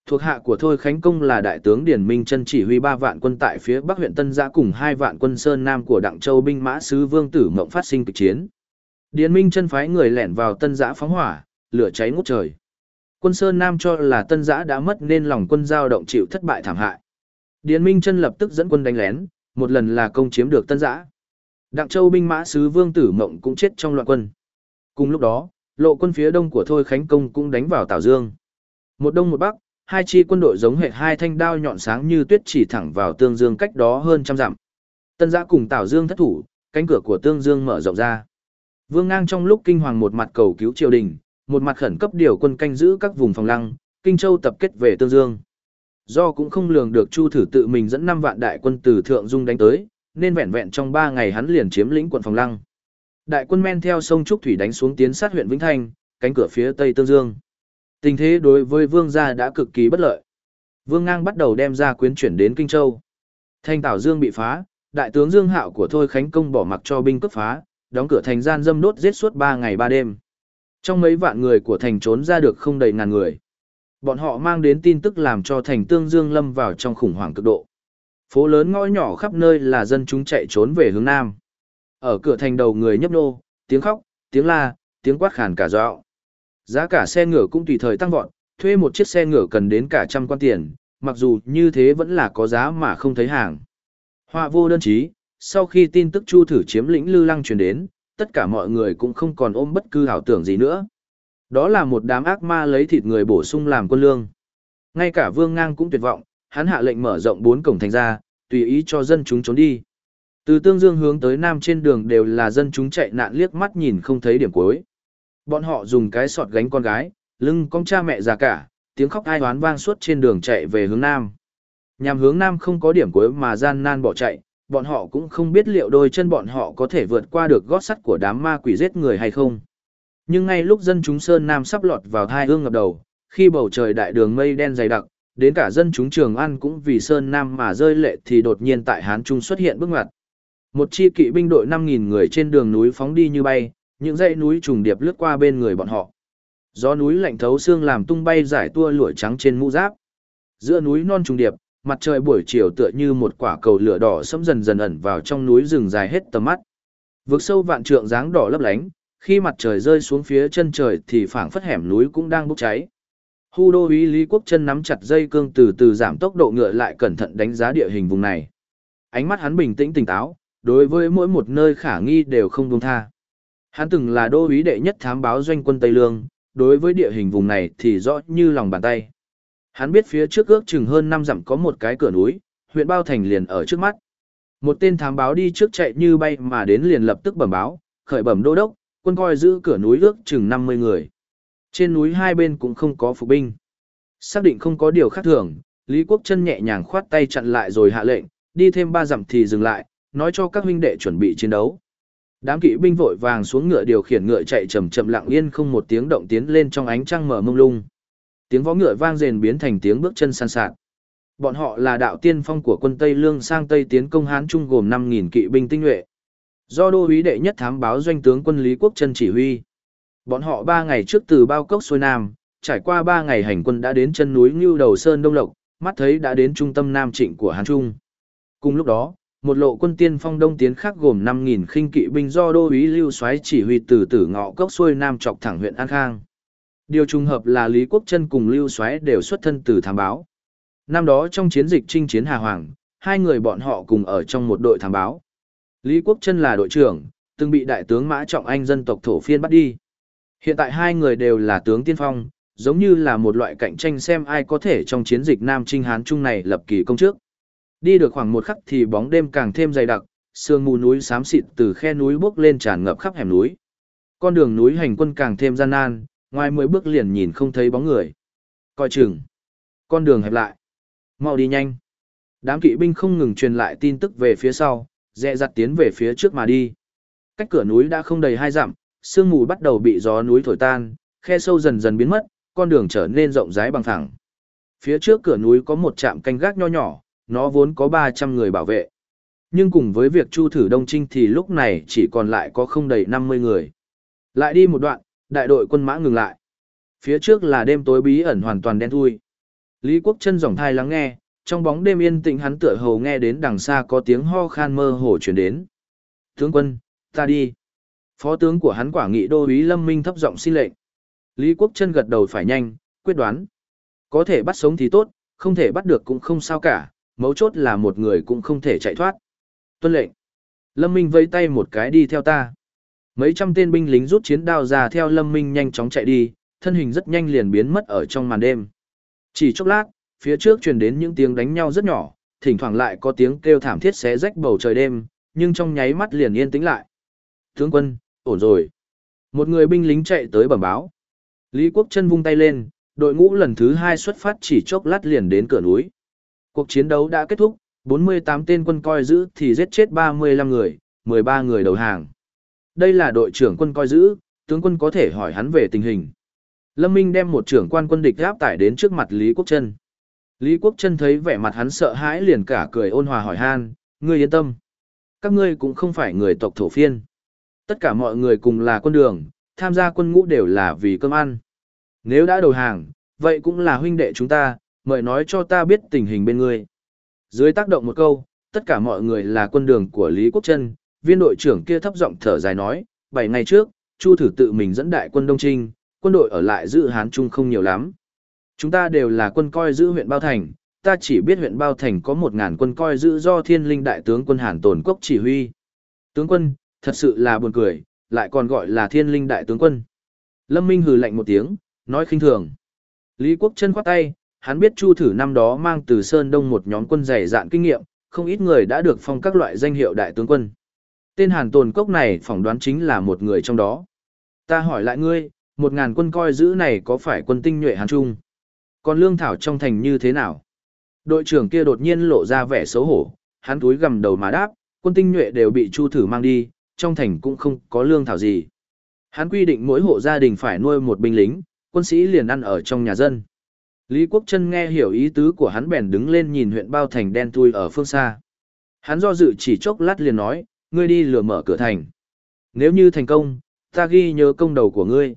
Thuộc hạ của Thôi Khánh Công là đại tướng Điển Minh Chân chỉ huy 3 vạn quân tại phía Bắc huyện Tân Giã cùng 2 vạn quân Sơn Nam của Đặng Châu binh mã sứ Vương Tử Mộng phát sinh kịch chiến. Điền Minh Chân phái người lẻn vào Tân Giã phóng hỏa, lửa cháy ngút trời. Quân Sơn Nam cho là Tân Giã đã mất nên lòng quân giao động chịu thất bại thảm hại. Điền Minh Chân lập tức dẫn quân đánh lén, một lần là công chiếm được Tân Giã. Đặng Châu binh mã sứ Vương Tử Mộng cũng chết trong loạn quân. Cùng lúc đó, lộ quân phía đông của Thôi Khánh Công cũng đánh vào Tảo Dương. Một đông một bắc, hai chi quân đội giống hệt hai thanh đao nhọn sáng như tuyết chỉ thẳng vào Tương Dương cách đó hơn trăm dặm. Tân Giã cùng tào Dương thất thủ, cánh cửa của Tương Dương mở rộng ra. Vương Ngang trong lúc kinh hoàng một mặt cầu cứu triều đình, một mặt khẩn cấp điều quân canh giữ các vùng phòng lăng, Kinh Châu tập kết về Tương Dương. Do cũng không lường được Chu thử tự mình dẫn 5 vạn đại quân từ Thượng Dung đánh tới, nên vẹn vẹn trong 3 ngày hắn liền chiếm lĩnh quận Phòng Lăng. Đại quân men theo sông Trúc Thủy đánh xuống tiến sát huyện Vĩnh Thanh, cánh cửa phía Tây Tương Dương. Tình thế đối với Vương gia đã cực kỳ bất lợi. Vương Ngang bắt đầu đem ra quyến chuyển đến Kinh Châu. Thanh Tảo Dương bị phá, đại tướng Dương Hạo của Thôi Khánh Công bỏ mặc cho binh cướp phá, đóng cửa thành gian dâm đốt giết suốt 3 ngày 3 đêm. Trong mấy vạn người của thành trốn ra được không đầy ngàn người. Bọn họ mang đến tin tức làm cho thành Tương Dương lâm vào trong khủng hoảng cực độ. Phố lớn ngõ nhỏ khắp nơi là dân chúng chạy trốn về hướng Nam. Ở cửa thành đầu người nhấp nô, tiếng khóc, tiếng la, tiếng quát khàn cả dọa. Giá cả xe ngựa cũng tùy thời tăng vọt, thuê một chiếc xe ngựa cần đến cả trăm quan tiền, mặc dù như thế vẫn là có giá mà không thấy hàng. Họa vô đơn chí, sau khi tin tức Chu thử chiếm lĩnh Lư Lăng truyền đến, tất cả mọi người cũng không còn ôm bất cứ ảo tưởng gì nữa. Đó là một đám ác ma lấy thịt người bổ sung làm quân lương. Ngay cả Vương Ngang cũng tuyệt vọng, hắn hạ lệnh mở rộng bốn cổng thành ra, tùy ý cho dân chúng trốn đi. Từ Tương Dương hướng tới Nam trên đường đều là dân chúng chạy nạn liếc mắt nhìn không thấy điểm cuối. Bọn họ dùng cái sọt gánh con gái, lưng con cha mẹ già cả, tiếng khóc ai oán vang suốt trên đường chạy về hướng Nam. Nhằm hướng Nam không có điểm cuối mà gian nan bỏ chạy, bọn họ cũng không biết liệu đôi chân bọn họ có thể vượt qua được gót sắt của đám ma quỷ giết người hay không. Nhưng ngay lúc dân chúng Sơn Nam sắp lọt vào hai hương ngập đầu, khi bầu trời đại đường mây đen dày đặc, đến cả dân chúng Trường An cũng vì Sơn Nam mà rơi lệ thì đột nhiên tại Hán Trung xuất hiện bước ngoặt. Một chi kỵ binh đội 5.000 người trên đường núi phóng đi như bay, những dãy núi trùng điệp lướt qua bên người bọn họ. Gió núi lạnh thấu xương làm tung bay giải tua lụa trắng trên mũ giáp. Giữa núi non trùng điệp, mặt trời buổi chiều tựa như một quả cầu lửa đỏ sẫm dần dần ẩn vào trong núi rừng dài hết tầm mắt. Vực sâu vạn trượng dáng đỏ lấp lánh, khi mặt trời rơi xuống phía chân trời thì phảng phất hẻm núi cũng đang bốc cháy. Hu đô úy Lý Quốc chân nắm chặt dây cương từ từ giảm tốc độ ngựa lại cẩn thận đánh giá địa hình vùng này. Ánh mắt hắn bình tĩnh tỉnh táo, đối với mỗi một nơi khả nghi đều không buông tha. Hắn từng là đô úy đệ nhất thám báo doanh quân Tây Lương, đối với địa hình vùng này thì rõ như lòng bàn tay. Hắn biết phía trước ước chừng hơn năm dặm có một cái cửa núi, huyện Bao Thành liền ở trước mắt. Một tên thám báo đi trước chạy như bay mà đến liền lập tức bẩm báo, khởi bẩm đô đốc, quân coi giữ cửa núi ước chừng 50 người. Trên núi hai bên cũng không có phục binh. Xác định không có điều khác thường, Lý Quốc Trân nhẹ nhàng khoát tay chặn lại rồi hạ lệnh, đi thêm ba dặm thì dừng lại, nói cho các huynh đệ chuẩn bị chiến đấu. Đám kỵ binh vội vàng xuống ngựa điều khiển ngựa chạy chậm chậm lặng yên không một tiếng động tiến lên trong ánh trăng mở mông lung. Tiếng vó ngựa vang rền biến thành tiếng bước chân san sạt. Bọn họ là đạo tiên phong của quân Tây Lương sang Tây tiến công Hán Trung gồm 5.000 kỵ binh tinh nhuệ. Do đô úy đệ nhất thám báo doanh tướng quân Lý Quốc Trân chỉ huy. Bọn họ ba ngày trước từ bao cốc xuôi Nam, trải qua ba ngày hành quân đã đến chân núi Ngưu Đầu Sơn Đông Lộc, mắt thấy đã đến trung tâm Nam Trịnh của Hán Trung. Cùng lúc đó, một lộ quân tiên phong đông tiến khác gồm 5.000 khinh kỵ binh do đô úy Lưu Soái chỉ huy từ tử ngọ cốc xuôi Nam chọc thẳng huyện An Khang. Điều trùng hợp là Lý Quốc Trân cùng Lưu Soái đều xuất thân từ thám báo. Năm đó trong chiến dịch chinh chiến Hà Hoàng, hai người bọn họ cùng ở trong một đội thám báo. Lý Quốc Trân là đội trưởng, từng bị đại tướng Mã Trọng Anh dân tộc thổ phiên bắt đi. Hiện tại hai người đều là tướng tiên phong, giống như là một loại cạnh tranh xem ai có thể trong chiến dịch Nam Trinh Hán Trung này lập kỳ công trước. Đi được khoảng một khắc thì bóng đêm càng thêm dày đặc, sương mù núi xám xịt từ khe núi bốc lên tràn ngập khắp hẻm núi. Con đường núi hành quân càng thêm gian nan, ngoài mười bước liền nhìn không thấy bóng người. Coi chừng. Con đường hẹp lại. Mau đi nhanh. Đám kỵ binh không ngừng truyền lại tin tức về phía sau, dè dặt tiến về phía trước mà đi. Cách cửa núi đã không đầy hai dặm, sương mù bắt đầu bị gió núi thổi tan, khe sâu dần dần biến mất, con đường trở nên rộng rãi bằng phẳng. Phía trước cửa núi có một trạm canh gác nho nhỏ, nó vốn có 300 người bảo vệ. Nhưng cùng với việc chu thử đông trinh thì lúc này chỉ còn lại có không đầy 50 người. Lại đi một đoạn, đại đội quân mã ngừng lại. Phía trước là đêm tối bí ẩn hoàn toàn đen thui. Lý Quốc Trân dòng thai lắng nghe, trong bóng đêm yên tĩnh hắn tựa hồ nghe đến đằng xa có tiếng ho khan mơ hồ truyền đến. Tướng quân, ta đi. Phó tướng của hắn quả nghị đô úy Lâm Minh thấp giọng xin lệnh. Lý Quốc Trân gật đầu phải nhanh, quyết đoán. Có thể bắt sống thì tốt, không thể bắt được cũng không sao cả, mấu chốt là một người cũng không thể chạy thoát. Tuân lệnh. Lâm Minh vẫy tay một cái đi theo ta. Mấy trăm tên binh lính rút chiến đao ra theo Lâm Minh nhanh chóng chạy đi, thân hình rất nhanh liền biến mất ở trong màn đêm. Chỉ chốc lát, phía trước truyền đến những tiếng đánh nhau rất nhỏ, thỉnh thoảng lại có tiếng kêu thảm thiết xé rách bầu trời đêm, nhưng trong nháy mắt liền yên tĩnh lại. Tướng quân, ổn rồi. Một người binh lính chạy tới bẩm báo. Lý Quốc chân vung tay lên, đội ngũ lần thứ hai xuất phát chỉ chốc lát liền đến cửa núi. Cuộc chiến đấu đã kết thúc, 48 tên quân coi giữ thì giết chết 35 người, 13 người đầu hàng. Đây là đội trưởng quân coi giữ, tướng quân có thể hỏi hắn về tình hình. Lâm Minh đem một trưởng quan quân địch áp tải đến trước mặt Lý Quốc Trân. Lý Quốc Trân thấy vẻ mặt hắn sợ hãi liền cả cười ôn hòa hỏi han, ngươi yên tâm. Các ngươi cũng không phải người tộc thổ phiên. Tất cả mọi người cùng là quân đường, tham gia quân ngũ đều là vì cơm ăn. Nếu đã đầu hàng, vậy cũng là huynh đệ chúng ta, mời nói cho ta biết tình hình bên ngươi. Dưới tác động một câu, tất cả mọi người là quân đường của Lý Quốc Trân, viên đội trưởng kia thấp giọng thở dài nói, 7 ngày trước, Chu thử tự mình dẫn đại quân Đông Trinh, quân đội ở lại giữ Hán Trung không nhiều lắm. Chúng ta đều là quân coi giữ huyện Bao Thành, ta chỉ biết huyện Bao Thành có 1.000 quân coi giữ do thiên linh đại tướng quân Hàn Tồn Cốc chỉ huy. Tướng quân, thật sự là buồn cười, lại còn gọi là thiên linh đại tướng quân. Lâm Minh hừ lạnh một tiếng, nói khinh thường. Lý Quốc Trân khoát tay, hắn biết Chu thử năm đó mang từ Sơn Đông một nhóm quân dày dạn kinh nghiệm, không ít người đã được phong các loại danh hiệu đại tướng quân. Tên Hàn Tồn Cốc này phỏng đoán chính là một người trong đó. Ta hỏi lại ngươi, một ngàn quân coi giữ này có phải quân tinh nhuệ Hàn Trung? Còn lương thảo trong thành như thế nào? Đội trưởng kia đột nhiên lộ ra vẻ xấu hổ, hắn túi gầm đầu mà đáp, quân tinh nhuệ đều bị Chu thử mang đi, trong thành cũng không có lương thảo gì. Hắn quy định mỗi hộ gia đình phải nuôi một binh lính, quân sĩ liền ăn ở trong nhà dân. Lý Quốc Trân nghe hiểu ý tứ của hắn bèn đứng lên nhìn huyện Bao Thành đen thui ở phương xa. Hắn do dự chỉ chốc lát liền nói, ngươi đi lừa mở cửa thành. Nếu như thành công, ta ghi nhớ công đầu của ngươi.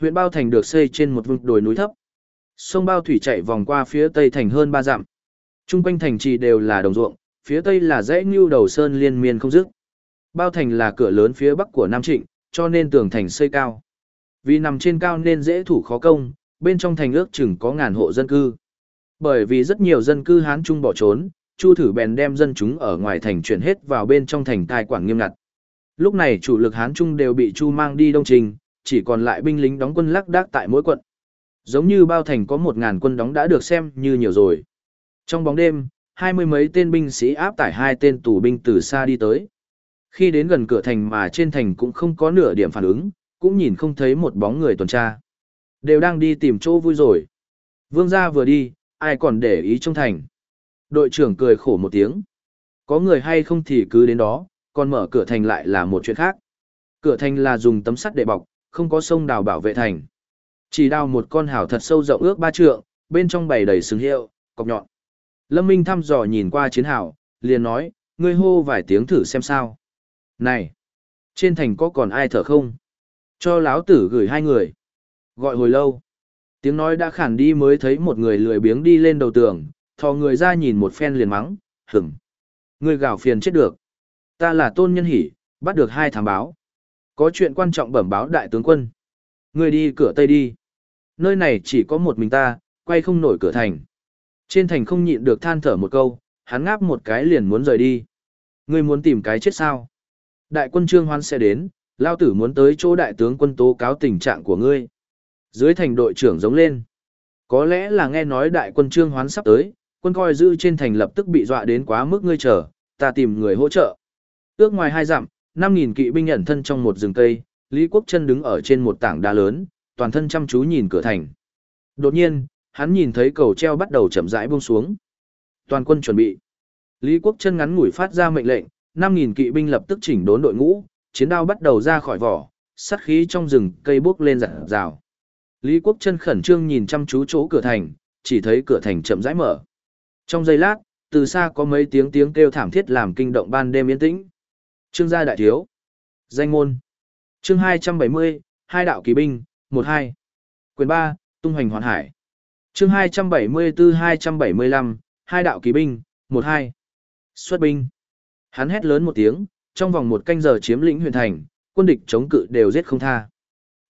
Huyện Bao Thành được xây trên một vùng đồi núi thấp. Sông Bao Thủy chạy vòng qua phía tây thành hơn ba dặm. Trung quanh thành trì đều là đồng ruộng, phía tây là dãy ngưu đầu sơn liên miên không dứt. Bao thành là cửa lớn phía bắc của Nam Trịnh, cho nên tường thành xây cao. Vì nằm trên cao nên dễ thủ khó công, bên trong thành ước chừng có ngàn hộ dân cư. Bởi vì rất nhiều dân cư Hán Trung bỏ trốn, Chu thử bèn đem dân chúng ở ngoài thành chuyển hết vào bên trong thành cai quản nghiêm ngặt. Lúc này chủ lực Hán Trung đều bị Chu mang đi đông trình, chỉ còn lại binh lính đóng quân lắc đác tại mỗi quận. Giống như bao thành có một ngàn quân đóng đã được xem như nhiều rồi. Trong bóng đêm, hai mươi mấy tên binh sĩ áp tải hai tên tù binh từ xa đi tới. Khi đến gần cửa thành mà trên thành cũng không có nửa điểm phản ứng, cũng nhìn không thấy một bóng người tuần tra. Đều đang đi tìm chỗ vui rồi. Vương gia vừa đi, ai còn để ý trong thành. Đội trưởng cười khổ một tiếng. Có người hay không thì cứ đến đó, còn mở cửa thành lại là một chuyện khác. Cửa thành là dùng tấm sắt để bọc, không có sông đào bảo vệ thành. Chỉ đào một con hào thật sâu rộng ước ba trượng, bên trong bày đầy sừng hiệu, cọc nhọn. Lâm Minh thăm dò nhìn qua chiến hào, liền nói, ngươi hô vài tiếng thử xem sao. Này! Trên thành có còn ai thở không? Cho láo tử gửi hai người. Gọi hồi lâu. Tiếng nói đã khản đi mới thấy một người lười biếng đi lên đầu tường, thò người ra nhìn một phen liền mắng, hửng. Người gào phiền chết được. Ta là tôn nhân hỷ, bắt được hai thám báo. Có chuyện quan trọng bẩm báo đại tướng quân. Người đi cửa tây đi. Nơi này chỉ có một mình ta, quay không nổi cửa thành. Trên thành không nhịn được than thở một câu, hắn ngáp một cái liền muốn rời đi. Ngươi muốn tìm cái chết sao? Đại quân Trương Hoan sẽ đến, lao tử muốn tới chỗ đại tướng quân tố cáo tình trạng của ngươi. Dưới thành đội trưởng giống lên. Có lẽ là nghe nói đại quân Trương Hoán sắp tới, quân coi giữ trên thành lập tức bị dọa đến quá mức ngươi chờ, ta tìm người hỗ trợ. Ước ngoài hai dặm, 5.000 kỵ binh ẩn thân trong một rừng cây, Lý Quốc chân đứng ở trên một tảng đá lớn, toàn thân chăm chú nhìn cửa thành. Đột nhiên, hắn nhìn thấy cầu treo bắt đầu chậm rãi buông xuống. Toàn quân chuẩn bị. Lý Quốc chân ngắn ngủi phát ra mệnh lệnh, 5.000 kỵ binh lập tức chỉnh đốn đội ngũ, chiến đao bắt đầu ra khỏi vỏ, sát khí trong rừng cây bốc lên rạng rào. Lý Quốc chân khẩn trương nhìn chăm chú chỗ cửa thành, chỉ thấy cửa thành chậm rãi mở. Trong giây lát, từ xa có mấy tiếng tiếng kêu thảm thiết làm kinh động ban đêm yên tĩnh. Trương gia đại thiếu. Danh môn. Chương 270, hai đạo kỳ binh, 12. Quyền 3, tung hoành hoàn hải. Chương 274-275, hai đạo kỳ binh, 12. Xuất binh. Hắn hét lớn một tiếng, trong vòng một canh giờ chiếm lĩnh huyền thành, quân địch chống cự đều giết không tha.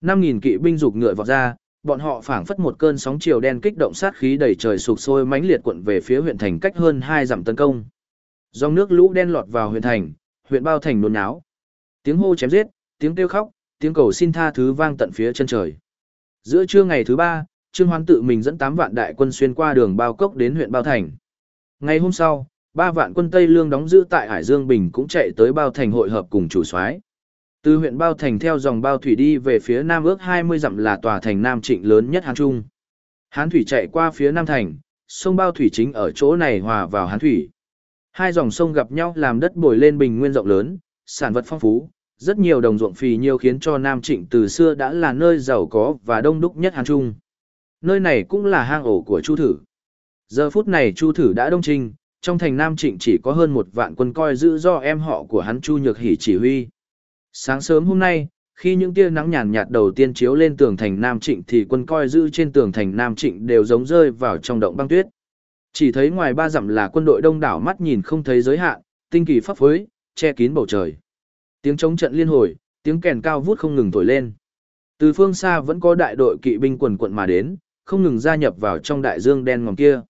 5000 kỵ binh dục ngựa vọt ra, bọn họ phảng phất một cơn sóng chiều đen kích động sát khí đầy trời sụp sôi mãnh liệt cuộn về phía huyện thành cách hơn 2 dặm tấn công. Dòng nước lũ đen lọt vào huyện thành, huyện bao thành nôn náo. Tiếng hô chém giết, tiếng kêu khóc, tiếng cầu xin tha thứ vang tận phía chân trời. Giữa trưa ngày thứ ba, Trương Hoán tự mình dẫn 8 vạn đại quân xuyên qua đường bao cốc đến huyện Bao Thành. Ngày hôm sau, 3 vạn quân Tây Lương đóng giữ tại Hải Dương Bình cũng chạy tới Bao Thành hội hợp cùng chủ soái. Từ huyện Bao Thành theo dòng Bao Thủy đi về phía Nam ước 20 dặm là tòa thành Nam Trịnh lớn nhất Hán Trung. Hán Thủy chạy qua phía Nam Thành, sông Bao Thủy chính ở chỗ này hòa vào Hán Thủy. Hai dòng sông gặp nhau làm đất bồi lên bình nguyên rộng lớn, sản vật phong phú, rất nhiều đồng ruộng phì nhiêu khiến cho Nam Trịnh từ xưa đã là nơi giàu có và đông đúc nhất Hán Trung. Nơi này cũng là hang ổ của Chu Thử. Giờ phút này Chu Thử đã đông trinh, trong thành Nam Trịnh chỉ có hơn một vạn quân coi giữ do em họ của hắn Chu Nhược Hỷ chỉ huy. Sáng sớm hôm nay, khi những tia nắng nhàn nhạt đầu tiên chiếu lên tường thành Nam Trịnh thì quân coi giữ trên tường thành Nam Trịnh đều giống rơi vào trong động băng tuyết. Chỉ thấy ngoài ba dặm là quân đội đông đảo mắt nhìn không thấy giới hạn, tinh kỳ pháp phối, che kín bầu trời. Tiếng chống trận liên hồi, tiếng kèn cao vút không ngừng thổi lên. Từ phương xa vẫn có đại đội kỵ binh quần quận mà đến, không ngừng gia nhập vào trong đại dương đen ngòm kia.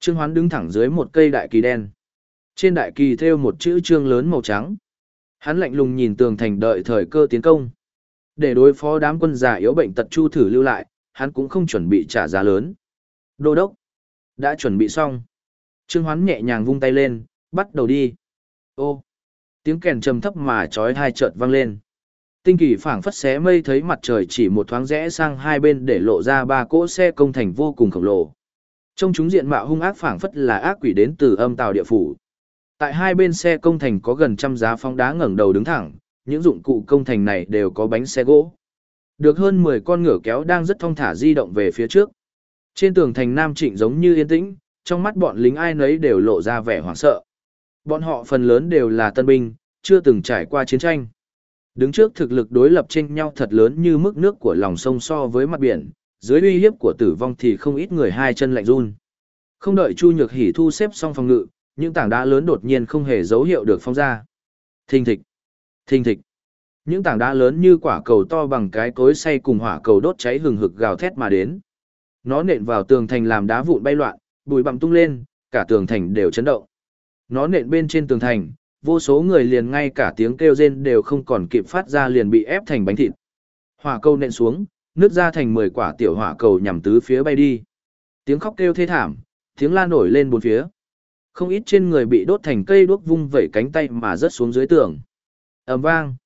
Trương Hoán đứng thẳng dưới một cây đại kỳ đen. Trên đại kỳ thêu một chữ trương lớn màu trắng. Hắn lạnh lùng nhìn tường thành đợi thời cơ tiến công. Để đối phó đám quân giả yếu bệnh tật chu thử lưu lại, hắn cũng không chuẩn bị trả giá lớn. Đô đốc, đã chuẩn bị xong. Trương Hoán nhẹ nhàng vung tay lên, bắt đầu đi. Ô, tiếng kèn trầm thấp mà trói hai chợt vang lên. Tinh kỳ phảng phất xé mây thấy mặt trời chỉ một thoáng rẽ sang hai bên để lộ ra ba cỗ xe công thành vô cùng khổng lồ. Trong chúng diện mạo hung ác phảng phất là ác quỷ đến từ âm tàu địa phủ. Tại hai bên xe công thành có gần trăm giá phong đá ngẩng đầu đứng thẳng, những dụng cụ công thành này đều có bánh xe gỗ. Được hơn 10 con ngựa kéo đang rất thong thả di động về phía trước. Trên tường thành Nam Trịnh giống như yên tĩnh, trong mắt bọn lính ai nấy đều lộ ra vẻ hoảng sợ. Bọn họ phần lớn đều là tân binh, chưa từng trải qua chiến tranh. Đứng trước thực lực đối lập tranh nhau thật lớn như mức nước của lòng sông so với mặt biển, dưới uy hiếp của tử vong thì không ít người hai chân lạnh run. Không đợi Chu Nhược Hỉ thu xếp xong phòng ngự, những tảng đá lớn đột nhiên không hề dấu hiệu được phong ra. Thình thịch, thình thịch. Những tảng đá lớn như quả cầu to bằng cái cối xay cùng hỏa cầu đốt cháy hừng hực gào thét mà đến. Nó nện vào tường thành làm đá vụn bay loạn, bụi bặm tung lên, cả tường thành đều chấn động. Nó nện bên trên tường thành, vô số người liền ngay cả tiếng kêu rên đều không còn kịp phát ra liền bị ép thành bánh thịt. Hỏa cầu nện xuống, nứt ra thành 10 quả tiểu hỏa cầu nhằm tứ phía bay đi. Tiếng khóc kêu thê thảm, tiếng la nổi lên bốn phía. Không ít trên người bị đốt thành cây đuốc vung vẩy cánh tay mà rớt xuống dưới tường. ầm vang.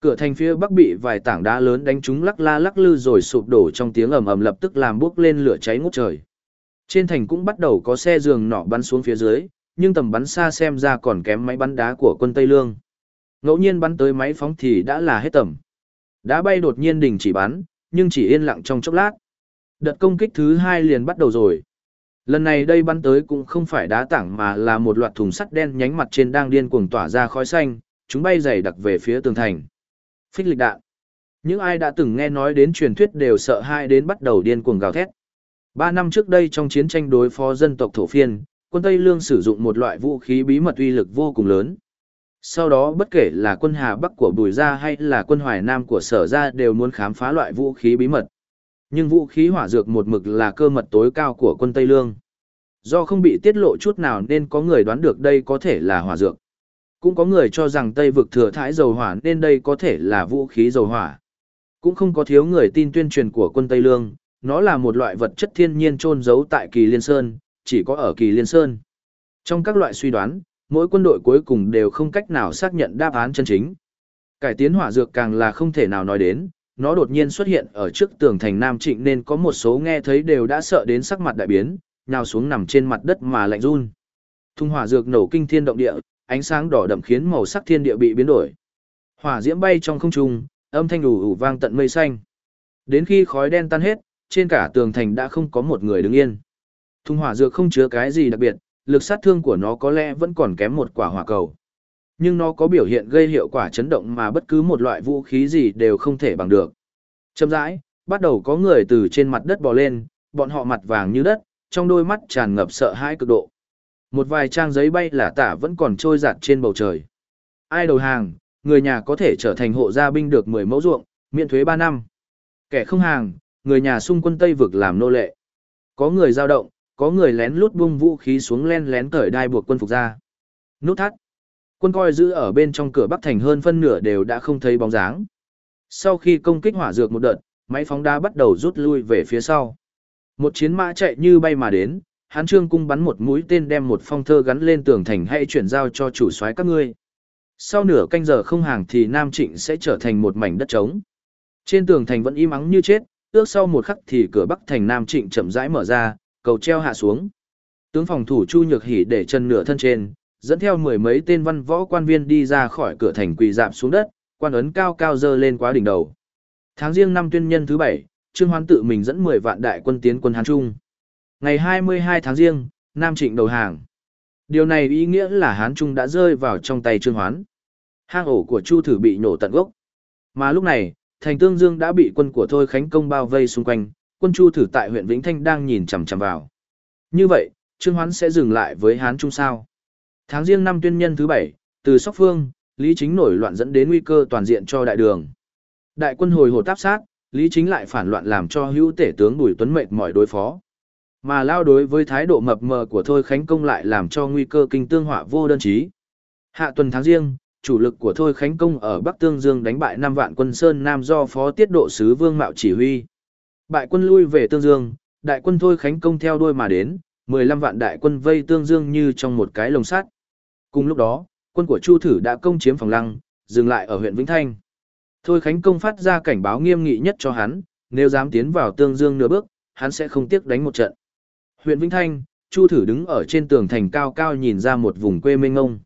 Cửa thành phía bắc bị vài tảng đá lớn đánh trúng lắc la lắc lư rồi sụp đổ trong tiếng ầm ầm lập tức làm bốc lên lửa cháy ngút trời. Trên thành cũng bắt đầu có xe giường nọ bắn xuống phía dưới, nhưng tầm bắn xa xem ra còn kém máy bắn đá của quân Tây Lương. Ngẫu nhiên bắn tới máy phóng thì đã là hết tầm. Đá bay đột nhiên đình chỉ bắn, nhưng chỉ yên lặng trong chốc lát. Đợt công kích thứ hai liền bắt đầu rồi. Lần này đây bắn tới cũng không phải đá tảng mà là một loạt thùng sắt đen nhánh mặt trên đang điên cuồng tỏa ra khói xanh, chúng bay dày đặc về phía tường thành. Phích lịch đạn. Những ai đã từng nghe nói đến truyền thuyết đều sợ hai đến bắt đầu điên cuồng gào thét. Ba năm trước đây trong chiến tranh đối phó dân tộc thổ phiên, quân Tây Lương sử dụng một loại vũ khí bí mật uy lực vô cùng lớn. Sau đó bất kể là quân Hà Bắc của Bùi Gia hay là quân Hoài Nam của Sở Gia đều muốn khám phá loại vũ khí bí mật. Nhưng vũ khí hỏa dược một mực là cơ mật tối cao của quân Tây Lương. Do không bị tiết lộ chút nào nên có người đoán được đây có thể là hỏa dược. Cũng có người cho rằng Tây vực thừa thải dầu hỏa nên đây có thể là vũ khí dầu hỏa. Cũng không có thiếu người tin tuyên truyền của quân Tây Lương, nó là một loại vật chất thiên nhiên trôn giấu tại Kỳ Liên Sơn, chỉ có ở Kỳ Liên Sơn. Trong các loại suy đoán, mỗi quân đội cuối cùng đều không cách nào xác nhận đáp án chân chính. Cải tiến hỏa dược càng là không thể nào nói đến, nó đột nhiên xuất hiện ở trước tường thành Nam Trịnh nên có một số nghe thấy đều đã sợ đến sắc mặt đại biến, nhào xuống nằm trên mặt đất mà lạnh run. Thung hỏa dược nổ kinh thiên động địa, ánh sáng đỏ đậm khiến màu sắc thiên địa bị biến đổi. Hỏa diễm bay trong không trung, âm thanh ù ù vang tận mây xanh. Đến khi khói đen tan hết, trên cả tường thành đã không có một người đứng yên. Thung hỏa dược không chứa cái gì đặc biệt, lực sát thương của nó có lẽ vẫn còn kém một quả hỏa cầu. Nhưng nó có biểu hiện gây hiệu quả chấn động mà bất cứ một loại vũ khí gì đều không thể bằng được. Chậm rãi, bắt đầu có người từ trên mặt đất bò lên, bọn họ mặt vàng như đất, trong đôi mắt tràn ngập sợ hãi cực độ. Một vài trang giấy bay lả tả vẫn còn trôi giặt trên bầu trời. Ai đầu hàng, người nhà có thể trở thành hộ gia binh được 10 mẫu ruộng, miễn thuế 3 năm. Kẻ không hàng, người nhà xung quân Tây vực làm nô lệ. Có người giao động, có người lén lút bung vũ khí xuống len lén cởi đai buộc quân phục ra. Nút thắt. Quân coi giữ ở bên trong cửa Bắc Thành hơn phân nửa đều đã không thấy bóng dáng. Sau khi công kích hỏa dược một đợt, máy phóng đá bắt đầu rút lui về phía sau. Một chiến mã chạy như bay mà đến, hán trương cung bắn một mũi tên đem một phong thơ gắn lên tường thành hay chuyển giao cho chủ soái các ngươi. Sau nửa canh giờ không hàng thì Nam Trịnh sẽ trở thành một mảnh đất trống. Trên tường thành vẫn im ắng như chết, ước sau một khắc thì cửa bắc thành Nam Trịnh chậm rãi mở ra, cầu treo hạ xuống. Tướng phòng thủ Chu Nhược Hỉ để chân nửa thân trên, dẫn theo mười mấy tên văn võ quan viên đi ra khỏi cửa thành quỳ dạp xuống đất, quan ấn cao cao dơ lên quá đỉnh đầu. Tháng riêng năm tuyên nhân thứ bảy, Trương Hoán tự mình dẫn 10 vạn đại quân tiến quân Hán Trung. Ngày 22 tháng riêng, Nam Trịnh đầu hàng. Điều này ý nghĩa là Hán Trung đã rơi vào trong tay Trương Hoán. Hang ổ của Chu Thử bị nổ tận gốc. Mà lúc này, thành Tương Dương đã bị quân của Thôi Khánh Công bao vây xung quanh, quân Chu Thử tại huyện Vĩnh Thanh đang nhìn chằm chằm vào. Như vậy, Trương Hoán sẽ dừng lại với Hán Trung sao? Tháng riêng năm tuyên nhân thứ bảy, từ Sóc Phương, Lý Chính nổi loạn dẫn đến nguy cơ toàn diện cho đại đường. Đại quân hồi hồ táp sát, Lý Chính lại phản loạn làm cho hữu tể tướng Bùi Tuấn mệt mỏi đối phó. Mà lao đối với thái độ mập mờ của Thôi Khánh Công lại làm cho nguy cơ kinh tương họa vô đơn chí. Hạ tuần tháng riêng, chủ lực của Thôi Khánh Công ở Bắc Tương Dương đánh bại năm vạn quân Sơn Nam do Phó Tiết Độ Sứ Vương Mạo chỉ huy. Bại quân lui về Tương Dương, đại quân Thôi Khánh Công theo đuôi mà đến, 15 vạn đại quân vây Tương Dương như trong một cái lồng sắt. Cùng lúc đó, quân của Chu Thử đã công chiếm phòng lăng, dừng lại ở huyện Vĩnh Thanh. Thôi Khánh Công phát ra cảnh báo nghiêm nghị nhất cho hắn, nếu dám tiến vào Tương Dương nửa bước, hắn sẽ không tiếc đánh một trận. Huyện Vĩnh Thanh, Chu Thử đứng ở trên tường thành cao cao nhìn ra một vùng quê mênh ngông.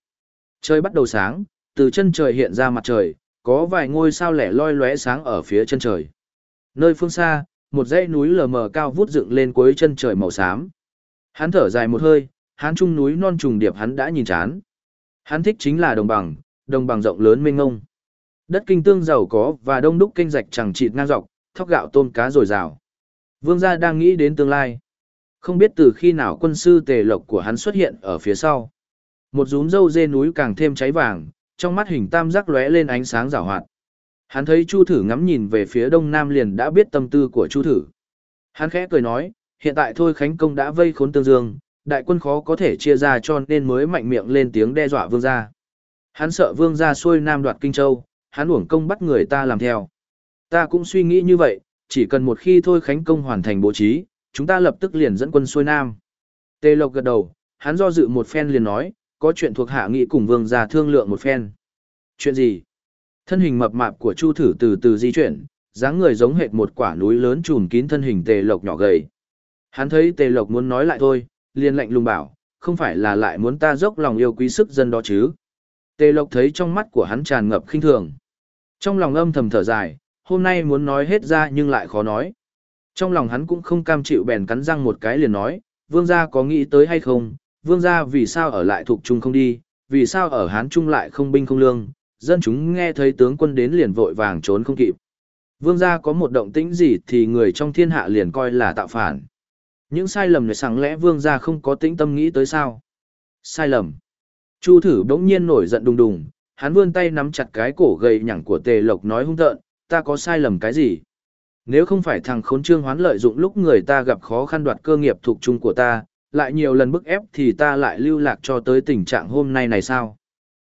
Trời bắt đầu sáng, từ chân trời hiện ra mặt trời, có vài ngôi sao lẻ loi lóe sáng ở phía chân trời. Nơi phương xa, một dãy núi lờ mờ cao vút dựng lên cuối chân trời màu xám. Hắn thở dài một hơi, hắn trung núi non trùng điệp hắn đã nhìn chán. Hắn thích chính là đồng bằng, đồng bằng rộng lớn mênh ngông. Đất kinh tương giàu có và đông đúc kênh rạch chẳng chịt ngang dọc, thóc gạo tôm cá dồi dào. Vương gia đang nghĩ đến tương lai. Không biết từ khi nào quân sư tề lộc của hắn xuất hiện ở phía sau. Một rúm dâu dê núi càng thêm cháy vàng, trong mắt hình tam giác lóe lên ánh sáng rảo hoạt. Hắn thấy Chu Thử ngắm nhìn về phía đông nam liền đã biết tâm tư của Chu Thử. Hắn khẽ cười nói, hiện tại thôi Khánh Công đã vây khốn tương dương, đại quân khó có thể chia ra cho nên mới mạnh miệng lên tiếng đe dọa vương gia. Hắn sợ vương gia xuôi nam đoạt kinh châu, hắn uổng công bắt người ta làm theo. Ta cũng suy nghĩ như vậy, chỉ cần một khi thôi Khánh Công hoàn thành bố trí, chúng ta lập tức liền dẫn quân xuôi nam. Tề Lộc gật đầu, hắn do dự một phen liền nói, có chuyện thuộc hạ nghị cùng vương gia thương lượng một phen. Chuyện gì? Thân hình mập mạp của Chu Thử từ từ di chuyển, dáng người giống hệt một quả núi lớn trùm kín thân hình Tề Lộc nhỏ gầy. Hắn thấy Tề Lộc muốn nói lại thôi, liền lạnh lùng bảo, không phải là lại muốn ta dốc lòng yêu quý sức dân đó chứ. Tề Lộc thấy trong mắt của hắn tràn ngập khinh thường. Trong lòng âm thầm thở dài, hôm nay muốn nói hết ra nhưng lại khó nói. Trong lòng hắn cũng không cam chịu bèn cắn răng một cái liền nói, vương gia có nghĩ tới hay không, vương gia vì sao ở lại thuộc trung không đi, vì sao ở Hán Trung lại không binh không lương, dân chúng nghe thấy tướng quân đến liền vội vàng trốn không kịp. Vương gia có một động tĩnh gì thì người trong thiên hạ liền coi là tạo phản. Những sai lầm này sáng lẽ vương gia không có tĩnh tâm nghĩ tới sao. Sai lầm. Chu thử bỗng nhiên nổi giận đùng đùng, hắn vươn tay nắm chặt cái cổ gầy nhẳng của tề lộc nói hung tợn, ta có sai lầm cái gì? Nếu không phải thằng khốn trương hoán lợi dụng lúc người ta gặp khó khăn đoạt cơ nghiệp thuộc chung của ta, lại nhiều lần bức ép thì ta lại lưu lạc cho tới tình trạng hôm nay này sao?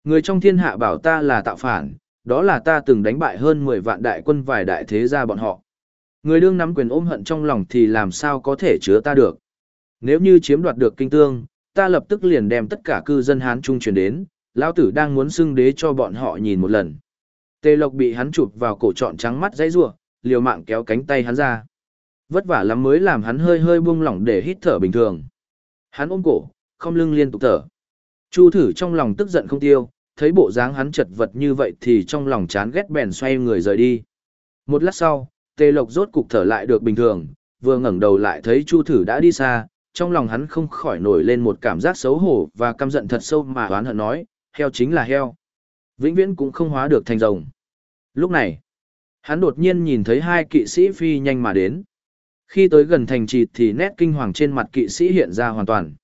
Người trong thiên hạ bảo ta là tạo phản, đó là ta từng đánh bại hơn 10 vạn đại quân vài đại thế gia bọn họ. Người đương nắm quyền ôm hận trong lòng thì làm sao có thể chứa ta được. Nếu như chiếm đoạt được kinh tương, ta lập tức liền đem tất cả cư dân Hán Trung truyền đến, lão tử đang muốn xưng đế cho bọn họ nhìn một lần. Tề Lộc bị hắn chụp vào cổ trọn trắng mắt dãy rủa, liều mạng kéo cánh tay hắn ra. Vất vả lắm mới làm hắn hơi hơi buông lỏng để hít thở bình thường. Hắn ôm cổ, không lưng liên tục thở. Chu thử trong lòng tức giận không tiêu, thấy bộ dáng hắn chật vật như vậy thì trong lòng chán ghét bèn xoay người rời đi. Một lát sau, Tề Lộc rốt cục thở lại được bình thường, vừa ngẩng đầu lại thấy Chu Thử đã đi xa, trong lòng hắn không khỏi nổi lên một cảm giác xấu hổ và căm giận thật sâu mà oán hận nói, heo chính là heo. Vĩnh viễn cũng không hóa được thành rồng. Lúc này, hắn đột nhiên nhìn thấy hai kỵ sĩ phi nhanh mà đến. Khi tới gần thành trì thì nét kinh hoàng trên mặt kỵ sĩ hiện ra hoàn toàn.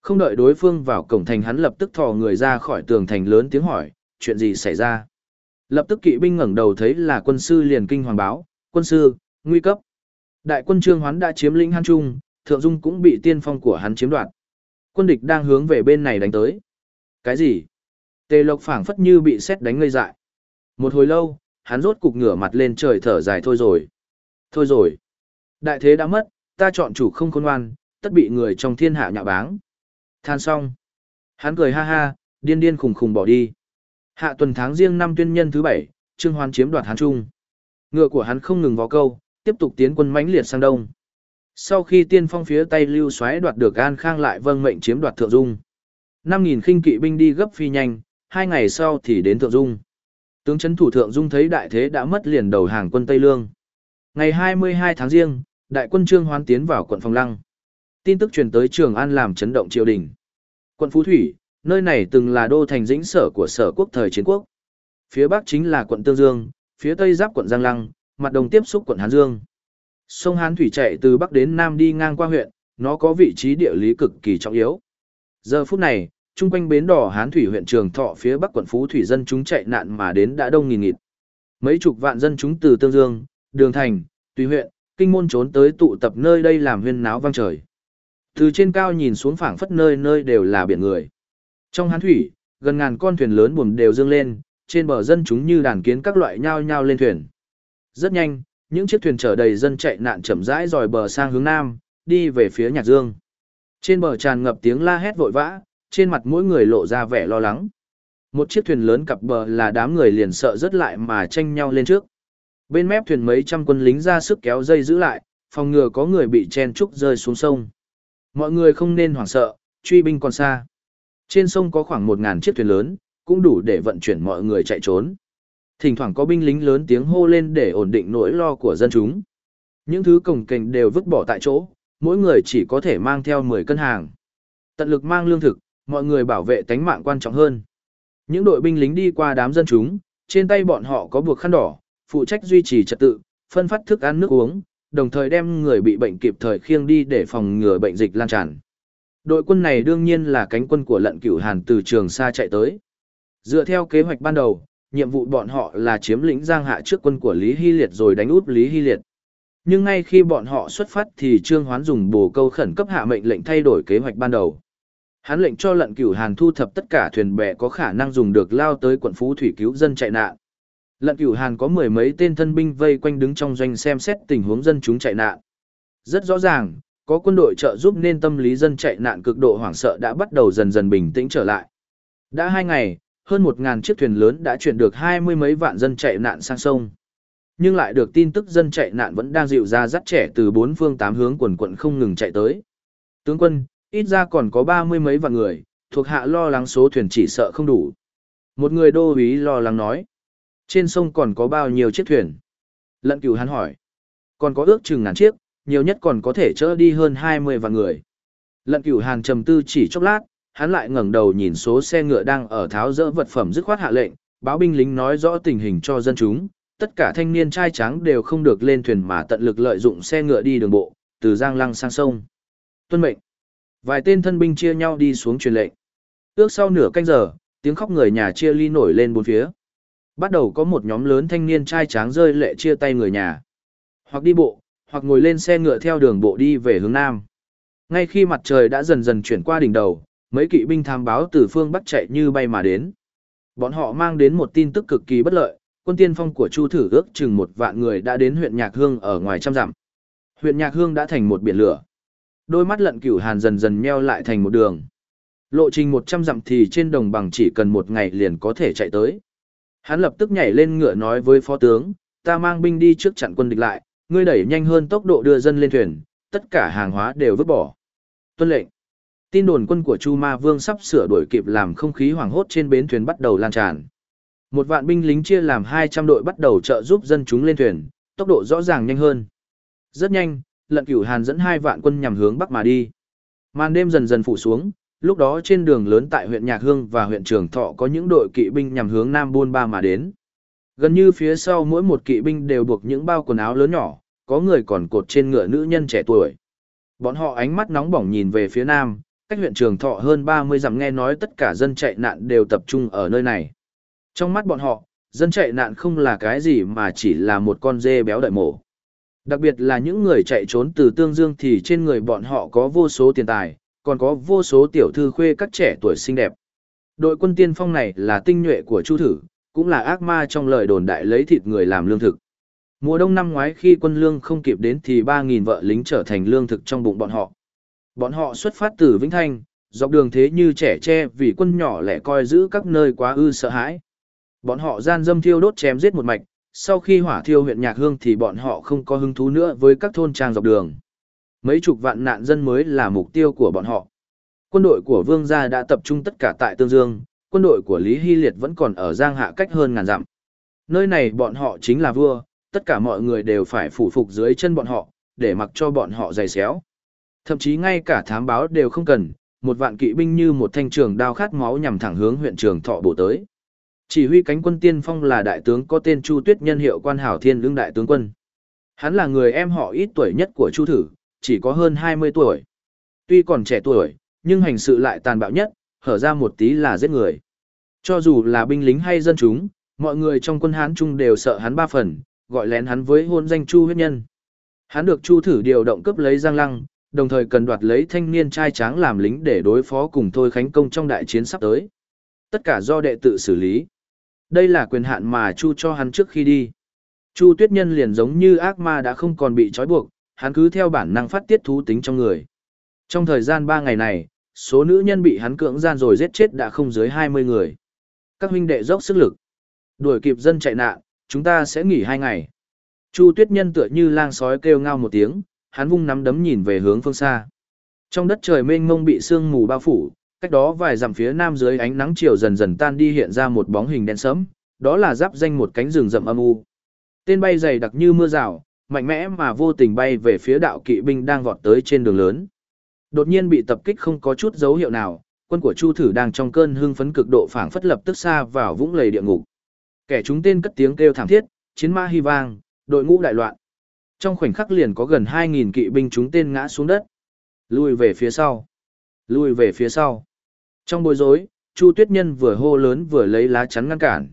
Không đợi đối phương vào cổng thành hắn lập tức thò người ra khỏi tường thành lớn tiếng hỏi, chuyện gì xảy ra. Lập tức kỵ binh ngẩng đầu thấy là quân sư liền kinh hoàng báo, quân sư, nguy cấp. Đại quân Trương Hoán đã chiếm lĩnh hán Trung, Thượng Dung cũng bị tiên phong của hắn chiếm đoạt. Quân địch đang hướng về bên này đánh tới. Cái gì? Tề Lộc phảng phất như bị xét đánh ngây dại. Một hồi lâu, hắn rốt cục ngửa mặt lên trời thở dài thôi rồi. Thôi rồi. Đại thế đã mất, ta chọn chủ không khôn ngoan, tất bị người trong thiên hạ nhạ báng. Than xong. Hắn cười ha ha, điên điên khùng khùng bỏ đi. Hạ tuần tháng riêng năm tuyên nhân thứ bảy, Trương hoán chiếm đoạt Hán Trung. Ngựa của hắn không ngừng vó câu, tiếp tục tiến quân mãnh liệt sang đông. Sau khi tiên phong phía Tây Lưu Soái đoạt được An Khang lại vâng mệnh chiếm đoạt Thượng Dung. 5000 khinh kỵ binh đi gấp phi nhanh, hai ngày sau thì đến Thượng Dung. Tướng trấn thủ Thượng Dung thấy đại thế đã mất liền đầu hàng quân Tây Lương. Ngày 22 tháng Giêng, đại quân Trương Hoán tiến vào quận Phong Lăng. Tin tức truyền tới Trường An làm chấn động triều đình. Quận Phú Thủy, nơi này từng là đô thành dĩnh sở của sở quốc thời chiến quốc. Phía bắc chính là quận Tương Dương, phía tây giáp quận Giang Lăng, mặt đồng tiếp xúc quận Hán Dương. Sông Hán Thủy chạy từ bắc đến nam đi ngang qua huyện, nó có vị trí địa lý cực kỳ trọng yếu. Giờ phút này, chung quanh bến đỏ Hán Thủy huyện Trường Thọ phía bắc quận Phú Thủy dân chúng chạy nạn mà đến đã đông nghìn nghịt. Mấy chục vạn dân chúng từ Tương Dương, Đường Thành, Tùy huyện, kinh môn trốn tới tụ tập nơi đây làm huyên náo vang trời. Từ trên cao nhìn xuống phảng phất nơi nơi đều là biển người. Trong hán thủy, gần ngàn con thuyền lớn buồm đều dương lên, trên bờ dân chúng như đàn kiến các loại nhao nhao lên thuyền. Rất nhanh, những chiếc thuyền chở đầy dân chạy nạn chậm rãi dòi bờ sang hướng nam, đi về phía Nhạc Dương. Trên bờ tràn ngập tiếng la hét vội vã, trên mặt mỗi người lộ ra vẻ lo lắng. Một chiếc thuyền lớn cặp bờ là đám người liền sợ rất lại mà tranh nhau lên trước. Bên mép thuyền mấy trăm quân lính ra sức kéo dây giữ lại, phòng ngừa có người bị chen trúc rơi xuống sông. Mọi người không nên hoảng sợ, truy binh còn xa. Trên sông có khoảng 1.000 chiếc thuyền lớn, cũng đủ để vận chuyển mọi người chạy trốn. Thỉnh thoảng có binh lính lớn tiếng hô lên để ổn định nỗi lo của dân chúng. Những thứ cồng kềnh đều vứt bỏ tại chỗ, mỗi người chỉ có thể mang theo 10 cân hàng. Tận lực mang lương thực, mọi người bảo vệ tánh mạng quan trọng hơn. Những đội binh lính đi qua đám dân chúng, trên tay bọn họ có buộc khăn đỏ, phụ trách duy trì trật tự, phân phát thức ăn nước uống, đồng thời đem người bị bệnh kịp thời khiêng đi để phòng ngừa bệnh dịch lan tràn. Đội quân này đương nhiên là cánh quân của lận cửu Hàn từ trường xa chạy tới. Dựa theo kế hoạch ban đầu, nhiệm vụ bọn họ là chiếm lĩnh Giang Hạ trước quân của Lý Hy Liệt rồi đánh úp Lý Hy Liệt. Nhưng ngay khi bọn họ xuất phát thì Trương Hoán dùng bồ câu khẩn cấp hạ mệnh lệnh thay đổi kế hoạch ban đầu. Hắn lệnh cho lận cửu Hàn thu thập tất cả thuyền bè có khả năng dùng được lao tới quận Phú Thủy cứu dân chạy nạn. Lận cửu Hàn có mười mấy tên thân binh vây quanh đứng trong doanh xem xét tình huống dân chúng chạy nạn. Rất rõ ràng, có quân đội trợ giúp nên tâm lý dân chạy nạn cực độ hoảng sợ đã bắt đầu dần dần bình tĩnh trở lại. Đã hai ngày, hơn một ngàn chiếc thuyền lớn đã chuyển được hai mươi mấy vạn dân chạy nạn sang sông. Nhưng lại được tin tức dân chạy nạn vẫn đang dịu ra dắt trẻ từ bốn phương tám hướng quần quận không ngừng chạy tới. Tướng quân, ít ra còn có ba mươi mấy vạn người, thuộc hạ lo lắng số thuyền chỉ sợ không đủ. Một người đô úy lo lắng nói. Trên sông còn có bao nhiêu chiếc thuyền? Lận cửu hắn hỏi. Còn có ước chừng ngàn chiếc, nhiều nhất còn có thể chở đi hơn 20 vạn người. Lận cửu hàn trầm tư chỉ chốc lát, hắn lại ngẩng đầu nhìn số xe ngựa đang ở tháo dỡ vật phẩm dứt khoát hạ lệnh, báo binh lính nói rõ tình hình cho dân chúng, tất cả thanh niên trai trắng đều không được lên thuyền mà tận lực lợi dụng xe ngựa đi đường bộ, từ Giang Lăng sang sông. Tuân mệnh. Vài tên thân binh chia nhau đi xuống truyền lệnh. Ước sau nửa canh giờ, tiếng khóc người nhà chia ly nổi lên bốn phía. Bắt đầu có một nhóm lớn thanh niên trai tráng rơi lệ chia tay người nhà. Hoặc đi bộ, hoặc ngồi lên xe ngựa theo đường bộ đi về hướng nam. Ngay khi mặt trời đã dần dần chuyển qua đỉnh đầu, mấy kỵ binh tham báo từ phương bắc chạy như bay mà đến. Bọn họ mang đến một tin tức cực kỳ bất lợi, quân tiên phong của Chu Thử ước chừng một vạn người đã đến huyện Nhạc Hương ở ngoài trăm dặm. Huyện Nhạc Hương đã thành một biển lửa. Đôi mắt lận cửu hàn dần dần meo lại thành một đường. Lộ trình 100 dặm thì trên đồng bằng chỉ cần một ngày liền có thể chạy tới. Hắn lập tức nhảy lên ngựa nói với phó tướng, ta mang binh đi trước chặn quân địch lại, ngươi đẩy nhanh hơn tốc độ đưa dân lên thuyền, tất cả hàng hóa đều vứt bỏ. Tuân lệnh. Tin đồn quân của Chu Ma Vương sắp sửa đuổi kịp làm không khí hoảng hốt trên bến thuyền bắt đầu lan tràn. Một vạn binh lính chia làm 200 đội bắt đầu trợ giúp dân chúng lên thuyền, tốc độ rõ ràng nhanh hơn. Rất nhanh, Lận Cửu Hàn dẫn hai vạn quân nhằm hướng bắc mà đi. Màn đêm dần dần phủ xuống, lúc đó trên đường lớn tại huyện Nhạc Hương và huyện Trường Thọ có những đội kỵ binh nhằm hướng Nam Buôn Ba mà đến. Gần như phía sau mỗi một kỵ binh đều buộc những bao quần áo lớn nhỏ, có người còn cột trên ngựa nữ nhân trẻ tuổi. Bọn họ ánh mắt nóng bỏng nhìn về phía Nam, cách huyện Trường Thọ hơn 30 dặm nghe nói tất cả dân chạy nạn đều tập trung ở nơi này. Trong mắt bọn họ, dân chạy nạn không là cái gì mà chỉ là một con dê béo đợi mổ. Đặc biệt là những người chạy trốn từ Tương Dương thì trên người bọn họ có vô số tiền tài, còn có vô số tiểu thư khuê các trẻ tuổi xinh đẹp. Đội quân tiên phong này là tinh nhuệ của Chu Thử, cũng là ác ma trong lời đồn đại lấy thịt người làm lương thực. Mùa đông năm ngoái khi quân lương không kịp đến thì 3.000 vợ lính trở thành lương thực trong bụng bọn họ. Bọn họ xuất phát từ Vĩnh Thanh, dọc đường thế như trẻ tre vì quân nhỏ lẻ coi giữ các nơi quá ư sợ hãi. Bọn họ gian dâm thiêu đốt chém giết một mạch, sau khi hỏa thiêu huyện Nhạc Hương thì bọn họ không có hứng thú nữa với các thôn trang dọc đường. Mấy chục vạn nạn dân mới là mục tiêu của bọn họ. Quân đội của Vương gia đã tập trung tất cả tại Tương Dương, quân đội của Lý Hy Liệt vẫn còn ở Giang Hạ cách hơn ngàn dặm. Nơi này bọn họ chính là vua, tất cả mọi người đều phải phủ phục dưới chân bọn họ, để mặc cho bọn họ giày xéo. Thậm chí ngay cả thám báo đều không cần, một vạn kỵ binh như một thanh trường đao khát máu nhằm thẳng hướng huyện trường thọ bổ tới. Chỉ huy cánh quân tiên phong là đại tướng có tên Chu Tuyết nhân hiệu quan hảo thiên lương đại tướng quân. Hắn là người em họ ít tuổi nhất của Chu Thử, chỉ có hơn 20 tuổi. Tuy còn trẻ tuổi, nhưng hành sự lại tàn bạo nhất, hở ra một tí là giết người. Cho dù là binh lính hay dân chúng, mọi người trong quân Hán Trung đều sợ hắn ba phần, gọi lén hắn với hôn danh Chu huyết nhân. Hắn được Chu thử điều động cấp lấy Giang Lăng, đồng thời cần đoạt lấy thanh niên trai tráng làm lính để đối phó cùng Thôi Khánh Công trong đại chiến sắp tới. Tất cả do đệ tự xử lý. Đây là quyền hạn mà Chu cho hắn trước khi đi. Chu Tuyết Nhân liền giống như ác ma đã không còn bị trói buộc, hắn cứ theo bản năng phát tiết thú tính trong người. Trong thời gian 3 ngày này, số nữ nhân bị hắn cưỡng gian rồi giết chết đã không dưới 20 người. Các huynh đệ dốc sức lực. Đuổi kịp dân chạy nạn, chúng ta sẽ nghỉ 2 ngày. Chu Tuyết Nhân tựa như lang sói kêu ngao một tiếng, hắn vung nắm đấm nhìn về hướng phương xa. Trong đất trời mênh mông bị sương mù bao phủ, cách đó vài dặm phía nam dưới ánh nắng chiều dần dần tan đi hiện ra một bóng hình đen sẫm, đó là giáp danh một cánh rừng rậm âm u. Tên bay dày đặc như mưa rào, mạnh mẽ mà vô tình bay về phía đạo kỵ binh đang vọt tới trên đường lớn. Đột nhiên bị tập kích không có chút dấu hiệu nào, quân của Chu Thử đang trong cơn hưng phấn cực độ phảng phất lập tức xa vào vũng lầy địa ngục. Kẻ chúng tên cất tiếng kêu thảm thiết, chiến ma hy vang, đội ngũ đại loạn. Trong khoảnh khắc liền có gần 2000 kỵ binh chúng tên ngã xuống đất. Lùi về phía sau. Lùi về phía sau. Trong bối rối, Chu Tuyết Nhân vừa hô lớn vừa lấy lá chắn ngăn cản.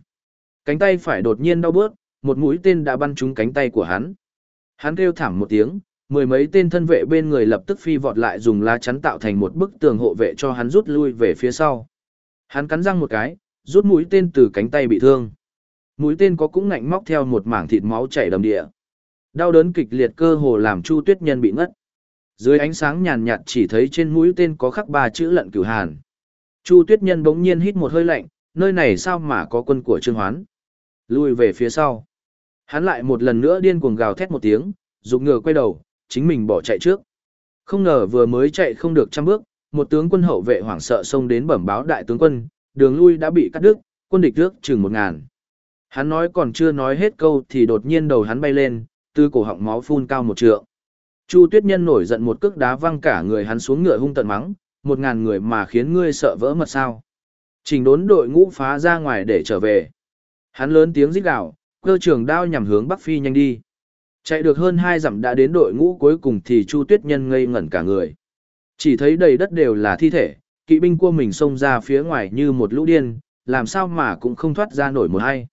Cánh tay phải đột nhiên đau bớt, một mũi tên đã bắn trúng cánh tay của hắn. Hắn kêu thảm một tiếng, mười mấy tên thân vệ bên người lập tức phi vọt lại dùng lá chắn tạo thành một bức tường hộ vệ cho hắn rút lui về phía sau. Hắn cắn răng một cái, rút mũi tên từ cánh tay bị thương. Mũi tên có cũng ngạnh móc theo một mảng thịt máu chảy đầm địa. Đau đớn kịch liệt cơ hồ làm Chu Tuyết Nhân bị ngất. Dưới ánh sáng nhàn nhạt chỉ thấy trên mũi tên có khắc ba chữ lận cửu hàn. Chu Tuyết Nhân bỗng nhiên hít một hơi lạnh, nơi này sao mà có quân của Trương Hoán. Lui về phía sau. Hắn lại một lần nữa điên cuồng gào thét một tiếng, rục ngựa quay đầu, chính mình bỏ chạy trước. Không ngờ vừa mới chạy không được trăm bước, một tướng quân hậu vệ hoảng sợ xông đến bẩm báo đại tướng quân, đường lui đã bị cắt đứt, quân địch trước chừng một ngàn. Hắn nói còn chưa nói hết câu thì đột nhiên đầu hắn bay lên, từ cổ họng máu phun cao một trượng. Chu Tuyết Nhân nổi giận một cước đá văng cả người hắn xuống ngựa hung tận mắng, một ngàn người mà khiến ngươi sợ vỡ mật sao. Trình đốn đội ngũ phá ra ngoài để trở về. Hắn lớn tiếng rít gào, cơ trường đao nhằm hướng Bắc Phi nhanh đi. Chạy được hơn hai dặm đã đến đội ngũ cuối cùng thì Chu Tuyết Nhân ngây ngẩn cả người. Chỉ thấy đầy đất đều là thi thể, kỵ binh của mình xông ra phía ngoài như một lũ điên, làm sao mà cũng không thoát ra nổi một hay.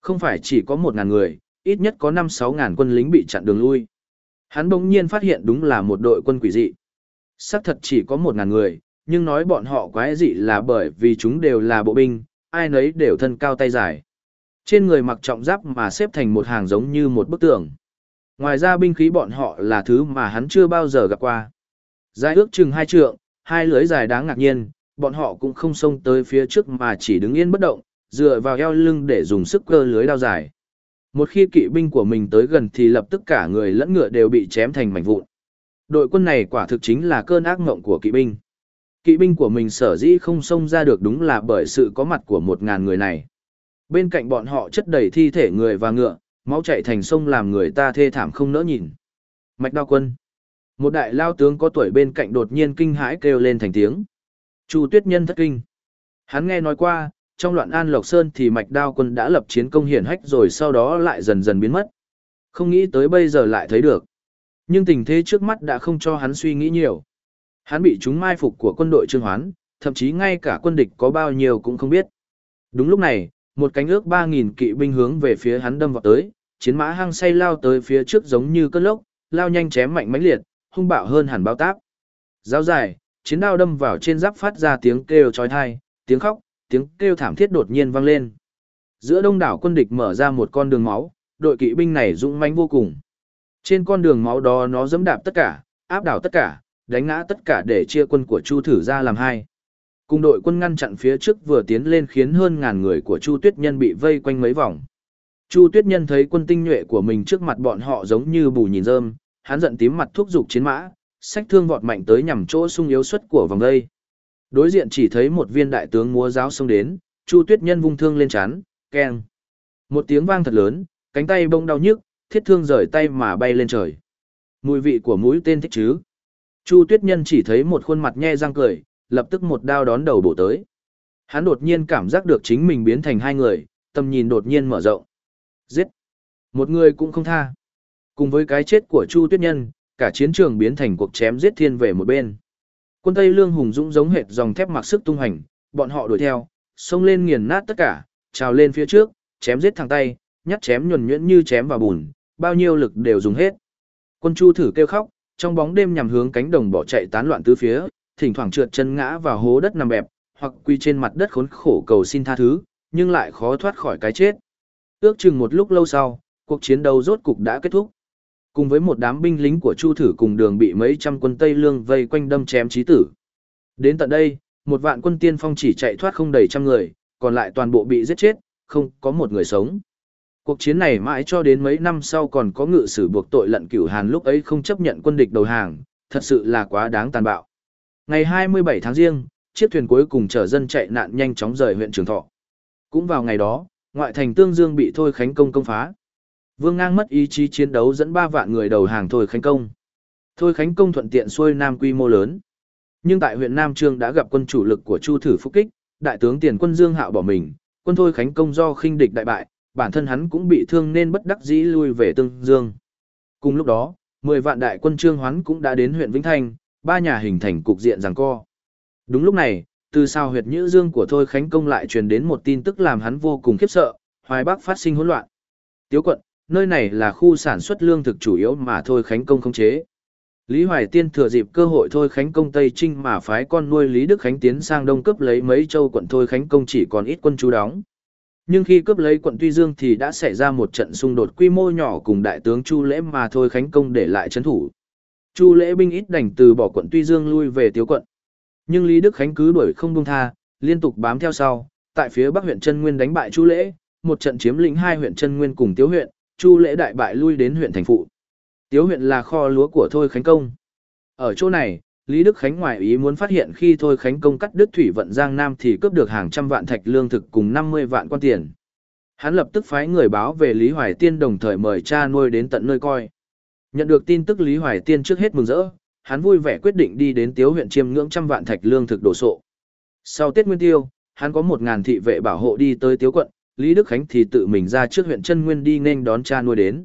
Không phải chỉ có một ngàn người, ít nhất có năm sáu ngàn quân lính bị chặn đường lui. Hắn bỗng nhiên phát hiện đúng là một đội quân quỷ dị. Xác thật chỉ có một ngàn người, nhưng nói bọn họ quái dị là bởi vì chúng đều là bộ binh, ai nấy đều thân cao tay dài. Trên người mặc trọng giáp mà xếp thành một hàng giống như một bức tường. Ngoài ra binh khí bọn họ là thứ mà hắn chưa bao giờ gặp qua. Dài ước chừng hai trượng, hai lưới dài đáng ngạc nhiên, bọn họ cũng không xông tới phía trước mà chỉ đứng yên bất động, dựa vào eo lưng để dùng sức cơ lưới đao dài. Một khi kỵ binh của mình tới gần thì lập tức cả người lẫn ngựa đều bị chém thành mảnh vụn. Đội quân này quả thực chính là cơn ác mộng của kỵ binh. Kỵ binh của mình sở dĩ không xông ra được đúng là bởi sự có mặt của một ngàn người này. Bên cạnh bọn họ chất đầy thi thể người và ngựa, máu chạy thành sông làm người ta thê thảm không nỡ nhìn. Mạch đao quân. Một đại lao tướng có tuổi bên cạnh đột nhiên kinh hãi kêu lên thành tiếng. Chu tuyết nhân thất kinh. Hắn nghe nói qua, trong loạn an lộc sơn thì mạch đao quân đã lập chiến công hiển hách rồi sau đó lại dần dần biến mất. Không nghĩ tới bây giờ lại thấy được. Nhưng tình thế trước mắt đã không cho hắn suy nghĩ nhiều. Hắn bị chúng mai phục của quân đội Trương Hoán, thậm chí ngay cả quân địch có bao nhiêu cũng không biết. Đúng lúc này, một cánh ước 3.000 kỵ binh hướng về phía hắn đâm vào tới, chiến mã hăng say lao tới phía trước giống như cơn lốc, lao nhanh chém mạnh mãnh liệt, hung bạo hơn hẳn bao táp. Giáo dài, chiến đao đâm vào trên giáp phát ra tiếng kêu chói tai, tiếng khóc, tiếng kêu thảm thiết đột nhiên vang lên. Giữa đông đảo quân địch mở ra một con đường máu, đội kỵ binh này dũng mãnh vô cùng. Trên con đường máu đó nó dẫm đạp tất cả, áp đảo tất cả, đánh ngã tất cả để chia quân của Chu thử ra làm hai. Cùng đội quân ngăn chặn phía trước vừa tiến lên khiến hơn ngàn người của Chu Tuyết Nhân bị vây quanh mấy vòng. Chu Tuyết Nhân thấy quân tinh nhuệ của mình trước mặt bọn họ giống như bù nhìn rơm, hắn giận tím mặt thúc giục chiến mã, sách thương vọt mạnh tới nhằm chỗ sung yếu suất của vòng đây. Đối diện chỉ thấy một viên đại tướng múa giáo xông đến, Chu Tuyết Nhân vung thương lên chán, keng. Một tiếng vang thật lớn, cánh tay bông đau nhức, thiết thương rời tay mà bay lên trời. Mùi vị của mũi tên thích chứ. Chu Tuyết Nhân chỉ thấy một khuôn mặt nhe răng cười, lập tức một đao đón đầu bổ tới. Hắn đột nhiên cảm giác được chính mình biến thành hai người, tầm nhìn đột nhiên mở rộng. Giết! Một người cũng không tha. Cùng với cái chết của Chu Tuyết Nhân, cả chiến trường biến thành cuộc chém giết thiên về một bên. Quân Tây Lương hùng dũng giống hệt dòng thép mặc sức tung hành, bọn họ đuổi theo, xông lên nghiền nát tất cả, trào lên phía trước, chém giết thẳng tay, nhát chém nhuần nhuyễn như chém vào bùn, bao nhiêu lực đều dùng hết. Quân Chu thử kêu khóc, trong bóng đêm nhằm hướng cánh đồng bỏ chạy tán loạn tứ phía, thỉnh thoảng trượt chân ngã vào hố đất nằm bẹp, hoặc quy trên mặt đất khốn khổ cầu xin tha thứ, nhưng lại khó thoát khỏi cái chết. Ước chừng một lúc lâu sau, cuộc chiến đấu rốt cục đã kết thúc. Cùng với một đám binh lính của Chu Thử cùng đường bị mấy trăm quân Tây Lương vây quanh đâm chém chí tử. Đến tận đây, một vạn quân tiên phong chỉ chạy thoát không đầy trăm người, còn lại toàn bộ bị giết chết, không có một người sống. Cuộc chiến này mãi cho đến mấy năm sau còn có ngự sử buộc tội lận cửu Hàn lúc ấy không chấp nhận quân địch đầu hàng, thật sự là quá đáng tàn bạo. Ngày 27 tháng riêng, chiếc thuyền cuối cùng chở dân chạy nạn nhanh chóng rời huyện Trường Thọ. Cũng vào ngày đó, ngoại thành Tương Dương bị Thôi Khánh Công công phá. Vương Ngang mất ý chí chiến đấu dẫn 3 vạn người đầu hàng Thôi Khánh Công. Thôi Khánh Công thuận tiện xuôi Nam quy mô lớn. Nhưng tại huyện Nam Trương đã gặp quân chủ lực của Chu Thử Phúc Kích, đại tướng tiền quân Dương Hạo bỏ mình, quân Thôi Khánh Công do khinh địch đại bại, bản thân hắn cũng bị thương nên bất đắc dĩ lui về Tương Dương. Cùng lúc đó, 10 vạn đại quân Trương Hoán cũng đã đến huyện Vĩnh Thanh, ba nhà hình thành cục diện giằng co. Đúng lúc này, từ sao huyệt nhữ dương của Thôi Khánh Công lại truyền đến một tin tức làm hắn vô cùng khiếp sợ, Hoài Bắc phát sinh hỗn loạn. Tiếu quận, nơi này là khu sản xuất lương thực chủ yếu mà Thôi Khánh Công không chế. Lý Hoài Tiên thừa dịp cơ hội Thôi Khánh Công Tây Trinh mà phái con nuôi Lý Đức Khánh tiến sang đông cướp lấy mấy châu quận Thôi Khánh Công chỉ còn ít quân chú đóng. Nhưng khi cướp lấy quận Tuy Dương thì đã xảy ra một trận xung đột quy mô nhỏ cùng đại tướng Chu Lễ mà Thôi Khánh Công để lại chấn thủ. Chu Lễ binh ít đành từ bỏ quận Tuy Dương lui về Tiếu quận. Nhưng Lý Đức Khánh cứ đuổi không buông tha, liên tục bám theo sau, tại phía Bắc huyện Trân Nguyên đánh bại Chu Lễ, một trận chiếm lĩnh hai huyện Trân Nguyên cùng Tiếu huyện, Chu Lễ đại bại lui đến huyện thành phụ. Tiếu huyện là kho lúa của Thôi Khánh Công. Ở chỗ này, Lý Đức Khánh ngoài ý muốn phát hiện khi Thôi Khánh Công cắt đứt thủy vận Giang Nam thì cướp được hàng trăm vạn thạch lương thực cùng 50 vạn quan tiền. Hắn lập tức phái người báo về Lý Hoài Tiên đồng thời mời cha nuôi đến tận nơi coi. Nhận được tin tức Lý Hoài Tiên trước hết mừng rỡ, hắn vui vẻ quyết định đi đến Tiếu huyện chiêm ngưỡng trăm vạn thạch lương thực đổ sộ. Sau Tết Nguyên Tiêu, hắn có một ngàn thị vệ bảo hộ đi tới Tiếu quận, Lý Đức Khánh thì tự mình ra trước huyện Trân Nguyên đi nên đón cha nuôi đến.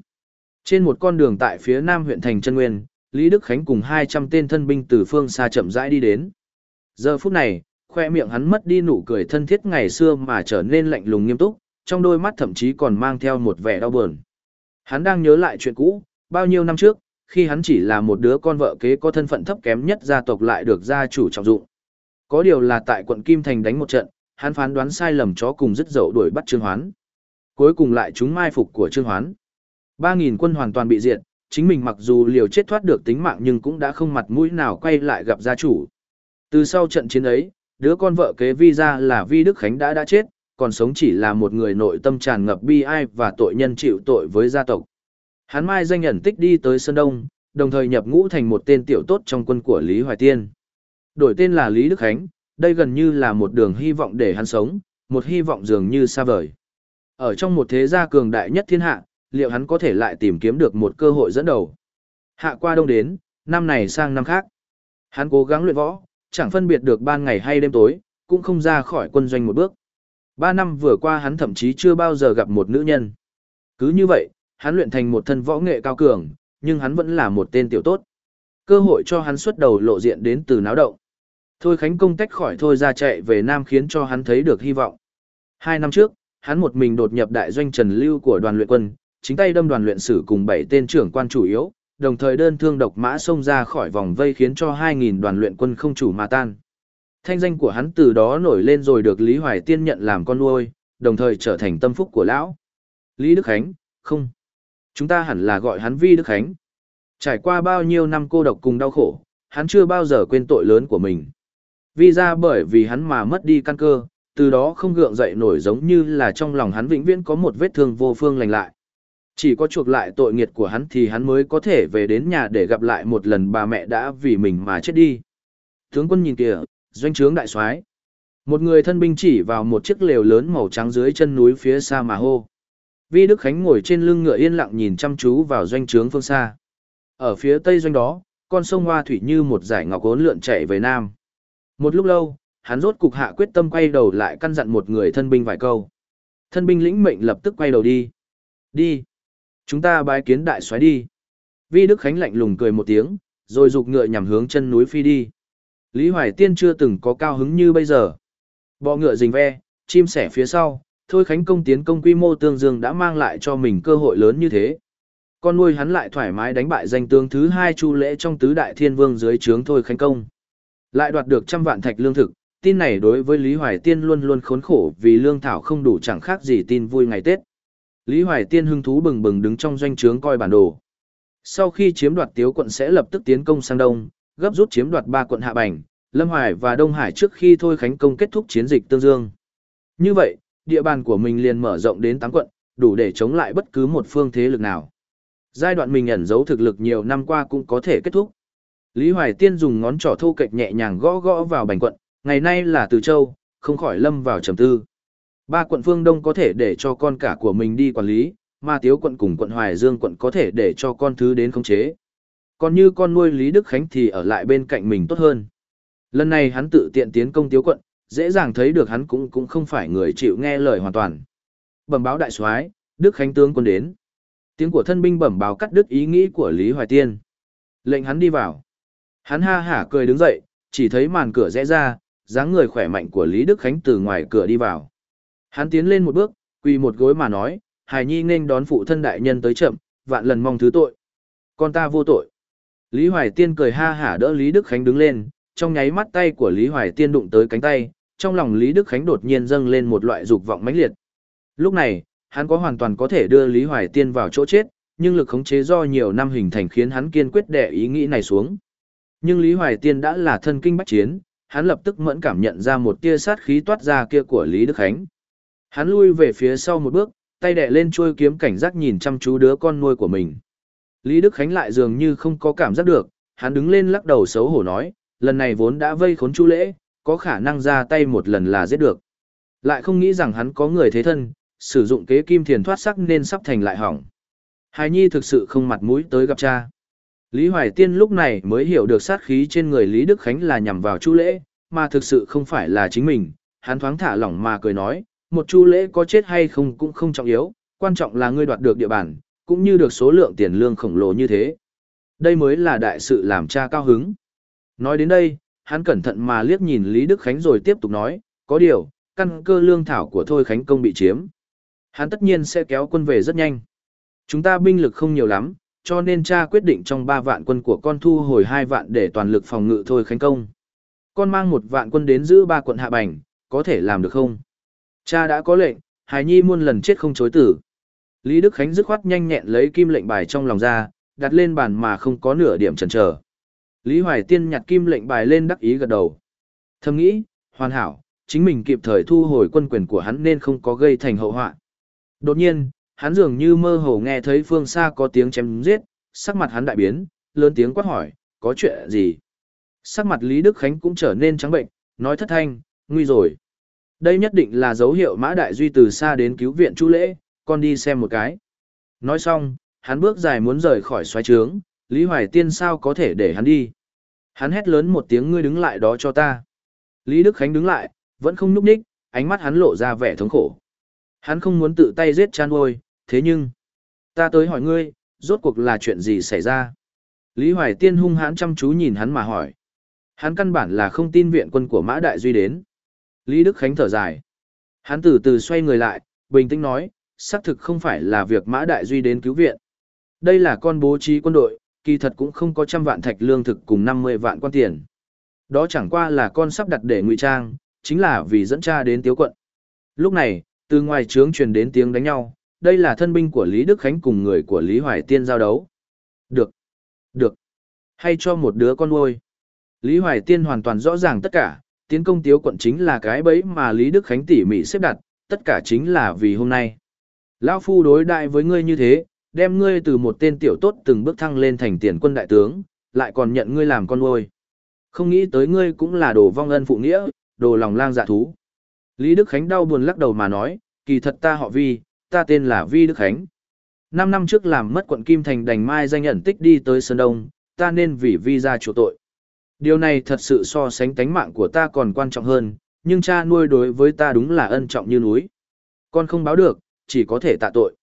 Trên một con đường tại phía nam huyện thành Trân Nguyên, Lý Đức Khánh cùng 200 tên thân binh từ phương xa chậm rãi đi đến. Giờ phút này, khoe miệng hắn mất đi nụ cười thân thiết ngày xưa mà trở nên lạnh lùng nghiêm túc, trong đôi mắt thậm chí còn mang theo một vẻ đau buồn. Hắn đang nhớ lại chuyện cũ, bao nhiêu năm trước, khi hắn chỉ là một đứa con vợ kế có thân phận thấp kém nhất gia tộc lại được gia chủ trọng dụng. Có điều là tại quận Kim Thành đánh một trận, hắn phán đoán sai lầm chó cùng dứt dậu đuổi bắt Trương Hoán. Cuối cùng lại chúng mai phục của Trương Hoán. 3.000 quân hoàn toàn bị diệt, chính mình mặc dù liều chết thoát được tính mạng nhưng cũng đã không mặt mũi nào quay lại gặp gia chủ. Từ sau trận chiến ấy, đứa con vợ kế Vi ra là Vi Đức Khánh đã đã chết, còn sống chỉ là một người nội tâm tràn ngập bi ai và tội nhân chịu tội với gia tộc. Hắn mai danh nhận tích đi tới Sơn Đông, đồng thời nhập ngũ thành một tên tiểu tốt trong quân của Lý Hoài Tiên. Đổi tên là Lý Đức Khánh, đây gần như là một đường hy vọng để hắn sống, một hy vọng dường như xa vời. Ở trong một thế gia cường đại nhất thiên hạ, liệu hắn có thể lại tìm kiếm được một cơ hội dẫn đầu? Hạ qua đông đến, năm này sang năm khác. Hắn cố gắng luyện võ, chẳng phân biệt được ban ngày hay đêm tối, cũng không ra khỏi quân doanh một bước. Ba năm vừa qua hắn thậm chí chưa bao giờ gặp một nữ nhân. Cứ như vậy, hắn luyện thành một thân võ nghệ cao cường, nhưng hắn vẫn là một tên tiểu tốt. Cơ hội cho hắn xuất đầu lộ diện đến từ náo động. Thôi Khánh Công tách khỏi thôi ra chạy về Nam khiến cho hắn thấy được hy vọng. Hai năm trước, hắn một mình đột nhập đại doanh Trần Lưu của đoàn luyện quân, chính tay đâm đoàn luyện sử cùng bảy tên trưởng quan chủ yếu, đồng thời đơn thương độc mã xông ra khỏi vòng vây khiến cho 2.000 đoàn luyện quân không chủ mà tan. Thanh danh của hắn từ đó nổi lên rồi được Lý Hoài Tiên nhận làm con nuôi, đồng thời trở thành tâm phúc của lão. Lý Đức Khánh, không. Chúng ta hẳn là gọi hắn Vi Đức Khánh. Trải qua bao nhiêu năm cô độc cùng đau khổ, hắn chưa bao giờ quên tội lớn của mình. Vì ra bởi vì hắn mà mất đi căn cơ, từ đó không gượng dậy nổi giống như là trong lòng hắn vĩnh viễn có một vết thương vô phương lành lại. Chỉ có chuộc lại tội nghiệt của hắn thì hắn mới có thể về đến nhà để gặp lại một lần bà mẹ đã vì mình mà chết đi. Tướng quân nhìn kìa, doanh trướng đại soái. Một người thân binh chỉ vào một chiếc lều lớn màu trắng dưới chân núi phía xa mà hô. Vi Đức Khánh ngồi trên lưng ngựa yên lặng nhìn chăm chú vào doanh trướng phương xa. Ở phía tây doanh đó, con sông Hoa Thủy như một dải ngọc ốn lượn chảy về nam. Một lúc lâu, hắn rốt cục hạ quyết tâm quay đầu lại căn dặn một người thân binh vài câu. Thân binh lĩnh mệnh lập tức quay đầu đi. Đi. Chúng ta bái kiến đại soái đi. Vi Đức Khánh lạnh lùng cười một tiếng, rồi rục ngựa nhằm hướng chân núi phi đi. Lý Hoài Tiên chưa từng có cao hứng như bây giờ. Bọ ngựa rình ve, chim sẻ phía sau, thôi Khánh công tiến công quy mô tương dương đã mang lại cho mình cơ hội lớn như thế. Con nuôi hắn lại thoải mái đánh bại danh tướng thứ hai chu lễ trong tứ đại thiên vương dưới trướng thôi Khánh công. Lại đoạt được trăm vạn thạch lương thực, tin này đối với Lý Hoài Tiên luôn luôn khốn khổ vì lương thảo không đủ chẳng khác gì tin vui ngày Tết. Lý Hoài Tiên hưng thú bừng bừng đứng trong doanh trướng coi bản đồ. Sau khi chiếm đoạt Tiếu quận sẽ lập tức tiến công sang đông, gấp rút chiếm đoạt ba quận Hạ Bành, Lâm Hoài và Đông Hải trước khi thôi khánh công kết thúc chiến dịch tương dương. Như vậy, địa bàn của mình liền mở rộng đến 8 quận, đủ để chống lại bất cứ một phương thế lực nào. Giai đoạn mình ẩn giấu thực lực nhiều năm qua cũng có thể kết thúc. Lý Hoài Tiên dùng ngón trỏ thô kệch nhẹ nhàng gõ gõ vào bành quận, ngày nay là Từ Châu, không khỏi lâm vào trầm tư. Ba quận phương Đông có thể để cho con cả của mình đi quản lý, mà Tiếu quận cùng quận Hoài Dương quận có thể để cho con thứ đến khống chế. Còn như con nuôi Lý Đức Khánh thì ở lại bên cạnh mình tốt hơn. Lần này hắn tự tiện tiến công Tiếu quận, dễ dàng thấy được hắn cũng cũng không phải người chịu nghe lời hoàn toàn. Bẩm báo đại soái, Đức Khánh tướng quân đến. Tiếng của thân binh bẩm báo cắt đứt ý nghĩ của Lý Hoài Tiên. Lệnh hắn đi vào. Hắn ha hả cười đứng dậy, chỉ thấy màn cửa rẽ ra, dáng người khỏe mạnh của Lý Đức Khánh từ ngoài cửa đi vào. Hắn tiến lên một bước, quỳ một gối mà nói, Hải Nhi nên đón phụ thân đại nhân tới chậm, vạn lần mong thứ tội. Con ta vô tội. Lý Hoài Tiên cười ha hả đỡ Lý Đức Khánh đứng lên, trong nháy mắt tay của Lý Hoài Tiên đụng tới cánh tay, trong lòng Lý Đức Khánh đột nhiên dâng lên một loại dục vọng mãnh liệt. Lúc này, hắn có hoàn toàn có thể đưa Lý Hoài Tiên vào chỗ chết, nhưng lực khống chế do nhiều năm hình thành khiến hắn kiên quyết đè ý nghĩ này xuống. Nhưng Lý Hoài Tiên đã là thân kinh bách chiến, hắn lập tức mẫn cảm nhận ra một tia sát khí toát ra kia của Lý Đức Khánh. Hắn lui về phía sau một bước, tay đẻ lên chuôi kiếm cảnh giác nhìn chăm chú đứa con nuôi của mình. Lý Đức Khánh lại dường như không có cảm giác được, hắn đứng lên lắc đầu xấu hổ nói, lần này vốn đã vây khốn Chu Lễ, có khả năng ra tay một lần là giết được. Lại không nghĩ rằng hắn có người thế thân, sử dụng kế kim thiền thoát sắc nên sắp thành lại hỏng. Hài Nhi thực sự không mặt mũi tới gặp cha. Lý Hoài Tiên lúc này mới hiểu được sát khí trên người Lý Đức Khánh là nhằm vào Chu Lễ, mà thực sự không phải là chính mình. Hắn thoáng thả lỏng mà cười nói, một Chu Lễ có chết hay không cũng không trọng yếu, quan trọng là ngươi đoạt được địa bàn, cũng như được số lượng tiền lương khổng lồ như thế. Đây mới là đại sự làm cha cao hứng. Nói đến đây, hắn cẩn thận mà liếc nhìn Lý Đức Khánh rồi tiếp tục nói, có điều, căn cơ lương thảo của Thôi Khánh Công bị chiếm. Hắn tất nhiên sẽ kéo quân về rất nhanh. Chúng ta binh lực không nhiều lắm, cho nên cha quyết định trong 3 vạn quân của con thu hồi 2 vạn để toàn lực phòng ngự Thôi Khánh Công. Con mang một vạn quân đến giữ ba quận hạ bành, có thể làm được không? Cha đã có lệnh, Hải Nhi muôn lần chết không chối tử. Lý Đức Khánh dứt khoát nhanh nhẹn lấy kim lệnh bài trong lòng ra, đặt lên bàn mà không có nửa điểm chần chờ. Lý Hoài Tiên nhặt kim lệnh bài lên đắc ý gật đầu. Thầm nghĩ, hoàn hảo, chính mình kịp thời thu hồi quân quyền của hắn nên không có gây thành hậu họa. Đột nhiên, hắn dường như mơ hồ nghe thấy phương xa có tiếng chém giết, sắc mặt hắn đại biến, lớn tiếng quát hỏi, có chuyện gì? Sắc mặt Lý Đức Khánh cũng trở nên trắng bệnh, nói thất thanh, nguy rồi. Đây nhất định là dấu hiệu Mã Đại Duy từ xa đến cứu viện Chu Lễ, con đi xem một cái. Nói xong, hắn bước dài muốn rời khỏi xoáy trướng, Lý Hoài Tiên sao có thể để hắn đi. Hắn hét lớn một tiếng ngươi đứng lại đó cho ta. Lý Đức Khánh đứng lại, vẫn không nhúc nhích, ánh mắt hắn lộ ra vẻ thống khổ. Hắn không muốn tự tay giết chan ôi, thế nhưng... Ta tới hỏi ngươi, rốt cuộc là chuyện gì xảy ra? Lý Hoài Tiên hung hãn chăm chú nhìn hắn mà hỏi. Hắn căn bản là không tin viện quân của Mã Đại Duy đến. Lý Đức Khánh thở dài. Hắn từ từ xoay người lại, bình tĩnh nói, xác thực không phải là việc Mã Đại Duy đến cứu viện. Đây là con bố trí quân đội, kỳ thật cũng không có trăm vạn thạch lương thực cùng 50 vạn quan tiền. Đó chẳng qua là con sắp đặt để ngụy trang, chính là vì dẫn cha đến tiếu quận. Lúc này, từ ngoài trướng truyền đến tiếng đánh nhau, đây là thân binh của Lý Đức Khánh cùng người của Lý Hoài Tiên giao đấu. Được, được, hay cho một đứa con nuôi. Lý Hoài Tiên hoàn toàn rõ ràng tất cả, tiến công tiếu quận chính là cái bẫy mà Lý Đức Khánh tỉ mỉ xếp đặt, tất cả chính là vì hôm nay. Lão Phu đối đại với ngươi như thế, đem ngươi từ một tên tiểu tốt từng bước thăng lên thành tiền quân đại tướng, lại còn nhận ngươi làm con nuôi. Không nghĩ tới ngươi cũng là đồ vong ân phụ nghĩa, đồ lòng lang dạ thú. Lý Đức Khánh đau buồn lắc đầu mà nói, kỳ thật ta họ Vi, ta tên là Vi Đức Khánh. Năm năm trước làm mất quận Kim Thành đành mai danh nhận tích đi tới Sơn Đông, ta nên vì Vi ra chủ tội. Điều này thật sự so sánh tánh mạng của ta còn quan trọng hơn, nhưng cha nuôi đối với ta đúng là ân trọng như núi. Con không báo được, chỉ có thể tạ tội.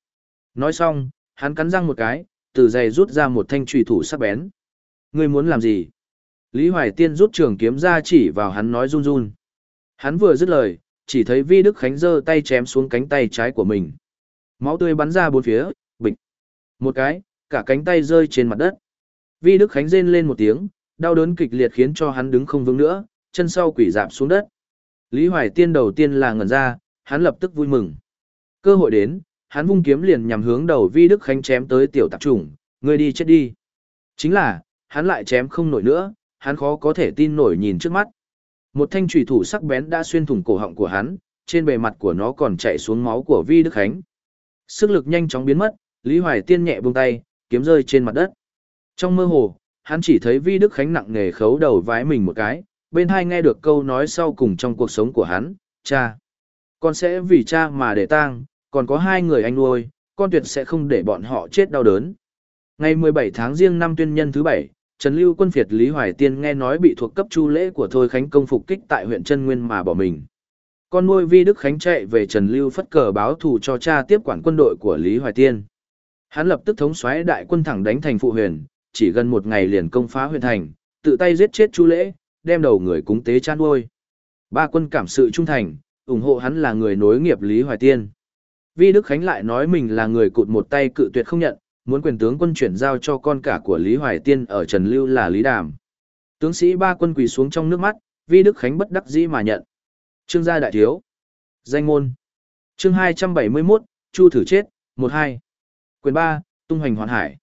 Nói xong, hắn cắn răng một cái, từ giày rút ra một thanh trùy thủ sắc bén. Ngươi muốn làm gì? Lý Hoài Tiên rút trường kiếm ra chỉ vào hắn nói run run. Hắn vừa dứt lời, chỉ thấy Vi Đức Khánh giơ tay chém xuống cánh tay trái của mình. Máu tươi bắn ra bốn phía, bịch. Một cái, cả cánh tay rơi trên mặt đất. Vi Đức Khánh rên lên một tiếng, đau đớn kịch liệt khiến cho hắn đứng không vững nữa, chân sau quỷ dạp xuống đất. Lý Hoài Tiên đầu tiên là ngẩn ra, hắn lập tức vui mừng. Cơ hội đến, hắn vung kiếm liền nhằm hướng đầu Vi Đức Khánh chém tới tiểu tạp trùng, ngươi đi chết đi. Chính là, hắn lại chém không nổi nữa, hắn khó có thể tin nổi nhìn trước mắt. Một thanh trùy thủ sắc bén đã xuyên thủng cổ họng của hắn, trên bề mặt của nó còn chảy xuống máu của Vi Đức Khánh. Sức lực nhanh chóng biến mất, Lý Hoài Tiên nhẹ buông tay, kiếm rơi trên mặt đất. Trong mơ hồ, hắn chỉ thấy Vi Đức Khánh nặng nề khấu đầu vái mình một cái, bên hai nghe được câu nói sau cùng trong cuộc sống của hắn, cha. Con sẽ vì cha mà để tang, còn có hai người anh nuôi, con tuyệt sẽ không để bọn họ chết đau đớn. Ngày 17 tháng riêng năm tuyên nhân thứ bảy, Trần Lưu quân phiệt Lý Hoài Tiên nghe nói bị thuộc cấp chu lễ của Thôi Khánh công phục kích tại huyện Trân Nguyên mà bỏ mình. Con nuôi Vi Đức Khánh chạy về Trần Lưu phất cờ báo thù cho cha tiếp quản quân đội của Lý Hoài Tiên. Hắn lập tức thống soái đại quân thẳng đánh thành phụ huyền, chỉ gần một ngày liền công phá huyện thành, tự tay giết chết chu lễ, đem đầu người cúng tế chan nuôi. Ba quân cảm sự trung thành, ủng hộ hắn là người nối nghiệp Lý Hoài Tiên. Vi Đức Khánh lại nói mình là người cụt một tay cự tuyệt không nhận, muốn quyền tướng quân chuyển giao cho con cả của Lý Hoài Tiên ở Trần Lưu là Lý Đàm. Tướng sĩ ba quân quỳ xuống trong nước mắt, Vi Đức Khánh bất đắc dĩ mà nhận. Trương gia đại thiếu. Danh môn. Chương 271, Chu thử chết, 12. Quyền 3, tung hoành hoàn hải.